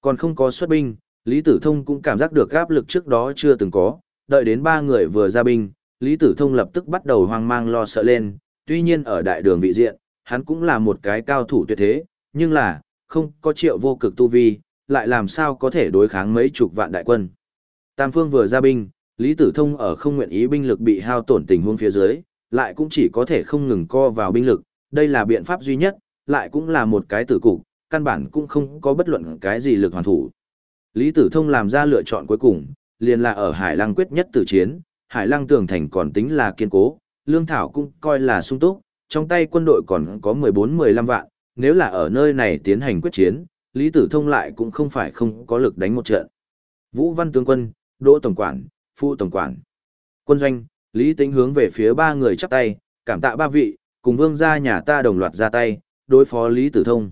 Còn không có xuất binh, Lý Tử Thông cũng cảm giác được áp lực trước đó chưa từng có, đợi đến ba người vừa ra binh, Lý Tử Thông lập tức bắt đầu hoang mang lo sợ lên, tuy nhiên ở đại đường vị diện, hắn cũng là một cái cao thủ tuyệt thế, nhưng là, không có triệu vô cực tu vi, lại làm sao có thể đối kháng mấy chục vạn đại quân. Tam Phương vừa ra binh, Lý Tử Thông ở không nguyện ý binh lực bị hao tổn tình huống phía dưới, lại cũng chỉ có thể không ngừng co vào binh lực, đây là biện pháp duy nhất, lại cũng là một cái tử cục, căn bản cũng không có bất luận cái gì lực hoàn thủ. Lý Tử Thông làm ra lựa chọn cuối cùng, liền là ở Hải Lăng quyết nhất tử chiến, Hải Lăng tường thành còn tính là kiên cố, lương thảo cũng coi là sung túc, trong tay quân đội còn có 14-15 vạn, nếu là ở nơi này tiến hành quyết chiến, Lý Tử Thông lại cũng không phải không có lực đánh một trận. Vũ Văn tướng quân, Đỗ tổng quản, Phu tổng quản. Quân doanh, Lý Tĩnh hướng về phía ba người chắp tay, cảm tạ ba vị, cùng vương gia nhà ta đồng loạt ra tay, đối phó Lý Tử Thông.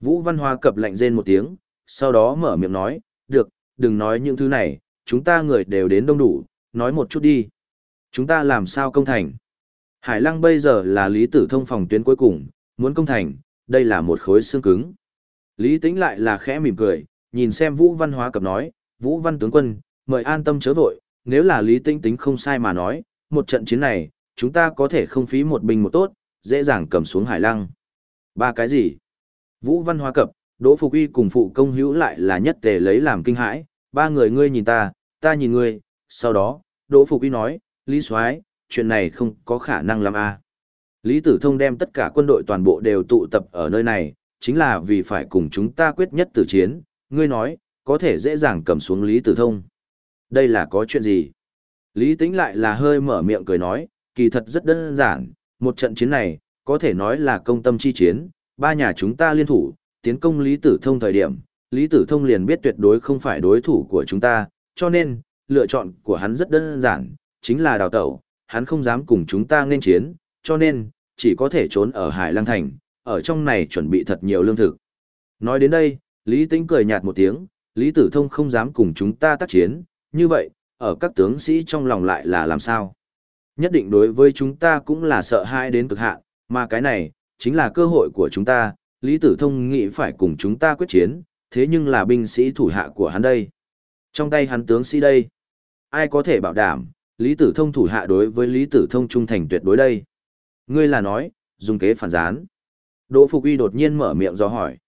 Vũ Văn Hoa cập lạnh rên một tiếng, sau đó mở miệng nói, được, đừng nói những thứ này, chúng ta người đều đến đông đủ, nói một chút đi. Chúng ta làm sao công thành? Hải Lăng bây giờ là Lý Tử Thông phòng tuyến cuối cùng, muốn công thành, đây là một khối xương cứng. Lý Tĩnh lại là khẽ mỉm cười, nhìn xem Vũ Văn Hóa cập nói, Vũ Văn tướng quân, mời an tâm chớ vội, nếu là Lý Tinh tính không sai mà nói, một trận chiến này, chúng ta có thể không phí một binh một tốt, dễ dàng cầm xuống Hải Lăng. Ba cái gì? Vũ Văn Hoa cập, Đỗ Phục Y cùng phụ công hữu lại là nhất tề lấy làm kinh hãi, ba người ngươi nhìn ta, ta nhìn ngươi, sau đó, Đỗ Phục Y nói, Lý Soái, chuyện này không có khả năng làm a. Lý Tử Thông đem tất cả quân đội toàn bộ đều tụ tập ở nơi này, chính là vì phải cùng chúng ta quyết nhất tử chiến, ngươi nói, có thể dễ dàng cầm xuống Lý Tử Thông. Đây là có chuyện gì? Lý Tĩnh lại là hơi mở miệng cười nói, kỳ thật rất đơn giản, một trận chiến này, có thể nói là công tâm chi chiến, ba nhà chúng ta liên thủ, tiến công Lý Tử Thông thời điểm, Lý Tử Thông liền biết tuyệt đối không phải đối thủ của chúng ta, cho nên, lựa chọn của hắn rất đơn giản, chính là đào tẩu, hắn không dám cùng chúng ta nên chiến, cho nên, chỉ có thể trốn ở Hải Lăng Thành, ở trong này chuẩn bị thật nhiều lương thực. Nói đến đây, Lý Tĩnh cười nhạt một tiếng, Lý Tử Thông không dám cùng chúng ta tác chiến, như vậy, ở các tướng sĩ trong lòng lại là làm sao? Nhất định đối với chúng ta cũng là sợ hãi đến cực hạn, mà cái này, chính là cơ hội của chúng ta, Lý Tử Thông nghĩ phải cùng chúng ta quyết chiến, thế nhưng là binh sĩ thủ hạ của hắn đây. Trong tay hắn tướng sĩ đây. Ai có thể bảo đảm, Lý Tử Thông thủ hạ đối với Lý Tử Thông trung thành tuyệt đối đây. Ngươi là nói, dùng kế phản gián. Đỗ Phục Uy đột nhiên mở miệng do hỏi.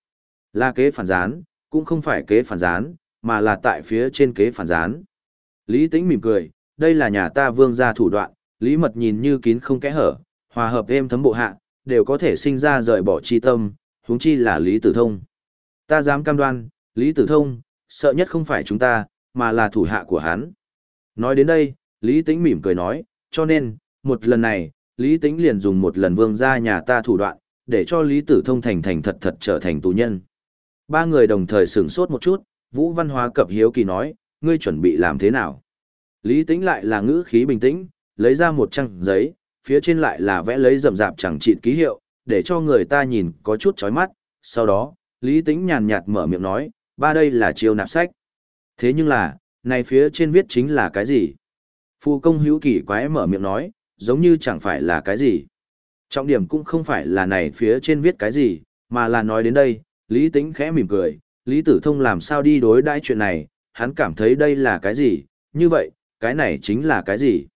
Là kế phản gián, cũng không phải kế phản gián, mà là tại phía trên kế phản gián. Lý Tĩnh mỉm cười, đây là nhà ta vương gia thủ đoạn, Lý Mật nhìn như kín không kẽ hở, hòa hợp êm thấm bộ hạ, đều có thể sinh ra rời bỏ chi tâm, huống chi là Lý Tử Thông. Ta dám cam đoan, Lý Tử Thông, sợ nhất không phải chúng ta, mà là thủ hạ của hắn. Nói đến đây, Lý Tĩnh mỉm cười nói, cho nên, một lần này, Lý Tĩnh liền dùng một lần vương gia nhà ta thủ đoạn, để cho Lý Tử Thông thành thành thật thật trở thành tù nhân. Ba người đồng thời sửng sốt một chút, Vũ Văn Hóa cập hiếu kỳ nói, ngươi chuẩn bị làm thế nào? Lý Tĩnh lại là ngữ khí bình tĩnh, lấy ra một trang giấy, phía trên lại là vẽ lấy rậm rạp chẳng chịt ký hiệu, để cho người ta nhìn có chút chói mắt. Sau đó, Lý Tĩnh nhàn nhạt mở miệng nói, ba đây là chiêu nạp sách. Thế nhưng là, này phía trên viết chính là cái gì? Phu công hữu kỳ quái mở miệng nói, giống như chẳng phải là cái gì. Trọng điểm cũng không phải là này phía trên viết cái gì, mà là nói đến đây, Lý Tĩnh khẽ mỉm cười, Lý Tử Thông làm sao đi đối đãi chuyện này, hắn cảm thấy đây là cái gì, như vậy, cái này chính là cái gì.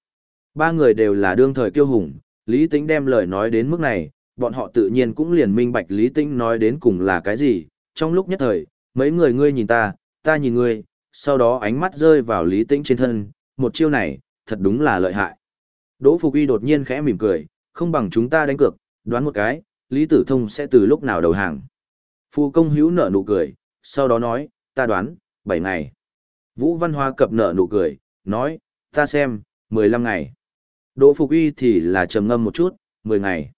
Ba người đều là đương thời kiêu hùng, Lý Tĩnh đem lời nói đến mức này, bọn họ tự nhiên cũng liền minh bạch Lý Tĩnh nói đến cùng là cái gì, trong lúc nhất thời, mấy người ngươi nhìn ta, ta nhìn ngươi, sau đó ánh mắt rơi vào Lý Tĩnh trên thân, một chiêu này, thật đúng là lợi hại. Đỗ Phục Y đột nhiên khẽ mỉm cười, không bằng chúng ta đánh cược, đoán một cái, Lý Tử Thông sẽ từ lúc nào đầu hàng. Phu công hữu nở nụ cười, sau đó nói, ta đoán, 7 ngày. Vũ Văn Hoa cập nở nụ cười, nói, ta xem, 15 ngày. Đỗ Phục Y thì là trầm ngâm một chút, 10 ngày.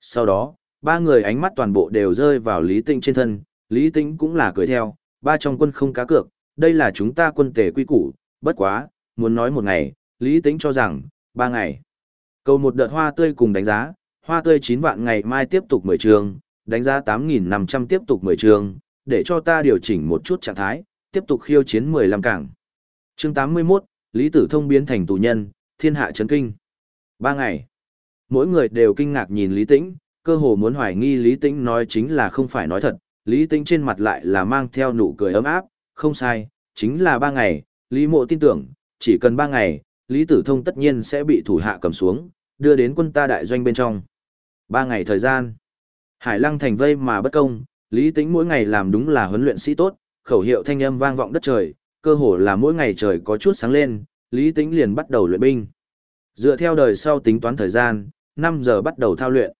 Sau đó, ba người ánh mắt toàn bộ đều rơi vào Lý Tĩnh trên thân, Lý Tĩnh cũng là cười theo, ba trong quân không cá cược, đây là chúng ta quân tề quy củ, bất quá, muốn nói một ngày, Lý Tĩnh cho rằng, ba ngày. Cầu một đợt hoa tươi cùng đánh giá, hoa tươi 9 vạn ngày mai tiếp tục 10 trường, đánh giá 8.500 tiếp tục 10 trường, để cho ta điều chỉnh một chút trạng thái, tiếp tục khiêu chiến 15 cảng. chương 81, Lý Tử Thông biến thành tù nhân, thiên hạ chấn kinh. Ba ngày. Mỗi người đều kinh ngạc nhìn Lý Tĩnh, cơ hồ muốn hoài nghi Lý Tĩnh nói chính là không phải nói thật, Lý Tĩnh trên mặt lại là mang theo nụ cười ấm áp, không sai, chính là ba ngày, Lý Mộ tin tưởng, chỉ cần ba ngày, Lý Tử Thông tất nhiên sẽ bị thủ hạ cầm xuống, đưa đến quân ta đại doanh bên trong. Ba ngày thời gian, Hải Lăng thành vây mà bất công, Lý Tĩnh mỗi ngày làm đúng là huấn luyện sĩ tốt, khẩu hiệu thanh âm vang vọng đất trời, cơ hồ là mỗi ngày trời có chút sáng lên, Lý Tĩnh liền bắt đầu luyện binh. Dựa theo đời sau tính toán thời gian, 5 giờ bắt đầu thao luyện.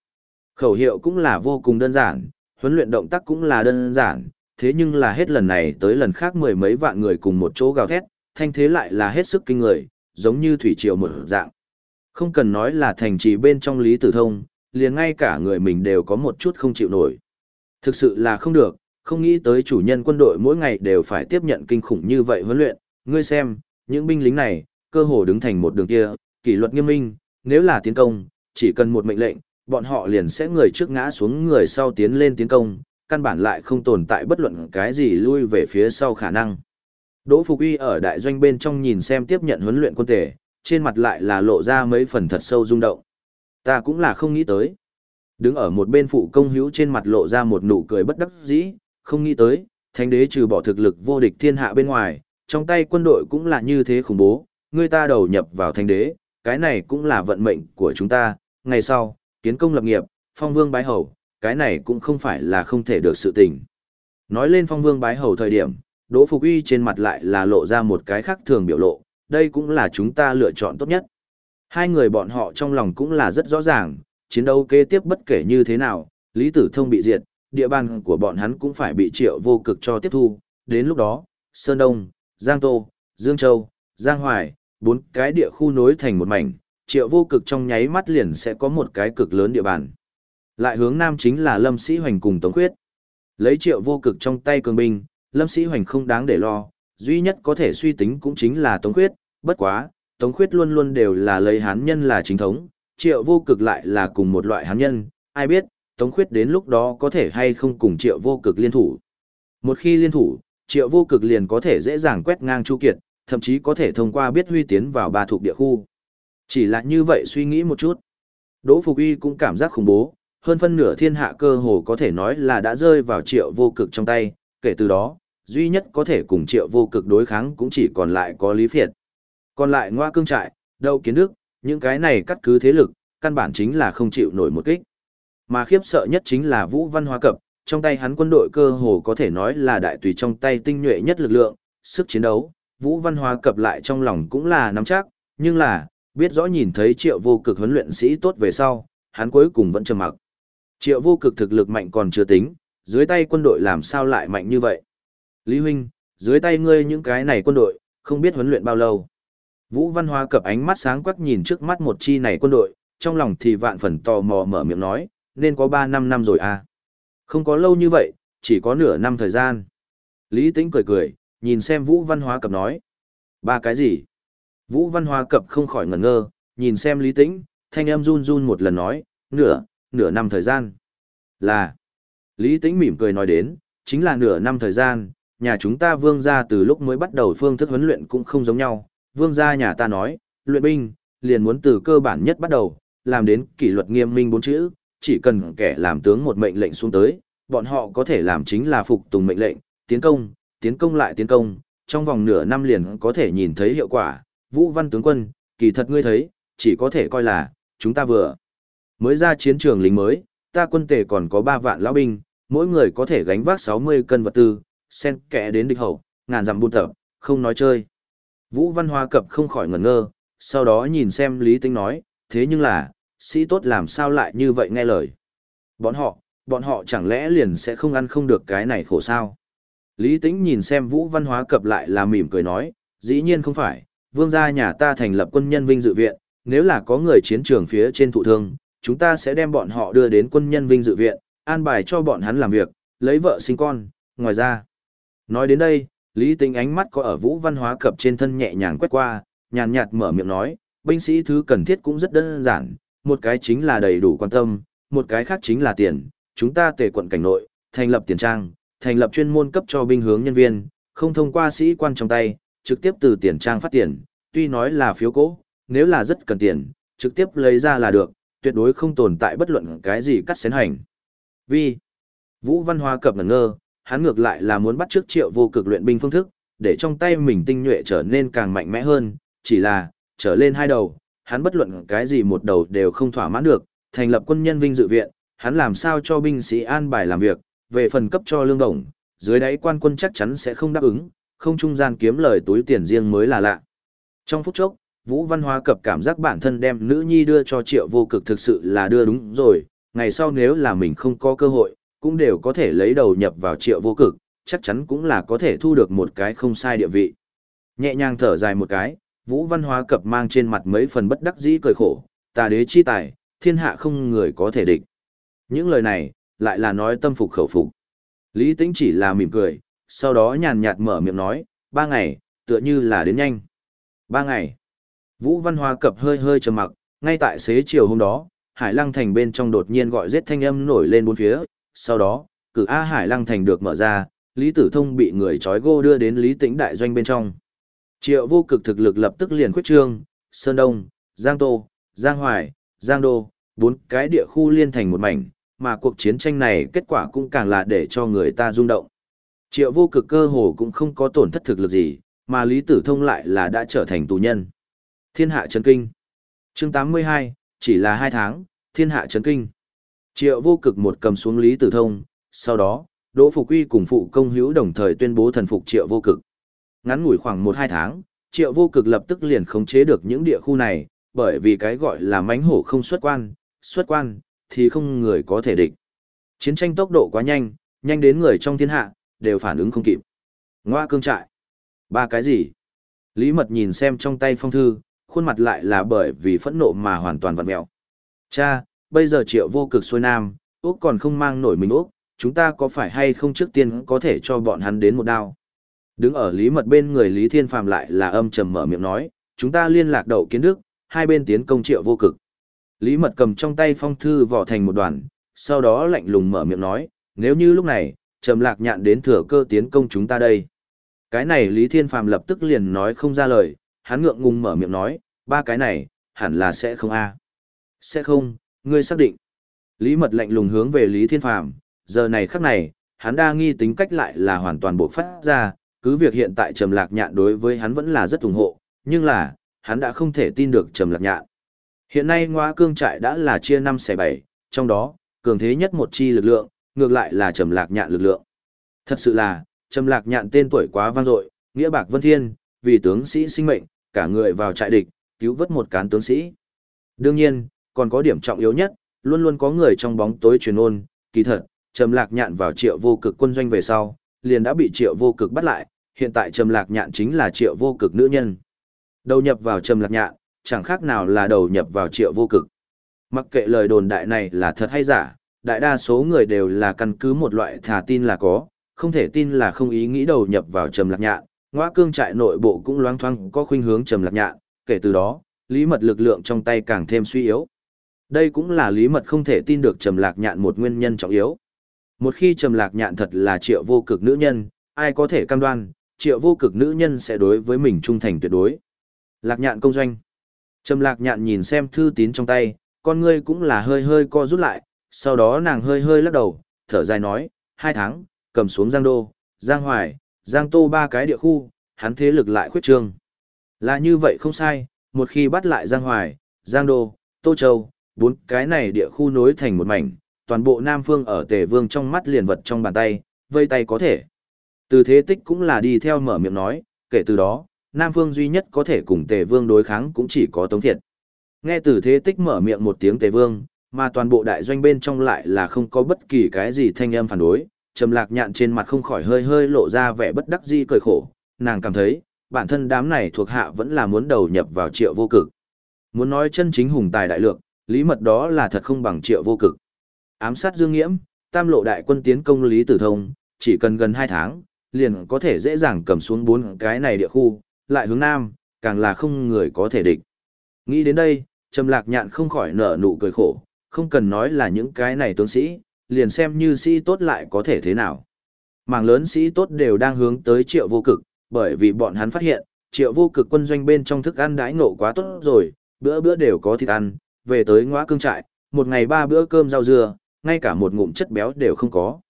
Khẩu hiệu cũng là vô cùng đơn giản, huấn luyện động tác cũng là đơn giản, thế nhưng là hết lần này tới lần khác mười mấy vạn người cùng một chỗ gào thét, thanh thế lại là hết sức kinh người, giống như thủy triều một dạng. Không cần nói là thành trì bên trong Lý Tử Thông, liền ngay cả người mình đều có một chút không chịu nổi. Thực sự là không được, không nghĩ tới chủ nhân quân đội mỗi ngày đều phải tiếp nhận kinh khủng như vậy huấn luyện, ngươi xem, những binh lính này, cơ hồ đứng thành một đường kia, kỷ luật nghiêm minh, nếu là tiến công, chỉ cần một mệnh lệnh, bọn họ liền sẽ người trước ngã xuống người sau tiến lên tiến công, căn bản lại không tồn tại bất luận cái gì lui về phía sau khả năng. Đỗ Phục Uy ở đại doanh bên trong nhìn xem tiếp nhận huấn luyện quân thể, trên mặt lại là lộ ra mấy phần thật sâu rung động. Ta cũng là không nghĩ tới. Đứng ở một bên phụ công hữu trên mặt lộ ra một nụ cười bất đắc dĩ, không nghĩ tới, thánh đế trừ bỏ thực lực vô địch thiên hạ bên ngoài, trong tay quân đội cũng là như thế khủng bố, người ta đầu nhập vào thánh đế, cái này cũng là vận mệnh của chúng ta, ngày sau, kiến công lập nghiệp, phong vương bái hầu, cái này cũng không phải là không thể được sự tình. Nói lên phong vương bái hầu thời điểm, Đỗ Phục Uy trên mặt lại là lộ ra một cái khác thường biểu lộ, đây cũng là chúng ta lựa chọn tốt nhất. Hai người bọn họ trong lòng cũng là rất rõ ràng, chiến đấu kế tiếp bất kể như thế nào, Lý Tử Thông bị diệt, địa bàn của bọn hắn cũng phải bị triệu vô cực cho tiếp thu, đến lúc đó, Sơn Đông, Giang Tô, Dương Châu, Giang Hoài, bốn cái địa khu nối thành một mảnh, triệu vô cực trong nháy mắt liền sẽ có một cái cực lớn địa bàn. Lại hướng nam chính là Lâm Sĩ Hoành cùng Tống Khuyết. Lấy triệu vô cực trong tay cường binh, Lâm Sĩ Hoành không đáng để lo, duy nhất có thể suy tính cũng chính là Tống Khuyết, bất quá, Tống Khuyết luôn luôn đều là lấy hán nhân là chính thống, triệu vô cực lại là cùng một loại hán nhân, ai biết, Tống Khuyết đến lúc đó có thể hay không cùng triệu vô cực liên thủ. Một khi liên thủ, triệu vô cực liền có thể dễ dàng quét ngang Chu Kiệt, thậm chí có thể thông qua biết huy tiến vào ba thuộc địa khu. Chỉ là như vậy suy nghĩ một chút. Đỗ Phục Uy cũng cảm giác khủng bố, hơn phân nửa thiên hạ cơ hồ có thể nói là đã rơi vào triệu vô cực trong tay, kể từ đó, duy nhất có thể cùng triệu vô cực đối kháng cũng chỉ còn lại có Lý Phiệt. Còn lại ngoa cương trại, đậu kiến đức, những cái này cắt cứ thế lực, căn bản chính là không chịu nổi một kích. Mà khiếp sợ nhất chính là Vũ Văn Hoa Cập, trong tay hắn quân đội cơ hồ có thể nói là đại tùy trong tay tinh nhuệ nhất lực lượng, sức chiến đấu, Vũ Văn Hoa Cập lại trong lòng cũng là nắm chắc, nhưng là, biết rõ nhìn thấy triệu vô cực huấn luyện sĩ tốt về sau, hắn cuối cùng vẫn trầm mặc. Triệu vô cực thực lực mạnh còn chưa tính, dưới tay quân đội làm sao lại mạnh như vậy? Lý Huynh, dưới tay ngươi những cái này quân đội, không biết huấn luyện bao lâu. Vũ Văn Hoa cập ánh mắt sáng quắc nhìn trước mắt một chi này quân đội, trong lòng thì vạn phần tò mò mở miệng nói, nên có 3 năm năm rồi à. Không có lâu như vậy, chỉ có nửa năm thời gian. Lý Tĩnh cười cười, nhìn xem Vũ Văn Hóa Cập nói. Ba cái gì? Vũ Văn Hóa Cập không khỏi ngẩn ngơ, nhìn xem Lý Tĩnh, thanh em run run một lần nói, nửa, nửa năm thời gian. Là. Lý Tĩnh mỉm cười nói đến, chính là nửa năm thời gian, nhà chúng ta vương gia từ lúc mới bắt đầu phương thức huấn luyện cũng không giống nhau. Vương gia nhà ta nói, luyện binh, liền muốn từ cơ bản nhất bắt đầu, làm đến kỷ luật nghiêm minh bốn chữ, chỉ cần kẻ làm tướng một mệnh lệnh xuống tới, bọn họ có thể làm chính là phục tùng mệnh lệnh, tiến công, tiến công lại tiến công, trong vòng nửa năm liền có thể nhìn thấy hiệu quả. Vũ văn tướng quân, kỳ thật ngươi thấy, chỉ có thể coi là, chúng ta vừa mới ra chiến trường lính mới, ta quân tề còn có 3 vạn lão binh, mỗi người có thể gánh vác 60 cân vật tư, sen kẽ đến địch hậu, ngàn dặm buôn tập, không nói chơi. Vũ Văn Hoa Cập không khỏi ngẩn ngơ, sau đó nhìn xem Lý Tĩnh nói, thế nhưng là, sĩ tốt làm sao lại như vậy nghe lời. Bọn họ, bọn họ chẳng lẽ liền sẽ không ăn không được cái này khổ sao? Lý Tĩnh nhìn xem Vũ Văn Hóa Cập lại là mỉm cười nói, dĩ nhiên không phải, vương gia nhà ta thành lập quân nhân vinh dự viện, nếu là có người chiến trường phía trên thụ thương, chúng ta sẽ đem bọn họ đưa đến quân nhân vinh dự viện, an bài cho bọn hắn làm việc, lấy vợ sinh con, ngoài ra. Nói đến đây, Lý Tĩnh ánh mắt có ở Vũ Văn Hóa Cập trên thân nhẹ nhàng quét qua, nhàn nhạt mở miệng nói, binh sĩ thứ cần thiết cũng rất đơn giản, một cái chính là đầy đủ quan tâm, một cái khác chính là tiền, chúng ta tề quận cảnh nội, thành lập tiền trang, thành lập chuyên môn cấp cho binh hướng nhân viên, không thông qua sĩ quan trong tay, trực tiếp từ tiền trang phát tiền, tuy nói là phiếu cố, nếu là rất cần tiền, trực tiếp lấy ra là được, tuyệt đối không tồn tại bất luận cái gì cắt xén hành. Vì, Vũ Văn Hoa cập ngẩn ngơ, hắn ngược lại là muốn bắt trước triệu vô cực luyện binh phương thức, để trong tay mình tinh nhuệ trở nên càng mạnh mẽ hơn, chỉ là, trở lên hai đầu, hắn bất luận cái gì một đầu đều không thỏa mãn được, thành lập quân nhân vinh dự viện, hắn làm sao cho binh sĩ an bài làm việc, về phần cấp cho lương đồng, dưới đáy quan quân chắc chắn sẽ không đáp ứng, không trung gian kiếm lời túi tiền riêng mới là lạ. Trong phút chốc, Vũ Văn Hóa cập cảm giác bản thân đem nữ nhi đưa cho triệu vô cực thực sự là đưa đúng rồi, ngày sau nếu là mình không có cơ hội, cũng đều có thể lấy đầu nhập vào triệu vô cực, chắc chắn cũng là có thể thu được một cái không sai địa vị. Nhẹ nhàng thở dài một cái, Vũ Văn Hóa cập mang trên mặt mấy phần bất đắc dĩ cười khổ, tà đế chi tài, thiên hạ không người có thể địch. Những lời này, lại là nói tâm phục khẩu phục. Lý Tĩnh chỉ là mỉm cười, sau đó nhàn nhạt mở miệng nói, ba ngày, tựa như là đến nhanh. Ba ngày. Vũ Văn Hoa cập hơi hơi trầm mặc, ngay tại xế chiều hôm đó, Hải Lăng Thành bên trong đột nhiên gọi giết thanh âm nổi lên bốn phía, sau đó, cử A Hải Lăng Thành được mở ra, Lý Tử Thông bị người trói gô đưa đến Lý Tĩnh đại doanh bên trong. Triệu vô cực thực lực lập tức liền khuyết trương, Sơn Đông, Giang Tô, Giang Hoài, Giang Đô, bốn cái địa khu liên thành một mảnh, mà cuộc chiến tranh này kết quả cũng càng là để cho người ta rung động. Triệu vô cực cơ hồ cũng không có tổn thất thực lực gì, mà Lý Tử Thông lại là đã trở thành tù nhân. Thiên hạ chấn kinh. chương 82, chỉ là hai tháng, thiên hạ chấn kinh. Triệu vô cực một cầm xuống Lý Tử Thông, sau đó, Đỗ Phục Uy cùng phụ công hữu đồng thời tuyên bố thần phục Triệu vô cực. Ngắn ngủi khoảng 1-2 tháng, Triệu vô cực lập tức liền khống chế được những địa khu này, bởi vì cái gọi là mánh hổ không xuất quan, xuất quan, thì không người có thể địch. Chiến tranh tốc độ quá nhanh, nhanh đến người trong thiên hạ, đều phản ứng không kịp. Ngoa cương trại. Ba cái gì? Lý mật nhìn xem trong tay phong thư, khuôn mặt lại là bởi vì phẫn nộ mà hoàn toàn vặn mẹo. Cha, bây giờ triệu vô cực xuôi nam, Úc còn không mang nổi mình Úc, chúng ta có phải hay không trước tiên có thể cho bọn hắn đến một đao? Đứng ở Lý mật bên người Lý Thiên Phàm lại là âm trầm mở miệng nói, chúng ta liên lạc đậu kiến đức, hai bên tiến công triệu vô cực. Lý mật cầm trong tay phong thư vỏ thành một đoàn, sau đó lạnh lùng mở miệng nói, nếu như lúc này, trầm lạc nhạn đến thừa cơ tiến công chúng ta đây. Cái này Lý Thiên Phàm lập tức liền nói không ra lời, hắn ngượng ngùng mở miệng nói, ba cái này, hẳn là sẽ không a Sẽ không, ngươi xác định. Lý mật lạnh lùng hướng về Lý Thiên Phàm giờ này khắc này, hắn đa nghi tính cách lại là hoàn toàn bộ phát ra, cứ việc hiện tại trầm lạc nhạn đối với hắn vẫn là rất ủng hộ, nhưng là, hắn đã không thể tin được trầm lạc nhạn. Hiện nay ngoa cương trại đã là chia năm xẻ bảy, trong đó, cường thế nhất một chi lực lượng, ngược lại là trầm lạc nhạn lực lượng. Thật sự là, trầm lạc nhạn tên tuổi quá vang dội, nghĩa bạc vân thiên, vì tướng sĩ sinh mệnh, cả người vào trại địch, cứu vớt một cán tướng sĩ. Đương nhiên, còn có điểm trọng yếu nhất, luôn luôn có người trong bóng tối truyền ôn, kỳ thật, trầm lạc nhạn vào triệu vô cực quân doanh về sau, liền đã bị triệu vô cực bắt lại, hiện tại trầm lạc nhạn chính là triệu vô cực nữ nhân. Đầu nhập vào trầm lạc nhạn, chẳng khác nào là đầu nhập vào triệu vô cực. Mặc kệ lời đồn đại này là thật hay giả, đại đa số người đều là căn cứ một loại thả tin là có, không thể tin là không ý nghĩ đầu nhập vào trầm lạc nhạn, ngõa cương trại nội bộ cũng loáng thoáng có khuynh hướng trầm lạc nhạn, kể từ đó, lý mật lực lượng trong tay càng thêm suy yếu. Đây cũng là lý mật không thể tin được trầm lạc nhạn một nguyên nhân trọng yếu. Một khi trầm lạc nhạn thật là triệu vô cực nữ nhân, ai có thể cam đoan, triệu vô cực nữ nhân sẽ đối với mình trung thành tuyệt đối. Lạc nhạn công doanh. Trầm lạc nhạn nhìn xem thư tín trong tay, con ngươi cũng là hơi hơi co rút lại, sau đó nàng hơi hơi lắc đầu, thở dài nói, hai tháng, cầm xuống Giang Đô, Giang Hoài, Giang Tô ba cái địa khu, hắn thế lực lại khuyết trương. Là như vậy không sai, một khi bắt lại Giang Hoài, Giang Đô, Tô Châu, bốn cái này địa khu nối thành một mảnh, toàn bộ Nam Phương ở Tề Vương trong mắt liền vật trong bàn tay, vây tay có thể. Từ thế tích cũng là đi theo mở miệng nói, kể từ đó, Nam Phương duy nhất có thể cùng Tề Vương đối kháng cũng chỉ có Tống Thiệt. Nghe từ thế tích mở miệng một tiếng Tề Vương, mà toàn bộ đại doanh bên trong lại là không có bất kỳ cái gì thanh âm phản đối, trầm lạc nhạn trên mặt không khỏi hơi hơi lộ ra vẻ bất đắc dĩ cười khổ, nàng cảm thấy, bản thân đám này thuộc hạ vẫn là muốn đầu nhập vào triệu vô cực. Muốn nói chân chính hùng tài đại lượng, lý mật đó là thật không bằng triệu vô cực. Ám sát Dương Nghiễm, tam lộ đại quân tiến công Lý Tử Thông, chỉ cần gần 2 tháng, liền có thể dễ dàng cầm xuống bốn cái này địa khu, lại hướng Nam, càng là không người có thể địch. Nghĩ đến đây, Trầm Lạc Nhạn không khỏi nở nụ cười khổ, không cần nói là những cái này tướng sĩ, liền xem như sĩ tốt lại có thể thế nào. Mảng lớn sĩ tốt đều đang hướng tới triệu vô cực, bởi vì bọn hắn phát hiện, triệu vô cực quân doanh bên trong thức ăn đãi ngộ quá tốt rồi, bữa bữa đều có thịt ăn, về tới ngõ cương trại, một ngày ba bữa cơm rau dưa, ngay cả một ngụm chất béo đều không có.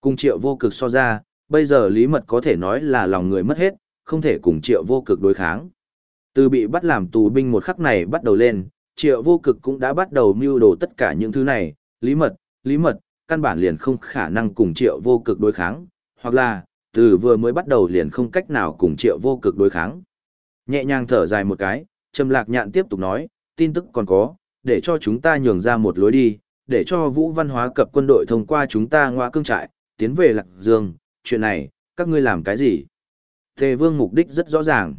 Cùng triệu vô cực so ra, bây giờ lý mật có thể nói là lòng người mất hết, không thể cùng triệu vô cực đối kháng. Từ bị bắt làm tù binh một khắc này bắt đầu lên, triệu vô cực cũng đã bắt đầu mưu đồ tất cả những thứ này, lý mật, lý mật, căn bản liền không khả năng cùng triệu vô cực đối kháng, hoặc là, từ vừa mới bắt đầu liền không cách nào cùng triệu vô cực đối kháng. Nhẹ nhàng thở dài một cái, Trầm Lạc Nhạn tiếp tục nói, tin tức còn có, để cho chúng ta nhường ra một lối đi, để cho Vũ Văn Hóa cập quân đội thông qua chúng ta ngoa cương trại, tiến về Lạc Dương, chuyện này, các ngươi làm cái gì? Tề Vương mục đích rất rõ ràng.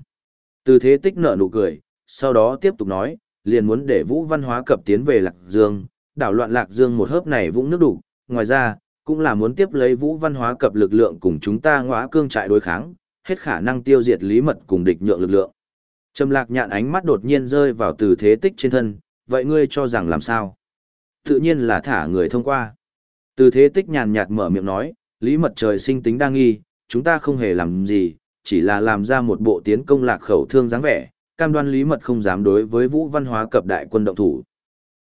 Từ thế tích nợ nụ cười, sau đó tiếp tục nói, liền muốn để Vũ Văn Hóa cập tiến về Lạc Dương, đảo loạn Lạc Dương một hớp này vũng nước đủ, ngoài ra, cũng là muốn tiếp lấy Vũ Văn Hóa cập lực lượng cùng chúng ta ngõa cương trại đối kháng, hết khả năng tiêu diệt lý mật cùng địch nhượng lực lượng. Trầm lạc nhạn ánh mắt đột nhiên rơi vào từ thế tích trên thân, vậy ngươi cho rằng làm sao? Tự nhiên là thả người thông qua. Từ thế tích nhàn nhạt mở miệng nói, lý mật trời sinh tính đa nghi, chúng ta không hề làm gì, chỉ là làm ra một bộ tiến công lạc khẩu thương dáng vẻ, cam đoan lý mật không dám đối với vũ văn hóa cập đại quân động thủ.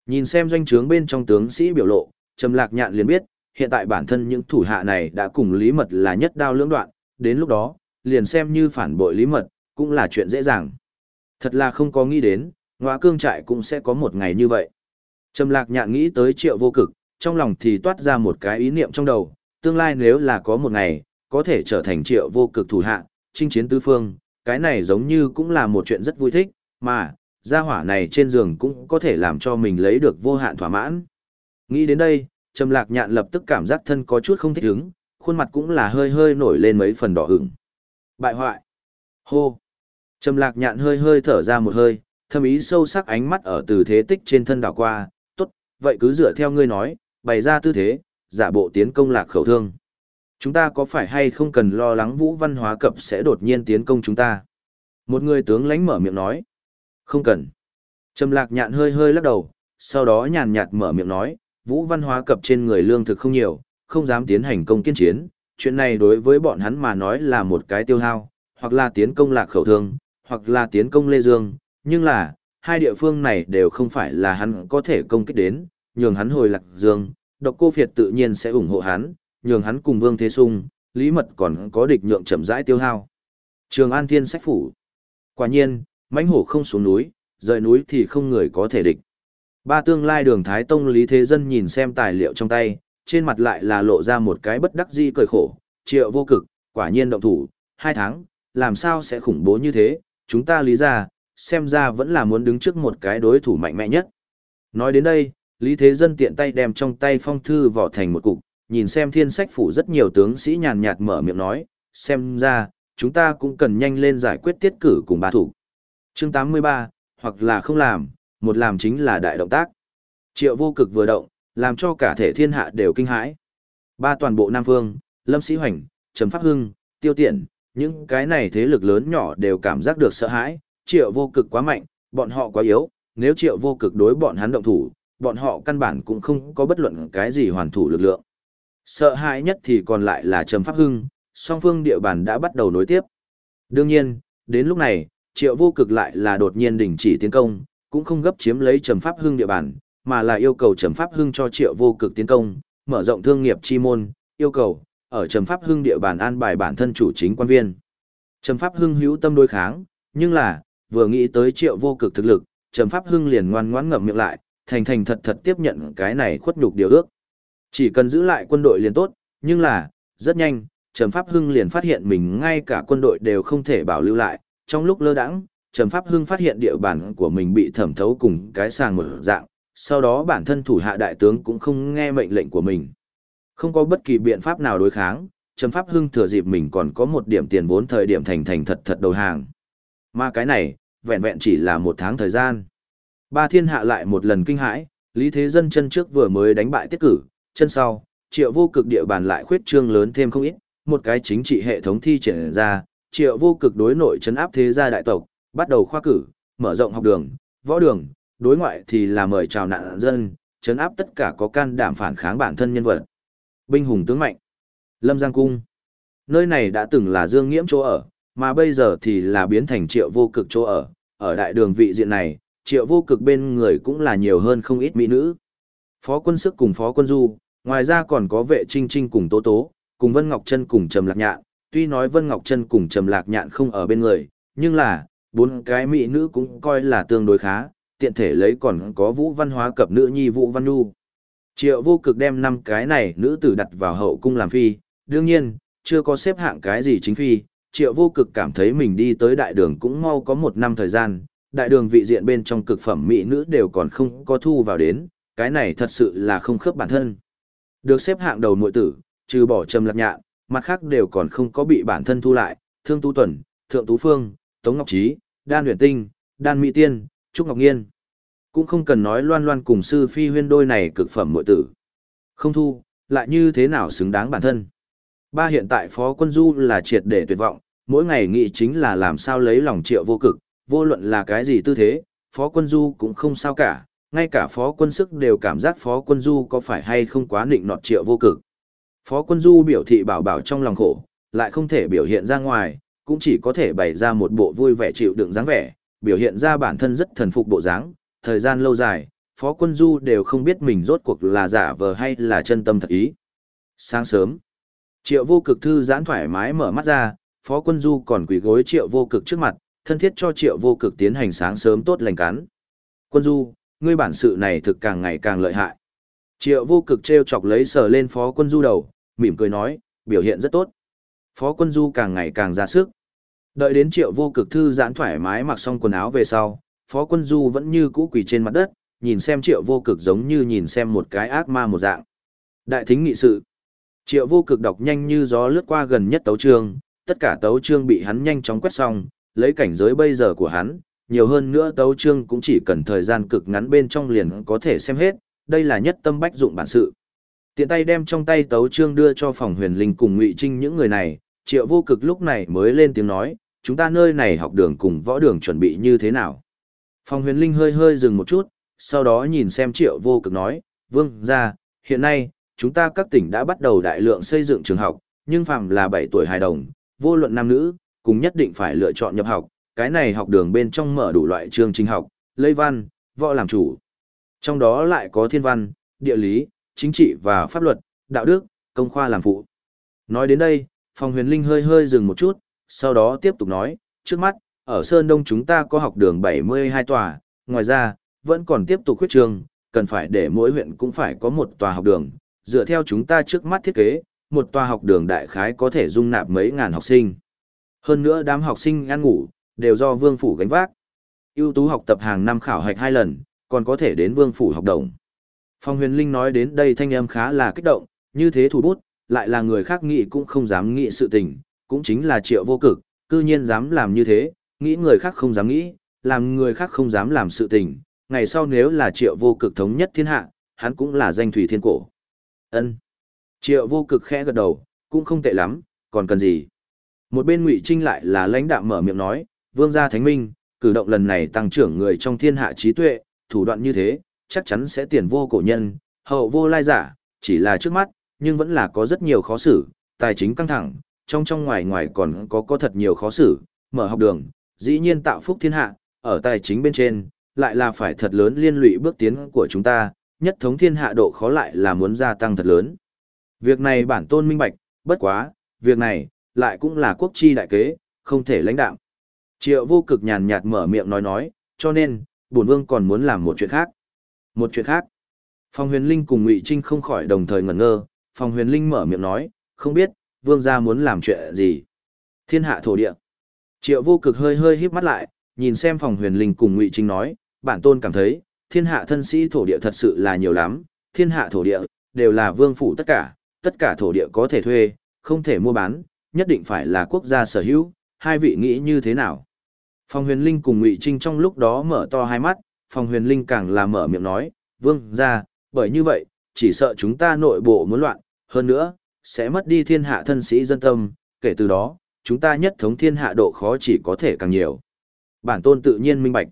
Nhìn xem doanh trướng bên trong tướng sĩ biểu lộ, Trầm Lạc Nhạn liền biết, hiện tại bản thân những thủ hạ này đã cùng Lý Mật là nhất đao lưỡng đoạn, đến lúc đó, liền xem như phản bội Lý Mật, cũng là chuyện dễ dàng. Thật là không có nghĩ đến, ngõa cương trại cũng sẽ có một ngày như vậy. Trầm Lạc Nhạn nghĩ tới triệu vô cực, trong lòng thì toát ra một cái ý niệm trong đầu, tương lai nếu là có một ngày, có thể trở thành triệu vô cực thủ hạ, chinh chiến tứ phương, cái này giống như cũng là một chuyện rất vui thích, mà, gia hỏa này trên giường cũng có thể làm cho mình lấy được vô hạn thỏa mãn. Nghĩ đến đây, Trầm Lạc Nhạn lập tức cảm giác thân có chút không thích ứng, khuôn mặt cũng là hơi hơi nổi lên mấy phần đỏ ửng. Bại hoại. Hô. Trầm Lạc Nhạn hơi hơi thở ra một hơi, thâm ý sâu sắc ánh mắt ở từ thế tích trên thân đảo qua, vậy cứ dựa theo ngươi nói, bày ra tư thế, giả bộ tiến công lạc khẩu thương. Chúng ta có phải hay không cần lo lắng vũ văn hóa cập sẽ đột nhiên tiến công chúng ta? Một người tướng lãnh mở miệng nói. Không cần. Trầm lạc nhạn hơi hơi lắc đầu, sau đó nhàn nhạt mở miệng nói, vũ văn hóa cập trên người lương thực không nhiều, không dám tiến hành công kiên chiến. Chuyện này đối với bọn hắn mà nói là một cái tiêu hao, hoặc là tiến công lạc khẩu thương, hoặc là tiến công Lê Dương, nhưng là, hai địa phương này đều không phải là hắn có thể công kích đến, nhường hắn hồi lạc Dương, độc cô Việt tự nhiên sẽ ủng hộ hắn, nhường hắn cùng Vương Thế Sung, Lý Mật còn có địch nhượng chậm rãi tiêu hao. Trường An Thiên sách phủ. Quả nhiên, mãnh hổ không xuống núi, rời núi thì không người có thể địch. Ba tương lai đường Thái Tông Lý Thế Dân nhìn xem tài liệu trong tay, trên mặt lại là lộ ra một cái bất đắc di cười khổ, triệu vô cực, quả nhiên động thủ, hai tháng, làm sao sẽ khủng bố như thế, chúng ta lý ra, xem ra vẫn là muốn đứng trước một cái đối thủ mạnh mẽ nhất. Nói đến đây, Lý Thế Dân tiện tay đem trong tay phong thư vỏ thành một cục, nhìn xem thiên sách phủ rất nhiều tướng sĩ nhàn nhạt mở miệng nói, xem ra, chúng ta cũng cần nhanh lên giải quyết tiết cử cùng ba thủ. Chương 83, hoặc là không làm, một làm chính là đại động tác. Triệu vô cực vừa động, làm cho cả thể thiên hạ đều kinh hãi. Ba toàn bộ Nam Phương, Lâm Sĩ Hoành, Trầm Pháp Hưng, Tiêu Tiện, những cái này thế lực lớn nhỏ đều cảm giác được sợ hãi, triệu vô cực quá mạnh, bọn họ quá yếu, nếu triệu vô cực đối bọn hắn động thủ, bọn họ căn bản cũng không có bất luận cái gì hoàn thủ lực lượng. Sợ hãi nhất thì còn lại là Trầm Pháp Hưng, song phương địa bàn đã bắt đầu nối tiếp. Đương nhiên, đến lúc này, triệu vô cực lại là đột nhiên đình chỉ tiến công, cũng không gấp chiếm lấy Trầm Pháp Hưng địa bàn, mà là yêu cầu Trầm Pháp Hưng cho triệu vô cực tiến công, mở rộng thương nghiệp chi môn, yêu cầu, ở Trầm Pháp Hưng địa bàn an bài bản thân chủ chính quan viên. Trầm Pháp Hưng hữu tâm đối kháng, nhưng là, vừa nghĩ tới triệu vô cực thực lực, Trầm Pháp Hưng liền ngoan ngoãn ngậm miệng lại, thành thành thật thật tiếp nhận cái này khuất nhục điều ước. Chỉ cần giữ lại quân đội liền tốt, nhưng là, rất nhanh, Trầm Pháp Hưng liền phát hiện mình ngay cả quân đội đều không thể bảo lưu lại, trong lúc lơ đãng, Trầm Pháp Hưng phát hiện địa bàn của mình bị thẩm thấu cùng cái sàng một dạng, sau đó bản thân thủ hạ đại tướng cũng không nghe mệnh lệnh của mình. Không có bất kỳ biện pháp nào đối kháng, Trầm Pháp Hưng thừa dịp mình còn có một điểm tiền vốn thời điểm thành thành thật thật đầu hàng. Mà cái này, vẹn vẹn chỉ là một tháng thời gian. Ba thiên hạ lại một lần kinh hãi, Lý Thế Dân chân trước vừa mới đánh bại tiết cử, chân sau, triệu vô cực địa bàn lại khuyết trương lớn thêm không ít, một cái chính trị hệ thống thi triển ra, triệu vô cực đối nội chấn áp thế gia đại tộc, bắt đầu khoa cử, mở rộng học đường, võ đường, đối ngoại thì là mời chào nạn dân, chấn áp tất cả có can đảm phản kháng bản thân nhân vật. Binh hùng tướng mạnh. Lâm Giang Cung. Nơi này đã từng là Dương Nghiễm chỗ ở, mà bây giờ thì là biến thành triệu vô cực chỗ ở. Ở đại đường vị diện này, triệu vô cực bên người cũng là nhiều hơn không ít mỹ nữ. Phó quân sức cùng phó quân du, ngoài ra còn có vệ trinh trinh cùng tố tố, cùng Vân Ngọc Trân cùng Trầm Lạc Nhạn. Tuy nói Vân Ngọc Trân cùng Trầm Lạc Nhạn không ở bên người, nhưng là, bốn cái mỹ nữ cũng coi là tương đối khá, tiện thể lấy còn có vũ văn hóa cập nữ nhi vũ văn nu. Triệu vô cực đem năm cái này nữ tử đặt vào hậu cung làm phi, đương nhiên, chưa có xếp hạng cái gì chính phi, triệu vô cực cảm thấy mình đi tới đại đường cũng mau có một năm thời gian, đại đường vị diện bên trong cực phẩm mỹ nữ đều còn không có thu vào đến, cái này thật sự là không khớp bản thân. Được xếp hạng đầu nội tử, trừ bỏ trầm lạc nhạn, mặt khác đều còn không có bị bản thân thu lại, thương tu tuần, thượng tú phương, tống ngọc trí, đan huyền tinh, đan mỹ tiên, trúc ngọc nghiên. Cũng không cần nói loan loan cùng sư phi huyên đôi này cực phẩm nội tử. Không thu, lại như thế nào xứng đáng bản thân. Ba hiện tại Phó Quân Du là triệt để tuyệt vọng, mỗi ngày nghĩ chính là làm sao lấy lòng triệu vô cực, vô luận là cái gì tư thế, Phó Quân Du cũng không sao cả, ngay cả Phó Quân Sức đều cảm giác Phó Quân Du có phải hay không quá nịnh nọt triệu vô cực. Phó Quân Du biểu thị bảo bảo trong lòng khổ, lại không thể biểu hiện ra ngoài, cũng chỉ có thể bày ra một bộ vui vẻ chịu đựng dáng vẻ, biểu hiện ra bản thân rất thần phục bộ dáng, thời gian lâu dài, Phó Quân Du đều không biết mình rốt cuộc là giả vờ hay là chân tâm thật ý. Sáng sớm, Triệu Vô Cực thư giãn thoải mái mở mắt ra, Phó Quân Du còn quỳ gối Triệu Vô Cực trước mặt, thân thiết cho Triệu Vô Cực tiến hành sáng sớm tốt lành cắn. Quân Du, ngươi bản sự này thực càng ngày càng lợi hại. Triệu Vô Cực treo chọc lấy sờ lên Phó Quân Du đầu, mỉm cười nói, biểu hiện rất tốt. Phó Quân Du càng ngày càng ra sức. Đợi đến Triệu Vô Cực thư giãn thoải mái mặc xong quần áo về sau, Phó Quân Du vẫn như cũ quỳ trên mặt đất, nhìn xem Triệu Vô Cực giống như nhìn xem một cái ác ma một dạng. Đại thính nghị sự. Triệu Vô Cực đọc nhanh như gió lướt qua gần nhất tấu chương, tất cả tấu chương bị hắn nhanh chóng quét xong, lấy cảnh giới bây giờ của hắn, nhiều hơn nữa tấu chương cũng chỉ cần thời gian cực ngắn bên trong liền có thể xem hết, đây là nhất tâm bách dụng bản sự. Tiện tay đem trong tay tấu chương đưa cho phòng huyền linh cùng ngụy trinh những người này, triệu vô cực lúc này mới lên tiếng nói, chúng ta nơi này học đường cùng võ đường chuẩn bị như thế nào. Phòng huyền linh hơi hơi dừng một chút, sau đó nhìn xem triệu vô cực nói, vương, ra, hiện nay, chúng ta các tỉnh đã bắt đầu đại lượng xây dựng trường học, nhưng phạm là 7 tuổi hài đồng, vô luận nam nữ, cũng nhất định phải lựa chọn nhập học, cái này học đường bên trong mở đủ loại chương trình học, lây văn, võ làm chủ. Trong đó lại có thiên văn, địa lý, chính trị và pháp luật, đạo đức, công khoa làm phụ. Nói đến đây, phòng huyền linh hơi hơi dừng một chút, sau đó tiếp tục nói, trước mắt, ở Sơn Đông chúng ta có học đường 72 tòa, ngoài ra, vẫn còn tiếp tục khuyết trường, cần phải để mỗi huyện cũng phải có một tòa học đường, dựa theo chúng ta trước mắt thiết kế, một tòa học đường đại khái có thể dung nạp mấy ngàn học sinh. Hơn nữa đám học sinh ăn ngủ, đều do vương phủ gánh vác. ưu tú học tập hàng năm khảo hạch hai lần, còn có thể đến vương phủ học đồng. Phong huyền linh nói đến đây thanh âm khá là kích động, như thế thủ bút, lại là người khác nghĩ cũng không dám nghĩ sự tình, cũng chính là triệu vô cực, cư nhiên dám làm như thế, nghĩ người khác không dám nghĩ, làm người khác không dám làm sự tình, ngày sau nếu là triệu vô cực thống nhất thiên hạ, hắn cũng là danh thủy thiên cổ ân Triệu vô cực khẽ gật đầu, cũng không tệ lắm, còn cần gì. Một bên ngụy Trinh lại là lãnh đạm mở miệng nói, vương gia thánh minh, cử động lần này tăng trưởng người trong thiên hạ trí tuệ, thủ đoạn như thế, chắc chắn sẽ tiền vô cổ nhân, hậu vô lai giả, chỉ là trước mắt, nhưng vẫn là có rất nhiều khó xử, tài chính căng thẳng, trong trong ngoài ngoài còn có có thật nhiều khó xử, mở học đường, dĩ nhiên tạo phúc thiên hạ, ở tài chính bên trên, lại là phải thật lớn liên lụy bước tiến của chúng ta, nhất thống thiên hạ độ khó lại là muốn gia tăng thật lớn. Việc này bản tôn minh bạch, bất quá, việc này, lại cũng là quốc chi đại kế, không thể lãnh đạo. Triệu vô cực nhàn nhạt mở miệng nói nói, cho nên, bổn vương còn muốn làm một chuyện khác. Một chuyện khác. Phong huyền linh cùng ngụy Trinh không khỏi đồng thời ngẩn ngơ, Phong huyền linh mở miệng nói, không biết, vương gia muốn làm chuyện gì. Thiên hạ thổ địa. Triệu vô cực hơi hơi híp mắt lại, nhìn xem phòng huyền linh cùng ngụy Trinh nói, bản tôn cảm thấy, thiên hạ thân sĩ thổ địa thật sự là nhiều lắm, thiên hạ thổ địa, đều là vương phủ tất cả, tất cả thổ địa có thể thuê, không thể mua bán, nhất định phải là quốc gia sở hữu, hai vị nghĩ như thế nào? Phòng huyền linh cùng ngụy Trinh trong lúc đó mở to hai mắt, phòng huyền linh càng là mở miệng nói, vương ra, bởi như vậy, chỉ sợ chúng ta nội bộ muốn loạn, hơn nữa, sẽ mất đi thiên hạ thân sĩ dân tâm, kể từ đó, chúng ta nhất thống thiên hạ độ khó chỉ có thể càng nhiều. Bản tôn tự nhiên minh bạch.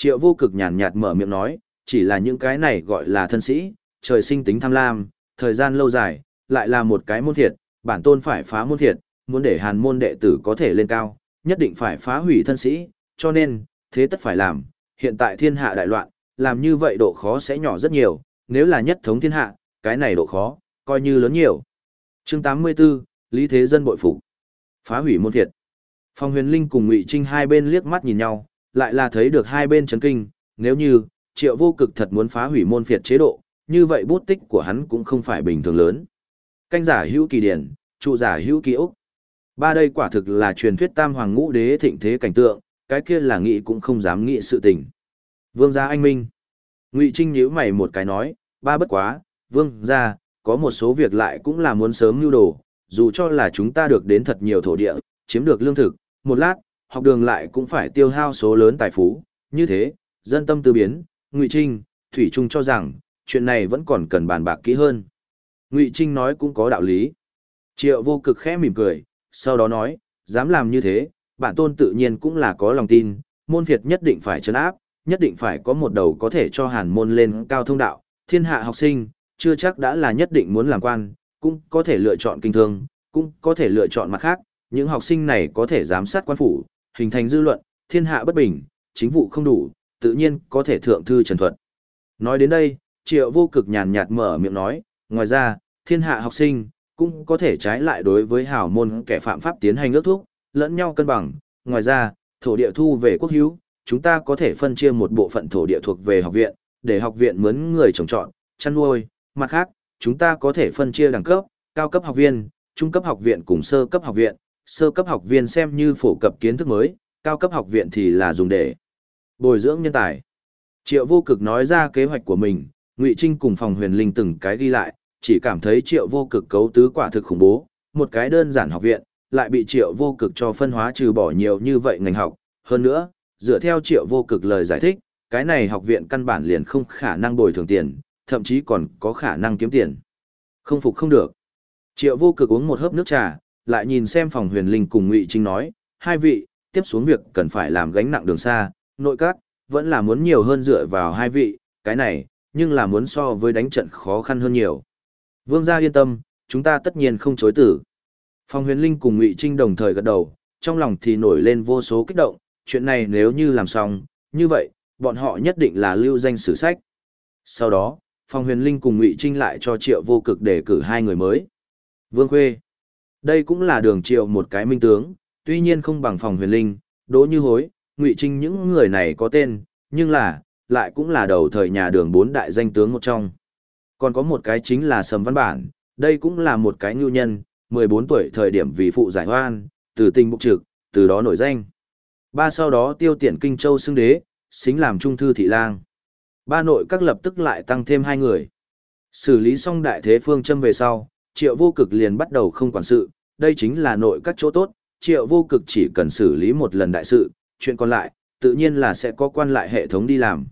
Triệu vô cực nhàn nhạt mở miệng nói, chỉ là những cái này gọi là thân sĩ, trời sinh tính tham lam, thời gian lâu dài, lại là một cái môn thiệt, bản tôn phải phá môn thiệt, muốn để hàn môn đệ tử có thể lên cao, nhất định phải phá hủy thân sĩ, cho nên, thế tất phải làm, hiện tại thiên hạ đại loạn, làm như vậy độ khó sẽ nhỏ rất nhiều, nếu là nhất thống thiên hạ, cái này độ khó, coi như lớn nhiều. Chương 84, Lý Thế Dân bội phục Phá hủy môn thiệt. Phong huyền linh cùng ngụy Trinh hai bên liếc mắt nhìn nhau, lại là thấy được hai bên chấn kinh, nếu như, triệu vô cực thật muốn phá hủy môn phiệt chế độ, như vậy bút tích của hắn cũng không phải bình thường lớn. Canh giả hữu kỳ điển, trụ giả hữu kỳ ốc. Ba đây quả thực là truyền thuyết tam hoàng ngũ đế thịnh thế cảnh tượng, cái kia là nghị cũng không dám nghị sự tình. Vương gia anh minh. Ngụy Trinh nhíu mày một cái nói, ba bất quá, vương gia, có một số việc lại cũng là muốn sớm lưu đồ, dù cho là chúng ta được đến thật nhiều thổ địa, chiếm được lương thực, một lát, học đường lại cũng phải tiêu hao số lớn tài phú, như thế, dân tâm tư biến, Ngụy Trinh, Thủy Trung cho rằng, chuyện này vẫn còn cần bàn bạc kỹ hơn. Ngụy Trinh nói cũng có đạo lý. Triệu vô cực khẽ mỉm cười, sau đó nói, dám làm như thế, bản tôn tự nhiên cũng là có lòng tin, môn phiệt nhất định phải chấn áp, nhất định phải có một đầu có thể cho hàn môn lên cao thông đạo, thiên hạ học sinh, chưa chắc đã là nhất định muốn làm quan, cũng có thể lựa chọn kinh thương, cũng có thể lựa chọn mặt khác, những học sinh này có thể giám sát quan phủ, hình thành dư luận, thiên hạ bất bình, chính vụ không đủ, tự nhiên có thể thượng thư trần thuật. Nói đến đây, triệu vô cực nhàn nhạt mở miệng nói, ngoài ra, thiên hạ học sinh, cũng có thể trái lại đối với hảo môn kẻ phạm pháp tiến hành ước thúc, lẫn nhau cân bằng. Ngoài ra, thổ địa thu về quốc hữu, chúng ta có thể phân chia một bộ phận thổ địa thuộc về học viện, để học viện mướn người trồng trọt, chăn nuôi. Mặt khác, chúng ta có thể phân chia đẳng cấp, cao cấp học viên, trung cấp học viện cùng sơ cấp học viện, sơ cấp học viên xem như phổ cập kiến thức mới, cao cấp học viện thì là dùng để bồi dưỡng nhân tài. Triệu vô cực nói ra kế hoạch của mình, Ngụy Trinh cùng phòng huyền linh từng cái ghi lại, chỉ cảm thấy triệu vô cực cấu tứ quả thực khủng bố, một cái đơn giản học viện, lại bị triệu vô cực cho phân hóa trừ bỏ nhiều như vậy ngành học. Hơn nữa, dựa theo triệu vô cực lời giải thích, cái này học viện căn bản liền không khả năng bồi thường tiền, thậm chí còn có khả năng kiếm tiền. Không phục không được. Triệu vô cực uống một hớp nước trà, lại nhìn xem phòng huyền linh cùng ngụy trinh nói, hai vị, tiếp xuống việc cần phải làm gánh nặng đường xa, nội các, vẫn là muốn nhiều hơn dựa vào hai vị, cái này, nhưng là muốn so với đánh trận khó khăn hơn nhiều. Vương gia yên tâm, chúng ta tất nhiên không chối tử. Phong huyền linh cùng Ngụy Trinh đồng thời gật đầu, trong lòng thì nổi lên vô số kích động, chuyện này nếu như làm xong, như vậy, bọn họ nhất định là lưu danh sử sách. Sau đó, Phong huyền linh cùng Ngụy Trinh lại cho triệu vô cực để cử hai người mới. Vương Khuê. Đây cũng là đường triệu một cái minh tướng, tuy nhiên không bằng phòng huyền linh, đỗ như hối, Ngụy Trinh những người này có tên, nhưng là, lại cũng là đầu thời nhà đường bốn đại danh tướng một trong. Còn có một cái chính là Sầm Văn Bản, đây cũng là một cái ngưu nhân, 14 tuổi thời điểm vì phụ giải hoan, từ tình bục trực, từ đó nổi danh. Ba sau đó tiêu tiện Kinh Châu xưng đế, xính làm trung thư thị lang. Ba nội các lập tức lại tăng thêm hai người. Xử lý xong đại thế phương châm về sau, triệu vô cực liền bắt đầu không quản sự, đây chính là nội các chỗ tốt, triệu vô cực chỉ cần xử lý một lần đại sự, chuyện còn lại, tự nhiên là sẽ có quan lại hệ thống đi làm.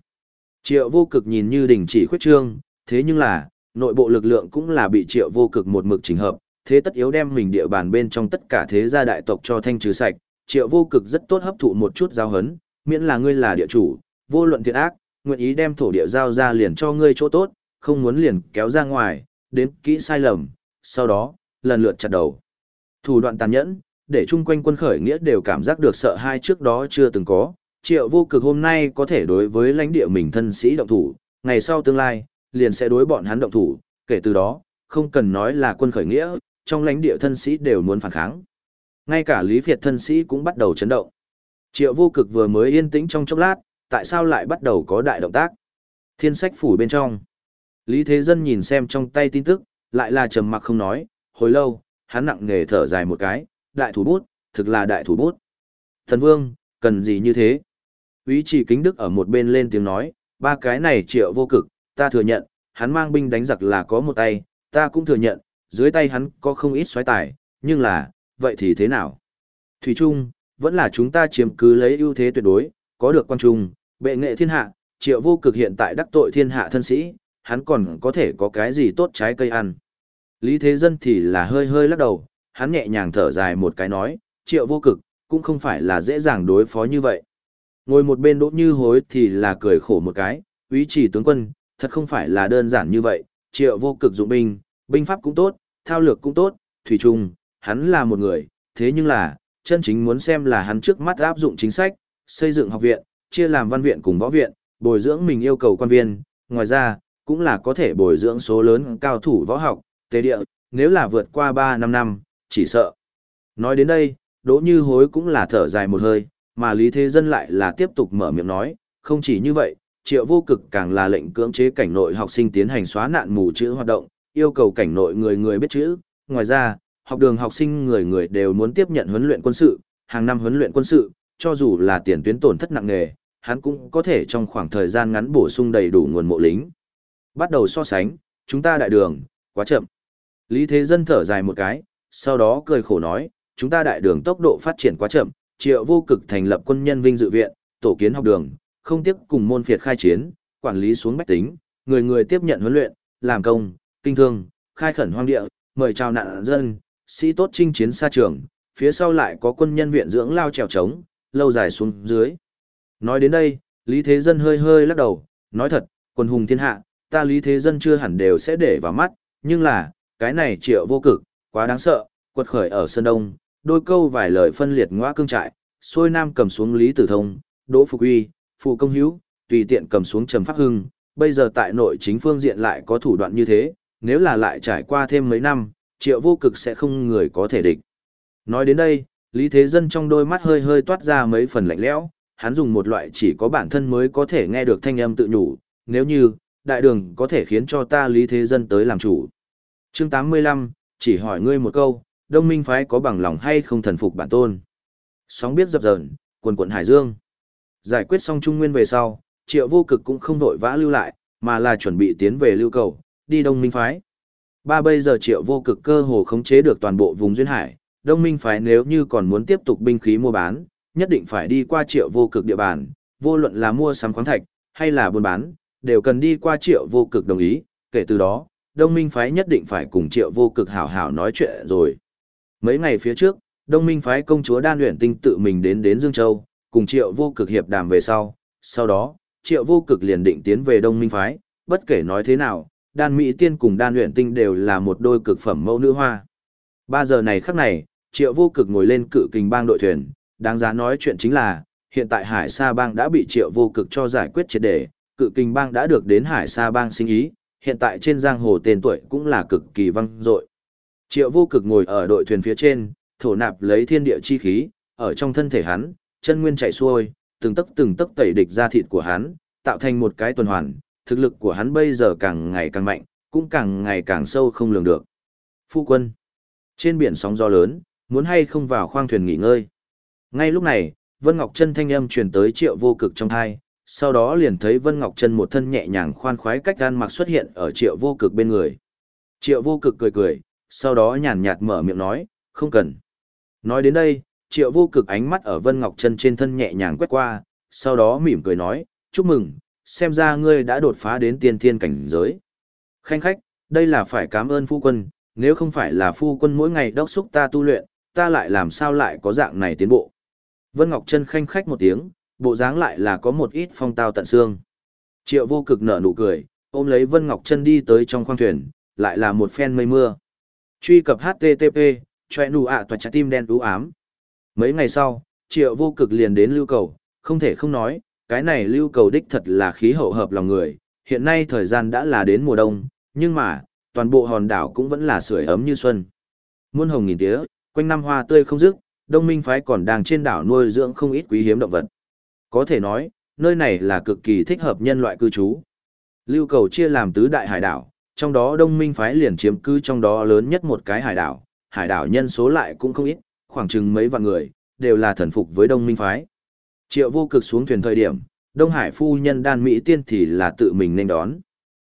Triệu vô cực nhìn như đình chỉ khuyết trương, thế nhưng là, nội bộ lực lượng cũng là bị triệu vô cực một mực chỉnh hợp, thế tất yếu đem mình địa bàn bên trong tất cả thế gia đại tộc cho thanh trừ sạch, triệu vô cực rất tốt hấp thụ một chút giao hấn, miễn là ngươi là địa chủ, vô luận thiện ác, nguyện ý đem thổ địa giao ra liền cho ngươi chỗ tốt, không muốn liền kéo ra ngoài, đến kỹ sai lầm, sau đó, lần lượt chặt đầu. Thủ đoạn tàn nhẫn, để chung quanh quân khởi nghĩa đều cảm giác được sợ hai trước đó chưa từng có, triệu vô cực hôm nay có thể đối với lãnh địa mình thân sĩ động thủ, ngày sau tương lai, liền sẽ đối bọn hắn động thủ, kể từ đó, không cần nói là quân khởi nghĩa, trong lãnh địa thân sĩ đều muốn phản kháng. Ngay cả Lý Việt thân sĩ cũng bắt đầu chấn động. Triệu vô cực vừa mới yên tĩnh trong chốc lát, tại sao lại bắt đầu có đại động tác? Thiên sách phủ bên trong. Lý Thế Dân nhìn xem trong tay tin tức, lại là trầm mặc không nói, hồi lâu, hắn nặng nề thở dài một cái, đại thủ bút, thực là đại thủ bút. Thần Vương, cần gì như thế? Úy chỉ kính đức ở một bên lên tiếng nói, ba cái này triệu vô cực, ta thừa nhận, hắn mang binh đánh giặc là có một tay, ta cũng thừa nhận, dưới tay hắn có không ít xoáy tài, nhưng là, vậy thì thế nào? Thủy Trung, vẫn là chúng ta chiếm cứ lấy ưu thế tuyệt đối, có được quan trung, bệ nghệ thiên hạ, triệu vô cực hiện tại đắc tội thiên hạ thân sĩ, hắn còn có thể có cái gì tốt trái cây ăn. Lý Thế Dân thì là hơi hơi lắc đầu, hắn nhẹ nhàng thở dài một cái nói, triệu vô cực, cũng không phải là dễ dàng đối phó như vậy. Ngồi một bên đỗ như hối thì là cười khổ một cái, úy chỉ tướng quân, thật không phải là đơn giản như vậy, triệu vô cực dụng binh, binh pháp cũng tốt, thao lược cũng tốt, thủy chung, hắn là một người, thế nhưng là, chân chính muốn xem là hắn trước mắt áp dụng chính sách, xây dựng học viện, chia làm văn viện cùng võ viện, bồi dưỡng mình yêu cầu quan viên, ngoài ra, cũng là có thể bồi dưỡng số lớn cao thủ võ học, tế địa, nếu là vượt qua 3 năm năm, chỉ sợ. Nói đến đây, Đỗ Như Hối cũng là thở dài một hơi, mà Lý Thế Dân lại là tiếp tục mở miệng nói, không chỉ như vậy, triệu vô cực càng là lệnh cưỡng chế cảnh nội học sinh tiến hành xóa nạn mù chữ hoạt động, yêu cầu cảnh nội người người biết chữ. Ngoài ra, học đường học sinh người người đều muốn tiếp nhận huấn luyện quân sự, hàng năm huấn luyện quân sự, cho dù là tiền tuyến tổn thất nặng nề, hắn cũng có thể trong khoảng thời gian ngắn bổ sung đầy đủ nguồn mộ lính. Bắt đầu so sánh, chúng ta đại đường, quá chậm. Lý Thế Dân thở dài một cái, sau đó cười khổ nói, chúng ta đại đường tốc độ phát triển quá chậm, triệu vô cực thành lập quân nhân vinh dự viện, tổ kiến học đường, không tiếp cùng môn phiệt khai chiến, quản lý xuống bách tính, người người tiếp nhận huấn luyện, làm công, kinh thương, khai khẩn hoang địa, mời chào nạn dân, sĩ tốt chinh chiến xa trường, phía sau lại có quân nhân viện dưỡng lao trèo trống, lâu dài xuống dưới. Nói đến đây, Lý Thế Dân hơi hơi lắc đầu, nói thật, quân hùng thiên hạ, ta Lý Thế Dân chưa hẳn đều sẽ để vào mắt, nhưng là, cái này triệu vô cực, quá đáng sợ, quật khởi ở Sơn Đông, đôi câu vài lời phân liệt ngõ cương trại, xuôi nam cầm xuống Lý Tử Thông, Đỗ Phục Uy, Phụ Công Hữu, tùy tiện cầm xuống Trầm Pháp Hưng, bây giờ tại nội chính phương diện lại có thủ đoạn như thế, nếu là lại trải qua thêm mấy năm, triệu vô cực sẽ không người có thể địch. Nói đến đây, Lý Thế Dân trong đôi mắt hơi hơi toát ra mấy phần lạnh lẽo, hắn dùng một loại chỉ có bản thân mới có thể nghe được thanh âm tự nhủ, nếu như, đại đường có thể khiến cho ta Lý Thế Dân tới làm chủ. Chương 85, chỉ hỏi ngươi một câu, đông minh phái có bằng lòng hay không thần phục bản tôn. Sóng biết dập dờn, quần quận Hải Dương. Giải quyết xong Trung Nguyên về sau, triệu vô cực cũng không vội vã lưu lại, mà là chuẩn bị tiến về lưu cầu, đi đông minh phái. Ba bây giờ triệu vô cực cơ hồ khống chế được toàn bộ vùng duyên hải, đông minh phái nếu như còn muốn tiếp tục binh khí mua bán, nhất định phải đi qua triệu vô cực địa bàn, vô luận là mua sắm khoáng thạch, hay là buôn bán, đều cần đi qua triệu vô cực đồng ý, kể từ đó, đông minh phái nhất định phải cùng triệu vô cực hảo hảo nói chuyện rồi. Mấy ngày phía trước, đông minh phái công chúa đan luyện tinh tự mình đến đến Dương Châu, cùng triệu vô cực hiệp đàm về sau, sau đó, triệu vô cực liền định tiến về đông minh phái, bất kể nói thế nào, đan mỹ tiên cùng đan luyện tinh đều là một đôi cực phẩm mẫu nữ hoa. Ba giờ này khắc này, triệu vô cực ngồi lên cự kình bang đội thuyền, đáng giá nói chuyện chính là, hiện tại Hải Sa bang đã bị triệu vô cực cho giải quyết triệt đề, cự kình bang đã được đến Hải Sa bang sinh ý, hiện tại trên giang hồ tên tuổi cũng là cực kỳ vang dội. Triệu vô cực ngồi ở đội thuyền phía trên, thổ nạp lấy thiên địa chi khí, ở trong thân thể hắn, chân nguyên chạy xuôi, từng tấc từng tấc tẩy địch ra thịt của hắn, tạo thành một cái tuần hoàn, thực lực của hắn bây giờ càng ngày càng mạnh, cũng càng ngày càng sâu không lường được. Phu quân, trên biển sóng gió lớn, muốn hay không vào khoang thuyền nghỉ ngơi. Ngay lúc này, Vân Ngọc Trân thanh âm truyền tới triệu vô cực trong thai, sau đó liền thấy Vân Ngọc Trân một thân nhẹ nhàng khoan khoái cách gan mặc xuất hiện ở triệu vô cực bên người. Triệu vô cực cười cười, sau đó nhàn nhạt mở miệng nói, không cần. Nói đến đây, triệu vô cực ánh mắt ở Vân Ngọc Trân trên thân nhẹ nhàng quét qua, sau đó mỉm cười nói, chúc mừng, xem ra ngươi đã đột phá đến tiên thiên cảnh giới. Khanh khách, đây là phải cảm ơn phu quân, nếu không phải là phu quân mỗi ngày đốc xúc ta tu luyện, ta lại làm sao lại có dạng này tiến bộ. Vân Ngọc Trân khanh khách một tiếng, bộ dáng lại là có một ít phong tao tận xương. Triệu vô cực nở nụ cười, ôm lấy Vân Ngọc Trân đi tới trong khoang thuyền, lại là một phen mây mưa. Truy cập HTTP, choe nụ ạ toạt trái tim đen đú ám. Mấy ngày sau, triệu vô cực liền đến lưu cầu, không thể không nói, cái này lưu cầu đích thật là khí hậu hợp lòng người, hiện nay thời gian đã là đến mùa đông, nhưng mà, toàn bộ hòn đảo cũng vẫn là sưởi ấm như xuân. Muôn hồng nghìn tía, quanh năm hoa tươi không dứt, đông minh phái còn đang trên đảo nuôi dưỡng không ít quý hiếm động vật. Có thể nói, nơi này là cực kỳ thích hợp nhân loại cư trú. Lưu cầu chia làm tứ đại hải đảo, trong đó đông minh phái liền chiếm cư trong đó lớn nhất một cái hải đảo, hải đảo nhân số lại cũng không ít, khoảng chừng mấy vạn người, đều là thần phục với đông minh phái. Triệu vô cực xuống thuyền thời điểm, Đông Hải phu nhân đan Mỹ tiên thì là tự mình nên đón.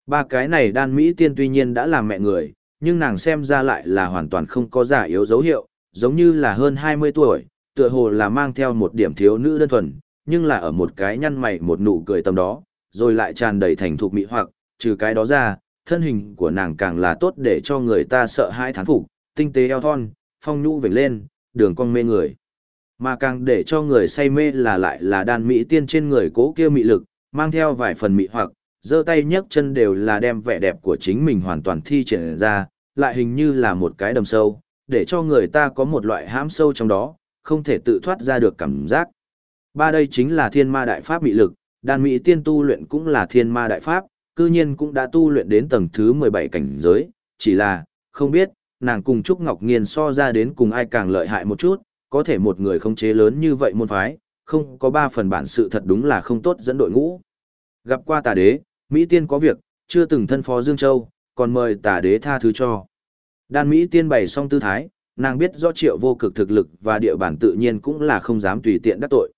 Ba cái này đan Mỹ tiên tuy nhiên đã làm mẹ người, nhưng nàng xem ra lại là hoàn toàn không có giả yếu dấu hiệu, giống như là hơn 20 tuổi, tựa hồ là mang theo một điểm thiếu nữ đơn thuần, nhưng là ở một cái nhăn mày một nụ cười tầm đó, rồi lại tràn đầy thành thục mỹ hoặc, trừ cái đó ra, thân hình của nàng càng là tốt để cho người ta sợ hãi thán phục, tinh tế eo thon, phong nhũ vểnh lên, đường cong mê người. Mà càng để cho người say mê là lại là đàn mỹ tiên trên người cố kia mị lực, mang theo vài phần mị hoặc, giơ tay nhấc chân đều là đem vẻ đẹp của chính mình hoàn toàn thi triển ra, lại hình như là một cái đầm sâu, để cho người ta có một loại hãm sâu trong đó, không thể tự thoát ra được cảm giác. Ba đây chính là thiên ma đại pháp mị lực, đan mỹ tiên tu luyện cũng là thiên ma đại pháp, cư nhiên cũng đã tu luyện đến tầng thứ 17 cảnh giới, chỉ là, không biết, nàng cùng Trúc Ngọc Nghiên so ra đến cùng ai càng lợi hại một chút, có thể một người không chế lớn như vậy môn phái, không có ba phần bản sự thật đúng là không tốt dẫn đội ngũ. Gặp qua tà đế, Mỹ tiên có việc, chưa từng thân phó Dương Châu, còn mời tà đế tha thứ cho. Đan Mỹ tiên bày xong tư thái, nàng biết do triệu vô cực thực lực và địa bản tự nhiên cũng là không dám tùy tiện đắc tội.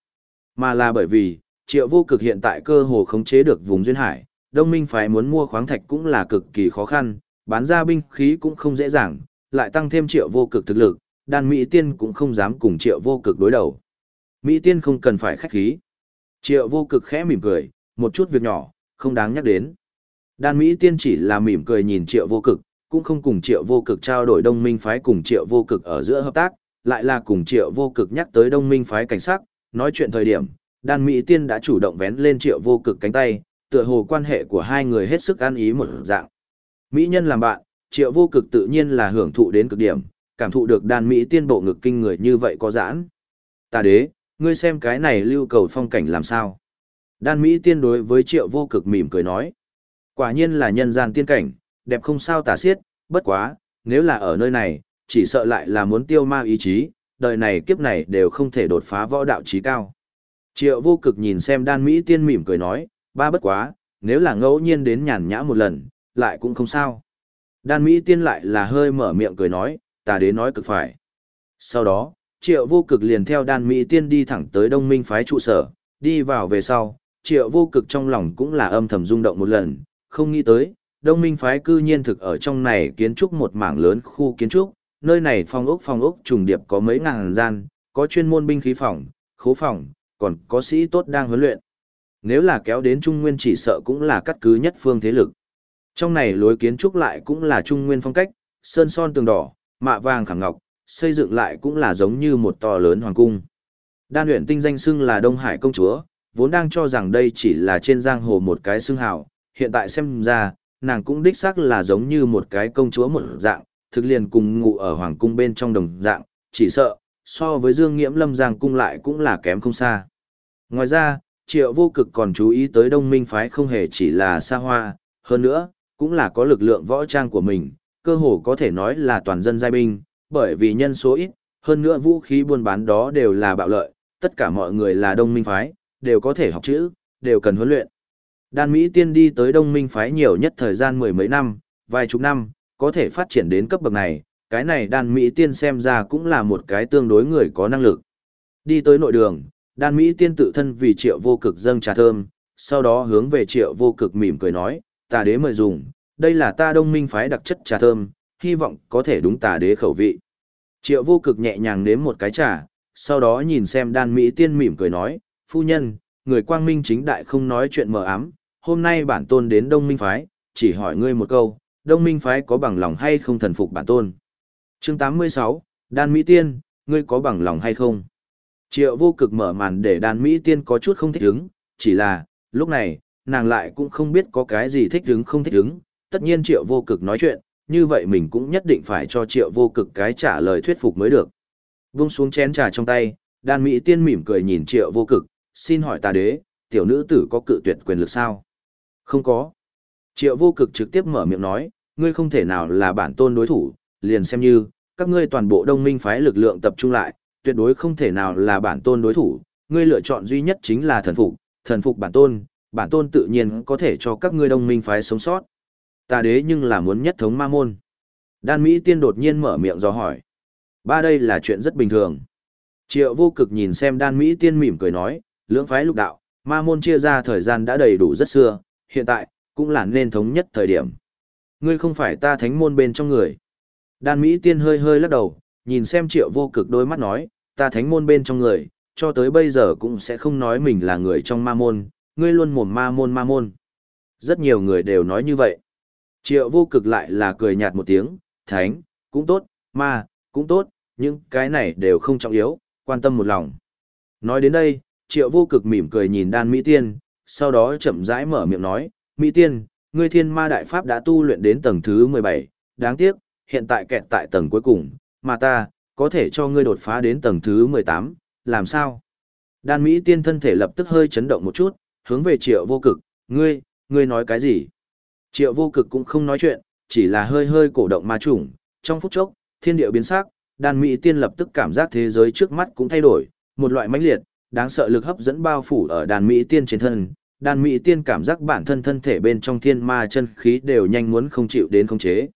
Mà là bởi vì, triệu vô cực hiện tại cơ hồ khống chế được vùng duyên hải, đông minh phái muốn mua khoáng thạch cũng là cực kỳ khó khăn, bán ra binh khí cũng không dễ dàng, lại tăng thêm triệu vô cực thực lực, đan Mỹ tiên cũng không dám cùng triệu vô cực đối đầu. Mỹ tiên không cần phải khách khí. Triệu vô cực khẽ mỉm cười, một chút việc nhỏ, không đáng nhắc đến. Đan Mỹ tiên chỉ là mỉm cười nhìn triệu vô cực, cũng không cùng triệu vô cực trao đổi đông minh phái cùng triệu vô cực ở giữa hợp tác, lại là cùng triệu vô cực nhắc tới đông minh phái cảnh sát, nói chuyện thời điểm, đan Mỹ tiên đã chủ động vén lên triệu vô cực cánh tay, tựa hồ quan hệ của hai người hết sức an ý một dạng. Mỹ nhân làm bạn, triệu vô cực tự nhiên là hưởng thụ đến cực điểm, cảm thụ được đan Mỹ tiên bộ ngực kinh người như vậy có giãn. Ta đế, ngươi xem cái này lưu cầu phong cảnh làm sao. Đan Mỹ tiên đối với triệu vô cực mỉm cười nói. Quả nhiên là nhân gian tiên cảnh, đẹp không sao tả xiết, bất quá, nếu là ở nơi này, chỉ sợ lại là muốn tiêu ma ý chí, đời này kiếp này đều không thể đột phá võ đạo trí cao. Triệu vô cực nhìn xem đan Mỹ tiên mỉm cười nói, ba bất quá, nếu là ngẫu nhiên đến nhàn nhã một lần, lại cũng không sao. Đan Mỹ tiên lại là hơi mở miệng cười nói, ta đế nói cực phải. Sau đó, triệu vô cực liền theo đan Mỹ tiên đi thẳng tới đông minh phái trụ sở, đi vào về sau, triệu vô cực trong lòng cũng là âm thầm rung động một lần, không nghĩ tới, đông minh phái cư nhiên thực ở trong này kiến trúc một mảng lớn khu kiến trúc, nơi này phòng ốc phòng ốc trùng điệp có mấy ngàn gian, có chuyên môn binh khí phòng, khố phòng, còn có sĩ tốt đang huấn luyện. Nếu là kéo đến Trung Nguyên chỉ sợ cũng là cắt cứ nhất phương thế lực. Trong này lối kiến trúc lại cũng là Trung Nguyên phong cách, sơn son tường đỏ, mạ vàng khảm ngọc, xây dựng lại cũng là giống như một to lớn hoàng cung. Đan luyện tinh danh xưng là Đông Hải công chúa, vốn đang cho rằng đây chỉ là trên giang hồ một cái xưng hào, hiện tại xem ra, nàng cũng đích xác là giống như một cái công chúa một dạng, thực liền cùng ngủ ở hoàng cung bên trong đồng dạng, chỉ sợ, so với Dương Nghiễm Lâm Giang cung lại cũng là kém không xa. Ngoài ra, Triệu Vô Cực còn chú ý tới Đông Minh phái không hề chỉ là xa hoa, hơn nữa, cũng là có lực lượng võ trang của mình, cơ hồ có thể nói là toàn dân giai binh, bởi vì nhân số ít, hơn nữa vũ khí buôn bán đó đều là bạo lợi, tất cả mọi người là Đông Minh phái, đều có thể học chữ, đều cần huấn luyện. Đan Mỹ tiên đi tới Đông Minh phái nhiều nhất thời gian mười mấy năm, vài chục năm, có thể phát triển đến cấp bậc này, cái này đan Mỹ tiên xem ra cũng là một cái tương đối người có năng lực. Đi tới nội đường, đan Mỹ tiên tự thân vì triệu vô cực dâng trà thơm, sau đó hướng về triệu vô cực mỉm cười nói, tà đế mời dùng, đây là ta đông minh phái đặc chất trà thơm, hy vọng có thể đúng tà đế khẩu vị. Triệu vô cực nhẹ nhàng nếm một cái trà, sau đó nhìn xem đan Mỹ tiên mỉm cười nói, phu nhân, người quang minh chính đại không nói chuyện mờ ám, hôm nay bản tôn đến Đông Minh Phái, chỉ hỏi ngươi một câu, Đông Minh Phái có bằng lòng hay không thần phục bản tôn. chương 86, Đan Mỹ Tiên, ngươi có bằng lòng hay không? Triệu vô cực mở màn để Đan Mỹ Tiên có chút không thích ứng, chỉ là, lúc này, nàng lại cũng không biết có cái gì thích ứng không thích ứng, tất nhiên triệu vô cực nói chuyện, như vậy mình cũng nhất định phải cho triệu vô cực cái trả lời thuyết phục mới được. Vung xuống chén trà trong tay, đan mỹ tiên mỉm cười nhìn triệu vô cực, xin hỏi ta đế, tiểu nữ tử có cự tuyệt quyền lực sao? Không có. Triệu vô cực trực tiếp mở miệng nói, ngươi không thể nào là bản tôn đối thủ, liền xem như, các ngươi toàn bộ đông minh phái lực lượng tập trung lại, tuyệt đối không thể nào là bản tôn đối thủ, ngươi lựa chọn duy nhất chính là thần phục, thần phục bản tôn, bản tôn tự nhiên có thể cho các ngươi đông minh phái sống sót. Ta đế nhưng là muốn nhất thống ma môn. Đan Mỹ tiên đột nhiên mở miệng do hỏi. Ba đây là chuyện rất bình thường. Triệu vô cực nhìn xem đan Mỹ tiên mỉm cười nói, lưỡng phái lục đạo, ma môn chia ra thời gian đã đầy đủ rất xưa, hiện tại, cũng là nên thống nhất thời điểm. Ngươi không phải ta thánh môn bên trong người. Đan Mỹ tiên hơi hơi lắc đầu, nhìn xem triệu vô cực đôi mắt nói, ta thánh môn bên trong người, cho tới bây giờ cũng sẽ không nói mình là người trong ma môn, ngươi luôn mồm ma môn ma môn. Rất nhiều người đều nói như vậy. Triệu vô cực lại là cười nhạt một tiếng, thánh, cũng tốt, ma, cũng tốt, nhưng cái này đều không trọng yếu, quan tâm một lòng. Nói đến đây, triệu vô cực mỉm cười nhìn đan Mỹ Tiên, sau đó chậm rãi mở miệng nói, Mỹ Tiên, ngươi thiên ma đại pháp đã tu luyện đến tầng thứ 17, đáng tiếc, hiện tại kẹt tại tầng cuối cùng, mà ta, có thể cho ngươi đột phá đến tầng thứ 18, làm sao? Đan Mỹ Tiên thân thể lập tức hơi chấn động một chút, hướng về triệu vô cực, ngươi, ngươi nói cái gì? Triệu vô cực cũng không nói chuyện, chỉ là hơi hơi cổ động ma chủng, trong phút chốc, thiên địa biến sắc, đan mỹ tiên lập tức cảm giác thế giới trước mắt cũng thay đổi, một loại mãnh liệt, đáng sợ lực hấp dẫn bao phủ ở đàn mỹ tiên trên thân. Đan mỹ tiên cảm giác bản thân thân thể bên trong thiên ma chân khí đều nhanh muốn không chịu đến khống chế.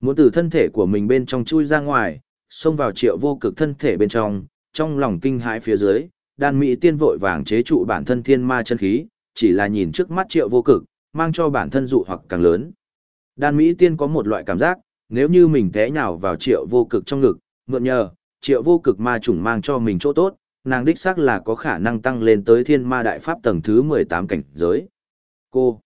Muốn từ thân thể của mình bên trong chui ra ngoài, xông vào triệu vô cực thân thể bên trong, trong lòng kinh hãi phía dưới, đan mỹ tiên vội vàng chế trụ bản thân thiên ma chân khí, chỉ là nhìn trước mắt triệu vô cực, mang cho bản thân dụ hoặc càng lớn. Đan Mỹ Tiên có một loại cảm giác, nếu như mình té nhào vào triệu vô cực trong ngực, mượn nhờ, triệu vô cực ma trùng mang cho mình chỗ tốt, nàng đích xác là có khả năng tăng lên tới thiên ma đại pháp tầng thứ 18 cảnh giới. Cô.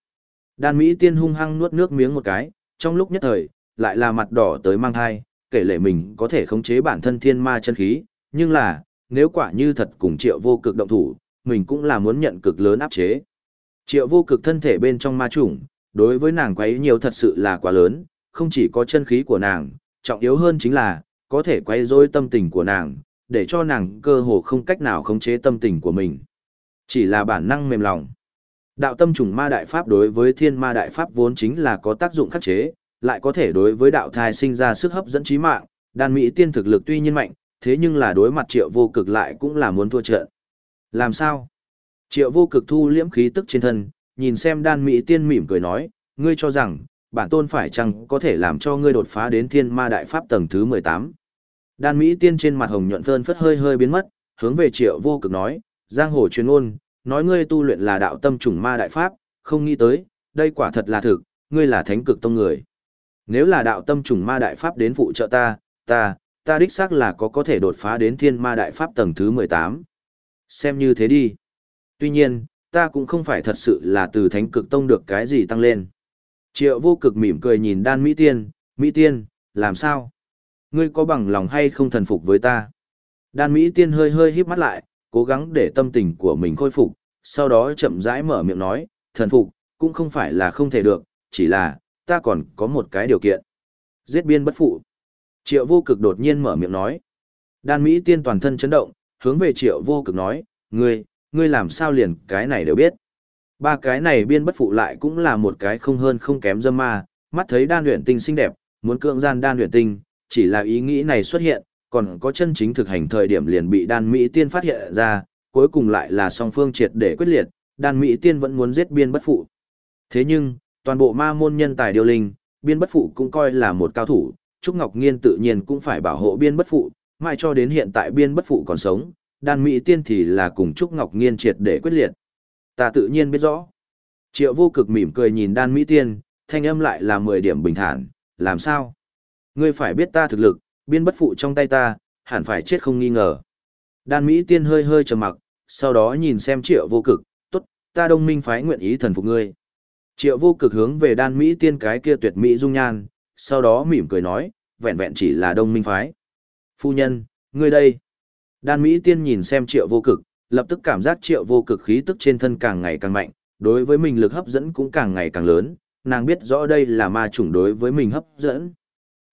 Đan Mỹ Tiên hung hăng nuốt nước miếng một cái, trong lúc nhất thời, lại là mặt đỏ tới mang thai, kể lệ mình có thể khống chế bản thân thiên ma chân khí, nhưng là, nếu quả như thật cùng triệu vô cực động thủ, mình cũng là muốn nhận cực lớn áp chế. Triệu vô cực thân thể bên trong ma chủng, đối với nàng quấy nhiều thật sự là quá lớn, không chỉ có chân khí của nàng, trọng yếu hơn chính là, có thể quấy rối tâm tình của nàng, để cho nàng cơ hồ không cách nào khống chế tâm tình của mình. Chỉ là bản năng mềm lòng. Đạo tâm trùng ma đại pháp đối với thiên ma đại pháp vốn chính là có tác dụng khắc chế, lại có thể đối với đạo thai sinh ra sức hấp dẫn trí mạng, đan mỹ tiên thực lực tuy nhiên mạnh, thế nhưng là đối mặt triệu vô cực lại cũng là muốn thua trận. Làm sao? Triệu vô cực thu liễm khí tức trên thân, nhìn xem đan mỹ tiên mỉm cười nói, ngươi cho rằng, bản tôn phải chăng có thể làm cho ngươi đột phá đến thiên ma đại pháp tầng thứ 18. Đan mỹ tiên trên mặt hồng nhuận phơn phất hơi hơi biến mất, hướng về triệu vô cực nói, giang hồ truyền ôn, nói ngươi tu luyện là đạo tâm trùng ma đại pháp, không nghĩ tới, đây quả thật là thực, ngươi là thánh cực tông người. Nếu là đạo tâm trùng ma đại pháp đến phụ trợ ta, ta, ta đích xác là có có thể đột phá đến thiên ma đại pháp tầng thứ 18. Xem như thế đi. Tuy nhiên, ta cũng không phải thật sự là từ thánh cực tông được cái gì tăng lên. Triệu vô cực mỉm cười nhìn đan Mỹ Tiên, Mỹ Tiên, làm sao? Ngươi có bằng lòng hay không thần phục với ta? Đan Mỹ Tiên hơi hơi híp mắt lại, cố gắng để tâm tình của mình khôi phục, sau đó chậm rãi mở miệng nói, thần phục, cũng không phải là không thể được, chỉ là, ta còn có một cái điều kiện. Giết biên bất phụ. Triệu vô cực đột nhiên mở miệng nói. Đan Mỹ Tiên toàn thân chấn động, hướng về triệu vô cực nói, ngươi, ngươi làm sao liền cái này đều biết. Ba cái này biên bất phụ lại cũng là một cái không hơn không kém dâm ma, mắt thấy đan luyện tinh xinh đẹp, muốn cưỡng gian đan luyện tinh, chỉ là ý nghĩ này xuất hiện, còn có chân chính thực hành thời điểm liền bị đan Mỹ tiên phát hiện ra, cuối cùng lại là song phương triệt để quyết liệt, đan Mỹ tiên vẫn muốn giết biên bất phụ. Thế nhưng, toàn bộ ma môn nhân tài điều linh, biên bất phụ cũng coi là một cao thủ, Trúc Ngọc Nghiên tự nhiên cũng phải bảo hộ biên bất phụ, mãi cho đến hiện tại biên bất phụ còn sống, đan mỹ tiên thì là cùng Trúc Ngọc Nghiên triệt để quyết liệt. Ta tự nhiên biết rõ. Triệu vô cực mỉm cười nhìn đan mỹ tiên, thanh âm lại là 10 điểm bình thản, làm sao? Ngươi phải biết ta thực lực, biên bất phụ trong tay ta, hẳn phải chết không nghi ngờ. Đan mỹ tiên hơi hơi trầm mặc, sau đó nhìn xem triệu vô cực, tốt, ta đông minh phái nguyện ý thần phục ngươi. Triệu vô cực hướng về đan Mỹ tiên cái kia tuyệt Mỹ dung nhan, sau đó mỉm cười nói, vẹn vẹn chỉ là đông minh phái. Phu nhân, ngươi đây. Đan Mỹ tiên nhìn xem triệu vô cực, lập tức cảm giác triệu vô cực khí tức trên thân càng ngày càng mạnh, đối với mình lực hấp dẫn cũng càng ngày càng lớn, nàng biết rõ đây là ma chủng đối với mình hấp dẫn.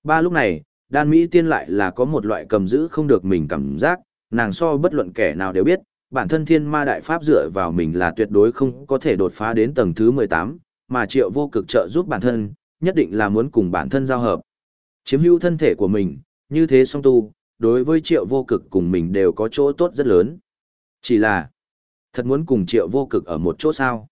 Ba lúc này, đan Mỹ tiên lại là có một loại cầm giữ không được mình cảm giác, nàng so bất luận kẻ nào đều biết, bản thân thiên ma đại pháp dựa vào mình là tuyệt đối không có thể đột phá đến tầng thứ 18, mà triệu vô cực trợ giúp bản thân, nhất định là muốn cùng bản thân giao hợp. Chiếm hữu thân thể của mình, như thế song tu, đối với triệu vô cực cùng mình đều có chỗ tốt rất lớn. Chỉ là, thật muốn cùng triệu vô cực ở một chỗ sao.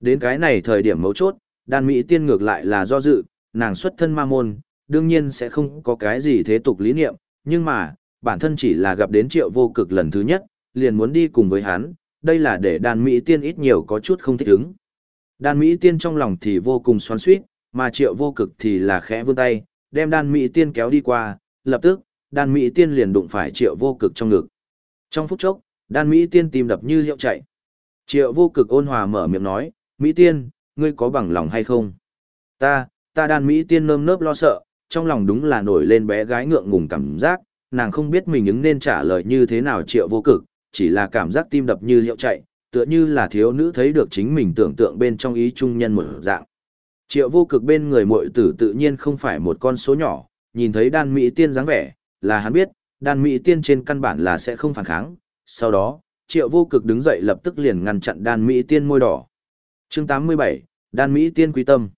Đến cái này thời điểm mấu chốt, đan mỹ tiên ngược lại là do dự, nàng xuất thân ma môn, đương nhiên sẽ không có cái gì thế tục lý niệm, nhưng mà, bản thân chỉ là gặp đến triệu vô cực lần thứ nhất, liền muốn đi cùng với hắn, đây là để đan mỹ tiên ít nhiều có chút không thích ứng. Đan mỹ tiên trong lòng thì vô cùng xoắn suýt, mà triệu vô cực thì là khẽ vươn tay, đem đan mỹ tiên kéo đi qua, lập tức, đan mỹ tiên liền đụng phải triệu vô cực trong ngực. Trong phút chốc, đan mỹ tiên tìm đập như hiệu chạy. Triệu vô cực ôn hòa mở miệng nói, mỹ tiên, ngươi có bằng lòng hay không? Ta, ta đan mỹ tiên nơm nớp lo sợ, trong lòng đúng là nổi lên bé gái ngượng ngùng cảm giác, nàng không biết mình ứng nên trả lời như thế nào triệu vô cực, chỉ là cảm giác tim đập như hiệu chạy, tựa như là thiếu nữ thấy được chính mình tưởng tượng bên trong ý trung nhân một dạng. Triệu vô cực bên người muội tử tự nhiên không phải một con số nhỏ, nhìn thấy đan mỹ tiên dáng vẻ, là hắn biết, đan mỹ tiên trên căn bản là sẽ không phản kháng. Sau đó, triệu vô cực đứng dậy lập tức liền ngăn chặn đan mỹ tiên môi đỏ. chương 87, đan mỹ tiên quý tâm.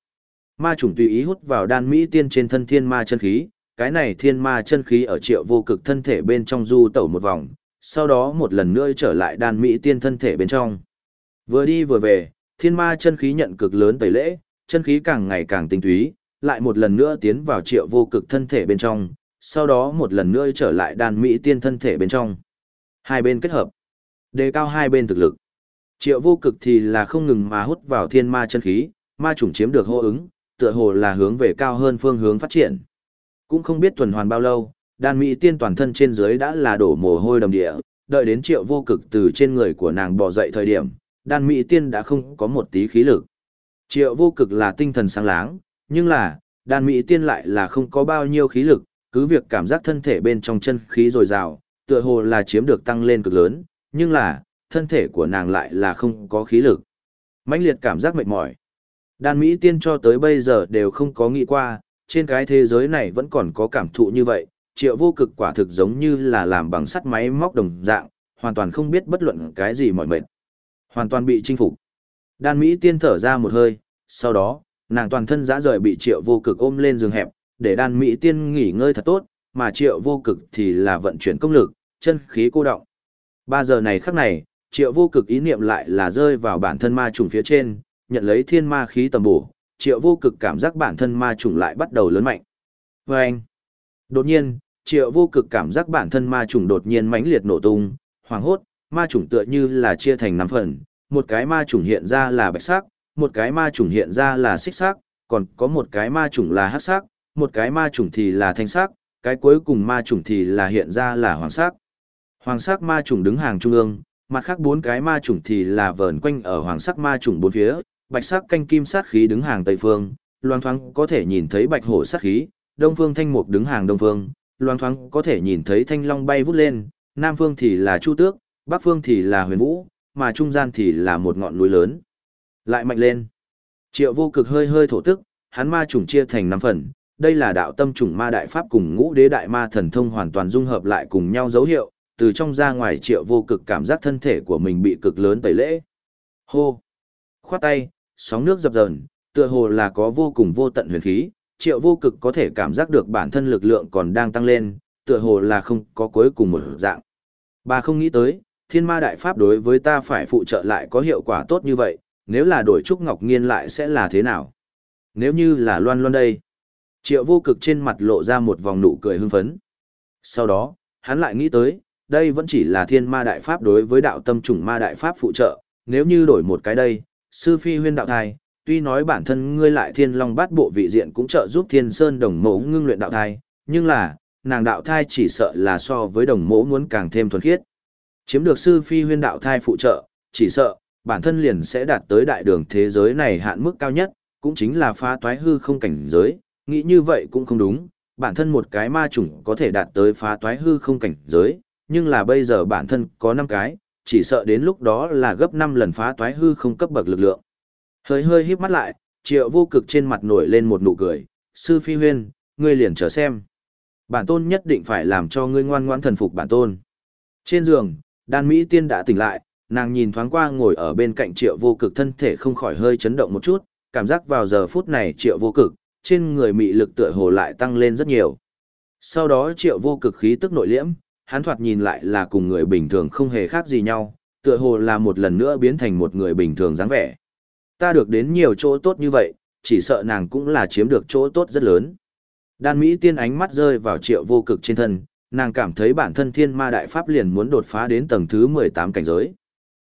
Ma chủng tùy ý hút vào đan mỹ tiên trên thân thiên ma chân khí, cái này thiên ma chân khí ở triệu vô cực thân thể bên trong du tẩu một vòng, sau đó một lần nữa trở lại đan mỹ tiên thân thể bên trong. Vừa đi vừa về, thiên ma chân khí nhận cực lớn tẩy lễ, chân khí càng ngày càng tinh túy, lại một lần nữa tiến vào triệu vô cực thân thể bên trong, sau đó một lần nữa trở lại đan mỹ tiên thân thể bên trong. Hai bên kết hợp, đề cao hai bên thực lực. Triệu vô cực thì là không ngừng mà hút vào thiên ma chân khí, ma chủng chiếm được hô ứng, tựa hồ là hướng về cao hơn phương hướng phát triển. Cũng không biết tuần hoàn bao lâu, đan mỹ tiên toàn thân trên dưới đã là đổ mồ hôi đầm địa, đợi đến triệu vô cực từ trên người của nàng bò dậy thời điểm, đan mỹ tiên đã không có một tí khí lực. Triệu vô cực là tinh thần sáng láng, nhưng là, đan mỹ tiên lại là không có bao nhiêu khí lực, cứ việc cảm giác thân thể bên trong chân khí dồi dào, tựa hồ là chiếm được tăng lên cực lớn, nhưng là, thân thể của nàng lại là không có khí lực. mãnh liệt cảm giác mệt mỏi. Đan mỹ tiên cho tới bây giờ đều không có nghĩ qua, trên cái thế giới này vẫn còn có cảm thụ như vậy, triệu vô cực quả thực giống như là làm bằng sắt máy móc đồng dạng, hoàn toàn không biết bất luận cái gì mỏi mệt. Hoàn toàn bị chinh phục. Đan Mỹ tiên thở ra một hơi, sau đó, nàng toàn thân dã rời bị triệu vô cực ôm lên giường hẹp, để đan Mỹ tiên nghỉ ngơi thật tốt, mà triệu vô cực thì là vận chuyển công lực, chân khí cô động. Ba giờ này khắc này, triệu vô cực ý niệm lại là rơi vào bản thân ma trùng phía trên, nhận lấy thiên ma khí tầm bổ, triệu vô cực cảm giác bản thân ma trùng lại bắt đầu lớn mạnh. Và anh, đột nhiên, triệu vô cực cảm giác bản thân ma trùng đột nhiên mãnh liệt nổ tung, hoàng hốt, ma trùng tựa như là chia thành năm phần, một cái ma trùng hiện ra là bạch sắc, một cái ma trùng hiện ra là xích sắc, còn có một cái ma trùng là hắc sắc, một cái ma trùng thì là thanh sắc, cái cuối cùng ma trùng thì là hiện ra là hoàng sắc. Hoàng sắc ma trùng đứng hàng trung ương, mặt khác bốn cái ma trùng thì là vờn quanh ở hoàng sắc ma trùng bốn phía, bạch sắc canh kim sát khí đứng hàng tây phương, loang thoáng có thể nhìn thấy bạch hổ sát khí, đông phương thanh mục đứng hàng đông phương, loang thoáng có thể nhìn thấy thanh long bay vút lên, nam phương thì là chu tước, bắc phương thì là huyền vũ, mà trung gian thì là một ngọn núi lớn. Lại mạnh lên. Triệu vô cực hơi hơi thổ tức, hắn ma trùng chia thành năm phần, đây là đạo tâm trùng ma đại pháp cùng ngũ đế đại ma thần thông hoàn toàn dung hợp lại cùng nhau dấu hiệu, từ trong ra ngoài triệu vô cực cảm giác thân thể của mình bị cực lớn tẩy lễ. Hô! Khoát tay, sóng nước dập dờn, tựa hồ là có vô cùng vô tận huyền khí, triệu vô cực có thể cảm giác được bản thân lực lượng còn đang tăng lên, tựa hồ là không có cuối cùng một dạng. Bà không nghĩ tới, thiên ma đại pháp đối với ta phải phụ trợ lại có hiệu quả tốt như vậy, nếu là đổi Trúc Ngọc Nghiên lại sẽ là thế nào? Nếu như là loan loan đây. Triệu vô cực trên mặt lộ ra một vòng nụ cười hưng phấn. Sau đó, hắn lại nghĩ tới, đây vẫn chỉ là thiên ma đại pháp đối với đạo tâm trùng ma đại pháp phụ trợ, nếu như đổi một cái đây, sư phi huyên đạo thai, tuy nói bản thân ngươi lại thiên long bát bộ vị diện cũng trợ giúp thiên sơn đồng mẫu ngưng luyện đạo thai, nhưng là, nàng đạo thai chỉ sợ là so với đồng mẫu muốn càng thêm thuần khiết. Chiếm được sư phi huyên đạo thai phụ trợ, chỉ sợ, bản thân liền sẽ đạt tới đại đường thế giới này hạn mức cao nhất, cũng chính là phá toái hư không cảnh giới, nghĩ như vậy cũng không đúng, bản thân một cái ma chủng có thể đạt tới phá toái hư không cảnh giới, nhưng là bây giờ bản thân có 5 cái, chỉ sợ đến lúc đó là gấp 5 lần phá toái hư không cấp bậc lực lượng. Hơi hơi híp mắt lại, triệu vô cực trên mặt nổi lên một nụ cười, sư phi huyên, ngươi liền chờ xem. Bản tôn nhất định phải làm cho ngươi ngoan ngoãn thần phục bản tôn. Trên giường, đan Mỹ tiên đã tỉnh lại, nàng nhìn thoáng qua ngồi ở bên cạnh triệu vô cực thân thể không khỏi hơi chấn động một chút, cảm giác vào giờ phút này triệu vô cực, trên người mị lực tựa hồ lại tăng lên rất nhiều. Sau đó triệu vô cực khí tức nội liễm, hắn thoạt nhìn lại là cùng người bình thường không hề khác gì nhau, tựa hồ là một lần nữa biến thành một người bình thường dáng vẻ. Ta được đến nhiều chỗ tốt như vậy, chỉ sợ nàng cũng là chiếm được chỗ tốt rất lớn. Đan Mỹ tiên ánh mắt rơi vào triệu vô cực trên thân, nàng cảm thấy bản thân thiên ma đại pháp liền muốn đột phá đến tầng thứ 18 cảnh giới.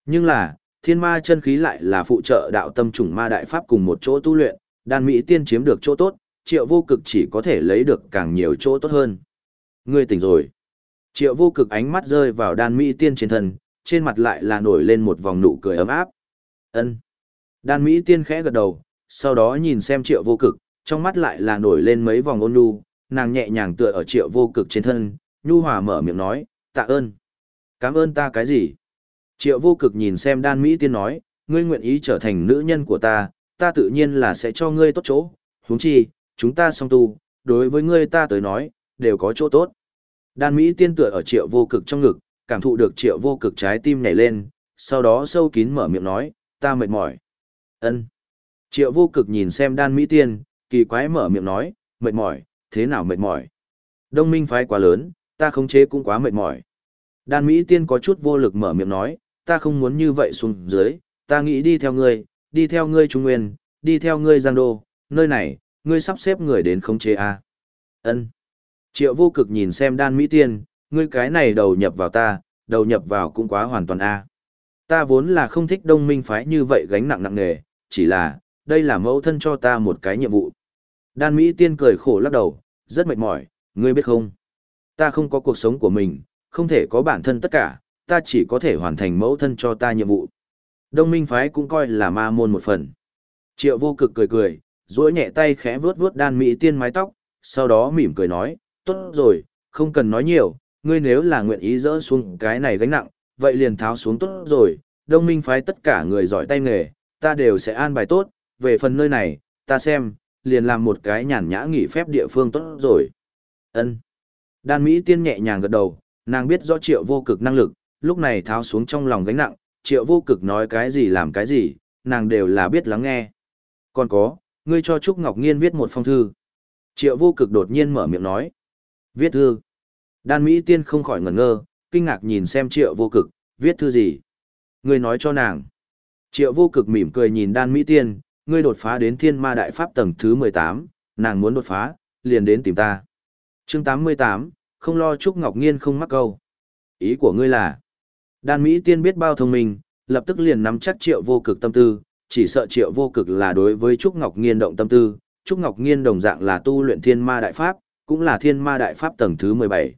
Nhưng là, thiên ma chân khí lại là phụ trợ đạo tâm trùng ma đại pháp cùng một chỗ tu luyện, đan Mỹ tiên chiếm được chỗ tốt, triệu vô cực chỉ có thể lấy được càng nhiều chỗ tốt hơn. Ngươi tỉnh rồi. Triệu vô cực ánh mắt rơi vào đan Mỹ tiên trên thân, trên mặt lại là nổi lên một vòng nụ cười ấm áp. Ân. Đan Mỹ tiên khẽ gật đầu, sau đó nhìn xem triệu vô cực, trong mắt lại là nổi lên mấy vòng ôn nhu, nàng nhẹ nhàng tựa ở triệu vô cực trên thân, nhu hòa mở miệng nói, tạ ơn. Cảm ơn ta cái gì? Triệu vô cực nhìn xem đan Mỹ tiên nói, ngươi nguyện ý trở thành nữ nhân của ta, ta tự nhiên là sẽ cho ngươi tốt chỗ, huống chi, chúng ta song tu, đối với ngươi ta tới nói, đều có chỗ tốt. Đan Mỹ tiên tựa ở triệu vô cực trong ngực, cảm thụ được triệu vô cực trái tim nhảy lên, sau đó sâu kín mở miệng nói, ta mệt mỏi. ân Triệu vô cực nhìn xem đan Mỹ tiên, kỳ quái mở miệng nói, mệt mỏi, thế nào mệt mỏi? Đông minh phái quá lớn, ta khống chế cũng quá mệt mỏi. Đan Mỹ tiên có chút vô lực mở miệng nói, ta không muốn như vậy xuống dưới, ta nghĩ đi theo ngươi, đi theo ngươi Trung Nguyên, đi theo ngươi Giang Đô, nơi này, ngươi sắp xếp người đến khống chế a. Ân. Triệu vô cực nhìn xem đan Mỹ tiên, ngươi cái này đầu nhập vào ta, đầu nhập vào cũng quá hoàn toàn a. Ta vốn là không thích đông minh phái như vậy gánh nặng nặng nề, chỉ là, đây là mẫu thân cho ta một cái nhiệm vụ. Đan Mỹ tiên cười khổ lắc đầu, rất mệt mỏi, ngươi biết không? Ta không có cuộc sống của mình, không thể có bản thân tất cả, ta chỉ có thể hoàn thành mẫu thân cho ta nhiệm vụ. Đông minh phái cũng coi là ma môn một phần. Triệu vô cực cười cười, duỗi nhẹ tay khẽ vuốt vuốt đan Mỹ tiên mái tóc, sau đó mỉm cười nói, tốt rồi, không cần nói nhiều, ngươi nếu là nguyện ý dỡ xuống cái này gánh nặng, vậy liền tháo xuống tốt rồi, đông minh phái tất cả người giỏi tay nghề, ta đều sẽ an bài tốt, về phần nơi này, ta xem, liền làm một cái nhàn nhã nghỉ phép địa phương tốt rồi. Ân. Đan Mỹ tiên nhẹ nhàng gật đầu, nàng biết rõ triệu vô cực năng lực, lúc này tháo xuống trong lòng gánh nặng, triệu vô cực nói cái gì làm cái gì, nàng đều là biết lắng nghe. Còn có, ngươi cho Trúc Ngọc Nghiên viết một phong thư. Triệu vô cực đột nhiên mở miệng nói. Viết thư. Đan Mỹ tiên không khỏi ngẩn ngơ, kinh ngạc nhìn xem triệu vô cực, viết thư gì. Ngươi nói cho nàng. Triệu vô cực mỉm cười nhìn đan Mỹ tiên, ngươi đột phá đến thiên ma đại pháp tầng thứ 18, nàng muốn đột phá, liền đến tìm ta. chương 88, không lo Trúc Ngọc Nghiên không mắc câu. Ý của ngươi là, đan Mỹ tiên biết bao thông minh, lập tức liền nắm chắc triệu vô cực tâm tư, chỉ sợ triệu vô cực là đối với Trúc Ngọc Nghiên động tâm tư, Trúc Ngọc Nghiên đồng dạng là tu luyện thiên ma đại pháp, cũng là thiên ma đại pháp tầng thứ 17.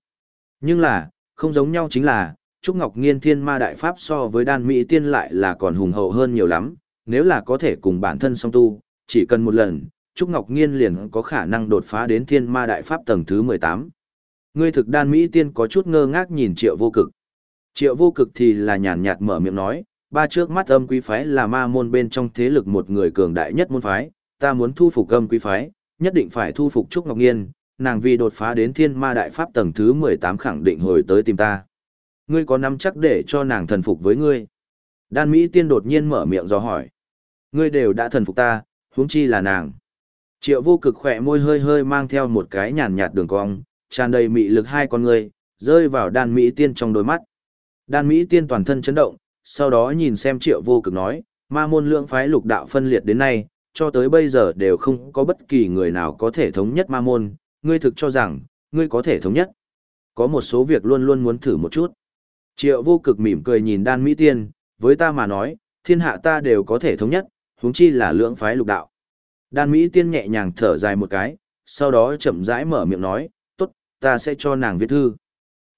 Nhưng là, không giống nhau chính là, Trúc Ngọc Nghiên thiên ma đại pháp so với đan Mỹ tiên lại là còn hùng hậu hơn nhiều lắm, nếu là có thể cùng bản thân song tu, chỉ cần một lần, Trúc Ngọc Nghiên liền có khả năng đột phá đến thiên ma đại pháp tầng thứ 18. Ngươi thực đan Mỹ tiên có chút ngơ ngác nhìn triệu vô cực. Triệu vô cực thì là nhàn nhạt mở miệng nói, ba trước mắt âm quý phái là ma môn bên trong thế lực một người cường đại nhất môn phái, ta muốn thu phục âm quý phái, nhất định phải thu phục Trúc Ngọc Nghiên, nàng vì đột phá đến thiên ma đại pháp tầng thứ 18 khẳng định hồi tới tìm ta. Ngươi có nắm chắc để cho nàng thần phục với ngươi. Đan Mỹ tiên đột nhiên mở miệng do hỏi. Ngươi đều đã thần phục ta, huống chi là nàng. Triệu vô cực khỏe môi hơi hơi mang theo một cái nhàn nhạt đường cong, tràn đầy mị lực hai con ngươi, rơi vào đan Mỹ tiên trong đôi mắt. Đan Mỹ tiên toàn thân chấn động, sau đó nhìn xem triệu vô cực nói, ma môn lượng phái lục đạo phân liệt đến nay, cho tới bây giờ đều không có bất kỳ người nào có thể thống nhất ma môn, ngươi thực cho rằng, ngươi có thể thống nhất. Có một số việc luôn luôn muốn thử một chút. Triệu vô cực mỉm cười nhìn đan Mỹ tiên, với ta mà nói, thiên hạ ta đều có thể thống nhất, huống chi là lưỡng phái lục đạo. Đan Mỹ tiên nhẹ nhàng thở dài một cái, sau đó chậm rãi mở miệng nói, tốt, ta sẽ cho nàng viết thư.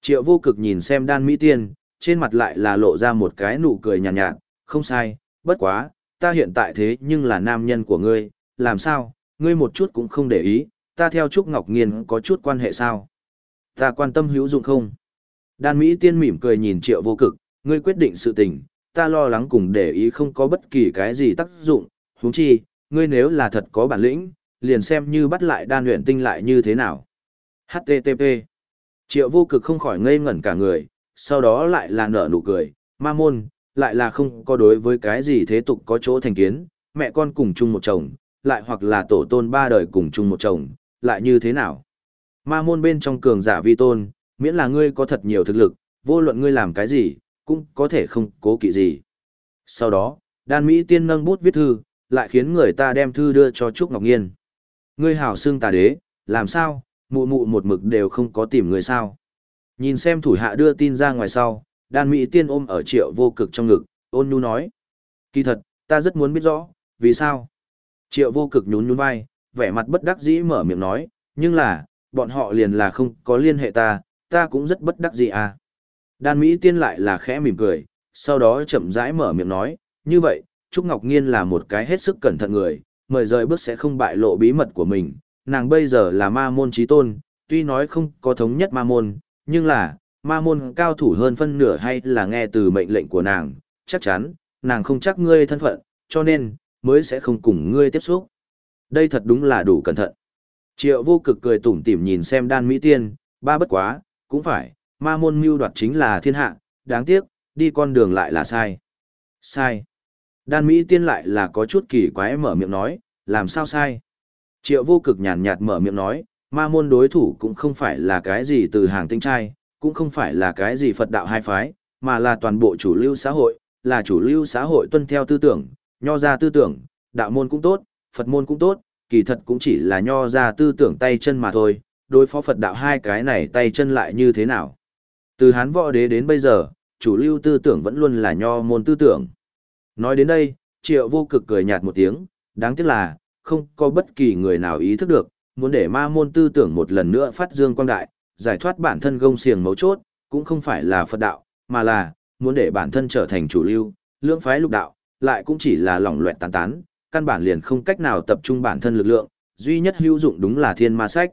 Triệu vô cực nhìn xem đan Mỹ tiên, trên mặt lại là lộ ra một cái nụ cười nhàn nhạt, nhạt, không sai, bất quá, ta hiện tại thế nhưng là nam nhân của ngươi, làm sao, ngươi một chút cũng không để ý, ta theo Trúc Ngọc Nghiên có chút quan hệ sao? Ta quan tâm hữu dụng không? Đan Mỹ tiên mỉm cười nhìn triệu vô cực, ngươi quyết định sự tình, ta lo lắng cùng để ý không có bất kỳ cái gì tác dụng, huống chi, ngươi nếu là thật có bản lĩnh, liền xem như bắt lại đan luyện tinh lại như thế nào. HTTP Triệu vô cực không khỏi ngây ngẩn cả người, sau đó lại là nở nụ cười, ma môn, lại là không có đối với cái gì thế tục có chỗ thành kiến, mẹ con cùng chung một chồng, lại hoặc là tổ tôn ba đời cùng chung một chồng, lại như thế nào. Ma môn bên trong cường giả vi tôn, miễn là ngươi có thật nhiều thực lực, vô luận ngươi làm cái gì, cũng có thể không cố kỵ gì. Sau đó, đan Mỹ tiên nâng bút viết thư, lại khiến người ta đem thư đưa cho Trúc Ngọc Nghiên. Ngươi hảo xương tà đế, làm sao, mụ mụ một mực đều không có tìm người sao. Nhìn xem thủ hạ đưa tin ra ngoài sau, đan Mỹ tiên ôm ở triệu vô cực trong ngực, ôn nhu nói. Kỳ thật, ta rất muốn biết rõ, vì sao? Triệu vô cực nhún nhún vai, vẻ mặt bất đắc dĩ mở miệng nói, nhưng là, bọn họ liền là không có liên hệ ta, ta cũng rất bất đắc dĩ à. Đan Mỹ tiên lại là khẽ mỉm cười, sau đó chậm rãi mở miệng nói, như vậy, Trúc Ngọc Nghiên là một cái hết sức cẩn thận người, mời rời bước sẽ không bại lộ bí mật của mình, nàng bây giờ là ma môn trí tôn, tuy nói không có thống nhất ma môn, nhưng là, ma môn cao thủ hơn phân nửa hay là nghe từ mệnh lệnh của nàng, chắc chắn, nàng không chắc ngươi thân phận, cho nên, mới sẽ không cùng ngươi tiếp xúc. Đây thật đúng là đủ cẩn thận. Triệu vô cực cười tủm tỉm nhìn xem đan mỹ tiên, ba bất quá, cũng phải, ma môn mưu đoạt chính là thiên hạ, đáng tiếc, đi con đường lại là sai. Sai. Đan Mỹ tiên lại là có chút kỳ quái mở miệng nói, làm sao sai? Triệu vô cực nhàn nhạt mở miệng nói, ma môn đối thủ cũng không phải là cái gì từ hàng tinh trai, cũng không phải là cái gì Phật đạo hai phái, mà là toàn bộ chủ lưu xã hội, là chủ lưu xã hội tuân theo tư tưởng, nho ra tư tưởng, đạo môn cũng tốt, Phật môn cũng tốt, kỳ thật cũng chỉ là nho ra tư tưởng tay chân mà thôi, đối phó Phật đạo hai cái này tay chân lại như thế nào. Từ Hán võ đế đến bây giờ, chủ lưu tư tưởng vẫn luôn là nho môn tư tưởng. Nói đến đây, triệu vô cực cười nhạt một tiếng, đáng tiếc là, không có bất kỳ người nào ý thức được, muốn để ma môn tư tưởng một lần nữa phát dương quang đại, giải thoát bản thân gông xiềng mấu chốt, cũng không phải là Phật đạo, mà là, muốn để bản thân trở thành chủ lưu, lưỡng phái lục đạo, lại cũng chỉ là lỏng loẹt tán tán, căn bản liền không cách nào tập trung bản thân lực lượng, duy nhất hữu dụng đúng là thiên ma sách.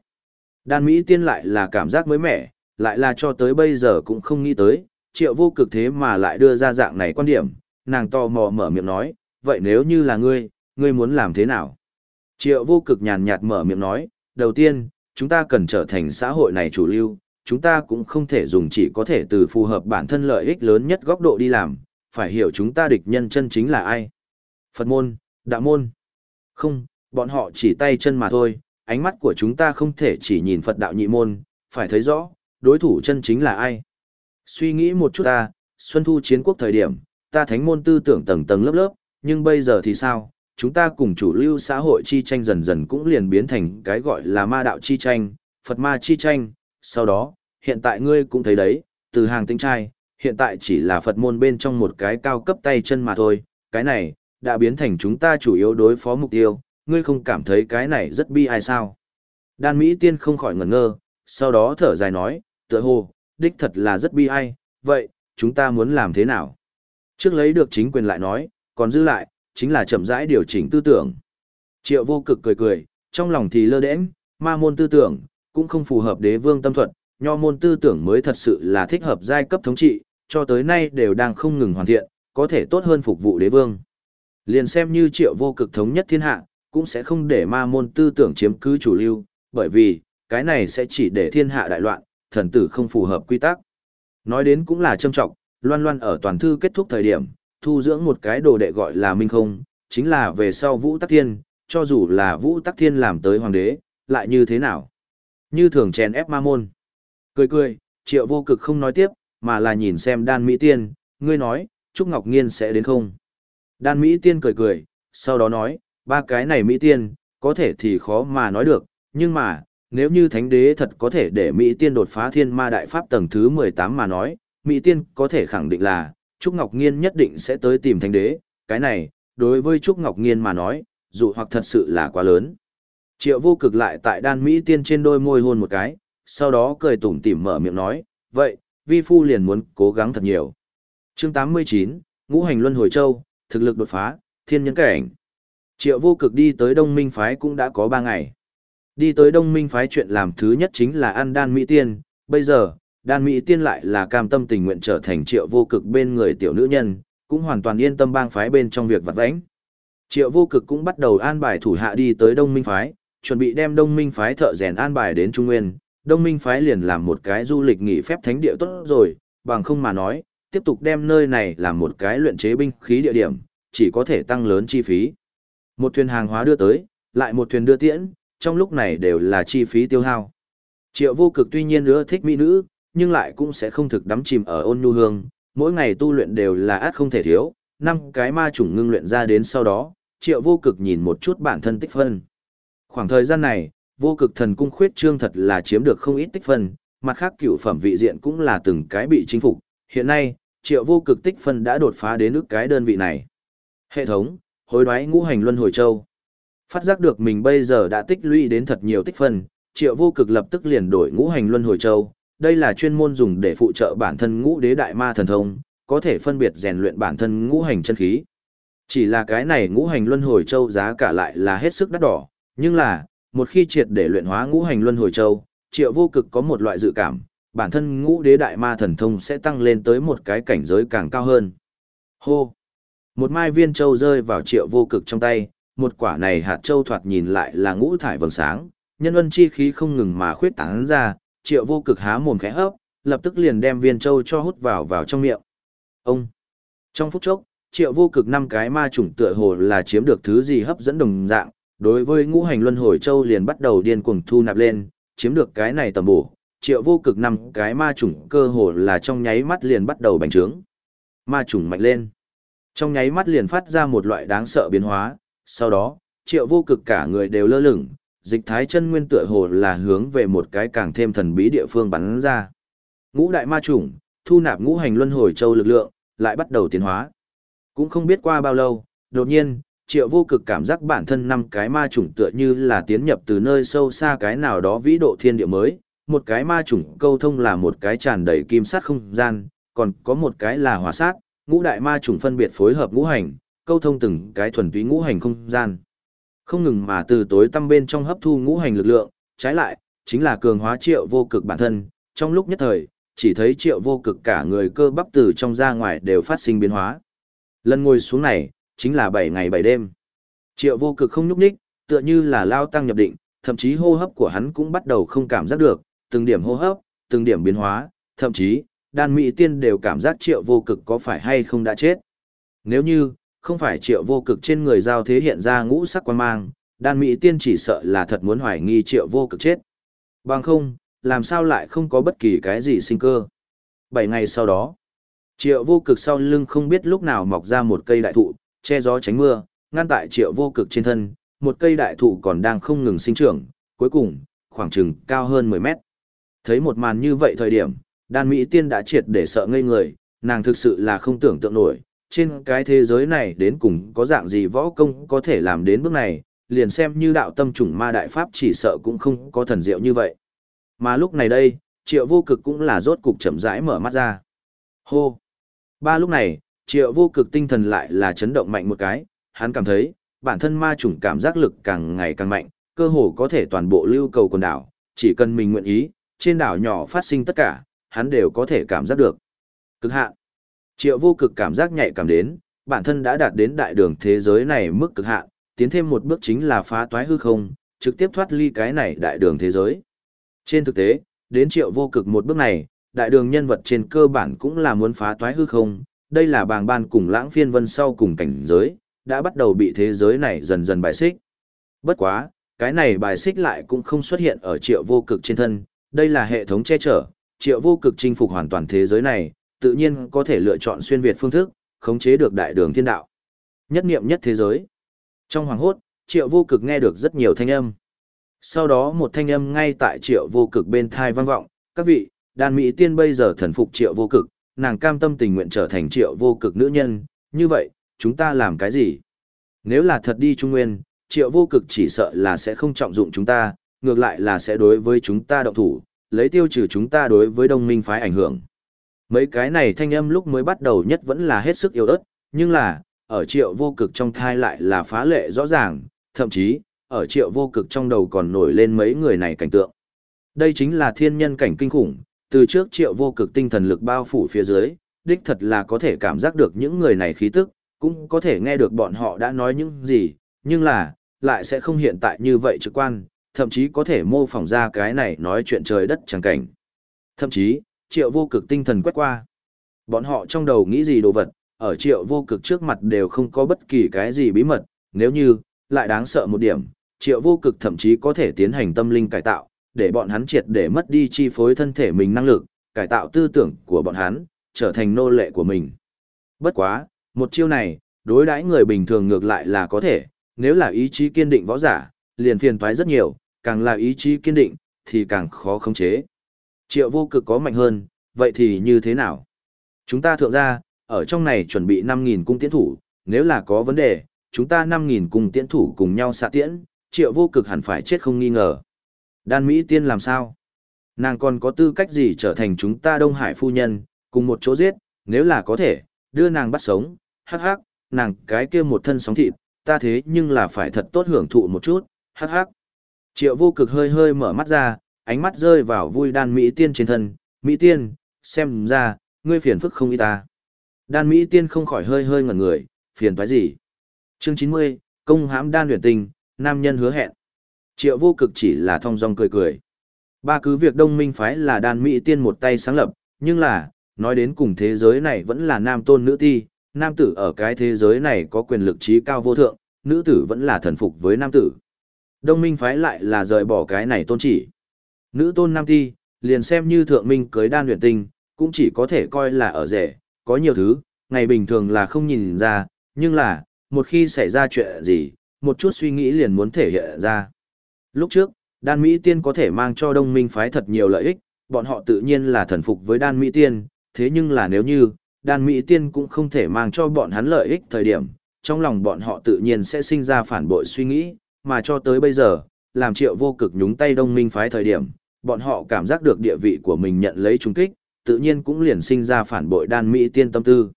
Đan Mỹ tiên lại là cảm giác mới mẻ, lại là cho tới bây giờ cũng không nghĩ tới, triệu vô cực thế mà lại đưa ra dạng này quan điểm, nàng to mò mở miệng nói, vậy nếu như là ngươi, ngươi muốn làm thế nào? Triệu vô cực nhàn nhạt mở miệng nói, đầu tiên, chúng ta cần trở thành xã hội này chủ lưu, chúng ta cũng không thể dùng chỉ có thể từ phù hợp bản thân lợi ích lớn nhất góc độ đi làm, phải hiểu chúng ta địch nhân chân chính là ai. Phật môn, đạo môn. Không, bọn họ chỉ tay chân mà thôi, ánh mắt của chúng ta không thể chỉ nhìn Phật đạo nhị môn, phải thấy rõ, đối thủ chân chính là ai. Suy nghĩ một chút ta, Xuân Thu chiến quốc thời điểm, ta thánh môn tư tưởng tầng tầng lớp lớp, nhưng bây giờ thì sao? Chúng ta cùng chủ lưu xã hội chi tranh dần dần cũng liền biến thành cái gọi là ma đạo chi tranh, Phật ma chi tranh. Sau đó, hiện tại ngươi cũng thấy đấy, từ hàng tinh trai, hiện tại chỉ là Phật môn bên trong một cái cao cấp tay chân mà thôi. Cái này, đã biến thành chúng ta chủ yếu đối phó mục tiêu, ngươi không cảm thấy cái này rất bi ai sao? Đan Mỹ Tiên không khỏi ngẩn ngơ, sau đó thở dài nói, tựa hồ, đích thật là rất bi ai, vậy, chúng ta muốn làm thế nào? Trước lấy được chính quyền lại nói, còn dư lại, chính là chậm rãi điều chỉnh tư tưởng. Triệu vô cực cười cười, trong lòng thì lơ đễnh, ma môn tư tưởng, cũng không phù hợp đế vương tâm thuật, nho môn tư tưởng mới thật sự là thích hợp giai cấp thống trị, cho tới nay đều đang không ngừng hoàn thiện, có thể tốt hơn phục vụ đế vương. Liền xem như triệu vô cực thống nhất thiên hạ, cũng sẽ không để ma môn tư tưởng chiếm cứ chủ lưu, bởi vì, cái này sẽ chỉ để thiên hạ đại loạn, thần tử không phù hợp quy tắc. Nói đến cũng là trâm trọng, loan loan ở toàn thư kết thúc thời điểm, thu dưỡng một cái đồ đệ gọi là Minh Không, chính là về sau Vũ Tắc Thiên, cho dù là Vũ Tắc Thiên làm tới hoàng đế, lại như thế nào? Như thường chèn ép ma môn. Cười cười, triệu vô cực không nói tiếp, mà là nhìn xem đan Mỹ Tiên, ngươi nói, Trúc Ngọc Nghiên sẽ đến không? Đan Mỹ Tiên cười cười, sau đó nói, ba cái này Mỹ Tiên, có thể thì khó mà nói được, nhưng mà, nếu như thánh đế thật có thể để Mỹ tiên đột phá thiên ma đại pháp tầng thứ 18 mà nói, Mỹ tiên có thể khẳng định là, Trúc Ngọc Nghiên nhất định sẽ tới tìm thánh đế, cái này, đối với Trúc Ngọc Nghiên mà nói, dù hoặc thật sự là quá lớn. Triệu vô cực lại tại đan Mỹ tiên trên đôi môi hôn một cái, sau đó cười tủm tỉm mở miệng nói, vậy, vi phu liền muốn cố gắng thật nhiều. chương 89, Ngũ hành luân hồi châu, thực lực đột phá, thiên nhân cảnh. Triệu vô cực đi tới đông minh phái cũng đã có 3 ngày. Đi tới đông minh phái chuyện làm thứ nhất chính là ăn đan mỹ tiên, bây giờ, đan mỹ tiên lại là cam tâm tình nguyện trở thành triệu vô cực bên người tiểu nữ nhân, cũng hoàn toàn yên tâm bang phái bên trong việc vặt vãnh. Triệu vô cực cũng bắt đầu an bài thủ hạ đi tới đông minh phái, chuẩn bị đem đông minh phái thợ rèn an bài đến Trung Nguyên, đông minh phái liền làm một cái du lịch nghỉ phép thánh địa tốt rồi, bằng không mà nói, tiếp tục đem nơi này làm một cái luyện chế binh khí địa điểm, chỉ có thể tăng lớn chi phí. Một thuyền hàng hóa đưa tới, lại một thuyền đưa tiễn, trong lúc này đều là chi phí tiêu hao. Triệu vô cực tuy nhiên ưa thích mỹ nữ, nhưng lại cũng sẽ không thực đắm chìm ở ôn nhu hương, mỗi ngày tu luyện đều là át không thể thiếu, năm cái ma chủng ngưng luyện ra đến sau đó, triệu vô cực nhìn một chút bản thân tích phân. Khoảng thời gian này, vô cực thần cung khuyết trương thật là chiếm được không ít tích phân, mặt khác cửu phẩm vị diện cũng là từng cái bị chinh phục, hiện nay, triệu vô cực tích phân đã đột phá đến ước cái đơn vị này. Hệ thống, hối đoái ngũ hành luân hồi châu. Phát giác được mình bây giờ đã tích lũy đến thật nhiều tích phân, triệu vô cực lập tức liền đổi ngũ hành luân hồi châu. Đây là chuyên môn dùng để phụ trợ bản thân ngũ đế đại ma thần thông, có thể phân biệt rèn luyện bản thân ngũ hành chân khí. Chỉ là cái này ngũ hành luân hồi châu giá cả lại là hết sức đắt đỏ, nhưng là, một khi triệt để luyện hóa ngũ hành luân hồi châu, triệu vô cực có một loại dự cảm, bản thân ngũ đế đại ma thần thông sẽ tăng lên tới một cái cảnh giới càng cao hơn. Hô! Một mai viên châu rơi vào triệu vô cực trong tay, một quả này hạt châu thoạt nhìn lại là ngũ thải vầng sáng, nhân ân chi khí không ngừng mà khuyết tán ra, triệu vô cực há mồm khẽ hấp, lập tức liền đem viên châu cho hút vào vào trong miệng. Ông! Trong phút chốc, triệu vô cực năm cái ma chủng tựa hồ là chiếm được thứ gì hấp dẫn đồng dạng, đối với ngũ hành luân hồi châu liền bắt đầu điên cuồng thu nạp lên, chiếm được cái này tầm bổ, triệu vô cực năm cái ma chủng cơ hồ là trong nháy mắt liền bắt đầu bành trướng. Ma chủng mạnh lên. Trong nháy mắt liền phát ra một loại đáng sợ biến hóa, sau đó, triệu vô cực cả người đều lơ lửng, dịch thái chân nguyên tựa hồ là hướng về một cái càng thêm thần bí địa phương bắn ra. Ngũ đại ma chủng, thu nạp ngũ hành luân hồi châu lực lượng, lại bắt đầu tiến hóa. Cũng không biết qua bao lâu, đột nhiên, triệu vô cực cảm giác bản thân năm cái ma chủng tựa như là tiến nhập từ nơi sâu xa cái nào đó vĩ độ thiên địa mới, một cái ma chủng câu thông là một cái tràn đầy kim sát không gian, còn có một cái là hỏa sát, ngũ đại ma chủng phân biệt phối hợp ngũ hành, câu thông từng cái thuần túy ngũ hành không gian. Không ngừng mà từ tối tâm bên trong hấp thu ngũ hành lực lượng, trái lại, chính là cường hóa triệu vô cực bản thân, trong lúc nhất thời, chỉ thấy triệu vô cực cả người cơ bắp từ trong ra ngoài đều phát sinh biến hóa. Lần ngồi xuống này, chính là 7 ngày 7 đêm. Triệu vô cực không nhúc nhích, tựa như là lao tăng nhập định, thậm chí hô hấp của hắn cũng bắt đầu không cảm giác được, từng điểm hô hấp, từng điểm biến hóa, thậm chí, đan mỹ tiên đều cảm giác triệu vô cực có phải hay không đã chết. Nếu như, không phải triệu vô cực trên người giao thế hiện ra ngũ sắc quan mang, đan mỹ tiên chỉ sợ là thật muốn hoài nghi triệu vô cực chết. Bằng không, làm sao lại không có bất kỳ cái gì sinh cơ. Bảy ngày sau đó, triệu vô cực sau lưng không biết lúc nào mọc ra một cây đại thụ, che gió tránh mưa, ngăn tại triệu vô cực trên thân, một cây đại thụ còn đang không ngừng sinh trưởng, cuối cùng, khoảng chừng cao hơn 10 mét. Thấy một màn như vậy thời điểm, đan Mỹ tiên đã triệt để sợ ngây người, nàng thực sự là không tưởng tượng nổi, trên cái thế giới này đến cùng có dạng gì võ công có thể làm đến bước này, liền xem như đạo tâm trùng ma đại pháp chỉ sợ cũng không có thần diệu như vậy. Mà lúc này đây, triệu vô cực cũng là rốt cục chậm rãi mở mắt ra. Hô! Ba lúc này, triệu vô cực tinh thần lại là chấn động mạnh một cái, hắn cảm thấy, bản thân ma chủng cảm giác lực càng ngày càng mạnh, cơ hồ có thể toàn bộ lưu cầu quần đảo, chỉ cần mình nguyện ý, trên đảo nhỏ phát sinh tất cả, hắn đều có thể cảm giác được. Cực hạn. Triệu vô cực cảm giác nhạy cảm đến, bản thân đã đạt đến đại đường thế giới này mức cực hạn, tiến thêm một bước chính là phá toái hư không, trực tiếp thoát ly cái này đại đường thế giới. Trên thực tế, đến triệu vô cực một bước này, đại đường nhân vật trên cơ bản cũng là muốn phá toái hư không, đây là bàng ban cùng lãng phiên vân sau cùng cảnh giới, đã bắt đầu bị thế giới này dần dần bài xích. Bất quá, cái này bài xích lại cũng không xuất hiện ở triệu vô cực trên thân, đây là hệ thống che chở, triệu vô cực chinh phục hoàn toàn thế giới này, tự nhiên có thể lựa chọn xuyên Việt phương thức, khống chế được đại đường thiên đạo. Nhất niệm nhất thế giới. Trong hoàng hốt, triệu vô cực nghe được rất nhiều thanh âm. Sau đó một thanh âm ngay tại triệu vô cực bên thai vang vọng, các vị, đàn mỹ tiên bây giờ thần phục triệu vô cực, nàng cam tâm tình nguyện trở thành triệu vô cực nữ nhân, như vậy, chúng ta làm cái gì? Nếu là thật đi Trung Nguyên, triệu vô cực chỉ sợ là sẽ không trọng dụng chúng ta, ngược lại là sẽ đối với chúng ta động thủ, lấy tiêu trừ chúng ta đối với đồng minh phái ảnh hưởng. Mấy cái này thanh âm lúc mới bắt đầu nhất vẫn là hết sức yếu ớt, nhưng là, ở triệu vô cực trong thai lại là phá lệ rõ ràng, thậm chí, ở triệu vô cực trong đầu còn nổi lên mấy người này cảnh tượng. Đây chính là thiên nhân cảnh kinh khủng, từ trước triệu vô cực tinh thần lực bao phủ phía dưới, đích thật là có thể cảm giác được những người này khí tức, cũng có thể nghe được bọn họ đã nói những gì, nhưng là, lại sẽ không hiện tại như vậy trực quan, thậm chí có thể mô phỏng ra cái này nói chuyện trời đất chẳng cảnh. Thậm chí, triệu vô cực tinh thần quét qua. Bọn họ trong đầu nghĩ gì đồ vật, ở triệu vô cực trước mặt đều không có bất kỳ cái gì bí mật, nếu như, lại đáng sợ một điểm, triệu vô cực thậm chí có thể tiến hành tâm linh cải tạo, để bọn hắn triệt để mất đi chi phối thân thể mình năng lực, cải tạo tư tưởng của bọn hắn, trở thành nô lệ của mình. Bất quá, một chiêu này, đối đãi người bình thường ngược lại là có thể, nếu là ý chí kiên định võ giả, liền phiền toái rất nhiều, càng là ý chí kiên định, thì càng khó khống chế. Triệu vô cực có mạnh hơn, vậy thì như thế nào? Chúng ta thượng ra, ở trong này chuẩn bị 5.000 cung tiễn thủ, nếu là có vấn đề, chúng ta 5.000 cung tiễn thủ cùng nhau xạ tiễn, triệu vô cực hẳn phải chết không nghi ngờ. Đan Mỹ tiên làm sao? Nàng còn có tư cách gì trở thành chúng ta Đông Hải phu nhân, cùng một chỗ giết, nếu là có thể, đưa nàng bắt sống, hắc hắc, nàng cái kia một thân sóng thịt, ta thế nhưng là phải thật tốt hưởng thụ một chút, hắc hắc. Triệu vô cực hơi hơi mở mắt ra, ánh mắt rơi vào vui đan Mỹ tiên trên thân, Mỹ tiên, xem ra, ngươi phiền phức không y ta. Đan Mỹ tiên không khỏi hơi hơi ngẩn người, phiền toái gì. Chương 90, công hãm đan luyện tình, nam nhân hứa hẹn. Triệu vô cực chỉ là thong dong cười cười. Ba cứ việc đông minh phái là đan Mỹ tiên một tay sáng lập, nhưng là, nói đến cùng thế giới này vẫn là nam tôn nữ ti, nam tử ở cái thế giới này có quyền lực trí cao vô thượng, nữ tử vẫn là thần phục với nam tử. Đông minh phái lại là rời bỏ cái này tôn chỉ. Nữ tôn nam ti, liền xem như thượng minh cưới đan luyện tinh, cũng chỉ có thể coi là ở rẻ, có nhiều thứ, ngày bình thường là không nhìn ra, nhưng là, một khi xảy ra chuyện gì, một chút suy nghĩ liền muốn thể hiện ra. Lúc trước, đan Mỹ tiên có thể mang cho đông minh phái thật nhiều lợi ích, bọn họ tự nhiên là thần phục với đan Mỹ tiên, thế nhưng là nếu như, đan Mỹ tiên cũng không thể mang cho bọn hắn lợi ích thời điểm, trong lòng bọn họ tự nhiên sẽ sinh ra phản bội suy nghĩ, mà cho tới bây giờ, làm triệu vô cực nhúng tay đông minh phái thời điểm, bọn họ cảm giác được địa vị của mình nhận lấy trùng kích, tự nhiên cũng liền sinh ra phản bội đan Mỹ tiên tâm tư.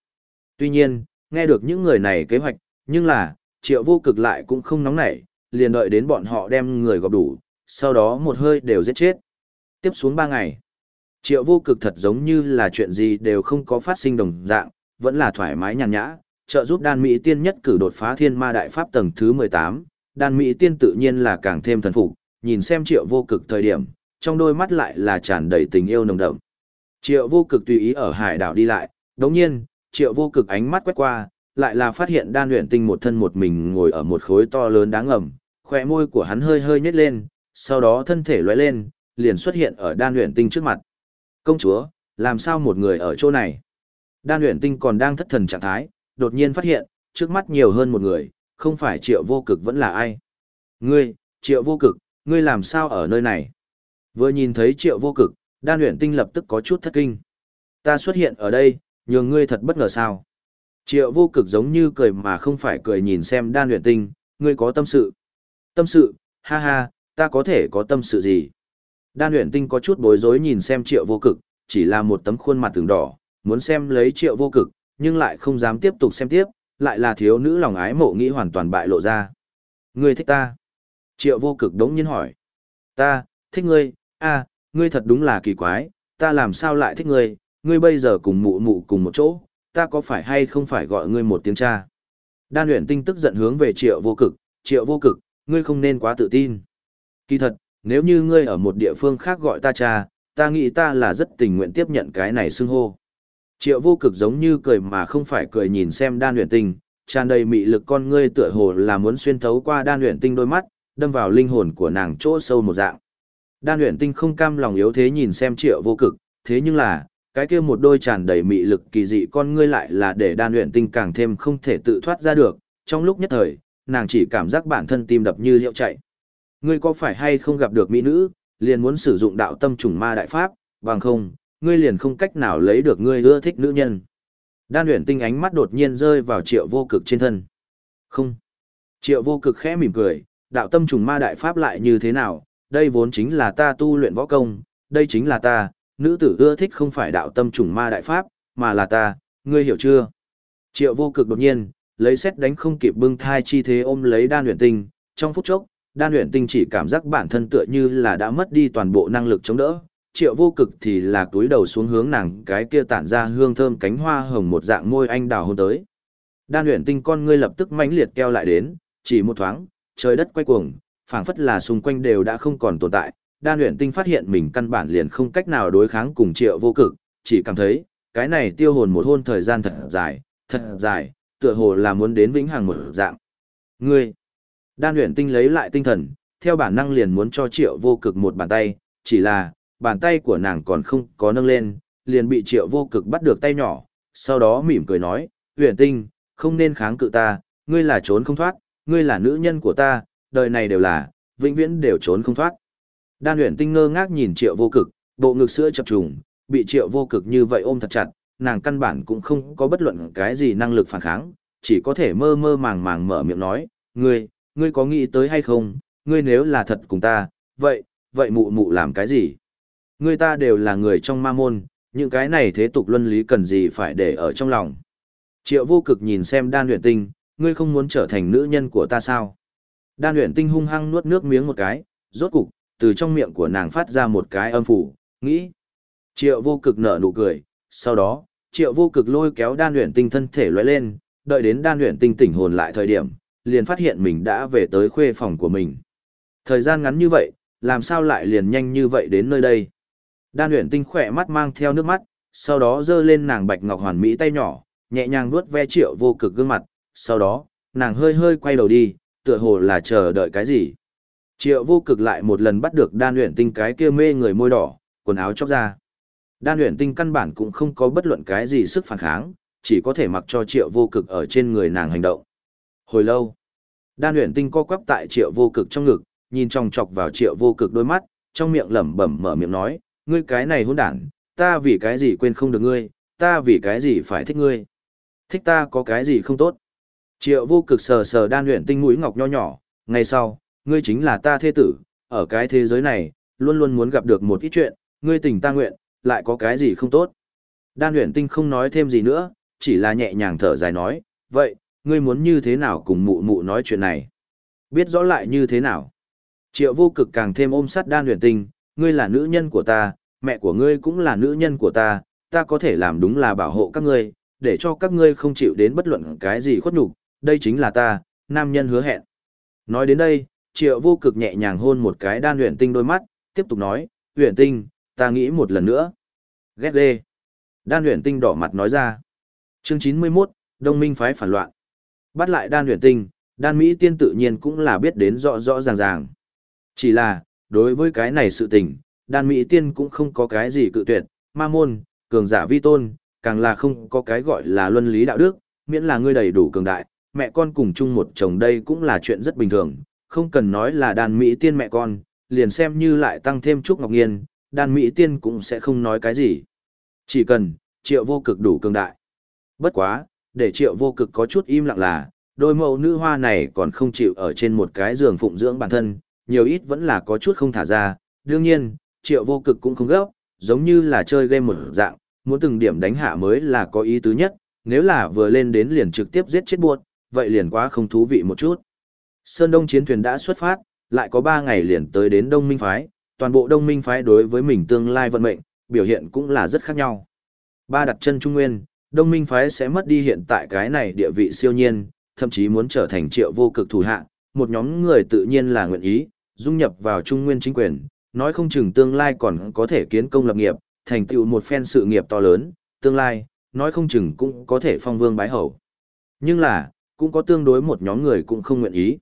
Tuy nhiên, nghe được những người này kế hoạch, nhưng là, triệu vô cực lại cũng không nóng nảy, liền đợi đến bọn họ đem người gọp đủ, sau đó một hơi đều giết chết. Tiếp xuống ba ngày, triệu vô cực thật giống như là chuyện gì đều không có phát sinh đồng dạng, vẫn là thoải mái nhàn nhã, trợ giúp đan Mỹ tiên nhất cử đột phá thiên ma đại pháp tầng thứ 18, đan Mỹ tiên tự nhiên là càng thêm thần phục, nhìn xem triệu vô cực thời điểm, trong đôi mắt lại là tràn đầy tình yêu nồng đậm. Triệu vô cực tùy ý ở hải đảo đi lại, đống nhiên, triệu vô cực ánh mắt quét qua, lại là phát hiện đan luyện tinh một thân một mình ngồi ở một khối to lớn đáng ngầm, khỏe môi của hắn hơi hơi nhếch lên, sau đó thân thể lóe lên, liền xuất hiện ở đan luyện tinh trước mặt. Công chúa, làm sao một người ở chỗ này? Đan luyện tinh còn đang thất thần trạng thái, đột nhiên phát hiện, trước mắt nhiều hơn một người, không phải triệu vô cực vẫn là ai. Ngươi, triệu vô cực, ngươi làm sao ở nơi này? Vừa nhìn thấy triệu vô cực, đan luyện tinh lập tức có chút thất kinh. Ta xuất hiện ở đây, nhường ngươi thật bất ngờ sao? Triệu vô cực giống như cười mà không phải cười nhìn xem đan luyện tinh, ngươi có tâm sự. Tâm sự, ha ha, ta có thể có tâm sự gì? Đan luyện tinh có chút bối rối nhìn xem triệu vô cực, chỉ là một tấm khuôn mặt từng đỏ, muốn xem lấy triệu vô cực, nhưng lại không dám tiếp tục xem tiếp, lại là thiếu nữ lòng ái mộ nghĩ hoàn toàn bại lộ ra. Ngươi thích ta? Triệu vô cực đống nhiên hỏi. Ta, thích ngươi, a, ngươi thật đúng là kỳ quái, ta làm sao lại thích ngươi, ngươi bây giờ cùng mụ mụ cùng một chỗ, ta có phải hay không phải gọi ngươi một tiếng cha? Đan luyện tinh tức giận hướng về triệu vô cực, triệu vô cực, ngươi không nên quá tự tin. Kỳ thật, nếu như ngươi ở một địa phương khác gọi ta cha, ta nghĩ ta là rất tình nguyện tiếp nhận cái này xưng hô. Triệu vô cực giống như cười mà không phải cười nhìn xem đan luyện tinh, tràn đầy mị lực con ngươi tựa hồ là muốn xuyên thấu qua đan luyện tinh đôi mắt, đâm vào linh hồn của nàng chỗ sâu một dạng. Đan luyện tinh không cam lòng yếu thế nhìn xem triệu vô cực, thế nhưng là, cái kia một đôi tràn đầy mị lực kỳ dị con ngươi lại là để đan luyện tinh càng thêm không thể tự thoát ra được, trong lúc nhất thời, nàng chỉ cảm giác bản thân tim đập như hiệu chạy. Ngươi có phải hay không gặp được mỹ nữ, liền muốn sử dụng đạo tâm trùng ma đại pháp, bằng không, ngươi liền không cách nào lấy được ngươi ưa thích nữ nhân. Đan luyện tinh ánh mắt đột nhiên rơi vào triệu vô cực trên thân. Không. Triệu vô cực khẽ mỉm cười, đạo tâm trùng ma đại pháp lại như thế nào, đây vốn chính là ta tu luyện võ công, đây chính là ta, nữ tử ưa thích không phải đạo tâm trùng ma đại pháp, mà là ta, ngươi hiểu chưa? Triệu vô cực đột nhiên, lấy xét đánh không kịp bưng thai chi thế ôm lấy đan luyện tinh, trong phút chốc, đan luyện tinh chỉ cảm giác bản thân tựa như là đã mất đi toàn bộ năng lực chống đỡ, triệu vô cực thì là túi đầu xuống hướng nàng cái kia tản ra hương thơm cánh hoa hồng một dạng môi anh đào hôn tới. Đan luyện tinh con ngươi lập tức mãnh liệt keo lại đến, chỉ một thoáng, trời đất quay cuồng, phảng phất là xung quanh đều đã không còn tồn tại. Đan luyện tinh phát hiện mình căn bản liền không cách nào đối kháng cùng triệu vô cực, chỉ cảm thấy, cái này tiêu hồn một hôn thời gian thật dài, thật dài, tựa hồ là muốn đến vĩnh hằng một dạng. Ngươi! Đan luyện tinh lấy lại tinh thần, theo bản năng liền muốn cho triệu vô cực một bàn tay, chỉ là, bàn tay của nàng còn không có nâng lên, liền bị triệu vô cực bắt được tay nhỏ, sau đó mỉm cười nói, huyền tinh, không nên kháng cự ta, ngươi là trốn không thoát, ngươi là nữ nhân của ta, đời này đều là, vĩnh viễn đều trốn không thoát. Đan huyền tinh ngơ ngác nhìn triệu vô cực, bộ ngực sữa chập trùng, bị triệu vô cực như vậy ôm thật chặt, nàng căn bản cũng không có bất luận cái gì năng lực phản kháng, chỉ có thể mơ mơ màng màng mở miệng nói, ngươi, ngươi có nghĩ tới hay không, ngươi nếu là thật cùng ta, vậy, vậy mụ mụ làm cái gì? Người ta đều là người trong ma môn, những cái này thế tục luân lý cần gì phải để ở trong lòng. Triệu vô cực nhìn xem đan luyện tinh, ngươi không muốn trở thành nữ nhân của ta sao? Đan luyện tinh hung hăng nuốt nước miếng một cái, rốt cục, từ trong miệng của nàng phát ra một cái âm phủ, nghĩ. Triệu vô cực nở nụ cười, sau đó, triệu vô cực lôi kéo đan luyện tinh thân thể lóe lên, đợi đến đan luyện tinh tỉnh hồn lại thời điểm, liền phát hiện mình đã về tới khuê phòng của mình. Thời gian ngắn như vậy, làm sao lại liền nhanh như vậy đến nơi đây? Đan luyện tinh khỏe mắt mang theo nước mắt, sau đó giơ lên nàng bạch ngọc hoàn mỹ tay nhỏ, nhẹ nhàng vuốt ve triệu vô cực gương mặt, sau đó, nàng hơi hơi quay đầu đi, tựa hồ là chờ đợi cái gì. Triệu vô cực lại một lần bắt được đan luyện tinh cái kia mê người môi đỏ, quần áo chóc ra. Đan luyện tinh căn bản cũng không có bất luận cái gì sức phản kháng, chỉ có thể mặc cho triệu vô cực ở trên người nàng hành động. Hồi lâu, đan luyện tinh co quắp tại triệu vô cực trong ngực, nhìn trong chọc vào triệu vô cực đôi mắt, trong miệng lẩm bẩm mở miệng nói, ngươi cái này hỗn đản, ta vì cái gì quên không được ngươi, ta vì cái gì phải thích ngươi. Thích ta có cái gì không tốt. Triệu vô cực sờ sờ đan luyện tinh mũi ngọc nho nhỏ, ngày sau, ngươi chính là ta thế tử, ở cái thế giới này, luôn luôn muốn gặp được một ít chuyện, ngươi tình ta nguyện, lại có cái gì không tốt. Đan luyện tinh không nói thêm gì nữa, chỉ là nhẹ nhàng thở dài nói, vậy, ngươi muốn như thế nào cùng mụ mụ nói chuyện này? Biết rõ lại như thế nào? Triệu vô cực càng thêm ôm sát đan luyện tinh, ngươi là nữ nhân của ta, mẹ của ngươi cũng là nữ nhân của ta, ta có thể làm đúng là bảo hộ các ngươi, để cho các ngươi không chịu đến bất luận cái gì khuất nhục, đây chính là ta, nam nhân hứa hẹn. Nói đến đây, triệu vô cực nhẹ nhàng hôn một cái đan luyện tinh đôi mắt, tiếp tục nói, luyện tinh, ta nghĩ một lần nữa. Ghét ghê. Đan luyện tinh đỏ mặt nói ra. Chương 91, Đông Minh phái phản loạn. Bắt lại đan luyện tinh, đan Mỹ tiên tự nhiên cũng là biết đến rõ rõ ràng ràng. Chỉ là, đối với cái này sự tình, đan Mỹ tiên cũng không có cái gì cự tuyệt, ma môn, cường giả vi tôn, càng là không có cái gọi là luân lý đạo đức, miễn là ngươi đầy đủ cường đại, mẹ con cùng chung một chồng đây cũng là chuyện rất bình thường, không cần nói là đan Mỹ tiên mẹ con, liền xem như lại tăng thêm Trúc Ngọc Nghiên, đan Mỹ tiên cũng sẽ không nói cái gì. Chỉ cần, triệu vô cực đủ cường đại. Bất quá, để triệu vô cực có chút im lặng là, đôi mẫu nữ hoa này còn không chịu ở trên một cái giường phụng dưỡng bản thân, nhiều ít vẫn là có chút không thả ra, đương nhiên, triệu vô cực cũng không gấp, giống như là chơi game một dạng, muốn từng điểm đánh hạ mới là có ý tứ nhất, nếu là vừa lên đến liền trực tiếp giết chết buột, vậy liền quá không thú vị một chút. Sơn Đông chiến thuyền đã xuất phát, lại có 3 ngày liền tới đến Đông Minh Phái, toàn bộ Đông Minh Phái đối với mình tương lai vận mệnh, biểu hiện cũng là rất khác nhau. Ba đặt chân Trung Nguyên, Đông Minh Phái sẽ mất đi hiện tại cái này địa vị siêu nhiên, thậm chí muốn trở thành triệu vô cực thủ hạ, một nhóm người tự nhiên là nguyện ý, dung nhập vào Trung Nguyên chính quyền, nói không chừng tương lai còn có thể kiến công lập nghiệp, thành tựu một phen sự nghiệp to lớn, tương lai, nói không chừng cũng có thể phong vương bái hậu. Nhưng là, cũng có tương đối một nhóm người cũng không nguyện ý.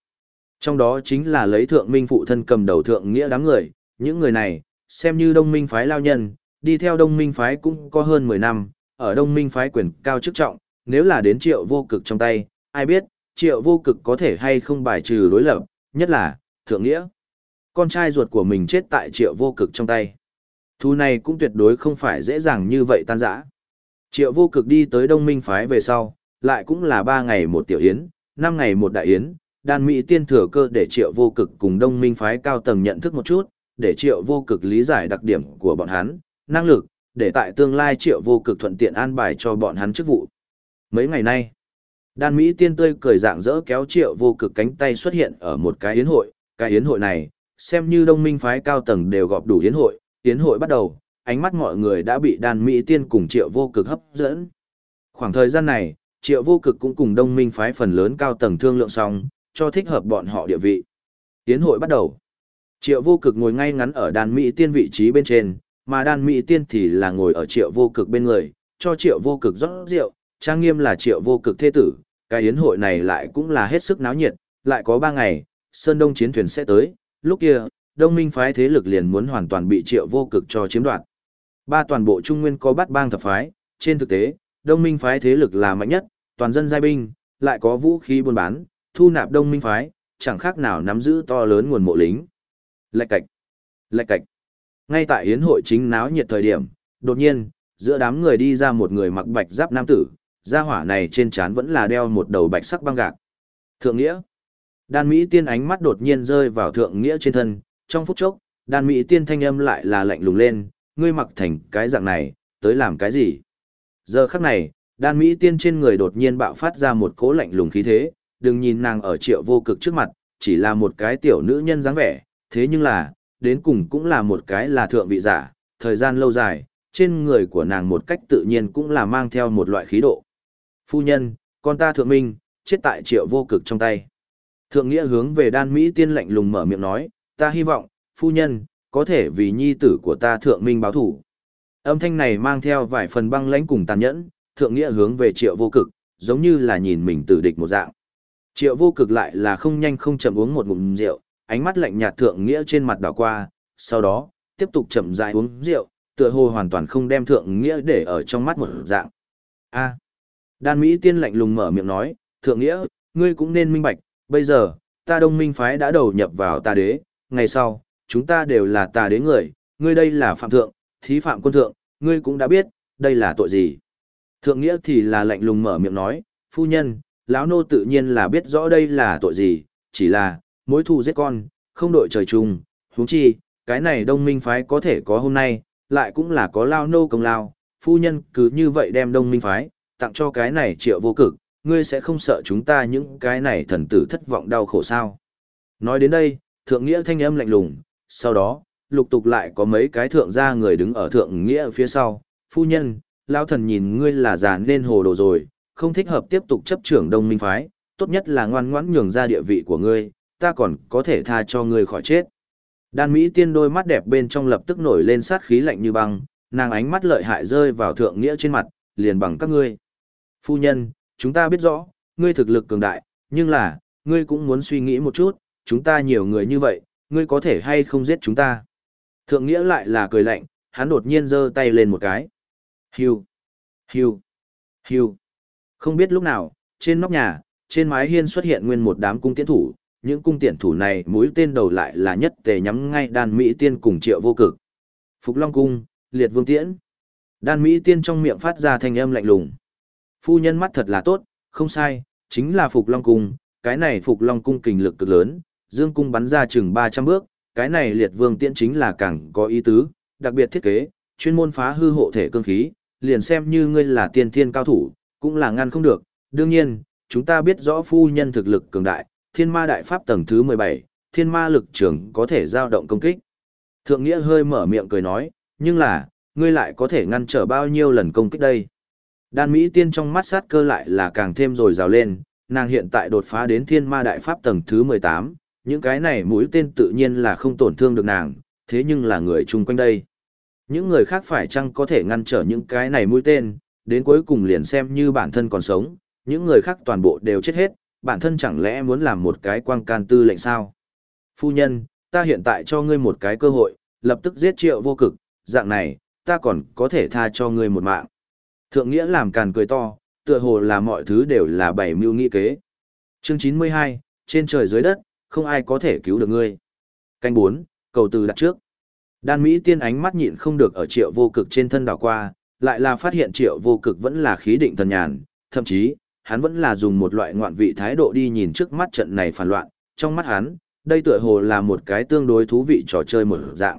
Trong đó chính là lấy thượng minh phụ thân cầm đầu thượng nghĩa đám người, những người này, xem như đông minh phái lao nhân, đi theo đông minh phái cũng có hơn 10 năm, ở đông minh phái quyền cao chức trọng, nếu là đến triệu vô cực trong tay, ai biết, triệu vô cực có thể hay không bài trừ đối lập, nhất là, thượng nghĩa. Con trai ruột của mình chết tại triệu vô cực trong tay. Thu này cũng tuyệt đối không phải dễ dàng như vậy tan rã. Triệu vô cực đi tới đông minh phái về sau, lại cũng là 3 ngày một tiểu yến, 5 ngày một đại yến, đan mỹ tiên thừa cơ để triệu vô cực cùng đông minh phái cao tầng nhận thức một chút, để triệu vô cực lý giải đặc điểm của bọn hắn, năng lực, để tại tương lai triệu vô cực thuận tiện an bài cho bọn hắn chức vụ. Mấy ngày nay, Đan Mỹ tiên tươi cười dạng dỡ kéo triệu vô cực cánh tay xuất hiện ở một cái yến hội, cái yến hội này, xem như đông minh phái cao tầng đều gọp đủ yến hội, yến hội bắt đầu, ánh mắt mọi người đã bị đan Mỹ tiên cùng triệu vô cực hấp dẫn. Khoảng thời gian này, triệu vô cực cũng cùng đông minh phái phần lớn cao tầng thương lượng xong, cho thích hợp bọn họ địa vị. Yến hội bắt đầu. Triệu vô cực ngồi ngay ngắn ở đan Mỹ tiên vị trí bên trên, mà đan Mỹ tiên thì là ngồi ở triệu vô cực bên người, cho triệu vô cực rót rượu, trang nghiêm là triệu vô cực thế tử, cái yến hội này lại cũng là hết sức náo nhiệt, lại có ba ngày, Sơn Đông chiến thuyền sẽ tới, lúc kia, Đông Minh phái thế lực liền muốn hoàn toàn bị triệu vô cực cho chiếm đoạt. Ba toàn bộ Trung Nguyên có bắt bang thập phái, trên thực tế, Đông Minh phái thế lực là mạnh nhất, toàn dân giai binh, lại có vũ khí buôn bán, thu nạp Đông Minh phái, chẳng khác nào nắm giữ to lớn nguồn mộ lính. Lạch cạch, lạch cạch. Ngay tại hiến hội chính náo nhiệt thời điểm, đột nhiên, giữa đám người đi ra một người mặc bạch giáp nam tử, gia hỏa này trên trán vẫn là đeo một đầu bạch sắc băng gạc. Thượng Nghĩa. Đan Mỹ tiên ánh mắt đột nhiên rơi vào Thượng Nghĩa trên thân, trong phút chốc, Đan Mỹ tiên thanh âm lại là lạnh lùng lên, ngươi mặc thành cái dạng này, tới làm cái gì? Giờ khắc này, Đan Mỹ tiên trên người đột nhiên bạo phát ra một cỗ lạnh lùng khí thế, đừng nhìn nàng ở triệu vô cực trước mặt, chỉ là một cái tiểu nữ nhân dáng vẻ, thế nhưng là, đến cùng cũng là một cái là thượng vị giả, thời gian lâu dài, trên người của nàng một cách tự nhiên cũng là mang theo một loại khí độ. Phu nhân, con ta thượng minh, chết tại triệu vô cực trong tay. Thượng nghĩa hướng về đan Mỹ tiên lạnh lùng mở miệng nói, ta hy vọng, phu nhân, có thể vì nhi tử của ta thượng minh báo thủ. Âm thanh này mang theo vài phần băng lãnh cùng tàn nhẫn, thượng nghĩa hướng về triệu vô cực, giống như là nhìn mình tử địch một dạng. Triệu vô cực lại là không nhanh không chậm uống một ngụm rượu, ánh mắt lạnh nhạt thượng nghĩa trên mặt đảo qua, sau đó, tiếp tục chậm rãi uống rượu, tựa hồ hoàn toàn không đem thượng nghĩa để ở trong mắt một dạng. A. Đan Mỹ tiên lạnh lùng mở miệng nói, thượng nghĩa, ngươi cũng nên minh bạch, bây giờ, ta đông minh phái đã đầu nhập vào ta đế, ngày sau, chúng ta đều là ta đế người, ngươi đây là phạm thượng, thí phạm quân thượng, ngươi cũng đã biết, đây là tội gì. Thượng nghĩa thì là lạnh lùng mở miệng nói, phu nhân, lão nô tự nhiên là biết rõ đây là tội gì, chỉ là, mối thù giết con, không đội trời chung, huống chi, cái này đông minh phái có thể có hôm nay, lại cũng là có lao nô công lao, phu nhân cứ như vậy đem đông minh phái, tặng cho cái này triệu vô cực, ngươi sẽ không sợ chúng ta những cái này thần tử thất vọng đau khổ sao. Nói đến đây, thượng nghĩa thanh âm lạnh lùng, sau đó, lục tục lại có mấy cái thượng gia người đứng ở thượng nghĩa phía sau, phu nhân, lao thần nhìn ngươi là già nên hồ đồ rồi, không thích hợp tiếp tục chấp trưởng đông minh phái, tốt nhất là ngoan ngoãn nhường ra địa vị của ngươi, ta còn có thể tha cho ngươi khỏi chết. Đan Mỹ tiên đôi mắt đẹp bên trong lập tức nổi lên sát khí lạnh như băng, nàng ánh mắt lợi hại rơi vào thượng nghĩa trên mặt, liền bằng các ngươi. Phu nhân, chúng ta biết rõ, ngươi thực lực cường đại, nhưng là, ngươi cũng muốn suy nghĩ một chút, chúng ta nhiều người như vậy, ngươi có thể hay không giết chúng ta. Thượng nghĩa lại là cười lạnh, hắn đột nhiên giơ tay lên một cái. Hiu, hiu, hiu. Không biết lúc nào, trên nóc nhà, trên mái hiên xuất hiện nguyên một đám cung tiễn thủ, những cung tiễn thủ này mũi tên đầu lại là nhất tề nhắm ngay đan Mỹ tiên cùng triệu vô cực. Phục Long Cung, liệt vương tiễn. Đan Mỹ tiên trong miệng phát ra thanh âm lạnh lùng. Phu nhân mắt thật là tốt, không sai, chính là Phục Long Cung, cái này Phục Long Cung kình lực cực lớn, dương cung bắn ra chừng 300 bước, cái này liệt vương tiễn chính là càng có ý tứ, đặc biệt thiết kế, chuyên môn phá hư hộ thể cương khí, liền xem như ngươi là tiên thiên cao thủ, cũng là ngăn không được. Đương nhiên, chúng ta biết rõ phu nhân thực lực cường đại, thiên ma đại pháp tầng thứ 17, thiên ma lực trưởng có thể giao động công kích. Thượng Nghĩa hơi mở miệng cười nói, nhưng là, ngươi lại có thể ngăn trở bao nhiêu lần công kích đây. Đan Mỹ tiên trong mắt sát cơ lại là càng thêm rồi rào lên, nàng hiện tại đột phá đến thiên ma đại pháp tầng thứ 18, những cái này mũi tên tự nhiên là không tổn thương được nàng, thế nhưng là người chung quanh đây. Những người khác phải chăng có thể ngăn trở những cái này mũi tên, đến cuối cùng liền xem như bản thân còn sống, những người khác toàn bộ đều chết hết, bản thân chẳng lẽ muốn làm một cái quang can tư lệnh sao? Phu nhân, ta hiện tại cho ngươi một cái cơ hội, lập tức giết triệu vô cực, dạng này, ta còn có thể tha cho ngươi một mạng. Thượng nghĩa làm càn cười to, tựa hồ là mọi thứ đều là bảy mưu nghĩ kế. Chương 92, trên trời dưới đất, không ai có thể cứu được ngươi. Canh 4, cầu từ đặt trước. Đan Mỹ tiên ánh mắt nhịn không được ở triệu vô cực trên thân đảo qua, lại là phát hiện triệu vô cực vẫn là khí định thần nhàn, thậm chí, hắn vẫn là dùng một loại ngoạn vị thái độ đi nhìn trước mắt trận này phản loạn, trong mắt hắn, đây tựa hồ là một cái tương đối thú vị trò chơi một dạng.